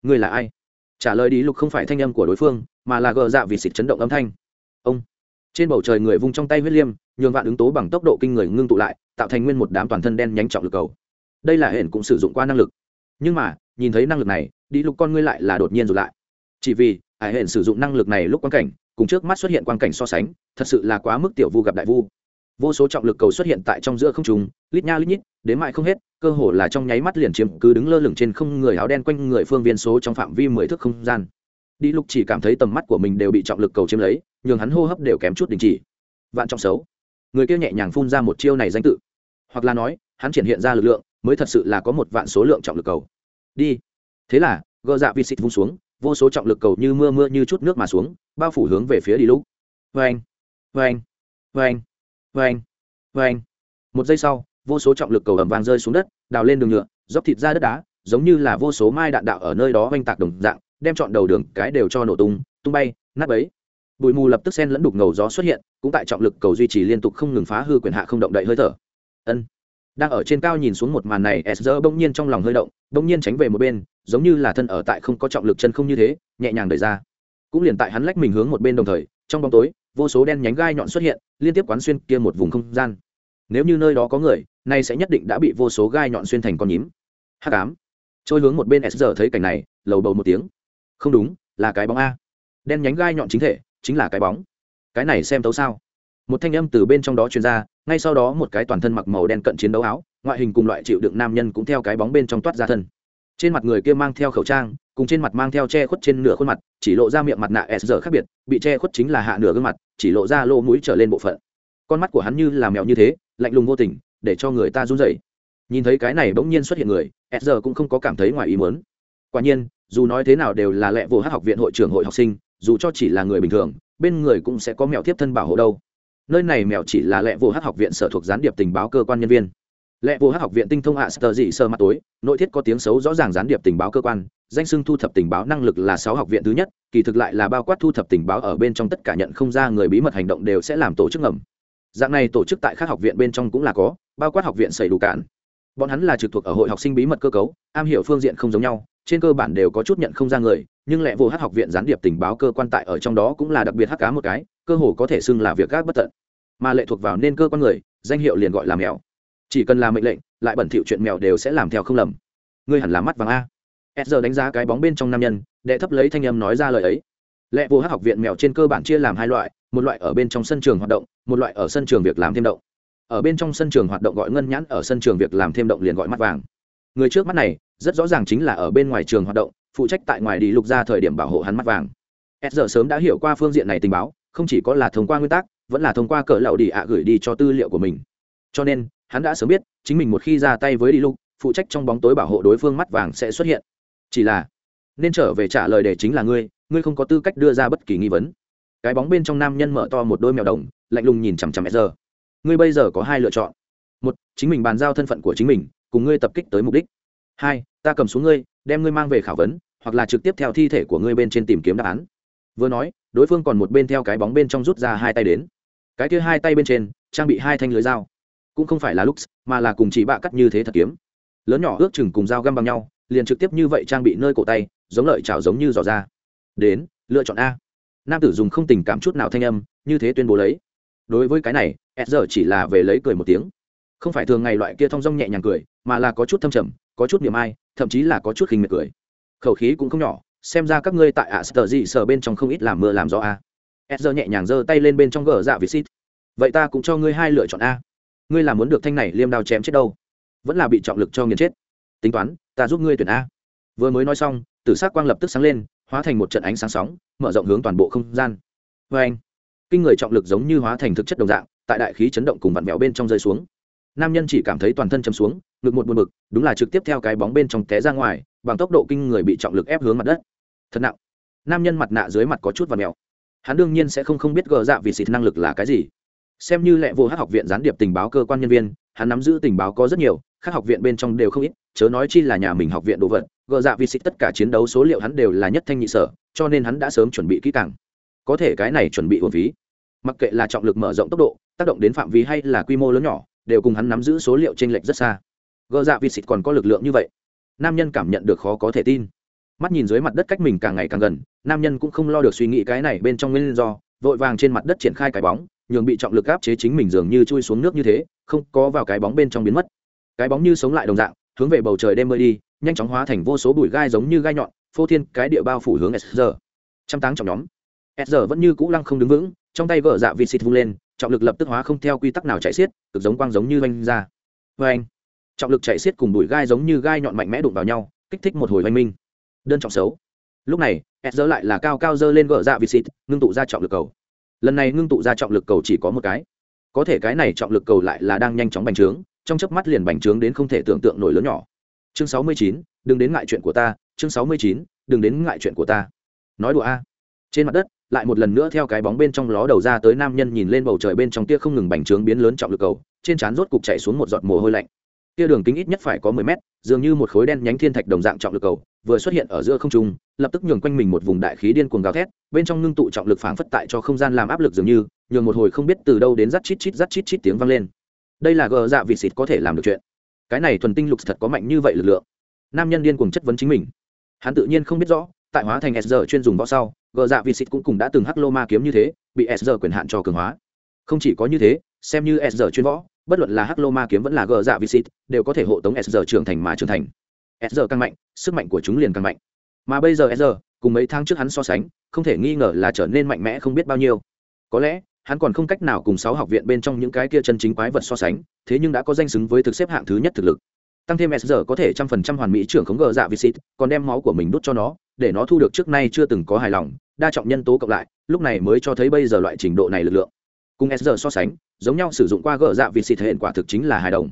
Ngươi là ai? Trả lời đi lục không phải thanh âm của đối phương, mà là gờ dạ vịt xịt chấn động âm thanh. Ông. Trên bầu trời người vung trong tay huyết liêm, nhường vạn ứng tố bằng tốc độ kinh người ngưng tụ lại, tạo thành nguyên một đám toàn thân đen nhánh trọng lực cầu. Đây là hển cũng sử dụng qua năng lực. Nhưng mà nhìn thấy năng lực này, đi lục con ngươi lại là đột nhiên rụt lại. Chỉ vì hải hển sử dụng năng lực này lúc quan cảnh, cùng trước mắt xuất hiện quan cảnh so sánh, thật sự là quá mức tiểu vu gặp đại vu. Vô số trọng lực cầu xuất hiện tại trong giữa không trùng lít nha lít nhít, đến mãi không hết, cơ hồ là trong nháy mắt liền chiếm cứ đứng lơ lửng trên không người áo đen quanh người phương viên số trong phạm vi mười thước không gian. Đi lục chỉ cảm thấy tầm mắt của mình đều bị trọng lực cầu chiếm lấy, nhường hắn hô hấp đều kém chút đình chỉ. Vạn trọng xấu. Người kia nhẹ nhàng phun ra một chiêu này danh tự. Hoặc là nói, hắn triển hiện ra lực lượng, mới thật sự là có một vạn số lượng trọng lực cầu đi. Thế là, gờ dạ vịt xịt vung xuống, vô số trọng lực cầu như mưa mưa như chút nước mà xuống, bao phủ hướng về phía đi lúc. Vê anh vê anh vê một giây sau, vô số trọng lực cầu ẩm vàng rơi xuống đất, đào lên đường nhựa, dốc thịt ra đất đá, giống như là vô số mai đạn đạo ở nơi đó oanh tạc đồng dạng, đem chọn đầu đường cái đều cho nổ tung tung bay, nát bấy. Bụi mù lập tức sen lẫn đục ngầu gió xuất hiện, cũng tại trọng lực cầu duy trì liên tục không ngừng phá hư quyền hạ không động đậy hơi thở. Ân đang ở trên cao nhìn xuống một màn này, s giờ bỗng nhiên trong lòng hơi động, bỗng nhiên tránh về một bên, giống như là thân ở tại không có trọng lực chân không như thế, nhẹ nhàng đẩy ra. Cũng liền tại hắn lách mình hướng một bên đồng thời, trong bóng tối, vô số đen nhánh gai nhọn xuất hiện, liên tiếp quán xuyên kia một vùng không gian. Nếu như nơi đó có người, nay sẽ nhất định đã bị vô số gai nhọn xuyên thành con nhím. Hắc ám. Trôi hướng một bên s giờ thấy cảnh này, lầu bầu một tiếng. Không đúng, là cái bóng a. Đen nhánh gai nhọn chính thể, chính là cái bóng. Cái này xem tấu sao? Một thanh âm từ bên trong đó truyền ra ngay sau đó một cái toàn thân mặc màu đen cận chiến đấu áo, ngoại hình cùng loại chịu đựng nam nhân cũng theo cái bóng bên trong toát ra thân. Trên mặt người kia mang theo khẩu trang, cùng trên mặt mang theo che khuất trên nửa khuôn mặt, chỉ lộ ra miệng mặt nạ s giờ khác biệt, bị che khuất chính là hạ nửa gương mặt, chỉ lộ ra lỗ mũi trở lên bộ phận. Con mắt của hắn như là mèo như thế, lạnh lùng vô tình, để cho người ta run rẩy. Nhìn thấy cái này bỗng nhiên xuất hiện người, s giờ cũng không có cảm thấy ngoài ý muốn. Quả nhiên, dù nói thế nào đều là lẽ vô hát học viện hội trưởng hội học sinh, dù cho chỉ là người bình thường, bên người cũng sẽ có mèo tiếp thân bảo hộ đâu nơi này mèo chỉ là lệ vô hát học viện sở thuộc gián điệp tình báo cơ quan nhân viên. Lệ vô hát học viện tinh thông hạ sơ dị sơ mặt tối, nội thiết có tiếng xấu rõ ràng gián điệp tình báo cơ quan, danh sưng thu thập tình báo năng lực là sáu học viện thứ nhất, kỳ thực lại là bao quát thu thập tình báo ở bên trong tất cả nhận không ra người bí mật hành động đều sẽ làm tổ chức ngầm. Dạng này tổ chức tại các học viện bên trong cũng là có, bao quát học viện xảy đủ cản. Bọn hắn là trực thuộc ở hội học sinh bí mật cơ cấu, am hiểu phương diện không giống nhau, trên cơ bản đều có chút nhận không ra người, nhưng lẽ vô hát học viện gián điệp tình báo cơ quan tại ở trong đó cũng là đặc biệt hắc cá một cái cơ hồ có thể xưng là việc gác bất tận. Mà lệ thuộc vào nên cơ quan người, danh hiệu liền gọi là mèo. Chỉ cần làm mệnh lệnh, lại bẩn thỉu chuyện mèo đều sẽ làm theo không lầm. Ngươi hẳn là mắt vàng a. S giờ đánh giá cái bóng bên trong nam nhân, đệ thấp lấy thanh âm nói ra lời ấy. Lệ vô hát học viện mèo trên cơ bản chia làm hai loại, một loại ở bên trong sân trường hoạt động, một loại ở sân trường việc làm thêm động. Ở bên trong sân trường hoạt động gọi ngân nhãn, ở sân trường việc làm thêm động liền gọi mắt vàng. Người trước mắt này, rất rõ ràng chính là ở bên ngoài trường hoạt động, phụ trách tại ngoài đi lục ra thời điểm bảo hộ hắn mắt vàng. S giờ sớm đã hiểu qua phương diện này tình báo không chỉ có là thông qua nguyên tắc, vẫn là thông qua cỡ lậu đi ạ gửi đi cho tư liệu của mình. Cho nên, hắn đã sớm biết, chính mình một khi ra tay với đi lục, phụ trách trong bóng tối bảo hộ đối phương mắt vàng sẽ xuất hiện. Chỉ là, nên trở về trả lời để chính là ngươi ngươi không có tư cách đưa ra bất kỳ nghi vấn. Cái bóng bên trong nam nhân mở to một đôi mèo đồng, lạnh lùng nhìn chằm chằm s giờ ngươi bây giờ có hai lựa chọn. Một, chính mình bàn giao thân phận của chính mình, cùng ngươi tập kích tới mục đích. Hai, ta cầm xuống ngươi, đem ngươi mang về khảo vấn, hoặc là trực tiếp theo thi thể của ngươi bên trên tìm kiếm đáp án. Vừa nói đối phương còn một bên theo cái bóng bên trong rút ra hai tay đến. Cái kia hai tay bên trên, trang bị hai thanh lưới dao. Cũng không phải là lux, mà là cùng chỉ bạ cắt như thế thật kiếm. Lớn nhỏ ước chừng cùng dao găm bằng nhau, liền trực tiếp như vậy trang bị nơi cổ tay, giống lợi chảo giống như giỏ ra đến, lựa chọn a. Nam tử dùng không tình cảm chút nào thanh âm, như thế tuyên bố lấy. Đối với cái này s giờ chỉ là về lấy cười một tiếng. Không phải thường ngày loại kia thong dong nhẹ nhàng cười, mà là có chút thâm trầm, có chút niềm ai, thậm chí là có chút khinh miệt cười. Khẩu khí cũng không nhỏ xem ra các ngươi tại ạ sờ gì sờ bên trong không ít làm mưa làm gió a. S giờ nhẹ nhàng giơ tay lên bên trong gờ dạ vị xít. Vậy ta cũng cho ngươi hai lựa chọn a. Ngươi là muốn được thanh này liêm đao chém chết đâu? Vẫn là bị trọng lực cho nghiền chết. Tính toán, ta giúp ngươi tuyển a. Vừa mới nói xong, tử s á c quang lập tức sáng lên, hóa thành một trận ánh sáng sóng, mở rộng hướng toàn bộ không gian. Vê anh, kinh người trọng lực giống như hóa thành thực chất đồng dạng, tại đại khí chấn động cùng vặn vẹo bên trong rơi xuống. Nam nhân chỉ cảm thấy toàn thân châm xuống, ngực một buồn bực, đúng là trực tiếp theo cái bóng bên trong té ra ngoài, bằng tốc độ kinh người bị trọng lực ép hướng mặt đất thật nặng. Nam nhân mặt nạ dưới mặt có chút và mèo. Hắn đương nhiên sẽ không không biết gờ dạ vì xịt năng lực là cái gì. Xem như lệ vô hát học viện gián điệp tình báo cơ quan nhân viên, hắn nắm giữ tình báo có rất nhiều các học viện bên trong đều không ít, chớ nói chi là nhà mình học viện đồ vật, gờ dạ vì xịt tất cả chiến đấu số liệu hắn đều là nhất thanh nhị sở, cho nên hắn đã sớm chuẩn bị kỹ càng. Có thể cái này chuẩn bị ổn phí. Mặc kệ là trọng lực mở rộng tốc độ, tác động đến phạm vi hay là quy mô lớn nhỏ, đều cùng hắn nắm giữ số liệu t r ê n lệch rất xa. Gờ dạ vì xịt còn có lực lượng như vậy. Nam nhân cảm nhận được khó có thể tin mắt nhìn dưới mặt đất cách mình càng ngày càng gần, nam nhân cũng không lo được suy nghĩ cái này bên trong nguyên do, vội vàng trên mặt đất triển khai cái bóng, nhường bị trọng lực áp chế chính mình dường như chui xuống nước như thế, không có vào cái bóng bên trong biến mất. Cái bóng như sống lại đồng dạng, hướng về bầu trời đêm mơi đi, nhanh chóng hóa thành vô số bụi gai giống như gai nhọn, phô thiên cái địa bao phủ hướng sr trăm táng trọng nhóm. Sr vẫn như cũ lăng không đứng vững, trong tay vợ dạ vịt xịt vung lên, trọng lực lập tức hóa không theo quy tắc nào chạy xiết, cực giống quang giống như oanh ra. Vê anh trọng lực chạy xiết cùng bụi gai giống như gai nhọn mạnh mẽ đụng vào nhau, kích thích một hồi oanh minh đơn trọng xấu. Lúc này sr lại là cao cao dơ lên gỡ dạ vịt xịt, ngưng tụ ra trọng lực cầu. Lần này ngưng tụ ra trọng lực cầu chỉ có một cái. Có thể cái này trọng lực cầu lại là đang nhanh chóng bành trướng, trong chớp mắt liền bành trướng đến không thể tưởng tượng nổi lớn nhỏ. Chương sáu mươi chín, đừng đến ngại chuyện của ta, chương sáu mươi chín, đừng đến ngại chuyện của ta. Nói đùa a. Trên mặt đất, lại một lần nữa theo cái bóng bên trong ló đầu ra tới nam nhân nhìn lên bầu trời bên trong tia không ngừng bành trướng biến lớn trọng lực cầu, trên trán rốt cục chạy xuống một giọt mồ hôi lạnh. Kia đường kính ít nhất phải có mười mét, dường như một khối đen nhánh thiên thạch đồng dạng trọng lực cầu, vừa xuất hiện ở giữa không trung, lập tức nhường quanh mình một vùng đại khí điên cuồng gào thét, bên trong ngưng tụ trọng lực phảng phất tại cho không gian làm áp lực dường như, nhường một hồi không biết từ đâu đến rắt chít chít rắt chít chít tiếng vang lên. Đây là gờ dạ vị xịt có thể làm được chuyện. Cái này thuần tinh lục thật có mạnh như vậy lực lượng. Nam nhân điên cuồng chất vấn chính mình. Hắn tự nhiên không biết rõ, tại hóa thành sr chuyên dùng võ sau, gờ dạ vị xịt cũng cùng đã từng hắc lô ma kiếm như thế, bị sr quyền hạn cho cường hóa. Không chỉ có như thế, xem như sr chuyên võ bất luận là hắc lô ma kiếm vẫn là gờ dạ visit đều có thể hộ tống sr trưởng thành mà trưởng thành. Sr càng mạnh, sức mạnh của chúng liền càng mạnh. Mà bây giờ sr cùng mấy tháng trước hắn so sánh, không thể nghi ngờ là trở nên mạnh mẽ không biết bao nhiêu. Có lẽ, hắn còn không cách nào cùng sáu học viện bên trong những cái kia chân chính quái vật so sánh, thế nhưng đã có danh xứng với thực xếp hạng thứ nhất thực lực. Tăng thêm s giờ có thể trăm phần trăm hoàn mỹ trưởng khống gờ dạ visit còn đem máu của mình đút cho nó, để nó thu được trước nay chưa từng có hài lòng, đa trọng nhân tố cộng lại, lúc này mới cho thấy bây giờ loại trình độ này lực lượng. Cùng s giờ so sánh giống nhau sử dụng qua gờ dạ visit hệ quả thực chính là hài đồng.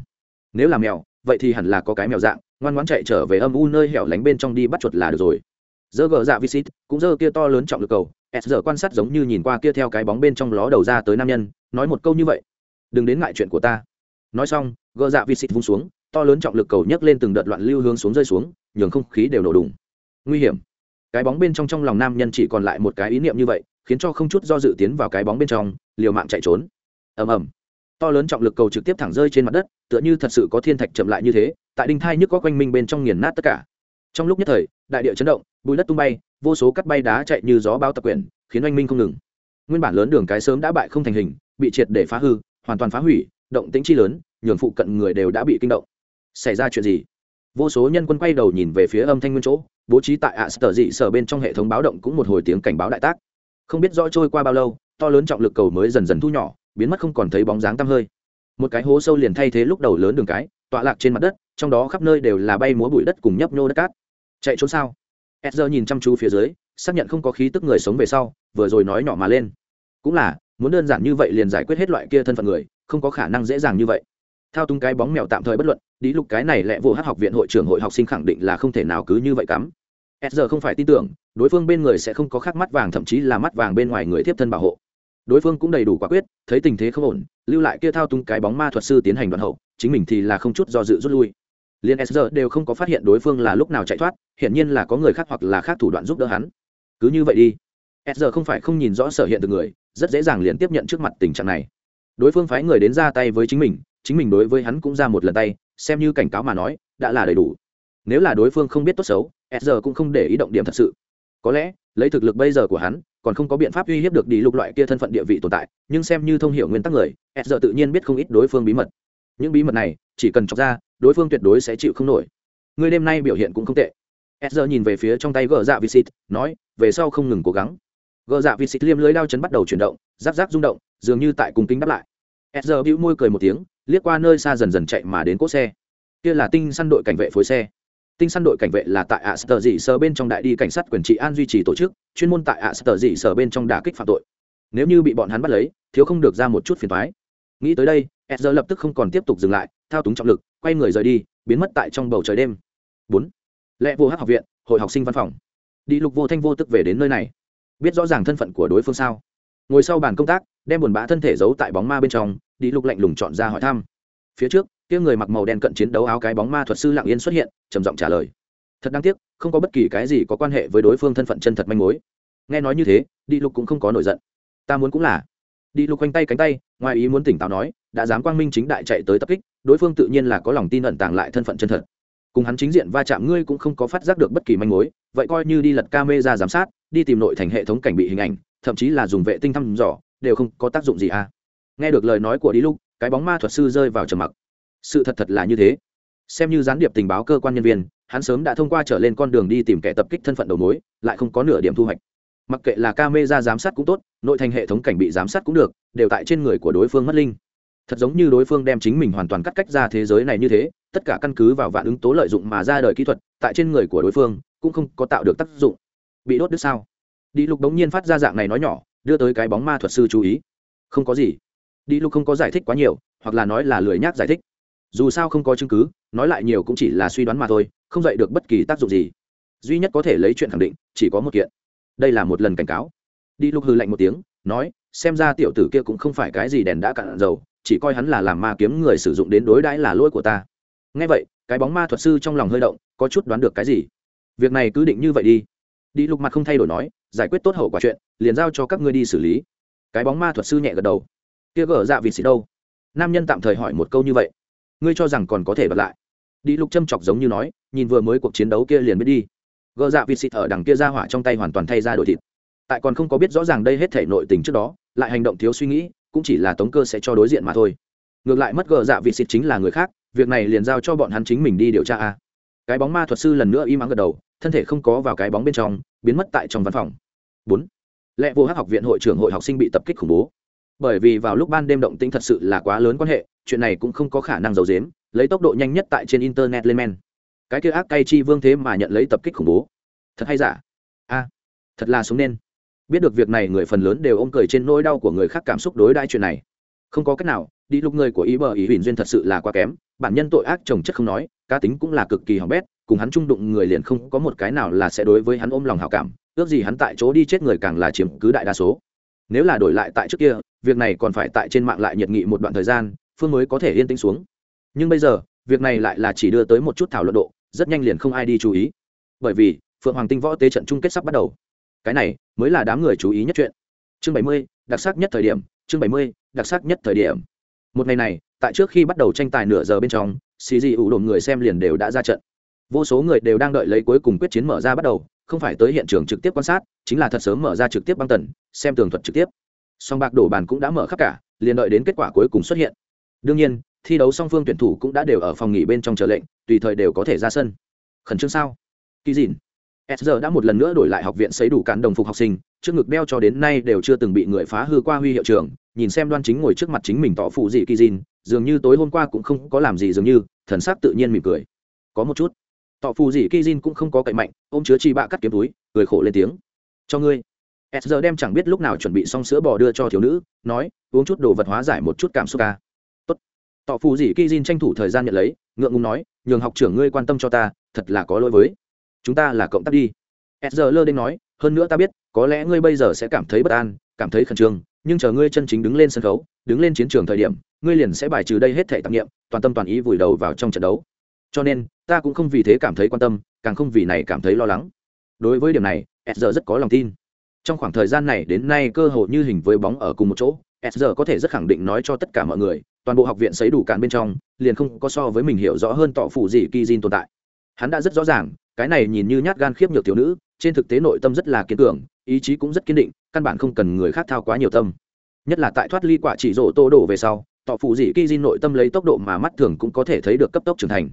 Nếu là mèo, vậy thì hẳn là có cái mèo dạng, ngoan ngoãn chạy trở về âm u nơi hẻo lánh bên trong đi bắt chuột là được rồi. Dơ gờ dạ visit cũng dơ kia to lớn trọng lực cầu, s giờ quan sát giống như nhìn qua kia theo cái bóng bên trong ló đầu ra tới nam nhân, nói một câu như vậy. Đừng đến ngại chuyện của ta. Nói xong gờ dạ vịt xịt vung xuống, to lớn trọng lực cầu nhấc lên từng đợt loạn lưu hướng xuống rơi xuống, nhường không khí đều nổ đùng. Nguy hiểm. Cái bóng bên trong trong lòng nam nhân chỉ còn lại một cái ý niệm như vậy, khiến cho không chút do dự tiến vào cái bóng bên trong, liều mạng chạy trốn ầm ầm. To lớn trọng lực cầu trực tiếp thẳng rơi trên mặt đất, tựa như thật sự có thiên thạch chậm lại như thế, tại đinh thai nhức có quanh minh bên trong nghiền nát tất cả. Trong lúc nhất thời, đại địa chấn động bùi đất tung bay, vô số cắt bay đá chạy như gió bao tập quyển, khiến oanh minh không ngừng. Nguyên bản lớn đường cái sớm đã bại không thành hình, bị triệt để phá hư, hoàn toàn phá hủy, động tĩnh chi lớn, nhường phụ cận người đều đã bị kinh động. Xảy ra chuyện gì? Vô số nhân quân quay đầu nhìn về phía âm thanh nguyên chỗ, bố trí tại ạ sở dị sở bên trong hệ thống báo động cũng một hồi tiếng cảnh báo đại tác. Không biết rõ trôi qua bao lâu, to lớn trọng lực cầu mới dần dần thu nhỏ biến mất không còn thấy bóng dáng tăm hơi. Một cái hố sâu liền thay thế lúc đầu lớn đường cái, tọa lạc trên mặt đất, trong đó khắp nơi đều là bay múa bụi đất cùng nhấp nhô đất cát. Chạy trốn sao? Edger nhìn chăm chú phía dưới, xác nhận không có khí tức người sống về sau, vừa rồi nói nhỏ mà lên. Cũng là, muốn đơn giản như vậy liền giải quyết hết loại kia thân phận người, không có khả năng dễ dàng như vậy. Thao túng cái bóng mèo tạm thời bất luận, đi lục cái này lẽ vô hát học viện hội trưởng hội học sinh khẳng định là không thể nào cứ như vậy cắm. S không phải tin tưởng, đối phương bên người sẽ không có khắc mắt vàng, thậm chí là mắt vàng bên ngoài người tiếp thân bảo hộ đối phương cũng đầy đủ quả quyết, thấy tình thế không ổn, lưu lại kia thao túng cái bóng ma thuật sư tiến hành đoạn hậu, chính mình thì là không chút do dự rút lui. Liên s đều không có phát hiện đối phương là lúc nào chạy thoát, hiển nhiên là có người khác hoặc là khác thủ đoạn giúp đỡ hắn. Cứ như vậy đi. S không phải không nhìn rõ sở hiện từ người, rất dễ dàng liền tiếp nhận trước mặt tình trạng này. Đối phương phái người đến ra tay với chính mình chính mình đối với hắn cũng ra một lần tay, xem như cảnh cáo mà nói, đã là đầy đủ. Nếu là đối phương không biết tốt xấu s cũng không để ý động điểm thật sự. Có lẽ, lấy thực lực bây giờ của hắn còn không có biện pháp uy hiếp được đi lục loại kia thân phận địa vị tồn tại, nhưng xem như thông hiểu nguyên tắc người s tự nhiên biết không ít đối phương bí mật. Những bí mật này, chỉ cần chọc ra, đối phương tuyệt đối sẽ chịu không nổi. Người đêm nay biểu hiện cũng không tệ. S nhìn về phía trong tay gờ dạ visit, nói, về sau không ngừng cố gắng. Gờ dạ visit liêm lưới đao chấn bắt đầu chuyển động giáp giáp rung động, dường như tại cùng kính đáp lại. S bĩu môi cười một tiếng, liếc qua nơi xa dần dần chạy mà đến cỗ xe. Kia là tinh săn đội cảnh vệ phối xe tinh săn đội cảnh vệ là tại ạ sở dị sở bên trong đại đi cảnh sát quyền trị an duy trì tổ chức, chuyên môn tại ạ sở dị sở bên trong đà kích phạm tội. Nếu như bị bọn hắn bắt lấy, thiếu không được ra một chút phiền thoái nghĩ tới đây s lập tức không còn tiếp tục dừng lại, thao túng trọng lực, quay người rời đi, biến mất tại trong bầu trời đêm. Bốn. Lẽ vô hát học viện, hội học sinh văn phòng. Đi lục vô thanh vô tức về đến nơi này. Biết rõ ràng thân phận của đối phương sao? Ngồi sau bàn công tác, đem buồn bã thân thể giấu tại bóng ma bên trong, đi lục lạnh lùng chọn ra hỏi thăm. Phía trước kia người mặc màu đen cận chiến đấu áo cái bóng ma thuật sư lặng yên xuất hiện, trầm giọng trả lời. Thật đáng tiếc, không có bất kỳ cái gì có quan hệ với đối phương thân phận chân thật manh mối. Nghe nói như thế, đi lục cũng không có nổi giận. Ta muốn cũng là. Đi lục quanh tay cánh tay, ngoài ý muốn tỉnh táo nói, đã dám quang minh chính đại chạy tới tập kích, đối phương tự nhiên là có lòng tin ẩn tàng lại thân phận chân thật. Cùng hắn chính diện va chạm ngươi cũng không có phát giác được bất kỳ manh mối, vậy coi như đi lật ca mê ra giám sát, đi tìm nội thành hệ thống cảnh bị hình ảnh, thậm chí là dùng vệ tinh thăm dò, đều không có tác dụng gì à. Nghe được lời nói của đi lúc cái bóng ma thuật sư rơi vào trầm mặc sự thật thật là như thế. Xem như gián điệp tình báo cơ quan nhân viên, hắn sớm đã thông qua trở lên con đường đi tìm kẻ tập kích thân phận đầu mối, lại không có nửa điểm thu hoạch. Mặc kệ là ca mê ra giám sát cũng tốt, nội thành hệ thống cảnh bị giám sát cũng được, đều tại trên người của đối phương mất linh. Thật giống như đối phương đem chính mình hoàn toàn cắt cách ra thế giới này như thế, tất cả căn cứ vào vạn ứng tố lợi dụng mà ra đời kỹ thuật, tại trên người của đối phương, cũng không có tạo được tác dụng. Bị đốt đứt sao? Đi lục đống nhiên phát ra dạng này nói nhỏ, đưa tới cái bóng ma thuật sư chú ý. Không có gì. Đi lục không có giải thích quá nhiều, hoặc là nói là lười nhác giải thích dù sao không có chứng cứ, nói lại nhiều cũng chỉ là suy đoán mà thôi, không dạy được bất kỳ tác dụng gì. Duy nhất có thể lấy chuyện khẳng định, chỉ có một kiện. Đây là một lần cảnh cáo. Đi lục hư lạnh một tiếng, nói, xem ra tiểu tử kia cũng không phải cái gì đèn đã cạn dầu, chỉ coi hắn là làm ma kiếm người sử dụng đến đối đãi là lỗi của ta. Ngay vậy, cái bóng ma thuật sư trong lòng hơi động, có chút đoán được cái gì. Việc này cứ định như vậy đi. Đi lục mặt không thay đổi nói, giải quyết tốt hậu quả chuyện, liền giao cho các ngươi đi xử lý. Cái bóng ma thuật sư nhẹ gật đầu. Kia gở dạ vịt xịt đâu? Nam nhân tạm thời hỏi một câu như vậy ngươi cho rằng còn có thể bật lại. Đi lục châm chọc giống như nói, nhìn vừa mới cuộc chiến đấu kia liền biết đi. Gờ dạ vịt xịt ở đằng kia ra hỏa trong tay hoàn toàn thay ra đổi thịt. Tại còn không có biết rõ ràng đây hết thể nội tình trước đó, lại hành động thiếu suy nghĩ, cũng chỉ là tống cơ sẽ cho đối diện mà thôi. Ngược lại mất Gờ dạ vịt xịt chính là người khác, việc này liền giao cho bọn hắn chính mình đi điều tra a. Cái bóng ma thuật sư lần nữa im ắng gật đầu, thân thể không có vào cái bóng bên trong, biến mất tại trong văn phòng. Bốn. Lẽ vô hát học viện hội trưởng hội học sinh bị tập kích khủng bố. Bởi vì vào lúc ban đêm động tĩnh thật sự là quá lớn quan hệ chuyện này cũng không có khả năng giấu giếm, lấy tốc độ nhanh nhất tại trên internet lên men. Cái kia ác cay chi vương thế mà nhận lấy tập kích khủng bố. Thật hay giả? A, thật là sống nên. Biết được việc này người phần lớn đều ôm cười trên nỗi đau của người khác cảm xúc đối đãi chuyện này. Không có cách nào, đi lúc người của ý bờ ý huỳnh duyên thật sự là quá kém, bản nhân tội ác chồng chất không nói, cá tính cũng là cực kỳ hỏng bét, cùng hắn trung đụng người liền không có một cái nào là sẽ đối với hắn ôm lòng hảo cảm, ước gì hắn tại chỗ đi chết người càng là chiếm cứ đại đa số. Nếu là đổi lại tại trước kia, việc này còn phải tại trên mạng lại nhiệt nghị một đoạn thời gian phương mới có thể yên tĩnh xuống. Nhưng bây giờ, việc này lại là chỉ đưa tới một chút thảo luận độ, rất nhanh liền không ai đi chú ý. Bởi vì, phượng hoàng tinh võ tế trận chung kết sắp bắt đầu. Cái này, mới là đám người chú ý nhất chuyện. Chương bảy mươi, đặc sắc nhất thời điểm, chương bảy mươi, đặc sắc nhất thời điểm. Một ngày này, tại trước khi bắt đầu tranh tài nửa giờ bên trong xì dị ủ đồn người xem liền đều đã ra trận. Vô số người đều đang đợi lấy cuối cùng quyết chiến mở ra bắt đầu, không phải tới hiện trường trực tiếp quan sát, chính là thật sớm mở ra trực tiếp băng tần, xem tường thuật trực tiếp. Song bạc đổ bàn cũng đã mở khắp cả, liền đợi đến kết quả cuối cùng xuất hiện đương nhiên, thi đấu song phương tuyển thủ cũng đã đều ở phòng nghỉ bên trong chờ lệnh, tùy thời đều có thể ra sân. Khẩn trương sao? Kỳ dìn s đã một lần nữa đổi lại học viện xấy đủ cản đồng phục học sinh, trước ngực đeo cho đến nay đều chưa từng bị người phá hư qua huy hiệu trường nhìn xem đoan chính ngồi trước mặt chính mình tỏ phụ gì kỳ dìn dường như tối hôm qua cũng không có làm gì dường như, thần sắc tự nhiên mỉm cười. Có một chút. Tỏ phụ gì kỳ dìn cũng không có cậy mạnh, ôm chứa chi bạ cắt kiếm túi, cười khổ lên tiếng. Cho ngươi. S đem chẳng biết lúc nào chuẩn bị xong sữa bò đưa cho thiếu nữ, nói, uống chút đồ vật hóa giải một chút cảm xúc ca tỏ phụ gì kỳ Jin tranh thủ thời gian nhận lấy, ngượng ngùng nói, nhường học trưởng ngươi quan tâm cho ta, thật là có lỗi với chúng ta là cộng tác đi. S lơ đến nói, hơn nữa ta biết, có lẽ ngươi bây giờ sẽ cảm thấy bất an, cảm thấy khẩn trương, nhưng chờ ngươi chân chính đứng lên sân khấu, đứng lên chiến trường thời điểm, ngươi liền sẽ bài trừ đây hết thể tạp nghiệm, toàn tâm toàn ý vùi đầu vào trong trận đấu. Cho nên, ta cũng không vì thế cảm thấy quan tâm, càng không vì này cảm thấy lo lắng. Đối với điểm này s rất có lòng tin. Trong khoảng thời gian này đến nay cơ hội như hình với bóng ở cùng một chỗ s có thể rất khẳng định nói cho tất cả mọi người, toàn bộ học viện sấy đủ cạn bên trong, liền không có so với mình hiểu rõ hơn tỏ phủ gì kỳ tồn tại. Hắn đã rất rõ ràng, cái này nhìn như nhát gan khiếp nhược thiếu nữ, trên thực tế nội tâm rất là kiên cường, ý chí cũng rất kiên định, căn bản không cần người khác thao quá nhiều tâm. Nhất là tại thoát ly quả chỉ rổ tô đổ về sau, tọ phụ dị kỳ di nội tâm lấy tốc độ mà mắt thường cũng có thể thấy được cấp tốc trưởng thành.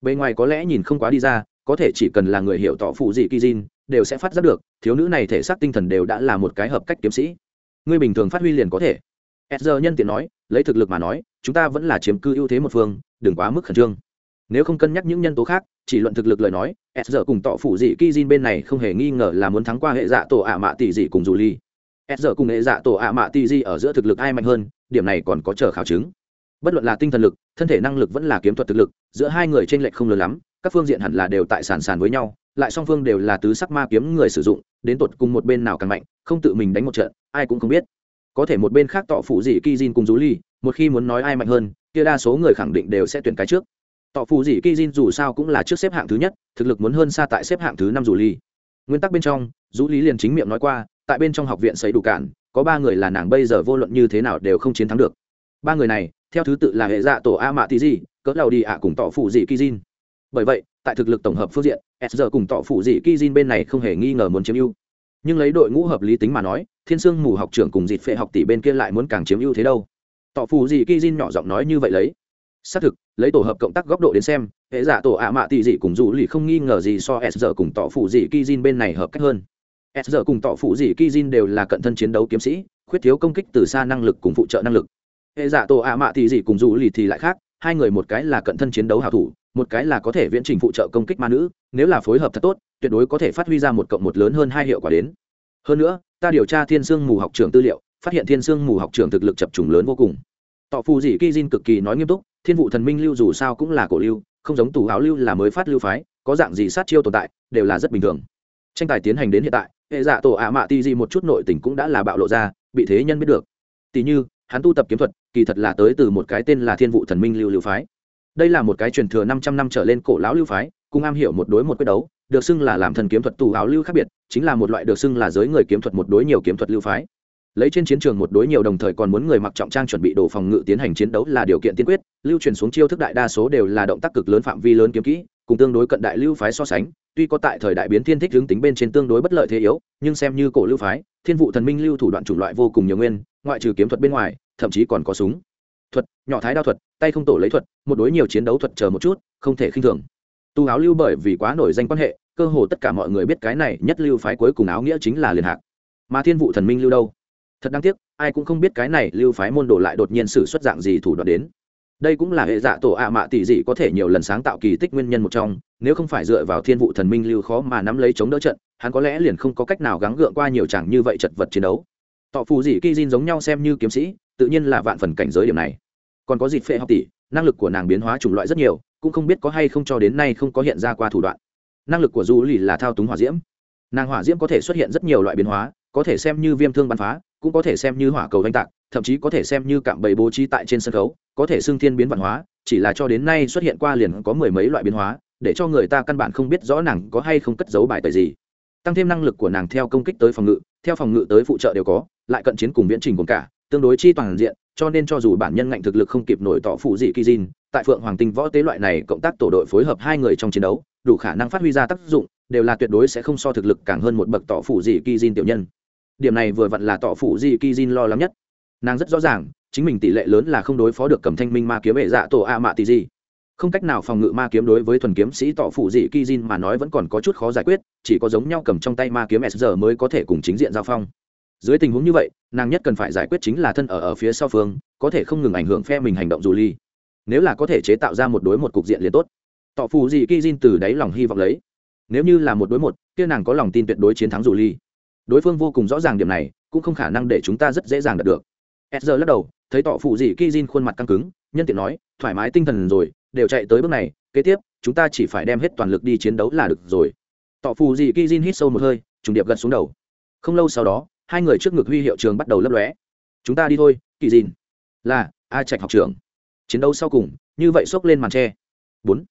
Bề ngoài có lẽ nhìn không quá đi ra, có thể chỉ cần là người hiểu tọ phụ dị kỳ di đều sẽ phát giác được, thiếu nữ này thể xác tinh thần đều đã là một cái hợp cách kiếm sĩ. Người bình thường phát huy liền có thể s nhân tiện nói, lấy thực lực mà nói, chúng ta vẫn là chiếm cư ưu thế một phương, đừng quá mức khẩn trương. Nếu không cân nhắc những nhân tố khác, chỉ luận thực lực lời nói s cùng tọ phụ dị ki jin bên này không hề nghi ngờ là muốn thắng qua hệ dạ tổ ạ mạ tỷ dị cùng dù ly s cùng hệ dạ tổ ạ mạ tỷ dị ở giữa thực lực ai mạnh hơn, điểm này còn có chờ khảo chứng. Bất luận là tinh thần lực, thân thể năng lực vẫn là kiếm thuật thực lực, giữa hai người t r ê n lệch không lớn lắm, các phương diện hẳn là đều tại sàn sàn với nhau, lại song phương đều là tứ sắc ma kiếm người sử dụng, đến tột cùng một bên nào càng mạnh, không tự mình đánh một trận, ai cũng không biết có thể một bên khác tọ phụ dị ki jin cùng rú ly một khi muốn nói ai mạnh hơn, kia đa số người khẳng định đều sẽ tuyển cái trước. Tọ phụ dị ki jin dù sao cũng là trước xếp hạng thứ nhất, thực lực muốn hơn xa tại xếp hạng thứ năm rú ly nguyên tắc bên trong rú lý liền chính miệng nói qua, tại bên trong học viện xây đủ cản có ba người là nàng bây giờ vô luận như thế nào đều không chiến thắng được. Ba người này, theo thứ tự là hệ dạ tổ a mạ tí di, cỡ đầu đi ạ cùng tọ phụ dị ki jin bởi vậy, tại thực lực tổng hợp phương diện, s giờ cùng tọ phụ dị ki jin bên này không hề nghi ngờ muốn chiếm ưu. Nhưng lấy đội ngũ hợp lý tính mà nói thiên sương mù học trưởng cùng dịt phệ học tỷ bên kia lại muốn càng chiếm ưu thế đâu. Tỏ phụ dị ki jin nhỏ giọng nói như vậy lấy. Xác thực, lấy tổ hợp cộng tác góc độ đến xem, hệ giả tổ ạ mạ tỷ dị cùng dù lì không nghi ngờ gì so s giờ cùng tỏ phụ dị ki jin bên này hợp cách hơn. S giờ cùng tỏ phụ dị ki jin đều là cận thân chiến đấu kiếm sĩ, khuyết thiếu công kích từ xa năng lực cùng phụ trợ năng lực. Hệ giả tổ ạ mạ tỷ dị cùng dù lì thì lại khác, hai người một cái là cận thân chiến đấu hảo thủ, một cái là có thể viễn trình phụ trợ công kích ma nữ, nếu là phối hợp thật tốt, tuyệt đối có thể phát huy ra một cộng một lớn hơn hai hiệu quả đến. Hơn nữa ta điều tra thiên sương mù học trường tư liệu, phát hiện thiên sương mù học trường thực lực chập trùng lớn vô cùng. Tọ phù dị ki jin cực kỳ nói nghiêm túc, thiên vụ thần minh lưu dù sao cũng là cổ lưu, không giống tù áo lưu là mới phát lưu phái, có dạng gì sát chiêu tồn tại, đều là rất bình thường. Tranh tài tiến hành đến hiện tại, hệ dạ tổ ạ mạ ti di một chút nội tình cũng đã là bạo lộ ra, bị thế nhân biết được. Tỷ như, hắn tu tập kiếm thuật, kỳ thật là tới từ một cái tên là thiên vụ thần minh lưu lưu phái. Đây là một cái truyền thừa năm trăm năm trở lên cổ lão lưu phái, cùng am hiểu một đối một quyết đấu được xưng là làm thần kiếm thuật tù áo lưu khác biệt, chính là một loại được xưng là giới người kiếm thuật một đối nhiều kiếm thuật lưu phái. Lấy trên chiến trường một đối nhiều đồng thời còn muốn người mặc trọng trang chuẩn bị đồ phòng ngự tiến hành chiến đấu là điều kiện tiên quyết, lưu truyền xuống chiêu thức đại đa số đều là động tác cực lớn phạm vi lớn kiếm kỹ, cùng tương đối cận đại lưu phái so sánh, tuy có tại thời đại biến thiên thích hướng tính bên trên tương đối bất lợi thế yếu, nhưng xem như cổ lưu phái, thiên vụ thần minh lưu thủ đoạn chủng loại vô cùng nhiều nguyên, ngoại trừ kiếm thuật bên ngoài, thậm chí còn có súng. Thuật, nhỏ thái đao thuật, tay không tổ lấy thuật, một đối nhiều chiến đấu thuật chờ một chút, không thể khinh thường tu áo lưu bởi vì quá nổi danh quan hệ, cơ hồ tất cả mọi người biết cái này nhất lưu phái cuối cùng áo nghĩa chính là liền hạc. Mà thiên vụ thần minh lưu đâu? Thật đáng tiếc, ai cũng không biết cái này lưu phái môn đồ lại đột nhiên xử xuất dạng gì thủ đoạn đến. Đây cũng là hệ dạ tổ ạ mạ tỷ dị có thể nhiều lần sáng tạo kỳ tích nguyên nhân một trong, nếu không phải dựa vào thiên vụ thần minh lưu khó mà nắm lấy chống đỡ trận, hắn có lẽ liền không có cách nào gắng gượng qua nhiều chẳng như vậy chật vật chiến đấu. Tọ phù dị kỳ diên giống nhau xem như kiếm sĩ, tự nhiên là vạn phần cảnh giới điểm này. Còn có dịp phệ học tỷ, năng lực của nàng biến hóa chủng loại rất nhiều cũng không biết có hay không cho đến nay không có hiện ra qua thủ đoạn. Năng lực của du lì là thao túng hỏa diễm. Nàng hỏa diễm có thể xuất hiện rất nhiều loại biến hóa, có thể xem như viêm thương bắn phá, cũng có thể xem như hỏa cầu oanh tạc, thậm chí có thể xem như cạm bẫy bố trí tại trên sân khấu, có thể xưng thiên biến văn hóa, chỉ là cho đến nay xuất hiện qua liền có mười mấy loại biến hóa, để cho người ta căn bản không biết rõ nàng có hay không cất giấu bài tời gì. Tăng thêm năng lực của nàng theo công kích tới phòng ngự, theo phòng ngự tới phụ trợ đều có, lại cận chiến cùng viễn trình cùng cả, tương đối chi toàn diện, cho nên cho dù bản nhân ngạnh thực lực không kịp nổi tỏ phụ dị kỳ diên tại phượng hoàng tinh võ tế loại này cộng tác tổ đội phối hợp hai người trong chiến đấu, đủ khả năng phát huy ra tác dụng, đều là tuyệt đối sẽ không so thực lực càng hơn một bậc tỏ phụ dị kỳ diên tiểu nhân. Điểm này vừa vặn là tỏ phụ dị kỳ diên lo lắng nhất. Nàng rất rõ ràng, chính mình tỷ lệ lớn là không đối phó được cầm thanh minh ma kiếm bệ dạ tổ a mạ tỷ gì không cách nào phòng ngự ma kiếm đối với thuần kiếm sĩ tỏ phụ dị kỳ diên mà nói vẫn còn có chút khó giải quyết, chỉ có giống nhau cầm trong tay ma kiếm s giờ mới có thể cùng chính diện giao phong. Dưới tình huống như vậy, nàng nhất cần phải giải quyết chính là thân ở ở phía sau phương, có thể không ngừng ảnh hưởng phe mình hành động dù ly nếu là có thể chế tạo ra một đối một cục diện liền tốt. Tọ phù gì ki jin từ đáy lòng hy vọng lấy. Nếu như là một đối một, kia nàng có lòng tin tuyệt đối chiến thắng dù ly. Đối phương vô cùng rõ ràng điểm này, cũng không khả năng để chúng ta rất dễ dàng đạt được. S giờ lắc đầu, thấy tọ phù gì ki jin khuôn mặt căng cứng, nhân tiện nói, thoải mái tinh thần rồi, đều chạy tới bước này, kế tiếp, chúng ta chỉ phải đem hết toàn lực đi chiến đấu là được rồi. Tọ phù gì ki jin hít sâu một hơi, trùng điệp gật xuống đầu. Không lâu sau đó, hai người trước ngực huy hiệu trường bắt đầu lấp lóe. Chúng ta đi thôi, kỳ dìn là, a trạch học trưởng chiến đấu sau cùng, như vậy xốc lên màn tre. Bốn.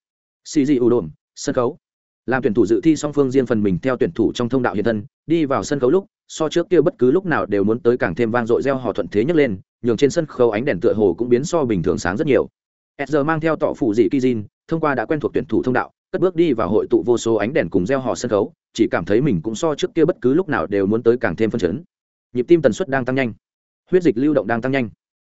Xì dị ủ đồn sân khấu. Làm tuyển thủ dự thi song phương riêng phần mình theo tuyển thủ trong thông đạo hiện thân, đi vào sân khấu lúc, so trước kia bất cứ lúc nào đều muốn tới càng thêm vang dội reo hò thuận thế nhấc lên, nhường trên sân khấu ánh đèn tựa hồ cũng biến so bình thường sáng rất nhiều. S mang theo tọ phụ dị kizin thông qua đã quen thuộc tuyển thủ thông đạo, cất bước đi vào hội tụ vô số ánh đèn cùng reo hò sân khấu, chỉ cảm thấy mình cũng so trước kia bất cứ lúc nào đều muốn tới càng thêm phân chấn. Nhịp tim tần suất đang tăng nhanh. Huyết dịch lưu động đang tăng nhanh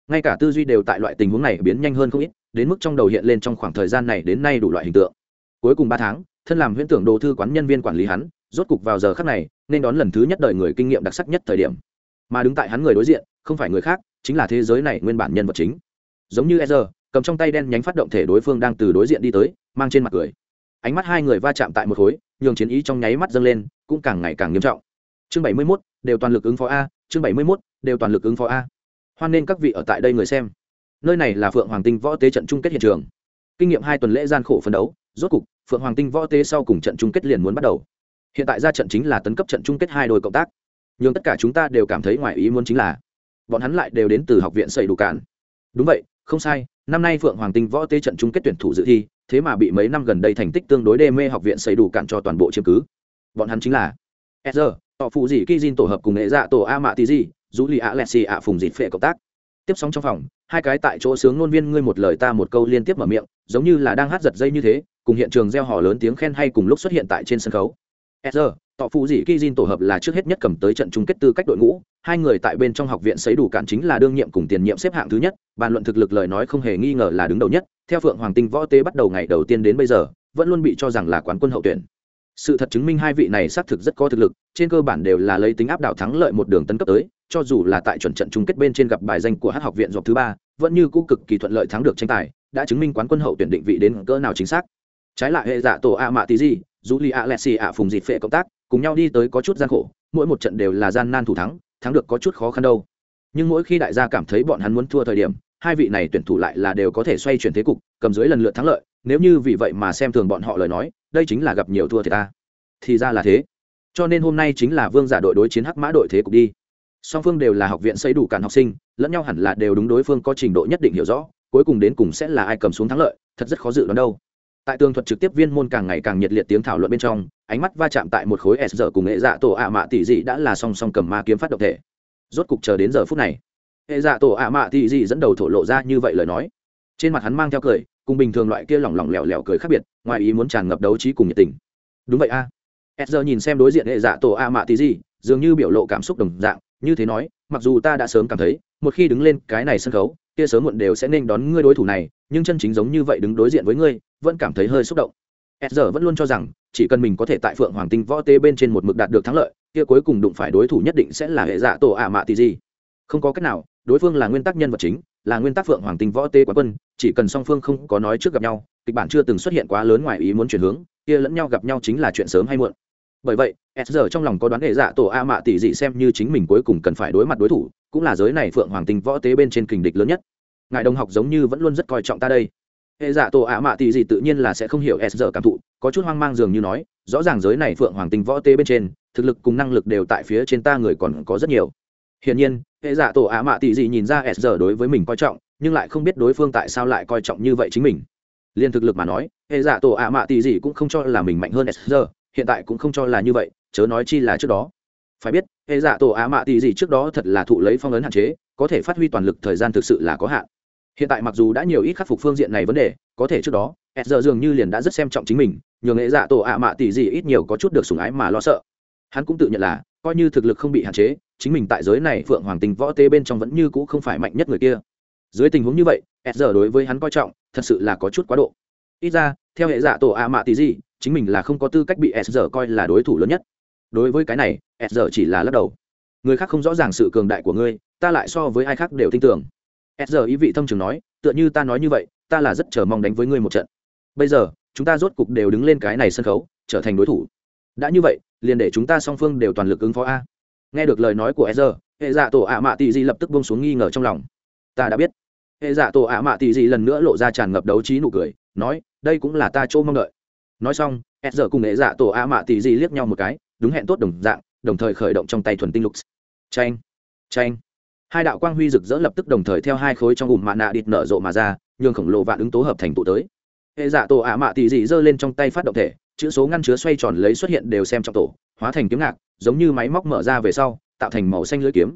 ngay cả tư duy đều tại loại tình huống này biến nhanh hơn không ít đến mức trong đầu hiện lên trong khoảng thời gian này đến nay đủ loại hình tượng. Cuối cùng ba tháng thân làm huyễn tưởng đồ thư quán nhân viên quản lý hắn rốt cục vào giờ khác này nên đón lần thứ nhất đời người kinh nghiệm đặc sắc nhất thời điểm. Mà đứng tại hắn người đối diện không phải người khác chính là thế giới này nguyên bản nhân vật chính. Giống như e cầm trong tay đen nhánh phát động thể đối phương đang từ đối diện đi tới mang trên mặt cười. Ánh mắt hai người va chạm tại một khối nhường chiến ý trong nháy mắt dâng lên cũng càng ngày càng nghiêm trọng. Chương bảy mươi 71, đều toàn lực ứng phó a chương bảy mươi 71, đều toàn lực ứng phó a hoan nên các vị ở tại đây người xem. Nơi này là phượng hoàng tinh võ tế trận chung kết hiện trường. Kinh nghiệm hai tuần lễ gian khổ phấn đấu, rốt cục, phượng hoàng tinh võ tế sau cùng trận chung kết liền muốn bắt đầu. Hiện tại ra trận chính là tấn cấp trận chung kết hai đôi cộng tác. Nhưng tất cả chúng ta đều cảm thấy ngoài ý muốn chính là, bọn hắn lại đều đến từ học viện xây đủ cản đúng vậy, không sai, năm nay phượng hoàng tinh võ tế trận chung kết tuyển thủ dự thi, thế mà bị mấy năm gần đây thành tích tương đối đê mê học viện xây đủ cản cho toàn bộ chiếm cứ. Bọn hắn chính là sr họ phụ dị ki tổ hợp cùng nghệ dạ tổ a mạ tí gì dù lì ạ lẹ xì ạ phùng dịt phệ cộng tác. Tiếp sóng trong phòng, hai cái tại chỗ sướng ngôn viên ngươi một lời ta một câu liên tiếp mở miệng, giống như là đang hát giật dây như thế, cùng hiện trường gieo hò lớn tiếng khen hay cùng lúc xuất hiện tại trên sân khấu. Sr tọ phụ dị ki tổ hợp là trước hết nhất cầm tới trận chung kết tư cách đội ngũ, hai người tại bên trong học viện sấy đủ cản chính là đương nhiệm cùng tiền nhiệm xếp hạng thứ nhất, bàn luận thực lực lời nói không hề nghi ngờ là đứng đầu nhất, theo phượng hoàng tinh võ tế bắt đầu ngày đầu tiên đến bây giờ, vẫn luôn bị cho rằng là quán quân hậu tuyển. Sự thật chứng minh hai vị này xác thực rất có thực lực, trên cơ bản đều là lấy tính áp đảo thắng lợi một đường tấn cấp tới cho dù là tại chuẩn trận chung kết bên trên gặp bài danh của hát học viện dọc thứ ba, vẫn như cũ cực kỳ thuận lợi thắng được tranh tài, đã chứng minh quán quân hậu tuyển định vị đến cỡ nào chính xác. Trái lại hệ dạ tổ a mạ tí gì dù li a lệ xì a phùng dịp phệ cộng tác, cùng nhau đi tới có chút gian khổ, mỗi một trận đều là gian nan thủ thắng thắng được có chút khó khăn đâu. Nhưng mỗi khi đại gia cảm thấy bọn hắn muốn thua thời điểm, hai vị này tuyển thủ lại là đều có thể xoay chuyển thế cục, cầm dưới lần lượt thắng lợi, nếu như vì vậy mà xem thường bọn họ lời nói, đây chính là gặp nhiều thua thì ta. Thì ra là thế. Cho nên hôm nay chính là vương giả đội đối chiến hắc mã đội thế cục đi song phương đều là học viện xây đủ cản học sinh, lẫn nhau hẳn là đều đúng đối phương có trình độ nhất định hiểu rõ, cuối cùng đến cùng sẽ là ai cầm xuống thắng lợi, thật rất khó dự đoán đâu. Tại tường thuật trực tiếp viên môn càng ngày càng nhiệt liệt tiếng thảo luận bên trong, ánh mắt va chạm tại một khối s giờ cùng hệ dạ tổ ạ mạ tỷ dị đã là song song cầm ma kiếm phát động thể. Rốt cục chờ đến giờ phút này, hệ dạ tổ ạ mạ tỷ dị dẫn đầu thổ lộ ra như vậy lời nói. Trên mặt hắn mang theo cười, cùng bình thường loại kia lỏng lỏng lẻo lẻo cười khác biệt, ngoài ý muốn tràn ngập đấu trí cùng nhiệt tình. Đúng vậy a. À. s giờ nhìn xem đối diện hệ dạ tổ ạ mạ tỷ dị, dường như biểu lộ cảm xúc đồng dạng như thế nói, mặc dù ta đã sớm cảm thấy, một khi đứng lên cái này sân khấu, kia sớm muộn đều sẽ nên đón ngươi đối thủ này, nhưng chân chính giống như vậy đứng đối diện với ngươi, vẫn cảm thấy hơi xúc động. S giờ vẫn luôn cho rằng, chỉ cần mình có thể tại phượng hoàng tinh võ tê bên trên một mực đạt được thắng lợi, kia cuối cùng đụng phải đối thủ nhất định sẽ là hệ dạ tổ ạ mạ tỷ gì. Không có cách nào, đối phương là nguyên tắc nhân vật chính, là nguyên tắc phượng hoàng tinh võ tê quá quân, chỉ cần song phương không có nói trước gặp nhau, kịch bản chưa từng xuất hiện quá lớn ngoài ý muốn chuyển hướng, kia lẫn nhau gặp nhau chính là chuyện sớm hay muộn bởi vậy, s giờ trong lòng có đoán hệ dạ tổ a mạ tỷ dị xem như chính mình cuối cùng cần phải đối mặt đối thủ, cũng là giới này phượng hoàng tinh võ tế bên trên kình địch lớn nhất. Ngài đồng học giống như vẫn luôn rất coi trọng ta đây. Hệ dạ tổ a mạ tỷ dị tự nhiên là sẽ không hiểu s giờ cảm thụ, có chút hoang mang dường như nói, rõ ràng giới này phượng hoàng tinh võ tế bên trên, thực lực cùng năng lực đều tại phía trên ta người còn có rất nhiều. Hiển nhiên, hệ giả tổ a mạ tỷ dị nhìn ra s giờ đối với mình coi trọng, nhưng lại không biết đối phương tại sao lại coi trọng như vậy chính mình. Liên thực lực mà nói, hệ giả tổ ạ mạ tỷ dị cũng không cho là mình mạnh hơn s giờ hiện tại cũng không cho là như vậy, chớ nói chi là trước đó. Phải biết, hệ giả tổ á mạ tỷ gì trước đó thật là thụ lấy phong ấn hạn chế, có thể phát huy toàn lực thời gian thực sự là có hạn. Hiện tại mặc dù đã nhiều ít khắc phục phương diện này vấn đề, có thể trước đó s giờ dường như liền đã rất xem trọng chính mình, nhường hệ giả tổ ạ mạ tỷ gì ít nhiều có chút được sủng ái mà lo sợ. Hắn cũng tự nhận là, coi như thực lực không bị hạn chế, chính mình tại giới này phượng hoàng tình võ tê bên trong vẫn như cũ không phải mạnh nhất người kia. Dưới tình huống như vậy s giờ đối với hắn coi trọng, thật sự là có chút quá độ. Ít ra, theo hệ giả tổ a mạ tỷ gì chính mình là không có tư cách bị s giờ coi là đối thủ lớn nhất. Đối với cái này, s giờ chỉ là lắc đầu. Người khác không rõ ràng sự cường đại của ngươi, ta lại so với ai khác đều tin tưởng. S giờ ý vị thông trường nói, tựa như ta nói như vậy, ta là rất chờ mong đánh với ngươi một trận. Bây giờ, chúng ta rốt cục đều đứng lên cái này sân khấu, trở thành đối thủ. Đã như vậy, liền để chúng ta song phương đều toàn lực ứng phó a. Nghe được lời nói của e hệ dạ tổ ạ mạ tị di lập tức bông xuống nghi ngờ trong lòng. Ta đã biết. Hệ dạ tổ ạ mạ tị di lần nữa lộ ra tràn ngập đấu trí nụ cười, nói, đây cũng là ta chỗ mong đợi nói xong s giờ cùng hệ dạ tổ a mạ tì di liếc nhau một cái đúng hẹn tốt đồng dạng đồng thời khởi động trong tay thuần tinh lục. Tranh tranh hai đạo quang huy rực rỡ lập tức đồng thời theo hai khối trong ùm mạ nạ địt nở rộ mà ra nhường khổng lồ vạn ứng tố hợp thành tụ tới. Hệ dạ tổ ạ mạ tì dị giơ lên trong tay phát động thể chữ số ngăn chứa xoay tròn lấy xuất hiện đều xem trong tổ hóa thành kiếm ngạc giống như máy móc mở ra về sau tạo thành màu xanh lưỡi kiếm.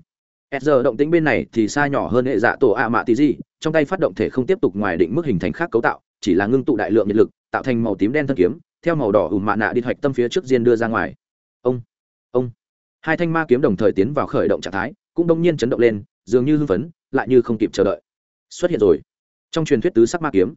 S giờ động tính bên này thì xa nhỏ hơn hệ dạ tổ ạ mạ tì dị, trong tay phát động thể không tiếp tục ngoài định mức hình thành khác cấu tạo chỉ là ngưng tụ đại lượng nhiệt lực tạo thành màu tím đen thân kiếm, theo màu đỏ ủ mạ nạ đi hoạch tâm phía trước diên đưa ra ngoài. Ông ông. Hai thanh ma kiếm đồng thời tiến vào khởi động trạng thái, cũng đông nhiên chấn động lên, dường như hưng phấn, lại như không kịp chờ đợi. Xuất hiện rồi. Trong truyền thuyết tứ sắc ma kiếm,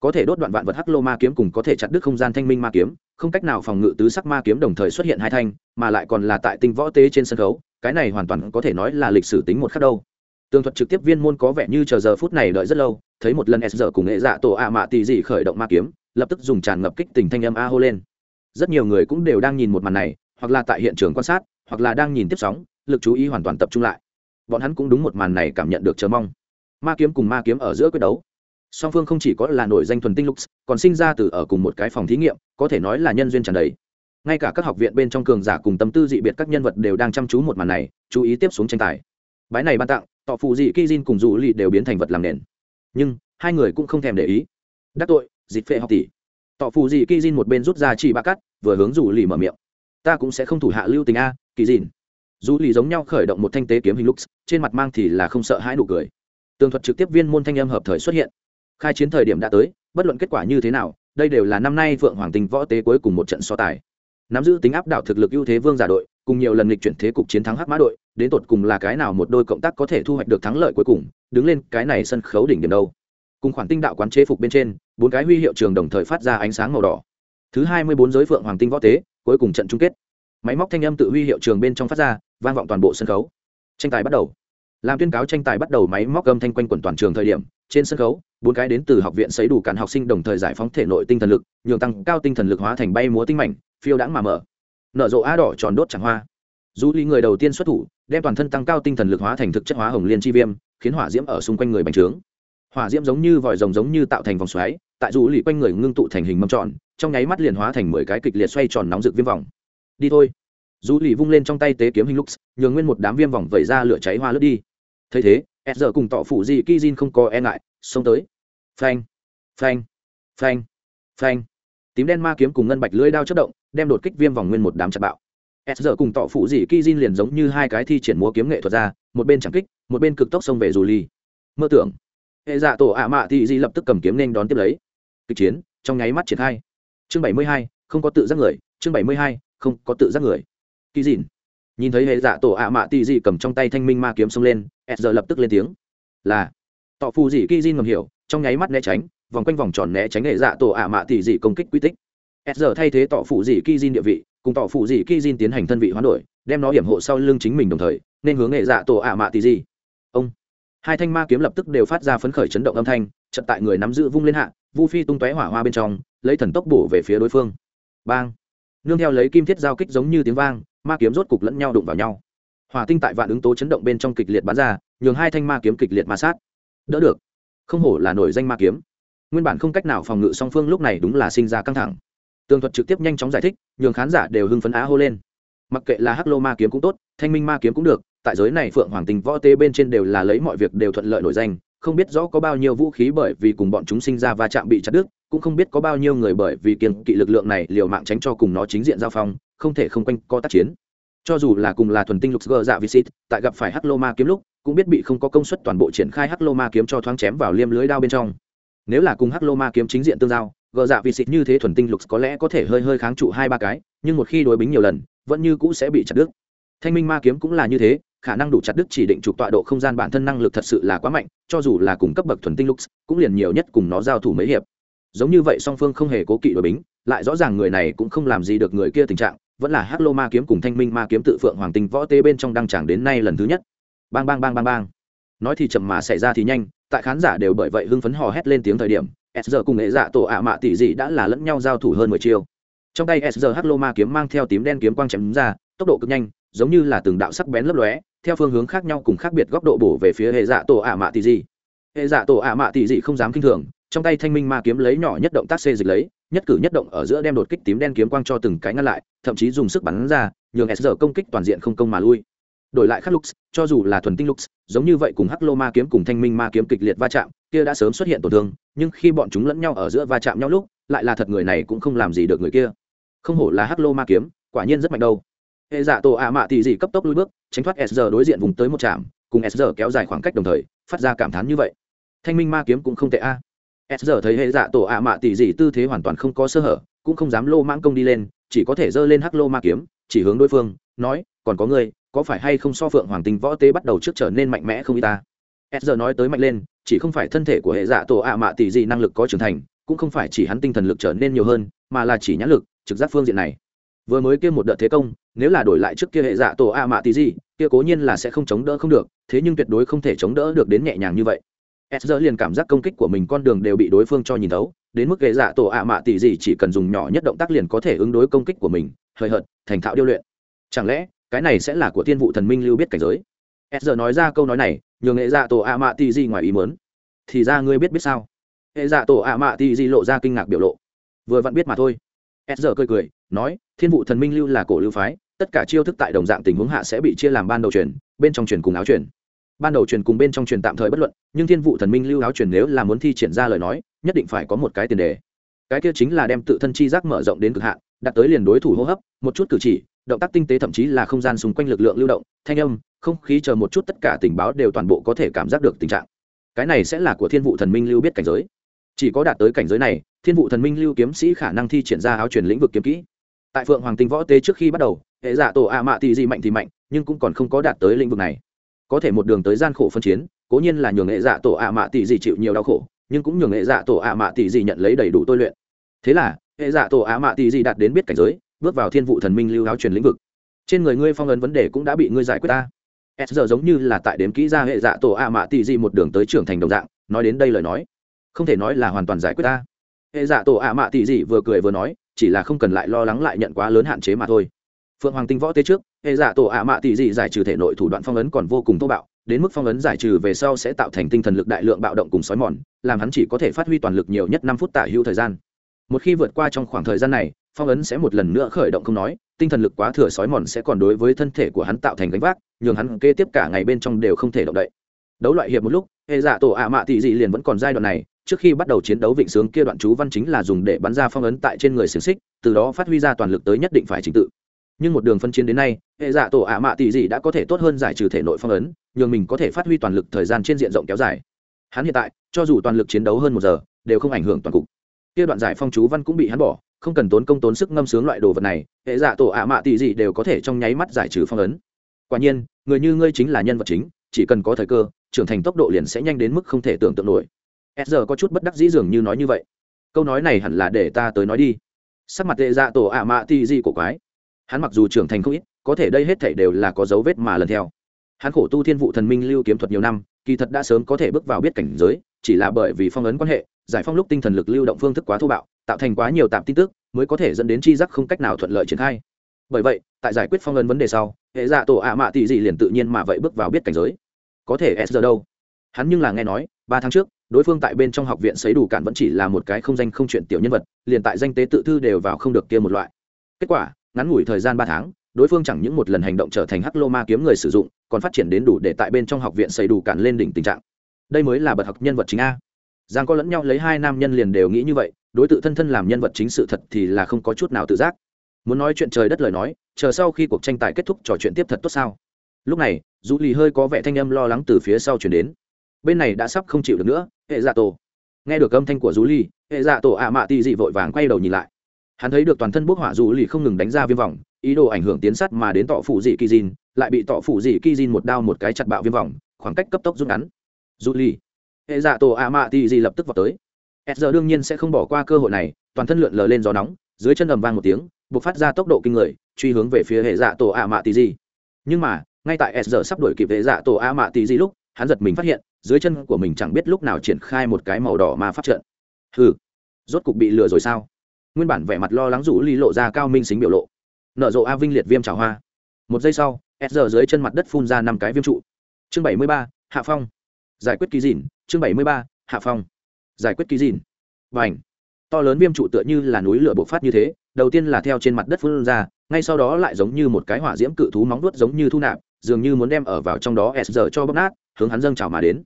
có thể đốt đoạn vạn vật hắc lô ma kiếm cùng có thể chặt đứt không gian thanh minh ma kiếm, không cách nào phòng ngự tứ sắc ma kiếm đồng thời xuất hiện hai thanh, mà lại còn là tại tinh võ tế trên sân khấu, cái này hoàn toàn có thể nói là lịch sử tính một khắc đâu. Tường thuật trực tiếp viên môn có vẻ như chờ giờ phút này đợi rất lâu, thấy một lần s giờ cùng nghệ dạ tổ a mạ tì dị khởi động ma kiếm lập tức dùng tràn ngập kích tình thanh âm a hô lên. Rất nhiều người cũng đều đang nhìn một màn này, hoặc là tại hiện trường quan sát, hoặc là đang nhìn tiếp sóng, lực chú ý hoàn toàn tập trung lại. Bọn hắn cũng đúng một màn này cảm nhận được chờ mong. Ma kiếm cùng ma kiếm ở giữa quyết đấu. Song phương không chỉ có là nổi danh thuần tinh lux còn sinh ra từ ở cùng một cái phòng thí nghiệm, có thể nói là nhân duyên tràn đầy. Ngay cả các học viện bên trong cường giả cùng tâm tư dị biệt các nhân vật đều đang chăm chú một màn này, chú ý tiếp xuống tranh tài. Bái này ban tặng, tọ phụ dị ki jin cùng dù lì đều biến thành vật làm nền. Nhưng, hai người cũng không thèm để ý. Đắc tội dịch phệ học tỷ. Tỏ phù dị kỳ dìn một bên rút ra chỉ ba cắt, vừa hướng dù lì mở miệng. Ta cũng sẽ không thủ hạ lưu tình a, kỳ dìn. Dù lì giống nhau khởi động một thanh tế kiếm hình lux, trên mặt mang thì là không sợ hãi nụ cười. Tường thuật trực tiếp viên môn thanh âm hợp thời xuất hiện. Khai chiến thời điểm đã tới, bất luận kết quả như thế nào, đây đều là năm nay vượng hoàng tình võ tế cuối cùng một trận so tài. Nắm giữ tính áp đảo thực lực ưu thế vương giả đội, cùng nhiều lần lịch chuyển thế cục chiến thắng hắc mã đội, đến tột cùng là cái nào một đôi cộng tác có thể thu hoạch được thắng lợi cuối cùng, đứng lên cái này sân khấu đỉnh điểm đâu cùng khoản tinh đạo quán chế phục bên trên, bốn cái huy hiệu trường đồng thời phát ra ánh sáng màu đỏ. Thứ hai mươi bốn giới phượng hoàng tinh võ tế, cuối cùng trận chung kết. Máy móc thanh âm tự huy hiệu trường bên trong phát ra, vang vọng toàn bộ sân khấu. Tranh tài bắt đầu. Làm tuyên cáo tranh tài bắt đầu máy móc âm thanh quanh quẩn toàn trường thời điểm, trên sân khấu, bốn cái đến từ học viện sấy đủ cản học sinh đồng thời giải phóng thể nội tinh thần lực, nhường tăng cao tinh thần lực hóa thành bay múa tinh mảnh, phiêu đãng mà mở. Nở rộ á đỏ tròn đốt chẳng hoa. Dù ly người đầu tiên xuất thủ, đem toàn thân tăng cao tinh thần lực hóa thành thực chất hóa hồng liên chi viêm, khiến hỏa diễm ở xung quanh người bành trướng hỏa diễm giống như vòi rồng giống như tạo thành vòng xoáy, tại dù lì quanh người ngưng tụ thành hình mâm tròn, trong nháy mắt liền hóa thành mười cái kịch liệt xoay tròn nóng rực viêm vòng. Đi thôi. Dù lì vung lên trong tay tế kiếm hình lux, nhường nguyên một đám viêm vòng vẩy ra lửa cháy hoa lướt đi. Thấy thế s giờ cùng tọ phụ dị ki không có e ngại, xông tới. Phanh phanh phanh phanh. Tím đen ma kiếm cùng ngân bạch lưỡi đao chất động, đem đột kích viêm vòng nguyên một đám chặt bạo. S giờ cùng tọ phụ dị ki liền giống như hai cái thi triển múa kiếm nghệ thuật ra, một bên chẳng kích, một bên cực tốc xông về dù ly mơ tưởng hệ dạ tổ ạ mạ thì di lập tức cầm kiếm nên đón tiếp lấy. Kịch chiến, trong nháy mắt triển khai. Chương bảy mươi hai, không có tự giác người. Chương bảy mươi hai, không có tự giác người. Kỳ dìn nhìn thấy hệ dạ tổ ạ mạ thị di cầm trong tay thanh minh ma kiếm xông lên, s giờ lập tức lên tiếng. Là. Tọ phù dị kỳ dìn ngầm hiểu, trong nháy mắt né tránh, vòng quanh vòng tròn né tránh hệ dạ tổ ạ mạ tỷ dị công kích quy tích. S giờ thay thế tọ phù dị kỳ dìn địa vị, cùng tọ phù dị kỳ dìn tiến hành thân vị hoán đổi, đem nó hiểm hộ sau lưng chính mình đồng thời, nên hướng hệ dạ tổ ạ mạ tỷ dị ông hai thanh ma kiếm lập tức đều phát ra phấn khởi chấn động âm thanh chật tại người nắm giữ vung lên hạ, vu phi tung tóe hỏa hoa bên trong, lấy thần tốc bổ về phía đối phương. Bang! Nương theo lấy kim thiết giao kích giống như tiếng vang, ma kiếm rốt cục lẫn nhau đụng vào nhau. Hỏa tinh tại vạn ứng tố chấn động bên trong kịch liệt bắn ra, nhường hai thanh ma kiếm kịch liệt ma sát. Đỡ được. Không hổ là nổi danh ma kiếm. Nguyên bản không cách nào phòng ngự song phương lúc này đúng là sinh ra căng thẳng. Tường thuật trực tiếp nhanh chóng giải thích, nhường khán giả đều hưng phấn á hô lên. Mặc kệ là hắc lô ma kiếm cũng tốt, thanh minh ma kiếm cũng được tại giới này phượng hoàng tình võ tế bên trên đều là lấy mọi việc đều thuận lợi nổi danh, không biết rõ có bao nhiêu vũ khí bởi vì cùng bọn chúng sinh ra va chạm bị chặt đứt, cũng không biết có bao nhiêu người bởi vì kiên kỵ lực lượng này liều mạng tránh cho cùng nó chính diện giao phong, không thể không quanh co tác chiến. Cho dù là cùng là thuần tinh lục gờ dạ visit tại gặp phải hắc lô ma kiếm lúc, cũng biết bị không có công suất toàn bộ triển khai hắc lô ma kiếm cho thoáng chém vào liêm lưới đao bên trong. Nếu là cùng hắc lô ma kiếm chính diện tương giao gờ dạ visit như thế thuần tinh lục có lẽ có thể hơi hơi kháng trụ hai ba cái, nhưng một khi đối bính nhiều lần, vẫn như cũ sẽ bị chặt đứt thanh minh ma kiếm cũng là như thế, khả năng đủ chặt đứt chỉ định trục tọa độ không gian bản thân năng lực thật sự là quá mạnh, cho dù là cùng cấp bậc thuần tinh lux, cũng liền nhiều nhất cùng nó giao thủ mấy hiệp. Giống như vậy song phương không hề cố kỵ đội bính, lại rõ ràng người này cũng không làm gì được người kia tình trạng, vẫn là hắc lô ma kiếm cùng thanh minh ma kiếm tự phượng hoàng tinh võ tê bên trong đăng tràng đến nay lần thứ nhất. Bang bang bang bang bang. Nói thì chậm mà xảy ra thì nhanh, tại khán giả đều bởi vậy hưng phấn hò hét lên tiếng thời điểm, s giờ cùng nghệ dạ tổ ạ mạ tỷ dị đã là lẫn nhau giao thủ hơn mười chiêu. Trong tay s giờ hắc lô ma kiếm mang theo tím đen kiếm quang chém ra, tốc độ cực nhanh giống như là từng đạo sắc bén lấp lóe, theo phương hướng khác nhau cùng khác biệt góc độ bổ về phía hệ dạ tổ ả mạ tỷ dị. Hệ dạ tổ ả mạ tỷ dị không dám kinh thường, trong tay thanh minh ma kiếm lấy nhỏ nhất động tác xê dịch lấy, nhất cử nhất động ở giữa đem đột kích tím đen kiếm quang cho từng cái ngăn lại, thậm chí dùng sức bắn ra, nhường s giờ công kích toàn diện không công mà lui. Đổi lại khắc lux, cho dù là thuần tinh lux, giống như vậy cùng hắc lô ma kiếm cùng thanh minh ma kiếm kịch liệt va chạm, kia đã sớm xuất hiện tổn thương, nhưng khi bọn chúng lẫn nhau ở giữa va chạm nhau lúc, lại là thật người này cũng không làm gì được người kia. Không hổ là hắc lô ma kiếm, quả nhiên rất mạnh đâu hệ giả tổ ạ mạ thì gì cấp tốc lui bước, tránh thoát SR đối diện vùng tới một trạm, cùng SR kéo dài khoảng cách đồng thời, phát ra cảm thán như vậy. Thanh minh ma kiếm cũng không tệ a. SR thấy hệ dạ tổ ạ mạ tỷ dị tư thế hoàn toàn không có sơ hở, cũng không dám lô mãng công đi lên, chỉ có thể giơ lên hắc lô ma kiếm, chỉ hướng đối phương, nói, còn có người có phải hay không so phượng hoàng tinh võ tế bắt đầu trước trở nên mạnh mẽ không y ta? SR nói tới mạnh lên, chỉ không phải thân thể của hệ dạ tổ ạ mạ tỷ dị năng lực có trưởng thành, cũng không phải chỉ hắn tinh thần lực trở nên nhiều hơn, mà là chỉ nhãn lực, trực giác phương diện này vừa mới kia một đợt thế công nếu là đổi lại trước kia hệ dạ tổ a mạ tỷ gì, kia cố nhiên là sẽ không chống đỡ không được thế nhưng tuyệt đối không thể chống đỡ được đến nhẹ nhàng như vậy. S giờ liền cảm giác công kích của mình con đường đều bị đối phương cho nhìn thấu đến mức hệ dạ tổ a mạ tỷ gì chỉ cần dùng nhỏ nhất động tác liền có thể ứng đối công kích của mình hời hợt thành thạo điêu luyện. Chẳng lẽ cái này sẽ là của thiên vụ thần minh lưu biết cảnh giới? S giờ nói ra câu nói này nhường hệ dạ tổ a mạ tỷ gì ngoài ý mớn thì ra ngươi biết biết sao? Hệ dạ tổ a mạ tỷ gì lộ ra kinh ngạc biểu lộ. Vừa vặn biết mà thôi. S giờ cười cười nói thiên vụ thần minh lưu là cổ lưu phái, tất cả chiêu thức tại đồng dạng tình huống hạ sẽ bị chia làm ban đầu truyền, bên trong truyền cùng áo truyền. Ban đầu truyền cùng bên trong truyền tạm thời bất luận, nhưng thiên vụ thần minh lưu áo truyền nếu là muốn thi triển ra lời nói, nhất định phải có một cái tiền đề. Cái kia chính là đem tự thân chi giác mở rộng đến cực hạn, đặt tới liền đối thủ hô hấp, một chút cử chỉ, động tác tinh tế thậm chí là không gian xung quanh lực lượng lưu động, thanh âm, không khí chờ một chút tất cả tình báo đều toàn bộ có thể cảm giác được tình trạng. Cái này sẽ là của thiên vụ thần minh lưu biết cảnh giới. Chỉ có đạt tới cảnh giới này, thiên vụ thần minh lưu kiếm sĩ khả năng thi triển ra áo truyền lĩnh vực kiếm kỹ tại phượng hoàng tinh võ tế trước khi bắt đầu, hệ giả tổ ạ mạ thì gì mạnh thì mạnh, nhưng cũng còn không có đạt tới lĩnh vực này. Có thể một đường tới gian khổ phân chiến, cố nhiên là nhường hệ giả tổ ạ mạ tỷ dị chịu nhiều đau khổ, nhưng cũng nhường hệ giả tổ ạ mạ tỷ dị nhận lấy đầy đủ tôi luyện. Thế là, hệ giả tổ ạ mạ tỷ dị đạt đến biết cảnh giới, bước vào thiên vụ thần minh lưu áo truyền lĩnh vực. Trên người ngươi phong ấn vấn đề cũng đã bị ngươi giải quyết ta. S giờ giống như là tại đếm kỹ ra hệ dạ tổ ạ mạ tỷ dị một đường tới trưởng thành đồng dạng, nói đến đây lời nói. Không thể nói là hoàn toàn giải quyết ta. Hệ dạ tổ ạ mạ tỷ dị vừa cười vừa nói chỉ là không cần lại lo lắng lại nhận quá lớn hạn chế mà thôi. Phượng hoàng tinh võ tế trước, hệ giả tổ ạ mạ tỷ dị giải trừ thể nội thủ đoạn phong ấn còn vô cùng thô bạo, đến mức phong ấn giải trừ về sau sẽ tạo thành tinh thần lực đại lượng bạo động cùng sói mòn, làm hắn chỉ có thể phát huy toàn lực nhiều nhất năm phút tả hữu thời gian. Một khi vượt qua trong khoảng thời gian này, phong ấn sẽ một lần nữa khởi động không nói, tinh thần lực quá thừa sói mòn sẽ còn đối với thân thể của hắn tạo thành gánh vác, nhường hắn kế tiếp cả ngày bên trong đều không thể động đậy. Đấu loại hiệp một lúc, hệ giả tổ ạ mạ tỷ dị liền vẫn còn giai đoạn này trước khi bắt đầu chiến đấu vịnh sướng kia đoạn chú văn chính là dùng để bắn ra phong ấn tại trên người xiềng xích, từ đó phát huy ra toàn lực tới nhất định phải trình tự. Nhưng một đường phân chiến đến nay, hệ dạ tổ ạ mạ tỷ dị đã có thể tốt hơn giải trừ thể nội phong ấn nhường mình có thể phát huy toàn lực thời gian trên diện rộng kéo dài. Hắn hiện tại, cho dù toàn lực chiến đấu hơn một giờ, đều không ảnh hưởng toàn cục. Kia đoạn giải phong chú văn cũng bị hắn bỏ, không cần tốn công tốn sức ngâm sướng loại đồ vật này, hệ dạ tổ ạ mạ tỷ dị đều có thể trong nháy mắt giải trừ phong ấn. Quả nhiên, người như ngươi chính là nhân vật chính, chỉ cần có thời cơ, trưởng thành tốc độ liền sẽ nhanh đến mức không thể tưởng tượng nổi s giờ có chút bất đắc dĩ dường như nói như vậy. Câu nói này hẳn là để ta tới nói đi. Sắc mặt hệ dạ tổ ạ mạ tỷ dị của quái. Hắn mặc dù trưởng thành không ít, có thể đây hết thảy đều là có dấu vết mà lần theo. Hắn khổ tu thiên vụ thần minh lưu kiếm thuật nhiều năm, kỳ thật đã sớm có thể bước vào biết cảnh giới, chỉ là bởi vì phong ấn quan hệ, giải phong lúc tinh thần lực lưu động phương thức quá thô bạo, tạo thành quá nhiều tạm tin tức, mới có thể dẫn đến chi giác không cách nào thuận lợi triển khai. Bởi vậy, tại giải quyết phong ấn vấn đề sau, hệ dạ tổ ạ mạ tỷ dị liền tự nhiên mà vậy bước vào biết cảnh giới. Có thể s giờ đâu? Hắn nhưng là nghe nói, ba tháng trước đối phương tại bên trong học viện sấy đủ cản vẫn chỉ là một cái không danh không chuyện tiểu nhân vật, liền tại danh tế tự thư đều vào không được kia một loại. Kết quả, ngắn ngủi thời gian ba tháng, đối phương chẳng những một lần hành động trở thành hắc lô ma kiếm người sử dụng, còn phát triển đến đủ để tại bên trong học viện xấy đủ cản lên đỉnh tình trạng. Đây mới là bậc học nhân vật chính a. Giang có lẫn nhau lấy hai nam nhân liền đều nghĩ như vậy, đối tượng thân thân làm nhân vật chính sự thật thì là không có chút nào tự giác. Muốn nói chuyện trời đất lời nói, chờ sau khi cuộc tranh tài kết thúc trò chuyện tiếp thật tốt sao? Lúc này dù lì hơi có vẻ thanh âm lo lắng từ phía sau chuyển đến. Bên này đã sắp không chịu được nữa hệ dạ tổ. Nghe được âm thanh của Rú Ly, hệ dạ tổ ạ mạ tì dị vội vàng quay đầu nhìn lại. Hắn thấy được toàn thân bốc hỏa Rú Ly không ngừng đánh ra viêm vòng ý đồ ảnh hưởng tiến sát mà đến tọ phủ dị kỳ dìn lại bị tọ phủ dị kỳ dìn một đao một cái chặt bạo viêm vòng khoảng cách cấp tốc rút ngắn. Rú Ly, hệ dạ tổ ạ mạ tì dị lập tức vào tới. S giờ đương nhiên sẽ không bỏ qua cơ hội này toàn thân lượn lờ lên gió nóng dưới chân ầm vang một tiếng buộc phát ra tốc độ kinh người truy hướng về phía hệ dạ tổ ạ mạ tì dị. Nhưng mà ngay tại s giờ sắp đuổi kịp hệ dạ tổ ạ mạ tì dị lúc hắn giật mình phát hiện, dưới chân của mình chẳng biết lúc nào triển khai một cái màu đỏ mà phát trận. Hừ, rốt cục bị lừa rồi sao? Nguyên bản vẻ mặt lo lắng rủ ly lộ ra cao minh xính biểu lộ. Nở rộ a vinh liệt viêm trào hoa. Một giây sau, s giờ dưới chân mặt đất phun ra năm cái viêm trụ. Chương bảy mươi ba, hạ phong. Giải quyết ký dìn chương bảy mươi ba, hạ phong. Giải quyết ký dìn và h to lớn viêm trụ tựa như là núi lửa bộc phát như thế, đầu tiên là theo trên mặt đất phun ra, ngay sau đó lại giống như một cái hỏa diễm cự thú móng vuốt giống như thu nạp, dường như muốn đem ở vào trong đó s giờ cho bóp nát hướng hắn dâng trào mà đến.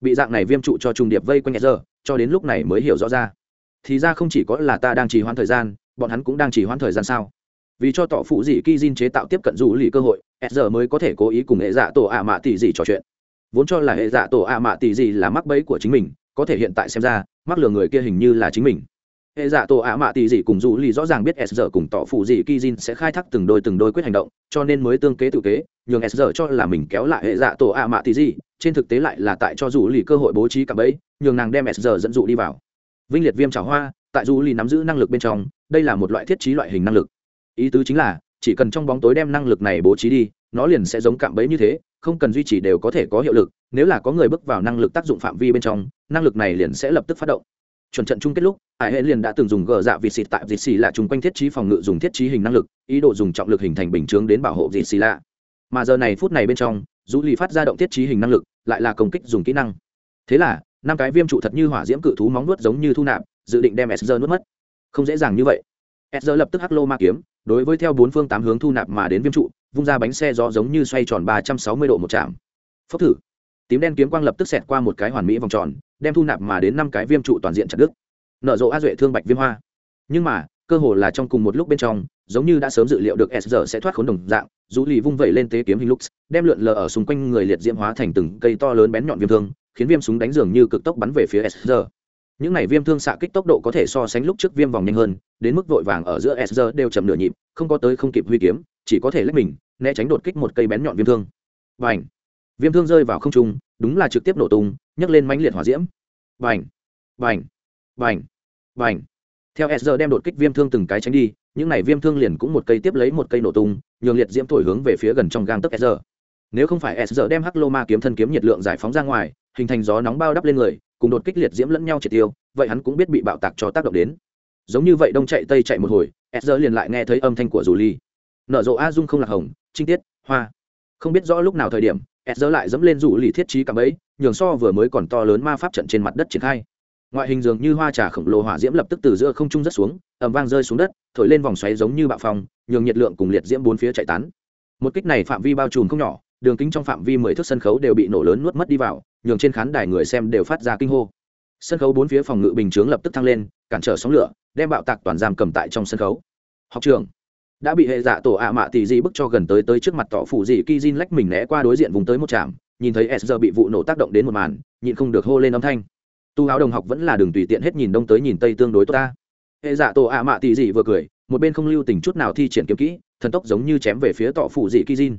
Bị dạng này viêm trụ cho trùng điệp vây quanh nhẹ giờ cho đến lúc này mới hiểu rõ ra. Thì ra không chỉ có là ta đang trì hoãn thời gian, bọn hắn cũng đang trì hoãn thời gian sao? Vì cho tỏ phụ dị ki Jin chế tạo tiếp cận rủ lì cơ hội s giờ mới có thể cố ý cùng hệ dạ tổ ạ mạ tỷ dị trò chuyện. Vốn cho là hệ dạ tổ ạ mạ tỷ dị là mắc bẫy của chính mình, có thể hiện tại xem ra, mắc lừa người kia hình như là chính mình hệ dạ tổ ạ mạ tỷ dị cùng dù lì rõ ràng biết s giờ cùng tỏ phụ dị ki Jin sẽ khai thác từng đôi từng đôi quyết hành động, cho nên mới tương kế tự kế, nhường s giờ cho là mình kéo lại hệ dạ tổ ạ mạ tỷ dị trên thực tế lại là tại cho dù lì cơ hội bố trí cả bẫy, nhường nàng đem s giờ dẫn dụ đi vào. Vinh liệt viêm trào hoa, tại dù lì nắm giữ năng lực bên trong, đây là một loại thiết trí loại hình năng lực. Ý tứ chính là, chỉ cần trong bóng tối đem năng lực này bố trí đi, nó liền sẽ giống cạm bẫy như thế, không cần duy trì đều có thể có hiệu lực, nếu là có người bước vào năng lực tác dụng phạm vi bên trong, năng lực này liền sẽ lập tức phát động chuẩn trận chung kết lúc, hải hệ liền đã từng dùng gờ dạ vịt xịt tại vịt xì lạ chung quanh thiết trí phòng ngự dùng thiết trí hình năng lực, ý đồ dùng trọng lực hình thành bình chướng đến bảo hộ vịt xì lạ. Mà giờ này phút này bên trong dù lì phát ra động thiết trí hình năng lực, lại là công kích dùng kỹ năng. Thế là, năm cái viêm trụ thật như hỏa diễm cự thú móng nuốt giống như thu nạp, dự định đem sr nuốt mất. Không dễ dàng như vậy. Sr lập tức hắc lô ma kiếm, đối với theo bốn phương tám hướng thu nạp mà đến viêm trụ, vung ra bánh xe gió giống như xoay tròn ba trăm sáu mươi độ một chạm. Phốc thử tím đen kiếm quang lập tức xẹt qua một cái hoàn mỹ vòng tròn, đem thu nạp mà đến năm cái viêm trụ toàn diện chặt đứt. Nở rộ a duệ thương bạch viêm hoa. Nhưng mà, cơ hồ là trong cùng một lúc bên trong, giống như đã sớm dự liệu được s sẽ thoát khốn đồng dạng dù lì vung vẩy lên tế kiếm hình lux, đem lượn lờ ở xung quanh người liệt diễm hóa thành từng cây to lớn bén nhọn viêm thương, khiến viêm súng đánh dường như cực tốc bắn về phía s những này viêm thương xạ kích tốc độ có thể so sánh lúc trước viêm vòng nhanh hơn, đến mức vội vàng ở giữa s đều chậm nửa nhịp, không có tới không kịp huy kiếm, chỉ có thể lách mình, né tránh đột kích một cây bén nhọn viêm thương. Và ảnh viêm thương rơi vào không trung, đúng là trực tiếp nổ tung, nhấc lên mãnh liệt hỏa diễm. Vành vành vành vành theo s đem đột kích viêm thương từng cái tránh đi, những này viêm thương liền cũng một cây tiếp lấy một cây nổ tung, nhường liệt diễm thổi hướng về phía gần trong gang tấc s nếu không phải s đem hắc lô ma kiếm thân kiếm nhiệt lượng giải phóng ra ngoài, hình thành gió nóng bao đắp lên người, cùng đột kích liệt diễm lẫn nhau triệt tiêu, vậy hắn cũng biết bị bạo tạc cho tác động đến. Giống như vậy đông chạy tây chạy một hồi, s liền lại nghe thấy âm thanh của dù ly nở rộ a dung không lạc hồng, trinh tiết, hoa. Không biết rõ lúc nào thời điểm s lại dẫm lên rủ lì thiết trí cảm ấy nhường so vừa mới còn to lớn ma pháp trận trên mặt đất triển khai. Ngoại hình dường như hoa trà khổng lồ hỏa diễm lập tức từ giữa không trung rất xuống ẩm vang rơi xuống đất, thổi lên vòng xoáy giống như bạo phong, nhường nhiệt lượng cùng liệt diễm bốn phía chạy tán. Một kích này phạm vi bao trùm không nhỏ, đường kính trong phạm vi mười thước sân khấu đều bị nổ lớn nuốt mất đi vào, nhường trên khán đài người xem đều phát ra kinh hô. Sân khấu bốn phía phòng ngự bình chướng lập tức thăng lên, cản trở sóng lửa, đem bạo tạc toàn giam cầm tại trong sân khấu. Học trường đã bị hệ dạ tổ ạ mạ tỷ dị bức cho gần tới tới trước mặt tỏ phủ dị ki jin lách mình né qua đối diện vùng tới một trạm, nhìn thấy sr bị vụ nổ tác động đến một màn, nhịn không được hô lên âm thanh. Tu áo đồng học vẫn là đường tùy tiện hết nhìn đông tới nhìn tây tương đối tốt ta. Hệ dạ tổ ạ mạ tỷ dị vừa cười, một bên không lưu tình chút nào thi triển kiếm kỹ, thần tốc giống như chém về phía tỏ phủ dị ki jin.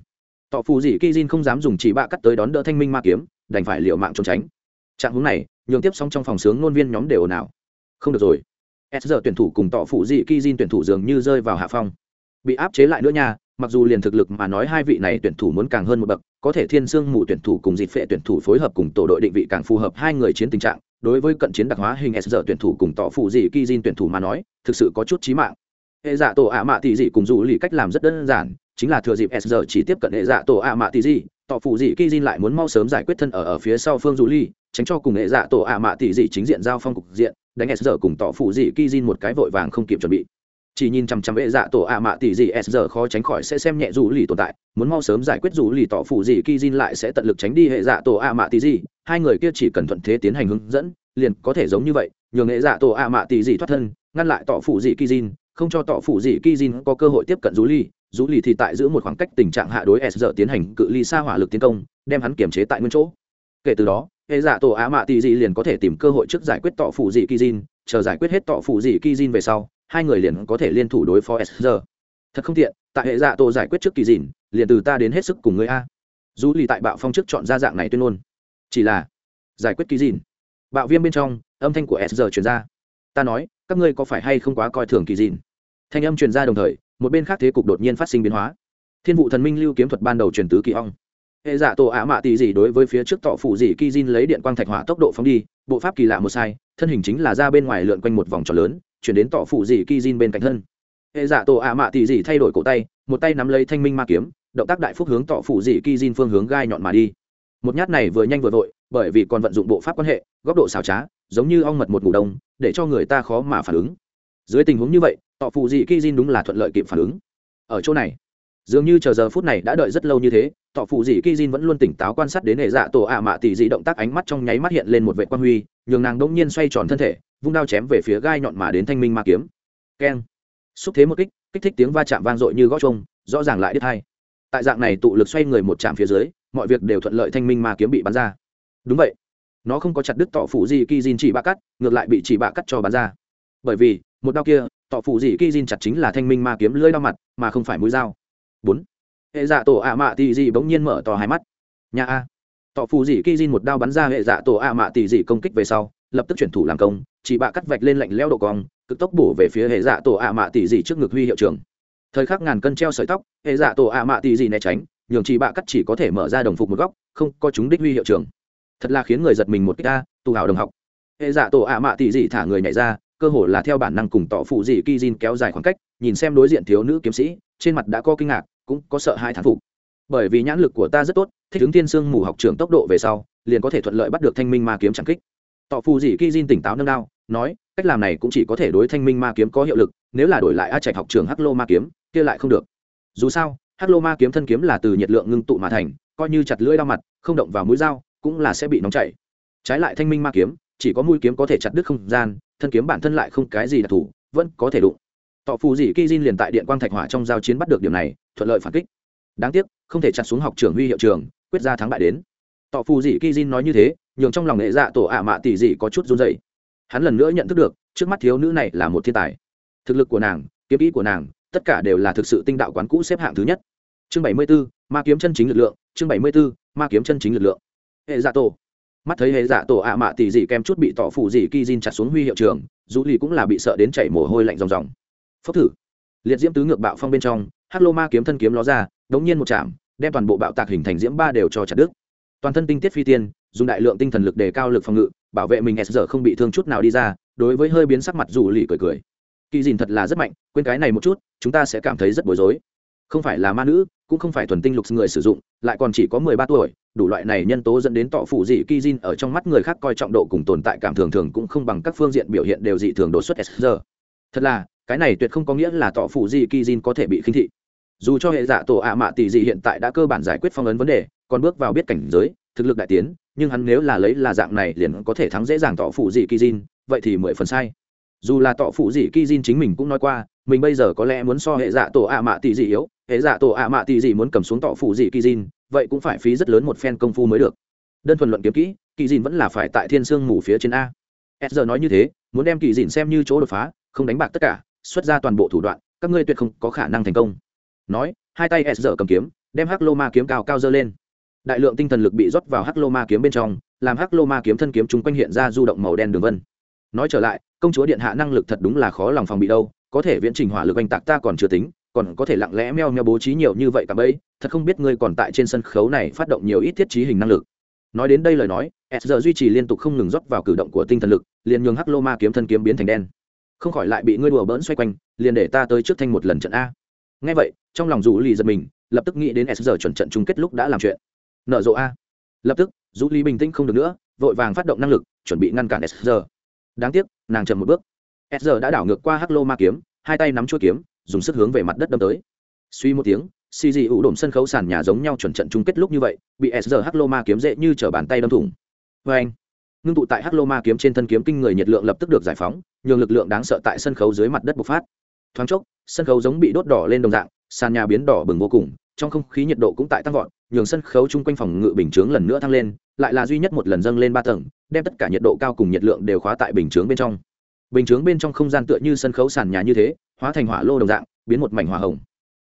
Tỏ phủ dị ki jin không dám dùng chỉ bạ cắt tới đón đỡ thanh minh ma kiếm, đành phải liệu mạng trốn tránh. Trạng hướng này, nhường tiếp xong trong phòng sướng ngôn viên nhóm đều nào không được rồi. S giờ tuyển thủ cùng tỏ phủ dị ki jin tuyển thủ dường như rơi vào hạ phong bị áp chế lại nữa nha, mặc dù liền thực lực mà nói hai vị này tuyển thủ muốn càng hơn một bậc, có thể thiên sương mù tuyển thủ cùng dịp phệ tuyển thủ phối hợp cùng tổ đội định vị càng phù hợp hai người chiến tình trạng, đối với cận chiến đặc hóa hình s giờ tuyển thủ cùng tỏ phụ dị ki jin tuyển thủ mà nói, thực sự có chút trí mạng. Hệ dạ tổ ạ mạ tỷ dị cùng dù lì cách làm rất đơn giản, chính là thừa dịp s giờ chỉ tiếp cận hệ dạ tổ ạ mạ tỷ dị tỏ phụ dị ki jin lại muốn mau sớm giải quyết thân ở ở phía sau phương dù lì tránh cho cùng hệ dạ tổ ạ mạ tỷ dị chính diện giao phong cục diện, đánh s giờ cùng tỏ phụ dị ki jin một cái vội vàng không kịp chuẩn bị chỉ nhìn chằm chằm vệ dạ tổ ạ mạ tỷ gì s giờ khó tránh khỏi sẽ xem nhẹ rủ lì tồn tại. Muốn mau sớm giải quyết rủ lì tỏ phụ gì ki jin lại sẽ tận lực tránh đi hệ dạ tổ ạ mạ tỷ gì. Hai người kia chỉ cần thuận thế tiến hành hướng dẫn, liền có thể giống như vậy, nhường hệ dạ tổ ạ mạ tỷ gì thoát thân, ngăn lại tỏ phụ gì ki jin không cho tỏ phụ gì ki jin có cơ hội tiếp cận rủ lì. Rủ lì thì tại giữ một khoảng cách tình trạng hạ đối s giờ tiến hành cự ly xa hỏa lực tiến công, đem hắn kiềm chế tại nguyên chỗ. Kể từ đó, hệ dạ tổ ạ mạ tỷ gì liền có thể tìm cơ hội trước giải quyết tỏ phụ gì ki jin chờ giải quyết hết tỏ phụ gì kizin về sau hai người liền có thể liên thủ đối phó s giờ thật không tiện, tại hệ dạ tổ giải quyết trước kỳ dìn, liền từ ta đến hết sức cùng người a. Dù lì tại bạo phong trước chọn ra dạng này tuyên ngôn. Chỉ là, giải quyết kỳ dìn. Bạo viêm bên trong, âm thanh của s giờ truyền ra. Ta nói, các ngươi có phải hay không quá coi thường kỳ dìn? Thanh âm truyền ra đồng thời, một bên khác thế cục đột nhiên phát sinh biến hóa. Thiên vụ thần minh lưu kiếm thuật ban đầu truyền tứ kỳ ong. Hệ giả tổ ả mạ tỷ gì đối với phía trước tọ phủ dị kỳ dìn lấy điện quang thạch hỏa tốc độ phóng đi, bộ pháp kỳ lạ một sai, thân hình chính là ra bên ngoài lượn quanh một vòng tròn lớn chuyển đến tọ phủ dị kỳ jin bên cạnh thân. Hệ giả tổ ạ mạ tỷ dị thay đổi cổ tay, một tay nắm lấy thanh minh ma kiếm, động tác đại phúc hướng tọ phủ dị kỳ jin phương hướng gai nhọn mà đi. Một nhát này vừa nhanh vừa vội, bởi vì còn vận dụng bộ pháp quan hệ, góc độ xảo trá, giống như ong mật một ngủ đông, để cho người ta khó mà phản ứng. Dưới tình huống như vậy tọ phủ dị kỳ jin đúng là thuận lợi kịp phản ứng. Ở chỗ này, dường như chờ giờ phút này đã đợi rất lâu như thế, tỏ phụ dị kỳ jin vẫn luôn tỉnh táo quan sát đến hệ dạ tổ ạ mạ tỷ dị động tác ánh mắt trong nháy mắt hiện lên một vệ quan huy, nhường nàng đông nhiên xoay tròn thân thể vung đao chém về phía gai nhọn mà đến thanh minh ma kiếm. Keng. Xúc thế một kích kích thích tiếng va chạm vang dội như gót trông rõ ràng lại đứt hai. Tại dạng này tụ lực xoay người một chạm phía dưới, mọi việc đều thuận lợi thanh minh ma kiếm bị bắn ra. Đúng vậy. Nó không có chặt đứt tọ phụ gì kỳ dìn chỉ bạ cắt, ngược lại bị chỉ bạ cắt cho bắn ra. Bởi vì, một đao kia, tọ phụ gì kỳ dìn chặt chính là thanh minh ma kiếm lưỡi đao mặt, mà không phải mũi dao. Bốn. Hệ dạ tổ ạ mạ thì gì bỗng nhiên mở to hai mắt. Nhà a. Tỏ phụ dị kỳ jin một đao bắn ra hệ dạ tổ ạ mạ tỷ dị công kích về sau, lập tức chuyển thủ làm công, chỉ bạ cắt vạch lên lạnh leo độ cong, cực tốc bổ về phía hệ dạ tổ ạ mạ tỷ dị trước ngực huy hiệu trường. thời khắc ngàn cân treo sợi tóc, hệ dạ tổ ạ mạ tỷ dị né tránh, nhường chỉ bạ cắt chỉ có thể mở ra đồng phục một góc, không có chúng đích huy hiệu trường. thật là khiến người giật mình một cách ta, tù hào đồng học hệ dạ tổ ạ mạ tỷ dị thả người nhảy ra, cơ hồ là theo bản năng cùng tỏ phụ dị kỳ jin kéo dài khoảng cách, nhìn xem đối diện thiếu nữ kiếm sĩ, trên mặt đã có kinh ngạc, cũng có sợ hai thán phục bởi vì nhãn lực của ta rất tốt, thích ứng tiên sương mù học trường tốc độ về sau, liền có thể thuận lợi bắt được thanh minh ma kiếm chẳng kích. Tọ phù dị kỳ diên tỉnh táo nâng đao, nói, cách làm này cũng chỉ có thể đối thanh minh ma kiếm có hiệu lực, nếu là đổi lại a trạch học trường hắc lô ma kiếm, kia lại không được. Dù sao, hắc lô ma kiếm thân kiếm là từ nhiệt lượng ngưng tụ mà thành, coi như chặt lưỡi đao mặt, không động vào mũi dao, cũng là sẽ bị nóng chảy. Trái lại thanh minh ma kiếm, chỉ có mũi kiếm có thể chặt đứt không gian, thân kiếm bản thân lại không cái gì đặc thù, vẫn có thể đụng. Tọ phù dị kỳ diên liền tại điện quang thạch hỏa trong giao chiến bắt được điểm này, thuận lợi phản kích đáng tiếc, không thể chặt xuống học trưởng huy hiệu trường, quyết ra thắng bại đến. Tọ phù dị kỳ jin nói như thế, nhường trong lòng nghệ dạ tổ ạ mạ tỷ dị có chút run dậy hắn lần nữa nhận thức được, trước mắt thiếu nữ này là một thiên tài. Thực lực của nàng, kiếm ý của nàng, tất cả đều là thực sự tinh đạo quán cũ xếp hạng thứ nhất. Chương bảy mươi b ố ma kiếm chân chính lực lượng, chương bảy mươi b ố ma kiếm chân chính lực lượng. Hệ dạ tổ. Mắt thấy hệ dạ tổ ạ mạ tỷ dị kem chút bị tọ phù dị kỳ jin chặt xuống huy hiệu trường, dù lì cũng là bị sợ đến chảy mồ hôi lạnh ròng ròng. Phốc thử. Liệt diễm tứ ngược bạo phong bên trong hắc lô ma kiếm thân kiếm ló ra, đống nhiên một chạm, đem toàn bộ bạo tạc hình thành diễm ba đều cho chặt đứt. Toàn thân tinh tiết phi tiên, dùng đại lượng tinh thần lực đề cao lực phòng ngự, bảo vệ mình s giờ không bị thương chút nào đi ra, đối với hơi biến sắc mặt rủ lì cười cười. Kỳ dìn thật là rất mạnh, quên cái này một chút, chúng ta sẽ cảm thấy rất bối rối. Không phải là ma nữ, cũng không phải thuần tinh lục người sử dụng, lại còn chỉ có mười ba tuổi, đủ loại này nhân tố dẫn đến tọ phụ dị kỳ dìn ở trong mắt người khác coi trọng độ cùng tồn tại cảm thường thường cũng không bằng các phương diện biểu hiện đều dị thường đột xuất s giờ thật là, cái này tuyệt không có nghĩa là tọ phụ dị kỳ dìn có thể bị khinh thị dù cho hệ dạ tổ ạ mạ tỷ dị hiện tại đã cơ bản giải quyết phong ấn vấn đề, còn bước vào biết cảnh giới, thực lực đại tiến, nhưng hắn nếu là lấy là dạng này liền có thể thắng dễ dàng tỏ phụ dị kỳ diên vậy thì mười phần sai. Dù là tọ phụ dị kỳ diên chính mình cũng nói qua, mình bây giờ có lẽ muốn so hệ dạ tổ ạ mạ tỷ dị yếu, hệ dạ tổ ạ mạ tỷ dị muốn cầm xuống tọ phụ dị kỳ diên vậy cũng phải phí rất lớn một phen công phu mới được. Đơn thuần luận kiếm kỹ kỳ diên vẫn là phải tại thiên sương mù phía trên a. S giờ nói như thế, muốn đem kỳ diên xem như chỗ đột phá, không đánh bạc tất cả, xuất ra toàn bộ thủ đoạn, các ngươi tuyệt không có khả năng thành công nói, hai tay s giờ cầm kiếm, đem hắc lô ma kiếm cao cao dơ lên. Đại lượng tinh thần lực bị rót vào hắc lô ma kiếm bên trong, làm hắc lô ma kiếm thân kiếm chúng quanh hiện ra du động màu đen đường vân. Nói trở lại, công chúa điện hạ năng lực thật đúng là khó lòng phòng bị đâu, có thể viễn trình hỏa lực oanh tạc ta còn chưa tính, còn có thể lặng lẽ meo meo bố trí nhiều như vậy cả bấy, thật không biết ngươi còn tại trên sân khấu này phát động nhiều ít thiết trí hình năng lực. Nói đến đây lời nói, s giờ duy trì liên tục không ngừng rót vào cử động của tinh thần lực, liền nhường hắc lô ma kiếm thân kiếm biến thành đen. Không khỏi lại bị ngươi đùa bỡn xoay quanh, liền để ta tới trước thanh một lần trận a. Ngay vậy trong lòng dù lì giật mình, lập tức nghĩ đến s giờ chuẩn trận chung kết lúc đã làm chuyện. Nở rộ a. Lập tức dù lì bình tĩnh không được nữa, vội vàng phát động năng lực, chuẩn bị ngăn cản s giờ đáng tiếc, nàng chậm một bước. S giờ đã đảo ngược qua hắc lô ma kiếm, hai tay nắm chuôi kiếm, dùng sức hướng về mặt đất đâm tới. Suy một tiếng, xì dị ủ đổm sân khấu sàn nhà giống nhau chuẩn trận chung kết lúc như vậy, bị s hắc lô ma kiếm dễ như chở bàn tay đâm thủng. Vê anh, ngưng tụ tại hắc lô ma kiếm trên thân kiếm kinh người nhiệt lượng lập tức được giải phóng, nhường lực lượng đáng sợ tại sân khấu dưới mặt đất bộc phát. Thoáng chốc, sân khấu giống bị đốt đỏ lên đồng dạng sàn nhà biến đỏ bừng vô cùng, trong không khí nhiệt độ cũng tại tăng vọt, nhường sân khấu chung quanh phòng ngự bình chướng lần nữa thăng lên, lại là duy nhất một lần dâng lên ba tầng, đem tất cả nhiệt độ cao cùng nhiệt lượng đều khóa tại bình chướng bên trong. Bình chướng bên trong không gian tựa như sân khấu sàn nhà như thế, hóa thành hỏa lô đồng dạng, biến một mảnh hỏa hồng.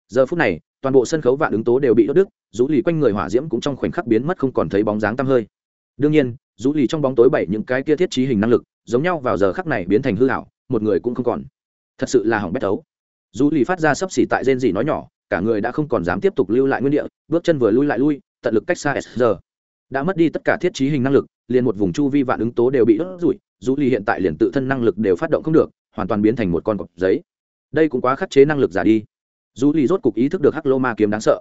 Giờ phút này, toàn bộ sân khấu vạn ứng tố đều bị đốt đứt rũ lì quanh người hỏa diễm cũng trong khoảnh khắc biến mất không còn thấy bóng dáng tăm hơi. Đương nhiên rũ lì trong bóng tối bảy những cái kia thiết trí hình năng lực, giống nhau vào giờ khắc này biến thành hư hảo một người cũng không còn. Thật sự là hỏng bét tấu dù lì phát ra sấp xỉ tại rên gì nói nhỏ, cả người đã không còn dám tiếp tục lưu lại nguyên địa, bước chân vừa lui lại lui, tận lực cách xa s giờ đã mất đi tất cả thiết trí hình năng lực, liền một vùng chu vi vạn ứng tố đều bị đốt rủi dù lì hiện tại liền tự thân năng lực đều phát động không được, hoàn toàn biến thành một con cọc giấy. Đây cũng quá khắc chế năng lực giả đi. Dù lì rốt cục ý thức được hắc lô ma kiếm đáng sợ.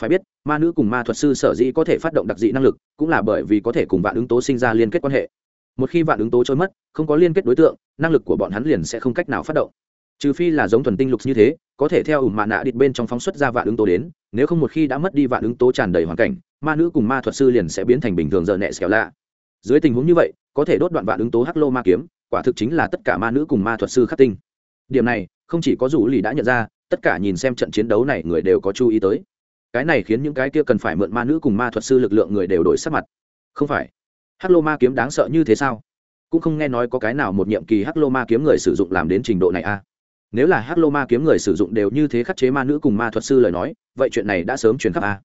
Phải biết, ma nữ cùng ma thuật sư sở dĩ có thể phát động đặc dị năng lực, cũng là bởi vì có thể cùng vạn ứng tố sinh ra liên kết quan hệ. Một khi vạn ứng tố trôi mất, không có liên kết đối tượng, năng lực của bọn hắn liền sẽ không cách nào phát động trừ phi là giống thuần tinh lục như thế, có thể theo ủng mạ nạ địch bên trong phóng xuất ra vạn ứng tố đến, nếu không một khi đã mất đi vạn ứng tố tràn đầy hoàn cảnh, ma nữ cùng ma thuật sư liền sẽ biến thành bình thường giờ nẹ xẻo lạ. Dưới tình huống như vậy, có thể đốt đoạn vạn ứng tố hắc lô ma kiếm, quả thực chính là tất cả ma nữ cùng ma thuật sư khắc tinh. Điểm này, không chỉ có rủ lì đã nhận ra, tất cả nhìn xem trận chiến đấu này người đều có chú ý tới. Cái này khiến những cái kia cần phải mượn ma nữ cùng ma thuật sư lực lượng người đều đổi sắc mặt. Không phải. Hắc lô ma kiếm đáng sợ như thế sao? Cũng không nghe nói có cái nào một nhiệm kỳ hắc lô ma kiếm người sử dụng làm đến trình độ này a à? Nếu là hắc lô ma kiếm người sử dụng đều như thế khắc chế ma nữ cùng ma thuật sư lời nói, vậy chuyện này đã sớm truyền khắp a.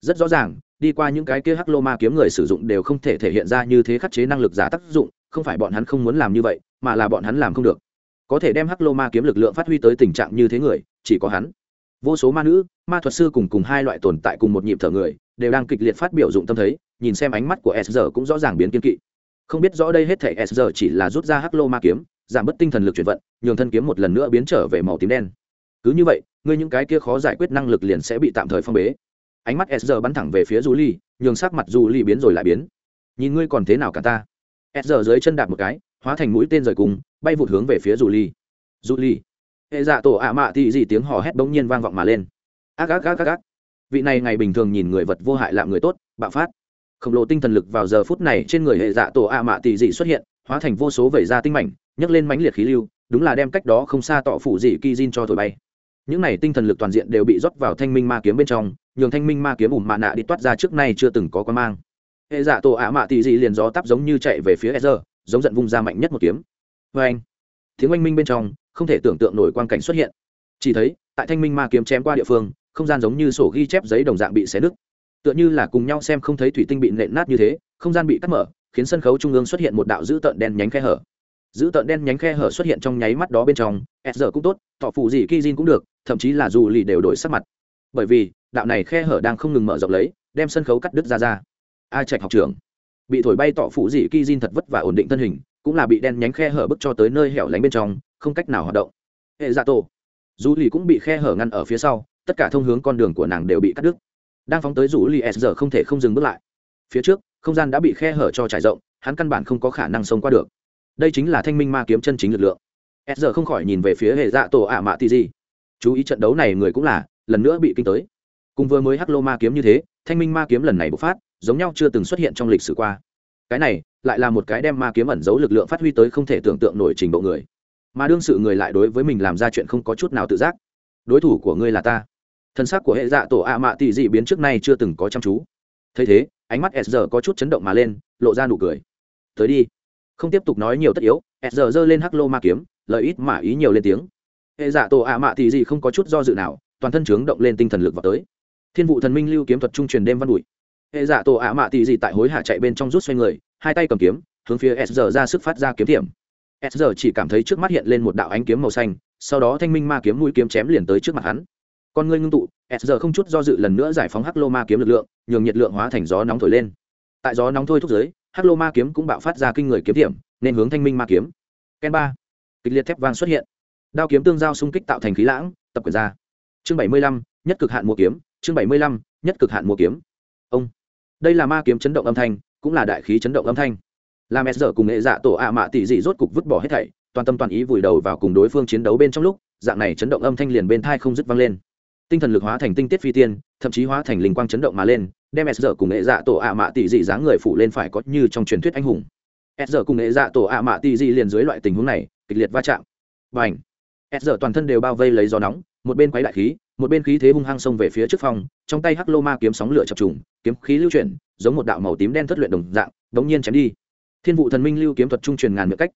Rất rõ ràng, đi qua những cái kia hắc lô ma kiếm người sử dụng đều không thể thể hiện ra như thế khắc chế năng lực giả tác dụng, không phải bọn hắn không muốn làm như vậy, mà là bọn hắn làm không được. Có thể đem hắc lô ma kiếm lực lượng phát huy tới tình trạng như thế người, chỉ có hắn. Vô số ma nữ, ma thuật sư cùng cùng hai loại tồn tại cùng một nhịp thở người, đều đang kịch liệt phát biểu dụng tâm thấy, nhìn xem ánh mắt của s giờ cũng rõ ràng biến kiên kỵ. Không biết rõ đây hết thể s giờ chỉ là rút ra hắc lô ma kiếm giảm bớt tinh thần lực chuyển vận, nhường thân kiếm một lần nữa biến trở về màu tím đen. Cứ như vậy, ngươi những cái kia khó giải quyết năng lực liền sẽ bị tạm thời phong bế. Ánh mắt sr bắn thẳng về phía du ly nhường sắc mặt du ly biến rồi lại biến. Nhìn ngươi còn thế nào cả ta. Sr dưới chân đạp một cái, hóa thành mũi tên rời cùng, bay vụt hướng về phía du ly du ly hệ dạ tổ ạ mạ thị gì tiếng hò hét bỗng nhiên vang vọng mà lên. Ác ác ác ác ác. Vị này ngày bình thường nhìn người vật vô hại làm người tốt, bạo phát. Khổng lồ tinh thần lực vào giờ phút này trên người hệ dạ tổ ạ mạ thị dị xuất hiện, hóa thành vô số vẩy da tinh mảnh nhấc lên mãnh liệt khí lưu đúng là đem cách đó không xa tọ phủ dị kỳ diên cho thổi bay. Những này tinh thần lực toàn diện đều bị rót vào thanh minh ma kiếm bên trong nhường thanh minh ma kiếm ủm mạ nạ đi toát ra trước nay chưa từng có quan mang. Hệ dạ tổ ạ mạ tị dị liền gió tắp giống như chạy về phía Ezer, giống giận vung ra mạnh nhất một kiếm. Vê anh. Tiếng oanh minh bên trong không thể tưởng tượng nổi quan cảnh xuất hiện. Chỉ thấy tại thanh minh ma kiếm chém qua địa phương không gian giống như sổ ghi chép giấy đồng dạng bị xé nứt. Tựa như là cùng nhau xem không thấy thủy tinh bị nện nát như thế không gian bị cắt mở khiến sân khấu trung ương xuất hiện một đạo dữ tợn đen nhánh khe hở dữ tợn đen nhánh khe hở xuất hiện trong nháy mắt đó bên trong, s giờ cũng tốt tọ phụ gì ki jin cũng được, thậm chí là dù lì đều đổi sắc mặt. Bởi vì, đạo này khe hở đang không ngừng mở rộng lấy, đem sân khấu cắt đứt ra ra. Ai trạch học trưởng, bị thổi bay tọ phụ gì ki jin thật vất và ổn định thân hình, cũng là bị đen nhánh khe hở bức cho tới nơi hẻo lánh bên trong, không cách nào hoạt động. Hệ dạ tổ, dù lì cũng bị khe hở ngăn ở phía sau, tất cả thông hướng con đường của nàng đều bị cắt đứt. Đang phóng tới rủ li s giờ không thể không dừng bước lại. Phía trước, không gian đã bị khe hở cho trải rộng, hắn căn bản không có khả năng sống qua được đây chính là thanh minh ma kiếm chân chính lực lượng. S giờ không khỏi nhìn về phía hệ dạ tổ ạ mạ tì gì. Chú ý trận đấu này người cũng là, lần nữa bị kinh tới. Cùng vừa mới hắc lô ma kiếm như thế, thanh minh ma kiếm lần này bộc phát, giống nhau chưa từng xuất hiện trong lịch sử qua. Cái này, lại là một cái đem ma kiếm ẩn giấu lực lượng phát huy tới không thể tưởng tượng nổi trình độ người. Mà đương sự người lại đối với mình làm ra chuyện không có chút nào tự giác. Đối thủ của ngươi là ta. Thân xác của hệ dạ tổ ạ mạ tỷ dị biến trước nay chưa từng có chăm chú. Thấy thế, ánh mắt s giờ có chút chấn động mà lên, lộ ra nụ cười. Tới đi không tiếp tục nói nhiều tất yếu, s giờ giơ lên hắc lô ma kiếm lợi ít mà ý nhiều lên tiếng. Hệ giả tổ ạ mạ thì gì không có chút do dự nào, toàn thân trướng động lên tinh thần lực vào tới. Thiên vụ thần minh lưu kiếm thuật trung truyền đêm văn bụi. Hệ giả tổ ạ mạ thì gì tại hối hạ chạy bên trong rút xoay người, hai tay cầm kiếm, hướng phía s giờ ra sức phát ra kiếm tiệm. S giờ chỉ cảm thấy trước mắt hiện lên một đạo ánh kiếm màu xanh, sau đó thanh minh ma kiếm mũi kiếm chém liền tới trước mặt hắn. Con ngươi ngưng tụ, s giờ không chút do dự lần nữa giải phóng hắc lô ma kiếm lực lượng, nhường nhiệt lượng hóa thành gió nóng thổi lên. Tại gió nóng thôi thúc giới hắc lô ma kiếm cũng bạo phát ra kinh người kiếm điểm nên hướng thanh minh ma kiếm. Ken ba. Kịch liệt thép vang xuất hiện. Đao kiếm tương giao xung kích tạo thành khí lãng, tập quyền ra. Chương bảy mươi lăm, nhất cực hạn mua kiếm, chương bảy mươi lăm, nhất cực hạn mua kiếm. Ông. Đây là ma kiếm chấn động âm thanh, cũng là đại khí chấn động âm thanh. Làm s giờ cùng nghệ dạ tổ ạ mạ tỷ dị rốt cục vứt bỏ hết thảy, toàn tâm toàn ý vùi đầu vào cùng đối phương chiến đấu bên trong lúc, dạng này chấn động âm thanh liền bên thai không dứt vang lên. Tinh thần lực hóa thành tinh tiết phi tiên, thậm chí hóa thành linh quang chấn động mà lên đem s giờ cùng nghệ dạ tổ ạ mạ tỷ dị dáng người phụ lên phải có như trong truyền thuyết anh hùng. S giờ cùng nghệ dạ tổ ạ mạ tỷ dị liền dưới loại tình huống này, kịch liệt va chạm. Và ảnh s giờ toàn thân đều bao vây lấy gió nóng, một bên quấy đại khí, một bên khí thế hung hăng xông về phía trước phòng trong tay hắc lô ma kiếm sóng lửa chập trùng, kiếm khí lưu chuyển, giống một đạo màu tím đen thất luyện đồng dạng, đống nhiên chém đi. Thiên vụ thần minh lưu kiếm thuật trung truyền ngàn miệng cách.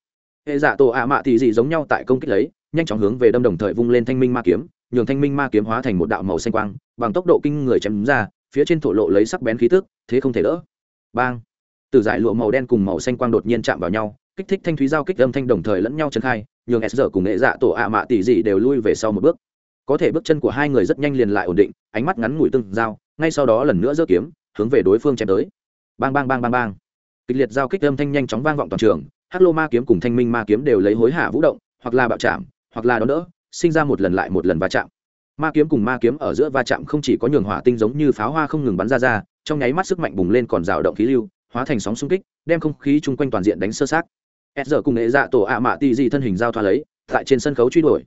Hệ dạ tổ ạ mạ tỷ dị giống nhau tại công kích lấy, nhanh chóng hướng về đâm đồng thời vung lên thanh minh ma kiếm, nhường thanh minh ma kiếm hóa thành một đạo màu xanh quang, bằng tốc độ kinh người chém ra phía trên thổ lộ lấy sắc bén khí tức, thế không thể đỡ. Bang! Từ giải lụa màu đen cùng màu xanh quang đột nhiên chạm vào nhau, kích thích thanh thúy giao kích âm thanh đồng thời lẫn nhau chấn khai, nhường s giờ cùng nghệ dạ tổ ạ mạ tỷ dị đều lui về sau một bước. Có thể bước chân của hai người rất nhanh liền lại ổn định, ánh mắt ngắn ngủi tương giao, ngay sau đó lần nữa giơ kiếm, hướng về đối phương chém tới. Bang bang bang bang bang! Kịch liệt giao kích âm thanh nhanh chóng vang vọng toàn trường, hắc lô ma kiếm cùng thanh minh ma kiếm đều lấy hối hả vũ động, hoặc là bạo chạm, hoặc là đón đỡ, sinh ra một lần lại một lần va chạm ma kiếm cùng ma kiếm ở giữa va chạm không chỉ có nhường hỏa tinh giống như pháo hoa không ngừng bắn ra ra, trong nháy mắt sức mạnh bùng lên còn rào động khí lưu, hóa thành sóng xung kích, đem không khí chung quanh toàn diện đánh sơ sát s giờ cùng nghệ dạ tổ ạ mạ ti di thân hình giao thoa lấy, tại trên sân khấu truy đuổi.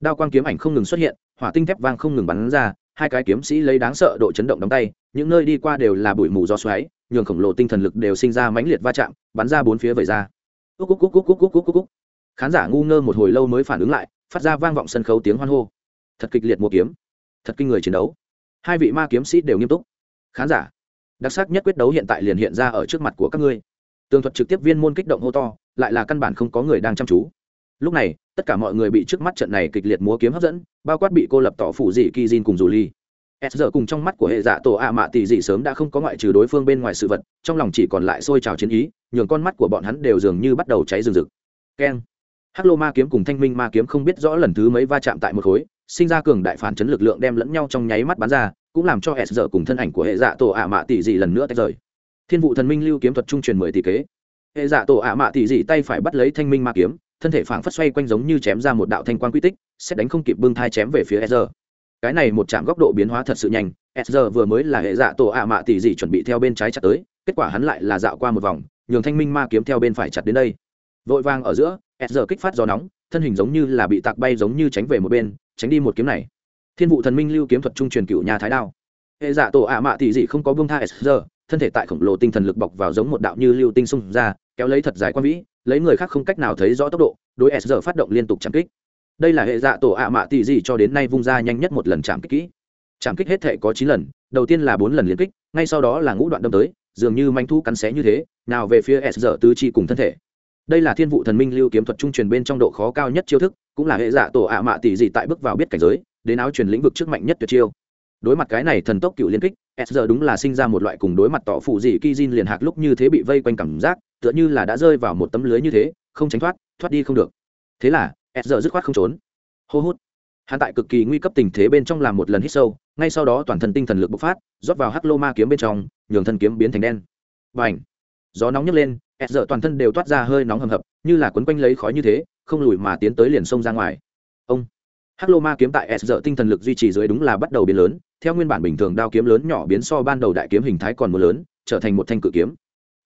Đao quang kiếm ảnh không ngừng xuất hiện, hỏa tinh thép vang không ngừng bắn ra, hai cái kiếm sĩ lấy đáng sợ độ chấn động đóng tay, những nơi đi qua đều là bụi mù do xoáy, nhường khổng lồ tinh thần lực đều sinh ra mãnh liệt va chạm, bắn ra bốn phía vẩy ra. Khán giả ngu ngơ một hồi lâu mới phản ứng lại, phát ra vang vọng sân khấu tiếng hoan hô thật kịch liệt mua kiếm. Thật kinh người chiến đấu. Hai vị ma kiếm sĩ đều nghiêm túc. Khán giả, đặc sắc nhất quyết đấu hiện tại liền hiện ra ở trước mặt của các ngươi. Tường thuật trực tiếp viên môn kích động hô to, lại là căn bản không có người đang chăm chú. Lúc này, tất cả mọi người bị trước mắt trận này kịch liệt múa kiếm hấp dẫn, bao quát bị cô lập tỏ phủ dị kỳ diên cùng dù ly s giờ cùng trong mắt của hệ dạ tổ ạ mạ tỷ dị sớm đã không có ngoại trừ đối phương bên ngoài sự vật, trong lòng chỉ còn lại sôi trào chiến ý, nhường con mắt của bọn hắn đều dường như bắt đầu cháy rừng rực. Keng hắc lô ma kiếm cùng thanh minh ma kiếm không biết rõ lần thứ mấy va chạm tại một khối, sinh ra cường đại phản chấn lực lượng đem lẫn nhau trong nháy mắt bắn ra, cũng làm cho hệ giờ cùng thân ảnh của hệ dạ tổ ạ mạ tỷ dị lần nữa tách rời. Thiên vụ thần minh lưu kiếm thuật trung truyền mười tỷ kế. Hệ dạ tổ ạ mạ tỷ dị tay phải bắt lấy thanh minh ma kiếm, thân thể phảng phất xoay quanh giống như chém ra một đạo thanh quan quy tích xét đánh không kịp bưng thai chém về phía hệ cái này một chạm góc độ biến hóa thật sự nhanh, s vừa mới là hệ dạ tổ ạ mạ tỷ dị chuẩn bị theo bên trái chặt tới, kết quả hắn lại là dạo qua một vòng, nhường thanh minh ma kiếm theo bên phải chặt đến đây. Vội vàng ở giữa s giờ kích phát gió nóng, thân hình giống như là bị tạc bay giống như tránh về một bên, tránh đi một kiếm này. Thiên vụ thần minh lưu kiếm thuật trung truyền cựu nhà thái đao. Hệ giả tổ ạ mạ tỷ dị không có bông tha s giờ, thân thể tại khổng lồ tinh thần lực bọc vào giống một đạo như lưu tinh xung ra, kéo lấy thật dài quan vĩ, lấy người khác không cách nào thấy rõ tốc độ, đối s giờ phát động liên tục chạm kích. Đây là hệ dạ tổ ạ mạ tỷ dị cho đến nay vung ra nhanh nhất một lần chạm kích kỹ. Chạm kích hết thể có chín lần, đầu tiên là bốn lần liên kích, ngay sau đó là ngũ đoạn đâm tới, dường như manh thu cắn xé như thế, nào về phía s giờ tứ chi cùng thân thể đây là thiên vụ thần minh lưu kiếm thuật trung truyền bên trong độ khó cao nhất chiêu thức, cũng là hệ giả tổ ạ mạ tỷ dị tại bước vào biết cảnh giới, đến áo truyền lĩnh vực trước mạnh nhất tuyệt chiêu. Đối mặt cái này thần tốc cựu liên kích, s giờ đúng là sinh ra một loại cùng đối mặt tỏ phụ dị ki jin liền hạc lúc như thế bị vây quanh cảm giác, tựa như là đã rơi vào một tấm lưới như thế, không tránh thoát thoát đi không được. Thế là, s giờ dứt khoát không trốn. Hô hút. Hắn tại cực kỳ nguy cấp tình thế bên trong làm một lần hít sâu, ngay sau đó toàn thân tinh thần lực bộc phát, rót vào hắc lô ma kiếm bên trong, nhường thân kiếm biến thành đen. Và ảnh gió nóng nhấc lên s giờ toàn thân đều toát ra hơi nóng hầm hập, như là quấn quanh lấy khói như thế, không lùi mà tiến tới liền sông ra ngoài. Ông hắc lô ma kiếm tại s giờ tinh thần lực duy trì dưới đúng là bắt đầu biến lớn, theo nguyên bản bình thường đao kiếm lớn nhỏ biến so ban đầu đại kiếm hình thái còn mưa lớn, trở thành một thanh cự kiếm.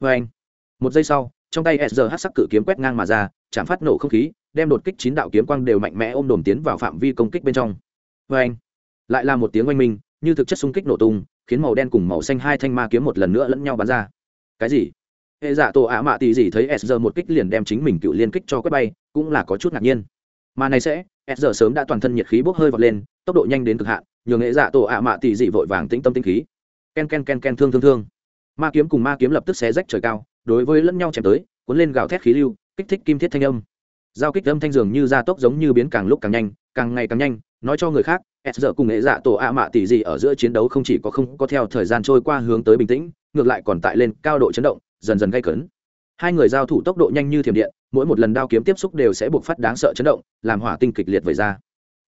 Vê anh, một giây sau, trong tay s giờ hắc sắc cự kiếm quét ngang mà ra, chạm phát nổ không khí, đem đột kích chín đạo kiếm quang đều mạnh mẽ ôm đồm tiến vào phạm vi công kích bên trong. Vê anh, lại là một tiếng oanh minh, như thực chất xung kích nổ tung, khiến màu đen cùng màu xanh hai thanh ma kiếm một lần nữa lẫn nhau bắn ra. Cái gì? Hệ giả tổ ạ mạ tì gì thấy s giờ một kích liền đem chính mình cựu liên kích cho quét bay, cũng là có chút ngạc nhiên. Mà này sẽ, s giờ sớm đã toàn thân nhiệt khí bốc hơi vọt lên, tốc độ nhanh đến cực hạn, nhường hệ dạ tổ ạ mạ tì dị vội vàng tĩnh tâm tinh khí. Ken ken ken ken thương thương thương. Ma kiếm cùng ma kiếm lập tức xé rách trời cao, đối với lẫn nhau chém tới, cuốn lên gào thét khí lưu, kích thích kim thiết thanh âm. Giao kích âm thanh dường như gia tốc giống như biến càng lúc càng nhanh, càng ngày càng nhanh, nói cho người khác, s giờ cùng nghệ dạ tổ ạ mạ tỷ dị ở giữa chiến đấu không chỉ có không có theo thời gian trôi qua hướng tới bình tĩnh, ngược lại còn tại lên cao độ chấn động dần dần gây cấn. Hai người giao thủ tốc độ nhanh như thiểm điện, mỗi một lần đao kiếm tiếp xúc đều sẽ buộc phát đáng sợ chấn động, làm hỏa tinh kịch liệt vẩy ra.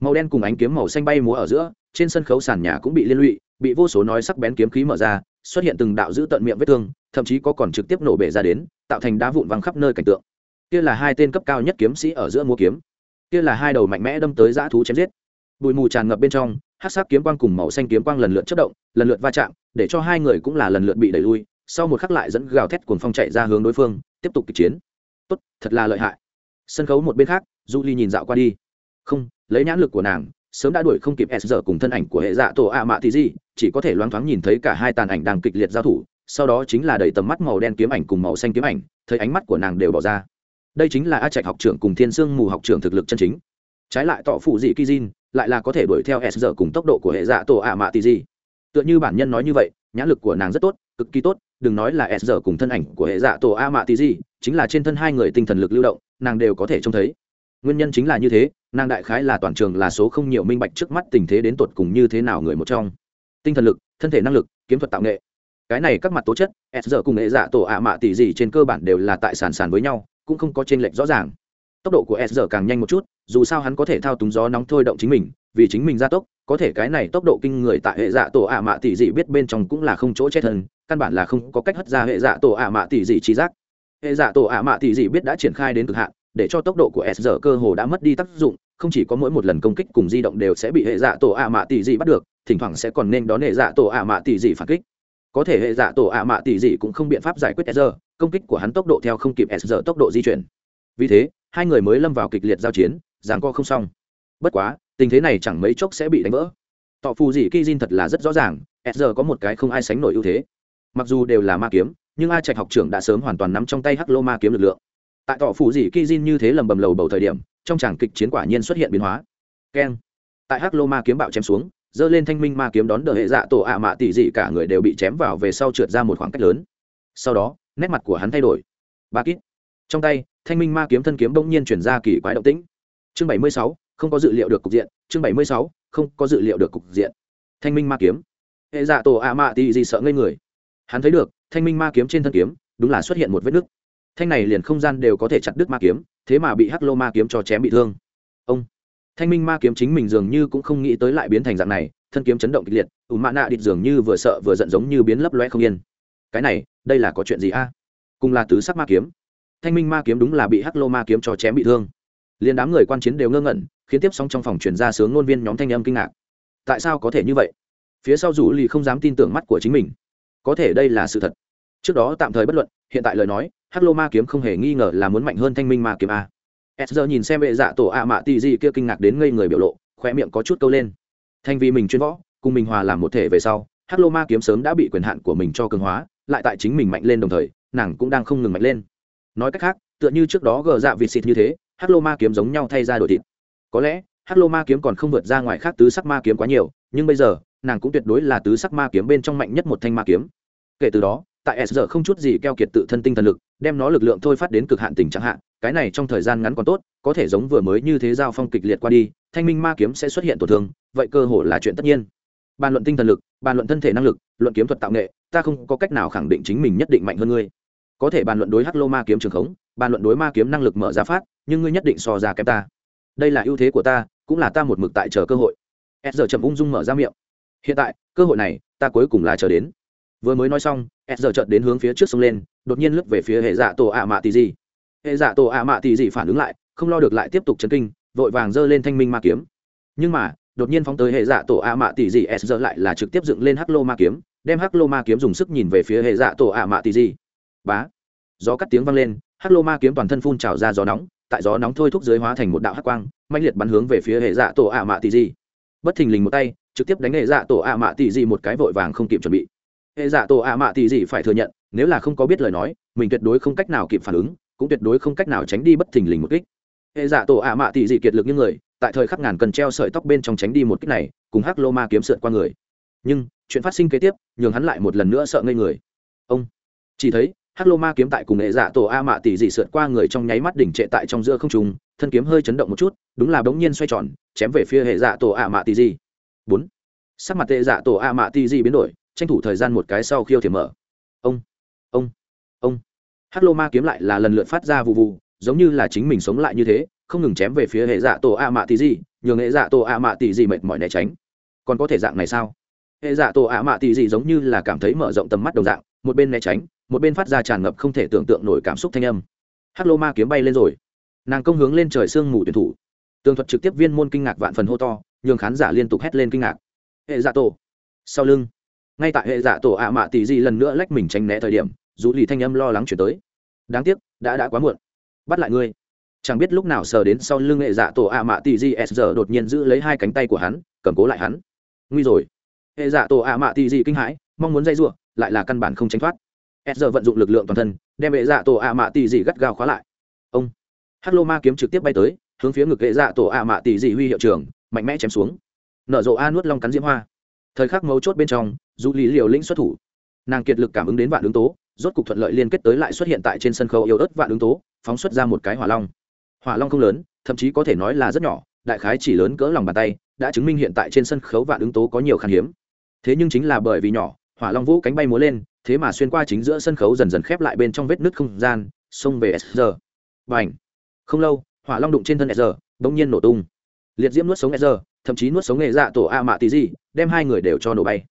Màu đen cùng ánh kiếm màu xanh bay múa ở giữa, trên sân khấu sàn nhà cũng bị liên lụy, bị vô số nói sắc bén kiếm khí mở ra, xuất hiện từng đạo giữ tận miệng vết thương, thậm chí có còn trực tiếp nổ bể ra đến, tạo thành đá vụn văng khắp nơi cảnh tượng. Kia là hai tên cấp cao nhất kiếm sĩ ở giữa múa kiếm. Kia là hai đầu mạnh mẽ đâm tới dã thú chém giết. Bụi mù tràn ngập bên trong hát sắc kiếm quang cùng màu xanh kiếm quang lần lượt chất động, lần lượt va chạm, để cho hai người cũng là lần lượt bị đẩy lui sau một khắc lại dẫn gào thét cuồng phong chạy ra hướng đối phương, tiếp tục kịch chiến. Tốt, thật là lợi hại. Sân khấu một bên khác du ly nhìn dạo qua đi. Không, lấy nhãn lực của nàng, sớm đã đuổi không kịp s giờ cùng thân ảnh của hệ dạ tổ ạ mạ thì gì, chỉ có thể loáng thoáng nhìn thấy cả hai tàn ảnh đang kịch liệt giao thủ, sau đó chính là đầy tầm mắt màu đen kiếm ảnh cùng màu xanh kiếm ảnh, thấy ánh mắt của nàng đều bỏ ra. Đây chính là a trạch học trưởng cùng thiên sương mù học trưởng thực lực chân chính. Trái lại tọ phụ dị kizin lại là có thể đuổi theo s giờ cùng tốc độ của hệ dạ tổ ạ mạ tì gì tựa như bản nhân nói như vậy, nhãn lực của nàng rất tốt, cực kỳ tốt, đừng nói là s giờ cùng thân ảnh của hệ dạ tổ a mạ tí gì chính là trên thân hai người tinh thần lực lưu động, nàng đều có thể trông thấy. Nguyên nhân chính là như thế, nàng đại khái là toàn trường là số không nhiều minh bạch trước mắt tình thế đến tột cùng như thế nào người một trong. Tinh thần lực, thân thể năng lực, kiếm thuật tạo nghệ. Cái này các mặt tố chất, s giờ cùng hệ dạ tổ a mạ tỷ gì trên cơ bản đều là tại sàn sàn với nhau, cũng không có t r ê n lệch rõ ràng. Tốc độ của s giờ càng nhanh một chút, dù sao hắn có thể thao túng gió nóng thôi động chính mình, vì chính mình gia tốc có thể cái này tốc độ kinh người tại hệ dạ tổ ạ mạ tỷ dị biết bên trong cũng là không chỗ chết thân, căn bản là không có cách hất ra hệ dạ tổ ạ mạ tỷ dị trí giác. Hệ dạ tổ ạ mạ tỷ dị biết đã triển khai đến cực hạn, để cho tốc độ của s giờ cơ hồ đã mất đi tác dụng, không chỉ có mỗi một lần công kích cùng di động đều sẽ bị hệ dạ tổ ạ mạ tỷ dị bắt được, thỉnh thoảng sẽ còn nên đón hệ dạ tổ ạ mạ tỷ dị phản kích. Có thể hệ dạ tổ ạ mạ tỷ dị cũng không biện pháp giải quyết s giờ công kích của hắn tốc độ theo không kịp s giờ tốc độ di chuyển. Vì thế, hai người mới lâm vào kịch liệt giao chiến giảng co không xong bất quá, tình thế này chẳng mấy chốc sẽ bị đánh vỡ. Tọ phù dị kỳ diên thật là rất rõ ràng, s giờ có một cái không ai sánh nổi ưu thế. Mặc dù đều là ma kiếm, nhưng a trạch học trưởng đã sớm hoàn toàn nắm trong tay hắc lô ma kiếm lực lượng. Tại tọ phù dị kỳ diên như thế lầm bầm lầu bầu thời điểm, trong tràng kịch chiến quả nhiên xuất hiện biến hóa. Keng. Tại hắc lô ma kiếm bạo chém xuống dơ lên thanh minh ma kiếm đón đỡ hệ dạ tổ ạ mạ tỷ dị, cả người đều bị chém vào về sau trượt ra một khoảng cách lớn. Sau đó, nét mặt của hắn thay đổi. Ba kít. Trong tay, thanh minh ma kiếm thân kiếm bỗng nhiên chuyển ra kỳ quái động tĩnh. Chương bảy mươi sáu không có dự liệu được cục diện, chương bảy mươi sáu, không có dự liệu được cục diện. Thanh minh ma kiếm. Hệ dạ tổ ạ mạ tì gì sợ ngây người. Hắn thấy được, thanh minh ma kiếm trên thân kiếm, đúng là xuất hiện một vết nứt. Thanh này liền không gian đều có thể chặt đứt ma kiếm, thế mà bị hắc lô ma kiếm cho chém bị thương. Ông. Thanh minh ma kiếm chính mình dường như cũng không nghĩ tới lại biến thành dạng này, thân kiếm chấn động kịch liệt, ủ mạ nạ địt dường như vừa sợ vừa giận giống như biến lấp loe không yên. Cái này, đây là có chuyện gì a? Cùng là tứ sắc ma kiếm. Thanh minh ma kiếm đúng là bị hắc lô ma kiếm cho chém bị thương. Liền đám người quan chiến đều ngơ ngẩn khiến tiếp sóng trong phòng chuyển ra sướng ngôn viên nhóm thanh âm kinh ngạc. Tại sao có thể như vậy? Phía sau rủ lì không dám tin tưởng mắt của chính mình. Có thể đây là sự thật. Trước đó tạm thời bất luận, hiện tại lời nói hắc lô ma kiếm không hề nghi ngờ là muốn mạnh hơn thanh minh ma kiếm a. S giờ nhìn xem vệ dạ tổ ạ mạ tì gì kia kinh ngạc đến ngây người biểu lộ khoe miệng có chút câu lên. Thanh vì mình chuyên võ, cùng mình hòa làm một thể về sau hắc lô ma kiếm sớm đã bị quyền hạn của mình cho cường hóa, lại tại chính mình mạnh lên đồng thời, nàng cũng đang không ngừng mạnh lên. Nói cách khác, tựa như trước đó gờ dạ vịt xịt như thế hắc lô ma kiếm giống nhau thay ra đổi thịt có lẽ, hắc lô ma kiếm còn không vượt ra ngoài khác tứ sắc ma kiếm quá nhiều, nhưng bây giờ, nàng cũng tuyệt đối là tứ sắc ma kiếm bên trong mạnh nhất một thanh ma kiếm. Kể từ đó, tại s giờ không chút gì keo kiệt tự thân tinh thần lực, đem nó lực lượng thôi phát đến cực hạn tình trạng hạn cái này trong thời gian ngắn còn tốt, có thể giống vừa mới như thế giao phong kịch liệt qua đi, thanh minh ma kiếm sẽ xuất hiện tổn thương, vậy cơ hội là chuyện tất nhiên. Bàn luận tinh thần lực, bàn luận thân thể năng lực, luận kiếm thuật tạo nghệ, ta không có cách nào khẳng định chính mình nhất định mạnh hơn ngươi. Có thể bàn luận đối hắc lô ma kiếm trường khống, bàn luận đối ma kiếm năng lực mở ra phát, nhưng ngươi nhất định so ra kém ta đây là ưu thế của ta, cũng là ta một mực tại chờ cơ hội. S giờ chậm ung dung mở ra miệng. Hiện tại, cơ hội này, ta cuối cùng là chờ đến. Vừa mới nói xong, s giờ chợt đến hướng phía trước sông lên, đột nhiên lướt về phía hệ dạ tổ ạ mạ tì gì hệ dạ tổ ạ mạ tì gì phản ứng lại, không lo được lại tiếp tục chấn kinh, vội vàng giơ lên thanh minh ma kiếm. Nhưng mà, đột nhiên phóng tới hệ dạ tổ ạ mạ tì gì s giờ lại là trực tiếp dựng lên hắc lô ma kiếm, đem hắc lô ma kiếm dùng sức nhìn về phía hệ dạ tổ ạ mạ tì gì bá! Gió cắt tiếng vang lên, hắc lô ma kiếm toàn thân phun trào ra gió nóng tại gió nóng thôi thúc dưới hóa thành một đạo hắc quang mạnh liệt bắn hướng về phía hệ dạ tổ ạ mạ tì gì bất thình lình một tay, trực tiếp đánh hệ dạ tổ ạ mạ tì gì một cái vội vàng không kịp chuẩn bị. Hệ dạ tổ ạ mạ tì gì phải thừa nhận, nếu là không có biết lời nói, mình tuyệt đối không cách nào kịp phản ứng, cũng tuyệt đối không cách nào tránh đi bất thình lình một kích. Hệ dạ tổ ạ mạ tỷ di kiệt lực như người, tại thời khắc ngàn cần treo sợi tóc bên trong tránh đi một kích này, cùng hắc lô ma kiếm sượt qua người. Nhưng, chuyện phát sinh kế tiếp, nhường hắn lại một lần nữa sợ ngây người. Ông, chỉ thấy hắc lô ma kiếm tại cùng hệ dạ tổ a mạ tỷ dị sượt qua người trong nháy mắt đỉnh trệ tại trong giữa không trùng thân kiếm hơi chấn động một chút, đúng là bỗng nhiên xoay tròn, chém về phía hệ dạ tổ a mạ tỷ dị. Bốn. Sắc mặt hệ dạ tổ a mạ tỷ dị biến đổi, tranh thủ thời gian một cái sau khiêu thiểm mở. Ông ông ông. Hắc lô ma kiếm lại là lần lượt phát ra vụ vụ, giống như là chính mình sống lại như thế, không ngừng chém về phía hệ dạ tổ a mạ tỷ gì nhường hệ dạ tổ a mạ tỷ gì mệt mỏi né tránh. Còn có thể dạng này sao? Hệ dạ tổ a mạ tỷ gì giống như là cảm thấy mở rộng tầm mắt đồng dạng, một bên né tránh một bên phát ra tràn ngập không thể tưởng tượng nổi cảm xúc thanh âm. Hắc lô ma kiếm bay lên rồi. Nàng công hướng lên trời sương mù tuyển thủ. Tường thuật trực tiếp viên môn kinh ngạc vạn phần hô to, nhường khán giả liên tục hét lên kinh ngạc. Hệ dạ tổ. Sau lưng, ngay tại hệ dạ tổ ạ mạ tỷ di lần nữa lách mình tránh né thời điểm dù lì thanh âm lo lắng chuyển tới. Đáng tiếc, đã đã quá muộn. Bắt lại ngươi. Chẳng biết lúc nào sờ đến sau lưng hệ dạ tổ ạ mạ tỷ di s giờ đột nhiên giữ lấy hai cánh tay của hắn, cầm cố lại hắn. Nguy rồi. Hệ dạ tổ ạ mạ tỷ di kinh hãi, mong muốn dây giụa lại là căn bản không tránh thoát s giờ vận dụng lực lượng toàn thân, đem hệ dạ tổ ạ mạ tỷ dị gắt gao khóa lại. Ông, hắc lô ma kiếm trực tiếp bay tới, hướng phía ngực hệ dạ tổ ạ mạ tỷ dị huy hiệu trường mạnh mẽ chém xuống. Nở rộ a nuốt long cắn diễm hoa. Thời khắc mấu chốt bên trong, dù lý liều lĩnh xuất thủ. Nàng kiệt lực cảm ứng đến vạn ứng tố, rốt cục thuận lợi liên kết tới lại xuất hiện tại trên sân khấu yếu ớt vạn ứng tố, phóng xuất ra một cái hỏa long. Hỏa long không lớn, thậm chí có thể nói là rất nhỏ, đại khái chỉ lớn cỡ lòng bàn tay, đã chứng minh hiện tại trên sân khấu vạn ứng tố có nhiều khan hiếm. Thế nhưng chính là bởi vì nhỏ hỏa long vũ cánh bay múa lên, thế mà xuyên qua chính giữa sân khấu dần dần khép lại bên trong vết nứt không gian, xông về sr b à n h không lâu, hỏa long đụng trên thân sr g nhiên nổ tung. Liệt diễm nuốt sống sr thậm chí nuốt sống nghệ dạ tổ a mạ tí gì đem hai người đều cho nổ bay.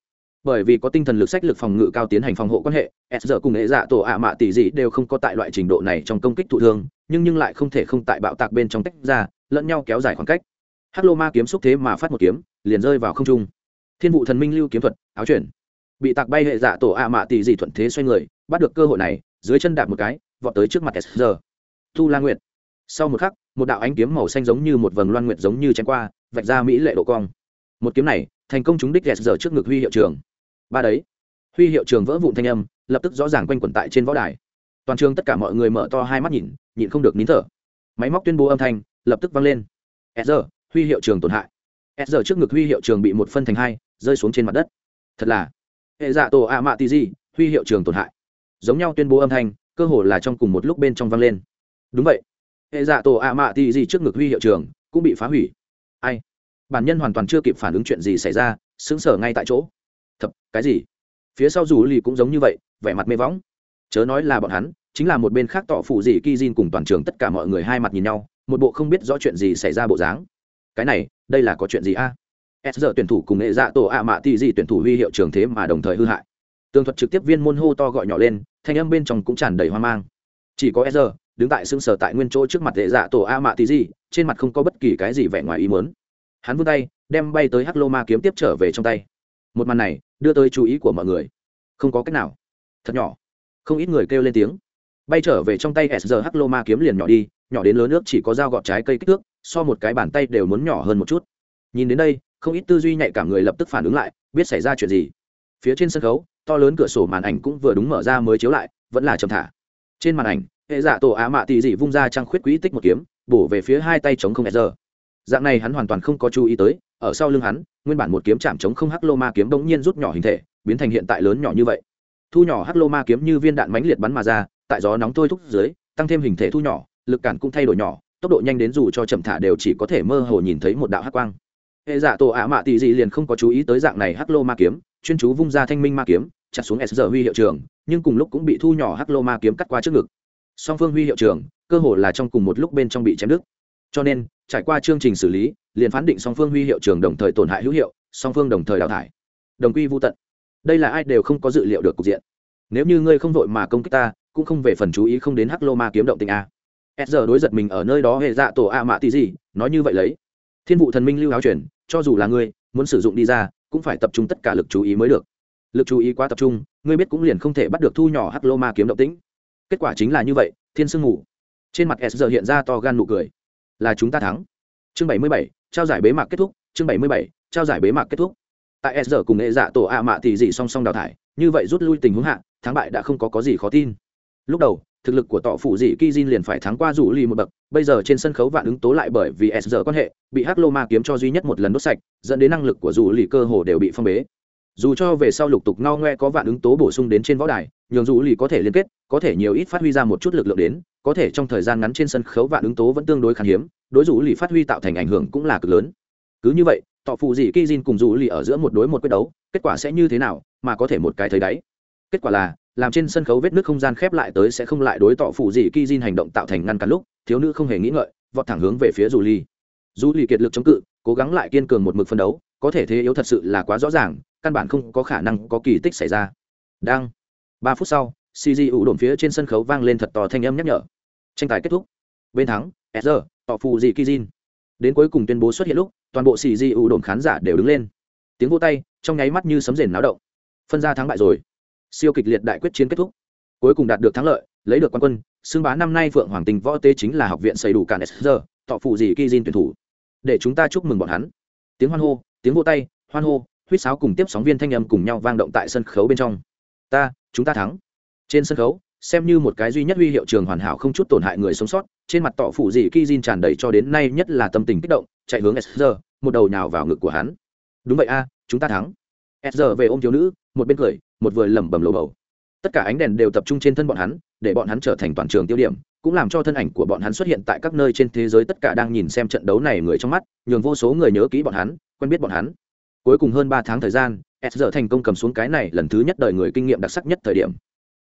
Bởi vì có tinh thần lực sách lực phòng ngự cao tiến hành phòng hộ quan hệ, s giờ cùng nghệ dạ tổ ạ mạ tỷ dị đều không có tại loại trình độ này trong công kích thụ thương, nhưng nhưng lại không thể không tại bạo tạc bên trong tách ra, lẫn nhau kéo dài khoảng cách. Hắc lô ma kiếm xúc thế mà phát một kiếm, liền rơi vào không trung. Thiên vụ thần minh lưu kiếm thuật, áo chuyển bị tạc bay hệ dạ tổ ạ mạ tỷ dị thuận thế xoay người, bắt được cơ hội này, dưới chân đạp một cái, vọt tới trước mặt s giờ thu la nguyệt. Sau một khắc, một đạo ánh kiếm màu xanh giống như một vầng loan nguyệt giống như chém qua, vạch ra mỹ lệ độ cong. Một kiếm này, thành công chúng đích s giờ trước ngực huy hiệu trường. Ba đấy. Huy hiệu trường vỡ vụn thanh âm, lập tức rõ ràng quanh quẩn tại trên võ đài. Toàn trường tất cả mọi người mở to hai mắt nhìn, nhịn không được nín thở. Máy móc tuyên bố âm thanh, lập tức vang lên. S giờ huy hiệu trường tổn hại. S giờ trước ngực huy hiệu trường bị một phân thành hai, rơi xuống trên mặt đất. Thật là hệ dạ tổ ạ mạ tì gì, huy hiệu trường tổn hại. Giống nhau tuyên bố âm thanh cơ hồ là trong cùng một lúc bên trong vang lên. Đúng vậy. Hệ dạ tổ ạ mạ tì gì trước ngực huy hiệu trường cũng bị phá hủy. Ai? Bản nhân hoàn toàn chưa kịp phản ứng chuyện gì xảy ra xứng sở ngay tại chỗ. Thập cái gì? Phía sau dù lì cũng giống như vậy vẻ mặt mê võng. Chớ nói là bọn hắn chính là một bên khác tỏ phụ gì ki jin cùng toàn trường tất cả mọi người hai mặt nhìn nhau một bộ không biết rõ chuyện gì xảy ra bộ dáng. Cái này đây là có chuyện gì a? à? S giờ tuyển thủ cùng nghệ dạ tổ ạ mạ tì gì tuyển thủ huy hiệu trường thế mà đồng thời hư hại. Tường thuật trực tiếp viên môn hô to gọi nhỏ lên, thanh âm bên trong cũng tràn đầy hoang mang. Chỉ có s giờ, đứng tại xương sở tại nguyên chỗ trước mặt nghệ dạ tổ ạ mạ tì gì trên mặt không có bất kỳ cái gì vẻ ngoài ý muốn. Hắn vươn tay, đem bay tới hắc lô ma kiếm tiếp trở về trong tay. Một màn này, đưa tới chú ý của mọi người. Không có cách nào. Thật nhỏ. Không ít người kêu lên tiếng. Bay trở về trong tay s giờ hắc lô ma kiếm liền nhỏ đi, nhỏ đến lớn nước chỉ có dao gọt trái cây kích thước, so một cái bàn tay đều muốn nhỏ hơn một chút. Nhìn đến đây không ít tư duy nhạy cảm người lập tức phản ứng lại, biết xảy ra chuyện gì. Phía trên sân khấu, to lớn cửa sổ màn ảnh cũng vừa đúng mở ra mới chiếu lại, vẫn là chậm thả. Trên màn ảnh, hệ giả tổ á mạ tì dị vung ra trăng khuyết quỹ tích một kiếm, bổ về phía hai tay chống không s giờ dạng này hắn hoàn toàn không có chú ý tới, ở sau lưng hắn, nguyên bản một kiếm chạm chống không hắc lô ma kiếm bỗng nhiên rút nhỏ hình thể, biến thành hiện tại lớn nhỏ như vậy. Thu nhỏ hắc lô ma kiếm như viên đạn mãnh liệt bắn mà ra, tại gió nóng thôi thúc dưới, tăng thêm hình thể thu nhỏ, lực cản cũng thay đổi nhỏ, tốc độ nhanh đến dù cho chậm thả đều chỉ có thể mơ hồ nhìn thấy một đạo hắc quang hệ giả tổ ạ mạ tỷ dị liền không có chú ý tới dạng này hắc lô ma kiếm, chuyên chú vung ra thanh minh ma kiếm, chặt xuống s giờ huy hiệu trường, nhưng cùng lúc cũng bị thu nhỏ hắc lô ma kiếm cắt qua trước ngực. Song phương huy hiệu trường, cơ hồ là trong cùng một lúc bên trong bị chém đứt. Cho nên, trải qua chương trình xử lý, liền phán định song phương huy hiệu trường đồng thời tổn hại hữu hiệu, song phương đồng thời đào thải. Đồng quy vô tận. Đây là ai đều không có dự liệu được cục diện. Nếu như ngươi không vội mà công kích ta, cũng không về phần chú ý không đến hắc lô ma kiếm động tình a. S giờ đối giật mình ở nơi đó, hệ dạ tổ a mạ tỷ gì, nói như vậy lấy. Thiên vụ thần minh lưu áo chuyển cho dù là ngươi, muốn sử dụng đi ra, cũng phải tập trung tất cả lực chú ý mới được. Lực chú ý quá tập trung, ngươi biết cũng liền không thể bắt được thu nhỏ hắc lô ma kiếm động tĩnh. Kết quả chính là như vậy, thiên sương ngủ. Trên mặt s giờ hiện ra to gan nụ cười. Là chúng ta thắng. Chương bảy mươi bảy, trao giải bế mạc kết thúc. Chương bảy mươi bảy, trao giải bế mạc kết thúc. Tại s giờ cùng nghệ dạ tổ a mạ thì dị song song đào thải, như vậy rút lui tình huống hạ, thắng bại đã không có có gì khó tin. Lúc đầu thực lực của tọ phụ dị ki jin liền phải thắng qua rủ lì một bậc. Bây giờ trên sân khấu vạn ứng tố lại bởi vì s giờ quan hệ bị hắc lô ma kiếm cho duy nhất một lần đốt sạch dẫn đến năng lực của rủ lì cơ hồ đều bị phong bế. Dù cho về sau lục tục ngao ngoe có vạn ứng tố bổ sung đến trên võ đài nhường rủ lì có thể liên kết có thể nhiều ít phát huy ra một chút lực lượng đến có thể trong thời gian ngắn trên sân khấu vạn ứng tố vẫn tương đối khan hiếm đối rủ lì phát huy tạo thành ảnh hưởng cũng là cực lớn. Cứ như vậy tọ phụ dị ki jin cùng rủ lì ở giữa một đối một quyết đấu kết quả sẽ như thế nào mà có thể một cái thấy đấy, kết quả là làm trên sân khấu vết nước không gian khép lại tới sẽ không lại đối tỏ phụ gì ki jin hành động tạo thành ngăn cản lúc, thiếu nữ không hề nghĩ ngợi, vọt thẳng hướng về phía dù ly dù ly kiệt lực chống cự, cố gắng lại kiên cường một mực phân đấu, có thể thế yếu thật sự là quá rõ ràng, căn bản không có khả năng có kỳ tích xảy ra. Đang, ba phút sau cg ủ đồn phía trên sân khấu vang lên thật to thanh âm nhắc nhở. Tranh tài kết thúc. Bên thắng sr họ phụ gì kizin đến cuối cùng tuyên bố xuất hiện lúc, toàn bộ cg ủ đồn khán giả đều đứng lên. Tiếng vô tay, trong nháy mắt như sấm rền náo động. Phân ra thắng bại rồi siêu kịch liệt đại quyết chiến kết thúc. Cuối cùng đạt được thắng lợi, lấy được quan quân, xưng bá năm nay phượng hoàng tình võ tê chính là học viện xây đủ cả. sr tọ phụ gì kizin tuyển thủ. Để chúng ta chúc mừng bọn hắn. Tiếng hoan hô, tiếng vô tay, hoan hô huýt sáo cùng tiếp sóng viên thanh âm cùng nhau vang động tại sân khấu bên trong. Ta, chúng ta thắng. Trên sân khấu, xem như một cái duy nhất huy hiệu trường hoàn hảo không chút tổn hại người sống sót, trên mặt tọ phụ gì kizin tràn đầy cho đến nay nhất là tâm tình kích động, chạy hướng sr một đầu nhào vào ngực của hắn. Đúng vậy a, chúng ta thắng. Sr về ôm thiếu nữ, một bên cười một vừa lẩm bẩm lầu bầu. Tất cả ánh đèn đều tập trung trên thân bọn hắn, để bọn hắn trở thành toàn trường tiêu điểm, cũng làm cho thân ảnh của bọn hắn xuất hiện tại các nơi trên thế giới tất cả đang nhìn xem trận đấu này người trong mắt, nhường vô số người nhớ kỹ bọn hắn, quen biết bọn hắn. Cuối cùng hơn ba tháng thời gian, s giờ thành công cầm xuống cái này lần thứ nhất đời người kinh nghiệm đặc sắc nhất thời điểm.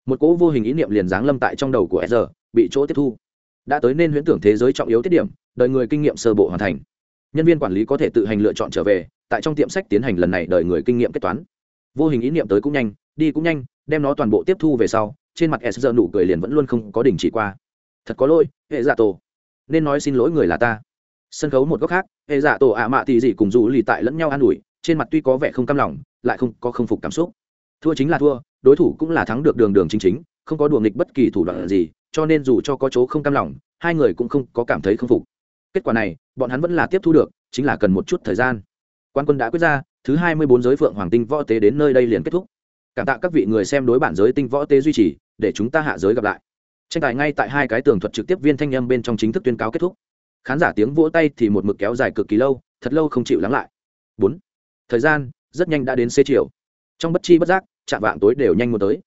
Một cỗ vô hình ý niệm liền giáng lâm tại trong đầu của s giờ, bị chỗ tiếp thu. Đã tới nên huyễn tưởng thế giới trọng yếu tiết điểm, đời người kinh nghiệm sơ bộ hoàn thành. Nhân viên quản lý có thể tự hành lựa chọn trở về, tại trong tiệm sách tiến hành lần này đời người kinh nghiệm kết toán. Vô hình ý niệm tới cũng nhanh đi cũng nhanh, đem nó toàn bộ tiếp thu về sau, trên mặt s giờ nụ cười liền vẫn luôn không có đình chỉ qua. Thật có lỗi, hệ dạ tổ. Nên nói xin lỗi người là ta. Sân khấu một góc khác, hệ dạ tổ ạ mạ thì gì cùng dù lì tại lẫn nhau an ủi, trên mặt tuy có vẻ không cam lòng, lại không có không phục cảm xúc. Thua chính là thua, đối thủ cũng là thắng được đường đường chính chính, không có đùa nghịch bất kỳ thủ đoạn gì, cho nên dù cho có chỗ không cam lòng, hai người cũng không có cảm thấy không phục. Kết quả này, bọn hắn vẫn là tiếp thu được, chính là cần một chút thời gian. Quan quân đã quyết ra, thứ hai mươi bốn giới phượng hoàng tinh võ tế đến nơi đây liền kết thúc cảm tạ các vị người xem đối bản giới tinh võ tế duy trì, để chúng ta hạ giới gặp lại. Tranh tài ngay tại hai cái tường thuật trực tiếp viên thanh â m bên trong chính thức tuyên cáo kết thúc. Khán giả tiếng vỗ tay thì một mực kéo dài cực kỳ lâu, thật lâu không chịu lắng lại. Bốn. Thời gian, rất nhanh đã đến xế chiều. Trong bất chi bất giác, chạm vạng tối đều nhanh một tới.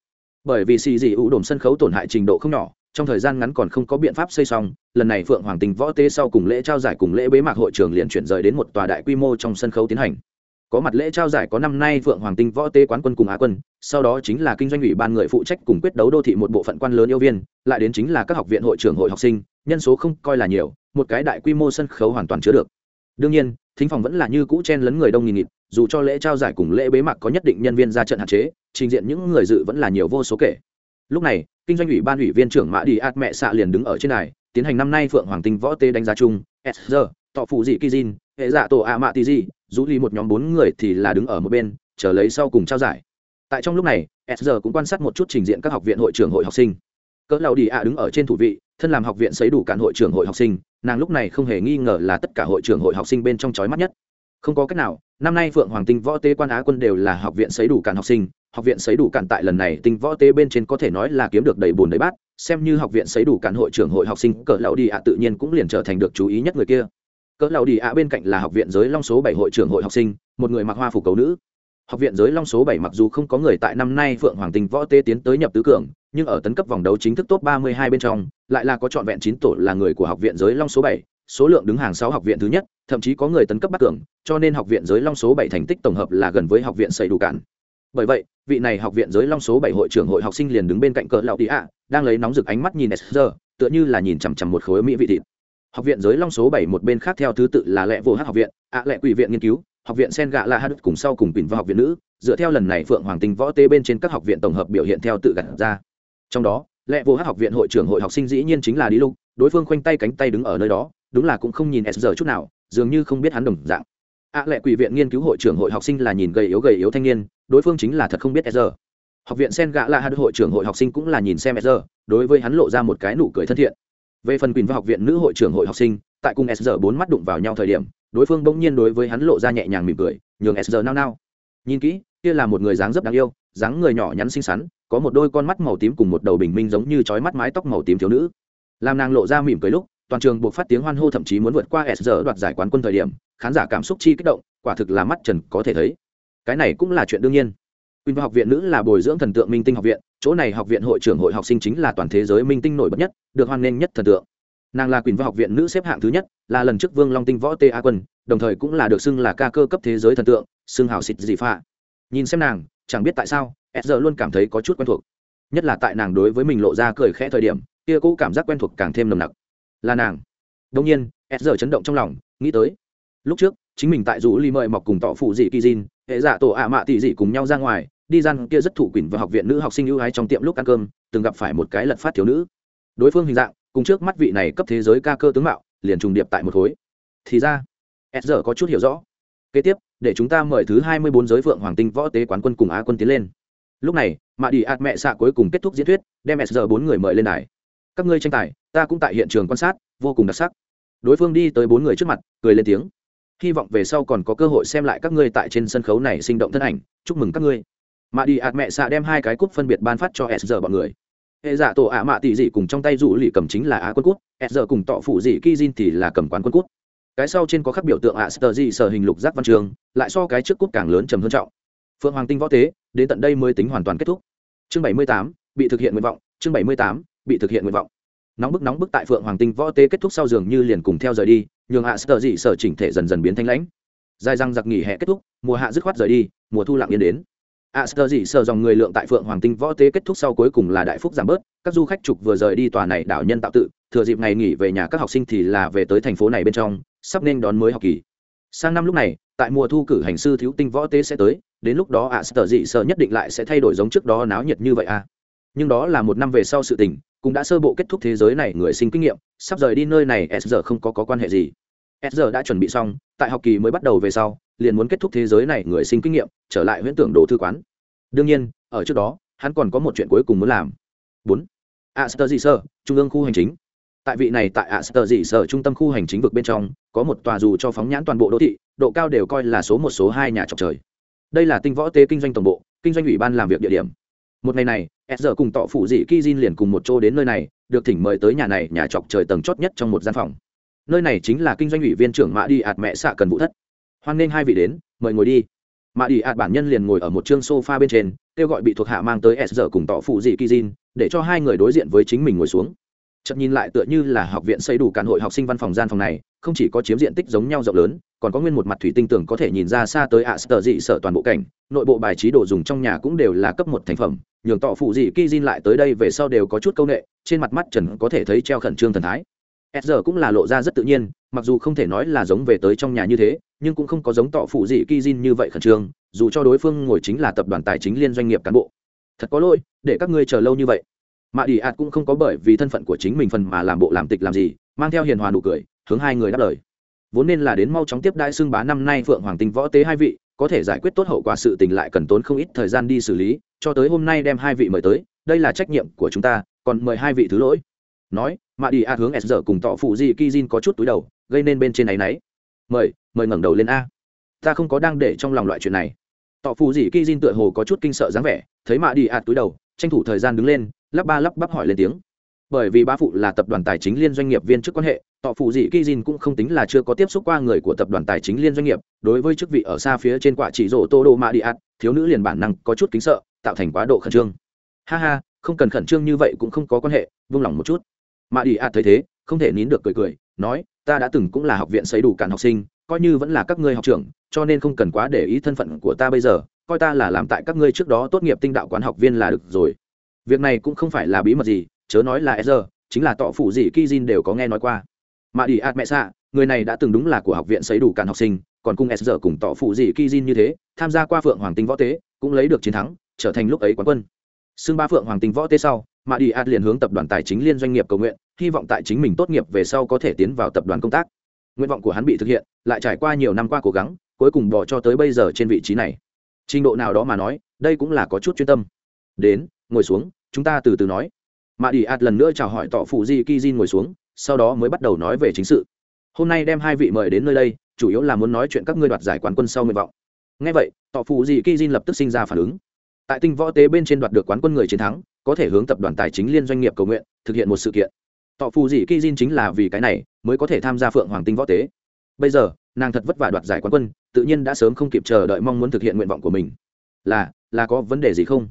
Bởi vì xì dị ủ đồm sân khấu tổn hại trình độ không nhỏ, trong thời gian ngắn còn không có biện pháp xây xong, lần này phượng hoàng tình võ tế sau cùng lễ trao giải cùng lễ bế mạc hội trường liền chuyển rời đến một tòa đại quy mô trong sân khấu tiến hành có mặt lễ trao giải có năm nay phượng hoàng tinh võ tế quán quân cùng á quân, sau đó chính là kinh doanh ủy ban người phụ trách cùng quyết đấu đô thị một bộ phận quan lớn yêu viên, lại đến chính là các học viện hội trưởng hội học sinh, nhân số không coi là nhiều, một cái đại quy mô sân khấu hoàn toàn chứa được. Đương nhiên, thính phòng vẫn là như cũ chen lấn người đông nghìn nghịt, dù cho lễ trao giải cùng lễ bế mạc có nhất định nhân viên ra trận hạn chế, trình diện những người dự vẫn là nhiều vô số kể. Lúc này, kinh doanh ủy ban ủy viên trưởng mã đi ạt mẹ xạ liền đứng ở trên này tiến hành năm nay phượng hoàng tinh võ tế đánh giá chung sr tọ phụ dị kizin hệ dạ tổ a mạ tì dị dù ly một nhóm bốn người thì là đứng ở một bên, chờ lấy sau cùng trao giải. Tại trong lúc này, s cũng quan sát một chút trình diện các học viện hội trưởng hội học sinh. Cỡ lầu đi ạ đứng ở trên thủ vị, thân làm học viện xấy đủ cản hội trưởng hội học sinh, nàng lúc này không hề nghi ngờ là tất cả hội trưởng hội học sinh bên trong trói mắt nhất. Không có cách nào, năm nay phượng hoàng tinh võ tế quan á quân đều là học viện xấy đủ cản học sinh, học viện xấy đủ cản tại lần này tinh võ tế bên trên có thể nói là kiếm được đầy bùn đầy bát, xem như học viện xấy đủ cản hội trưởng hội học sinh, cỡ lão đi ạ tự nhiên cũng liền trở thành được chú ý nhất người kia cỡ lão đi ạ bên cạnh là học viện giới long số bảy hội trưởng hội học sinh, một người mặc hoa phục cầu nữ. Học viện giới long số bảy mặc dù không có người tại năm nay phượng hoàng tình võ tê tiến tới nhập tứ cường, nhưng ở tấn cấp vòng đấu chính thức top ba mươi hai bên trong, lại là có trọn vẹn chín tổ là người của học viện giới long số bảy, số lượng đứng hàng sáu học viện thứ nhất, thậm chí có người tấn cấp bắt cường, cho nên học viện giới long số bảy thành tích tổng hợp là gần với học viện xây đủ cản. Bởi vậy, vị này học viện giới long số bảy hội trưởng hội học sinh liền đứng bên cạnh cỡ lão đi ạ, đang lấy nóng rực ánh mắt nhìn sr tựa như là nhìn chằm chằm một khối mỹ vị thịt học viện giới long số bảy một bên khác theo thứ tự là lệ vô hát học viện, ạ, lệ quỷ viện nghiên cứu, học viện sen gạ la hát cùng sau cùng bình và học viện nữ, dựa theo lần này phượng hoàng tinh võ tê bên trên các học viện tổng hợp biểu hiện theo tự gặt ra. Trong đó, lệ vô hát học viện hội trưởng hội học sinh dĩ nhiên chính là đi lục, đối phương khoanh tay cánh tay đứng ở nơi đó, đúng là cũng không nhìn s giờ chút nào, dường như không biết hắn đồng dạng. Ạ, lệ quỷ viện nghiên cứu hội trưởng hội học sinh là nhìn gầy yếu gầy yếu thanh niên, đối phương chính là thật không biết s giờ học viện sen gạ la hát hội trưởng hội học sinh cũng là nhìn xem s giờ đối với hắn lộ ra một cái nụ cười thân thiện về phần quỳnh và học viện nữ hội trưởng hội học sinh, tại cùng sr bốn mắt đụng vào nhau thời điểm, đối phương bỗng nhiên đối với hắn lộ ra nhẹ nhàng mỉm cười, nhường sr nao nao. Nhìn kỹ, kia là một người dáng dấp đáng yêu, dáng người nhỏ nhắn xinh xắn, có một đôi con mắt màu tím cùng một đầu bình minh giống như chói mắt mái tóc màu tím thiếu nữ. Làm nàng lộ ra mỉm cười lúc, toàn trường buộc phát tiếng hoan hô thậm chí muốn vượt qua sr đoạt giải quán quân thời điểm, khán giả cảm xúc chi kích động, quả thực là mắt trần có thể thấy. Cái này cũng là chuyện đương nhiên. Quỳnh và học viện nữ là bồi dưỡng thần tượng minh tinh học viện, chỗ này học viện hội trưởng hội học sinh chính là toàn thế giới minh tinh nổi bật nhất, được hoan nghênh nhất thần tượng. Nàng là Quỳnh và học viện nữ xếp hạng thứ nhất, là lần trước Vương Long Tinh võ tê a quân, đồng thời cũng là được xưng là ca cơ cấp thế giới thần tượng, xưng hào xịt dị pha. Nhìn xem nàng, chẳng biết tại sao, giờ luôn cảm thấy có chút quen thuộc. Nhất là tại nàng đối với mình lộ ra cười khẽ thời điểm, kia cũ cảm giác quen thuộc càng thêm nồng nặc. Là nàng. Đương nhiên, giờ chấn động trong lòng, nghĩ tới. Lúc trước, chính mình tại rủ ly mời mọc cùng tọ phụ dị kỳ Jin, hệ giả tổ ạ mạ tỷ dị cùng nhau ra ngoài, đi gian kia rất thủ quỳnh và học viện nữ học sinh ưu ái trong tiệm lúc ăn cơm, từng gặp phải một cái lật phát thiếu nữ. Đối phương hình dạng, cùng trước mắt vị này cấp thế giới ca cơ tướng mạo, liền trùng điệp tại một khối. Thì ra s giờ có chút hiểu rõ. Kế tiếp, để chúng ta mời thứ hai mươi bốn giới vượng hoàng tinh võ tế quán quân cùng á quân tiến lên. Lúc này, mạ đi ạt mẹ xạ cuối cùng kết thúc diễn thuyết, đem giờ bốn người mời lên đài. Các ngươi tranh tài, ta cũng tại hiện trường quan sát, vô cùng đặc sắc. Đối phương đi tới bốn người trước mặt, cười lên tiếng. Hy vọng về sau còn có cơ hội xem lại các ngươi tại trên sân khấu này sinh động thân ảnh, chúc mừng các ngươi mạ đi ạt mẹ xạ đem hai cái cúp phân biệt ban phát cho sr bọn người. Hệ giả tổ ạ mạ tỷ dị cùng trong tay rủ lì cầm chính là á quân cúp s giờ cùng tọ phụ dị kizin thì là cầm quán quân cúp cái sau trên có khắc biểu tượng ạ sờ dị sở hình lục giác văn trường, lại so cái trước cúp càng lớn trầm hơn trọng. Phượng hoàng tinh võ tế, đến tận đây mới tính hoàn toàn kết thúc. Chương bảy mươi tám, bị thực hiện nguyện vọng, chương bảy mươi tám, bị thực hiện nguyện vọng. Nóng bức nóng bức tại phượng hoàng tinh võ tế kết thúc sau giường như liền cùng theo rời đi, nhường hạ sơ dị sở chỉnh thể dần dần biến thanh lãnh. Dài răng giặc nghỉ hè kết thúc, mùa hạ dứt khoát rời đi, mùa thu lặng yên đến a sơ dị sợ dòng người lượng tại phượng hoàng tinh võ tế kết thúc sau cuối cùng là đại phúc giảm bớt các du khách trục vừa rời đi tòa này đảo nhân tạo tự thừa dịp ngày nghỉ về nhà các học sinh thì là về tới thành phố này bên trong sắp nên đón mới học kỳ. Sang năm lúc này tại mùa thu cử hành sư thiếu tinh võ tế sẽ tới đến lúc đó ạ sở dị sợ nhất định lại sẽ thay đổi giống trước đó náo nhiệt như vậy à. Nhưng đó là một năm về sau sự tình cũng đã sơ bộ kết thúc thế giới này người sinh kinh nghiệm sắp rời đi nơi này s giờ không có, có quan hệ gì. S giờ đã chuẩn bị xong tại học kỳ mới bắt đầu về sau liền muốn kết thúc thế giới này người sinh kinh nghiệm, trở lại huyễn tưởng đồ thư quán. Đương nhiên, ở trước đó, hắn còn có một chuyện cuối cùng muốn làm. Bốn. Aster dị sơ trung ương khu hành chính. Tại vị này tại aster dị sơ trung tâm khu hành chính vực bên trong, có một tòa dù cho phóng nhãn toàn bộ đô thị, độ cao đều coi là số một, số hai nhà trọc trời. Đây là tinh võ tế kinh doanh tổng bộ, kinh doanh ủy ban làm việc địa điểm. Một ngày này, s giờ cùng tọ phụ dị ki jin liền cùng một chỗ đến nơi này, được thỉnh mời tới nhà này, nhà trọc trời tầng chót nhất trong một gian phòng. Nơi này chính là kinh doanh ủy viên trưởng mã đi ạt mẹ xạ cần vũ thất hoan nghênh hai vị đến, mời ngồi đi. Mã đi ạt bản nhân liền ngồi ở một chương sofa bên trên, kêu gọi bị thuộc hạ mang tới s giờ cùng tỏ phụ dị kizin để cho hai người đối diện với chính mình ngồi xuống. Chậm nhìn lại tựa như là học viện xây đủ cản hội học sinh văn phòng gian phòng này, không chỉ có chiếm diện tích giống nhau rộng lớn, còn có nguyên một mặt thủy tinh tưởng có thể nhìn ra xa tới ạ sờ dị sở toàn bộ cảnh, nội bộ bài trí đồ dùng trong nhà cũng đều là cấp một thành phẩm, nhường tọ phụ dị kizin lại tới đây về sau đều có chút c â u n ệ trên mặt mắt trần có thể thấy treo khẩn trương thần thái. S giờ cũng là lộ ra rất tự nhiên, mặc dù không thể nói là giống về tới trong nhà như thế nhưng cũng không có giống tọ phụ dị ki Jin như vậy khẩn trương, dù cho đối phương ngồi chính là tập đoàn tài chính liên doanh nghiệp cán bộ. Thật có lỗi, để các ngươi chờ lâu như vậy. Mạ đi ạt cũng không có bởi vì thân phận của chính mình phần mà làm bộ làm tịch làm gì, mang theo hiền hòa nụ cười, hướng hai người đáp lời. Vốn nên là đến mau chóng tiếp đại xưng bá năm nay phượng hoàng tinh võ tế hai vị, có thể giải quyết tốt hậu quả sự tình lại cần tốn không ít thời gian đi xử lý, cho tới hôm nay đem hai vị mời tới, đây là trách nhiệm của chúng ta, còn mời hai vị thứ lỗi. Nói, mạ đi ạt hướng s giờ cùng tọ phụ di ki jin có chút túi đầu, gây nên bên trên này náy mời mời ngẩng đầu lên a. Ta không có đang để trong lòng loại chuyện này. Tọ phụ dị kỳ diên tựa hồ có chút kinh sợ dáng vẻ, thấy mạ đi ạt túi đầu, tranh thủ thời gian đứng lên, lắp ba lắp bắp hỏi lên tiếng. Bởi vì ba phụ là tập đoàn tài chính liên doanh nghiệp viên chức quan hệ, tọ phụ dị kizin cũng không tính là chưa có tiếp xúc qua người của tập đoàn tài chính liên doanh nghiệp, đối với chức vị ở xa phía trên quả chỉ rổ tô đô mạ đi ạt, thiếu nữ liền bản năng có chút kính sợ, tạo thành quá độ khẩn trương. Ha ha, không cần khẩn trương như vậy cũng không có quan hệ, vung lòng một chút. Mạ đi ạt thấy thế, không thể nín được cười cười, nói, ta đã từng cũng là học viện xây đủ cản học sinh coi như vẫn là các ngươi học trưởng, cho nên không cần quá để ý thân phận của ta bây giờ, coi ta là làm tại các ngươi trước đó tốt nghiệp tinh đạo quán học viên là được rồi. Việc này cũng không phải là bí mật gì, chớ nói là e chính là tọ phụ gì ki đều có nghe nói qua. Mà đi ạt mẹ xạ người này đã từng đúng là của học viện sấy đủ cản học sinh, còn cung s cùng tọ phụ gì ki như thế, tham gia qua phượng hoàng tinh võ tế, cũng lấy được chiến thắng, trở thành lúc ấy quán quân. Xưng ba phượng hoàng tinh võ tế sau, mà đi ạt liền hướng tập đoàn tài chính liên doanh nghiệp cầu nguyện, hy vọng tại chính mình tốt nghiệp về sau có thể tiến vào tập đoàn công tác nguyện vọng của hắn bị thực hiện, lại trải qua nhiều năm qua cố gắng, cuối cùng bỏ cho tới bây giờ trên vị trí này. Trình độ nào đó mà nói, đây cũng là có chút chuyên tâm. Đến, ngồi xuống, chúng ta từ từ nói. Mà đi ạt lần nữa chào hỏi tọ phụ di ki jin ngồi xuống, sau đó mới bắt đầu nói về chính sự. Hôm nay đem hai vị mời đến nơi đây, chủ yếu là muốn nói chuyện các ngươi đoạt giải quán quân sau nguyện vọng. Ngay vậy, tọ phụ di ki jin lập tức sinh ra phản ứng. Tại tinh võ tế bên trên đoạt được quán quân người chiến thắng, có thể hướng tập đoàn tài chính liên doanh nghiệp cầu nguyện, thực hiện một sự kiện tọ phù dị ki jin chính là vì cái này mới có thể tham gia phượng hoàng tinh võ tế. Bây giờ, nàng thật vất vả đoạt giải quán quân, tự nhiên đã sớm không kịp chờ đợi mong muốn thực hiện nguyện vọng của mình. Là là có vấn đề gì không?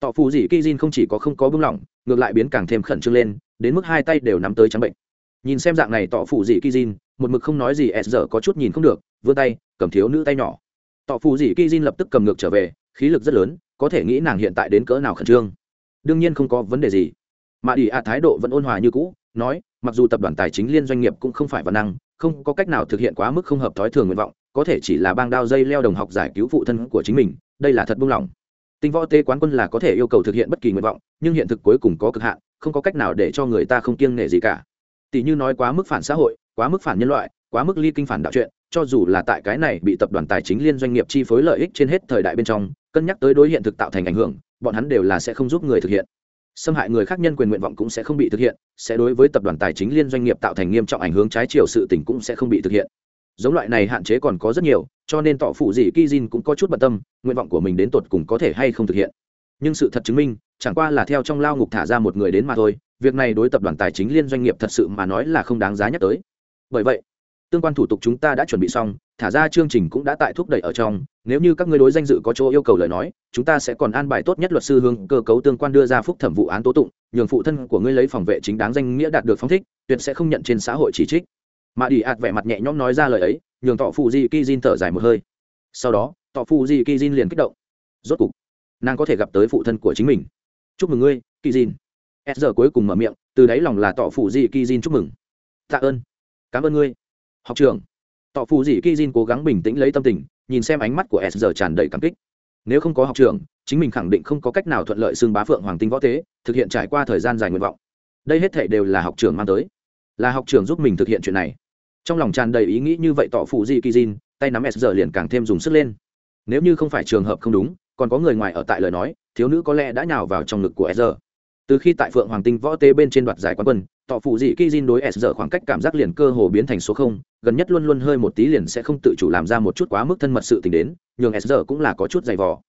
Tọ phù dị ki jin không chỉ có không có bưng lỏng, ngược lại biến càng thêm khẩn trương lên, đến mức hai tay đều nắm tới trắng bệnh. Nhìn xem dạng này tọ phù dị ki jin, một mực không nói gì, s giờ có chút nhìn không được, vươn tay, cầm thiếu nữ tay nhỏ. Tọ phù dị ki jin lập tức cầm ngược trở về, khí lực rất lớn, có thể nghĩ nàng hiện tại đến cỡ nào khẩn trương. Đương nhiên không có vấn đề gì mà đi ạ thái độ vẫn ôn hòa như cũ, nói, mặc dù tập đoàn tài chính liên doanh nghiệp cũng không phải văn năng, không có cách nào thực hiện quá mức không hợp thói thường nguyện vọng, có thể chỉ là bang đao dây leo đồng học giải cứu phụ thân của chính mình, đây là thật buông lỏng. Tinh võ tế quán quân là có thể yêu cầu thực hiện bất kỳ nguyện vọng, nhưng hiện thực cuối cùng có cực hạn, không có cách nào để cho người ta không kiêng nể gì cả. Tỷ như nói quá mức phản xã hội, quá mức phản nhân loại, quá mức ly kinh phản đạo chuyện, cho dù là tại cái này bị tập đoàn tài chính liên doanh nghiệp chi phối lợi ích trên hết thời đại bên trong, cân nhắc tới đối hiện thực tạo thành ảnh hưởng, bọn hắn đều là sẽ không giúp người thực hiện xâm hại người khác nhân quyền nguyện vọng cũng sẽ không bị thực hiện, sẽ đối với tập đoàn tài chính liên doanh nghiệp tạo thành nghiêm trọng ảnh hưởng, trái chiều sự tỉnh cũng sẽ không bị thực hiện. Giống loại này hạn chế còn có rất nhiều, cho nên tỏ phụ gì kizin cũng có chút bận tâm, nguyện vọng của mình đến tột cùng có thể hay không thực hiện. Nhưng sự thật chứng minh, chẳng qua là theo trong lao ngục thả ra một người đến mà thôi, việc này đối tập đoàn tài chính liên doanh nghiệp thật sự mà nói là không đáng giá nhắc tới. Bởi vậy, tương quan thủ tục chúng ta đã chuẩn bị xong thả ra chương trình cũng đã tại thúc đẩy ở trong. Nếu như các ngươi đối danh dự có chỗ yêu cầu lời nói, chúng ta sẽ còn an bài tốt nhất luật sư hương cơ cấu tương quan đưa ra phúc thẩm vụ án tố tụng, nhường phụ thân của ngươi lấy phòng vệ chính đáng danh nghĩa đạt được phóng thích, tuyệt sẽ không nhận trên xã hội chỉ trích. Mà đi ạt vẻ mặt nhẹ nhõm nói ra lời ấy, nhường tọ phụ di ki jin thở dài một hơi. Sau đó, tọ phụ di ki jin liền kích động. Rốt cục, nàng có thể gặp tới phụ thân của chính mình. Chúc mừng ngươi, ki jin. S giờ cuối cùng mở miệng, từ đáy lòng là tọ phụ di ki jin chúc mừng. Tạ ơn. Cảm ơn ngươi. Học trường tỏ phụ di kỳ jin cố gắng bình tĩnh lấy tâm tình, nhìn xem ánh mắt của s giờ tràn đầy cảm kích. Nếu không có học trường chính mình khẳng định không có cách nào thuận lợi xưng bá phượng hoàng tinh võ tế, thực hiện trải qua thời gian dài nguyện vọng. Đây hết thể đều là học trường mang tới. Là học trường giúp mình thực hiện chuyện này. Trong lòng tràn đầy ý nghĩ như vậy tỏ phụ di kỳ jin, tay nắm s giờ liền càng thêm dùng sức lên. Nếu như không phải trường hợp không đúng, còn có người ngoài ở tại lời nói, thiếu nữ có lẽ đã nhào vào trong ngực của s giờ từ khi tại phượng hoàng tinh võ tế bên trên đoạt giải quán quân, tọ phụ dị kỳ jin đối s giờ khoảng cách cảm giác liền cơ hồ biến thành số không, gần nhất luôn luôn hơi một tí liền sẽ không tự chủ làm ra một chút quá mức thân mật sự tình đến, nhường s giờ cũng là có chút dày vò.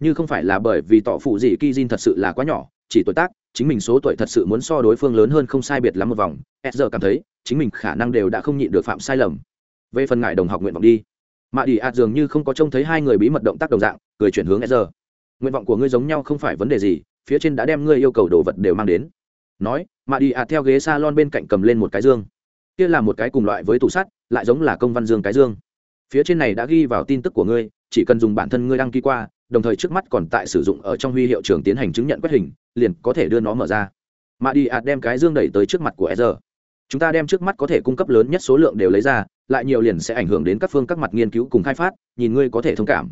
Như không phải là bởi vì tọ phụ dị kỳ jin thật sự là quá nhỏ, chỉ tuổi tác, chính mình số tuổi thật sự muốn so đối phương lớn hơn không sai biệt lắm một vòng, s giờ cảm thấy, chính mình khả năng đều đã không nhịn được phạm sai lầm. Về phần ngại đồng học nguyện vọng đi. Mạ đi ạt dường như không có trông thấy hai người bí mật động tác đồng dạng, cười chuyển hướng s giờ nguyện vọng của ngươi giống nhau không phải vấn đề gì phía trên đã đem ngươi yêu cầu đồ vật đều mang đến. Nói mạ đi ạt theo ghế s a lon bên cạnh cầm lên một cái dương. Kia là một cái cùng loại với tủ sắt, lại giống là công văn dương cái dương. Phía trên này đã ghi vào tin tức của ngươi, chỉ cần dùng bản thân ngươi đăng ký qua, đồng thời trước mắt còn tại sử dụng ở trong huy hiệu trường tiến hành chứng nhận quét hình, liền có thể đưa nó mở ra. Mạ đi ạt đem cái dương đẩy tới trước mặt của s chúng ta đem trước mắt có thể cung cấp lớn nhất số lượng đều lấy ra, lại nhiều liền sẽ ảnh hưởng đến các phương các mặt nghiên cứu cùng khai phát, nhìn ngươi có thể thông cảm.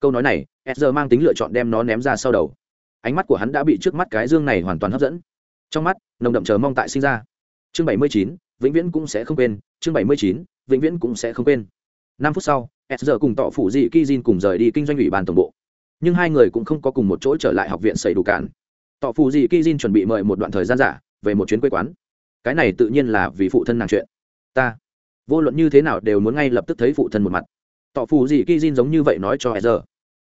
Câu nói này s mang tính lựa chọn đem nó ném ra sau đầu ánh mắt của hắn đã bị trước mắt cái dương này hoàn toàn hấp dẫn. Trong mắt, nồng đậm chờ mong tại sinh ra. Chương bảy mươi chín, vĩnh viễn cũng sẽ không quên. Chương bảy mươi chín, vĩnh viễn cũng sẽ không quên. Năm phút sau, s cùng tọ phủ dị ki jin cùng rời đi kinh doanh ủy ban tổng bộ. Nhưng hai người cũng không có cùng một chỗ trở lại học viện xảy đủ cản. Tọ phủ dị ki jin chuẩn bị mời một đoạn thời gian giả về một chuyến quê quán. Cái này tự nhiên là vì phụ thân nàng chuyện. Ta, vô luận như thế nào đều muốn ngay lập tức thấy phụ thân một mặt. Tọ Phủ dị ki jin giống như vậy nói cho s giờ.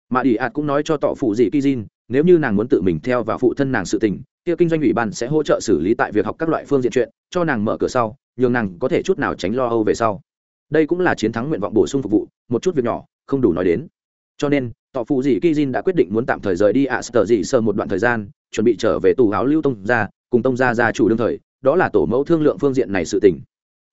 Mà đi ạt cũng nói cho tọ Phủ dị ki jin nếu như nàng muốn tự mình theo và phụ thân nàng sự tình, kia kinh doanh ủy ban sẽ hỗ trợ xử lý tại việc học các loại phương diện chuyện, cho nàng mở cửa sau, nhường nàng có thể chút nào tránh lo âu về sau. Đây cũng là chiến thắng nguyện vọng bổ sung phục vụ, một chút việc nhỏ, không đủ nói đến. Cho nên, tọ phụ dị ki jin đã quyết định muốn tạm thời rời đi ạ sờ dị sơ một đoạn thời gian, chuẩn bị trở về tù áo lưu tông ra cùng tông gia gia chủ đương thời, đó là tổ mẫu thương lượng phương diện này sự tình.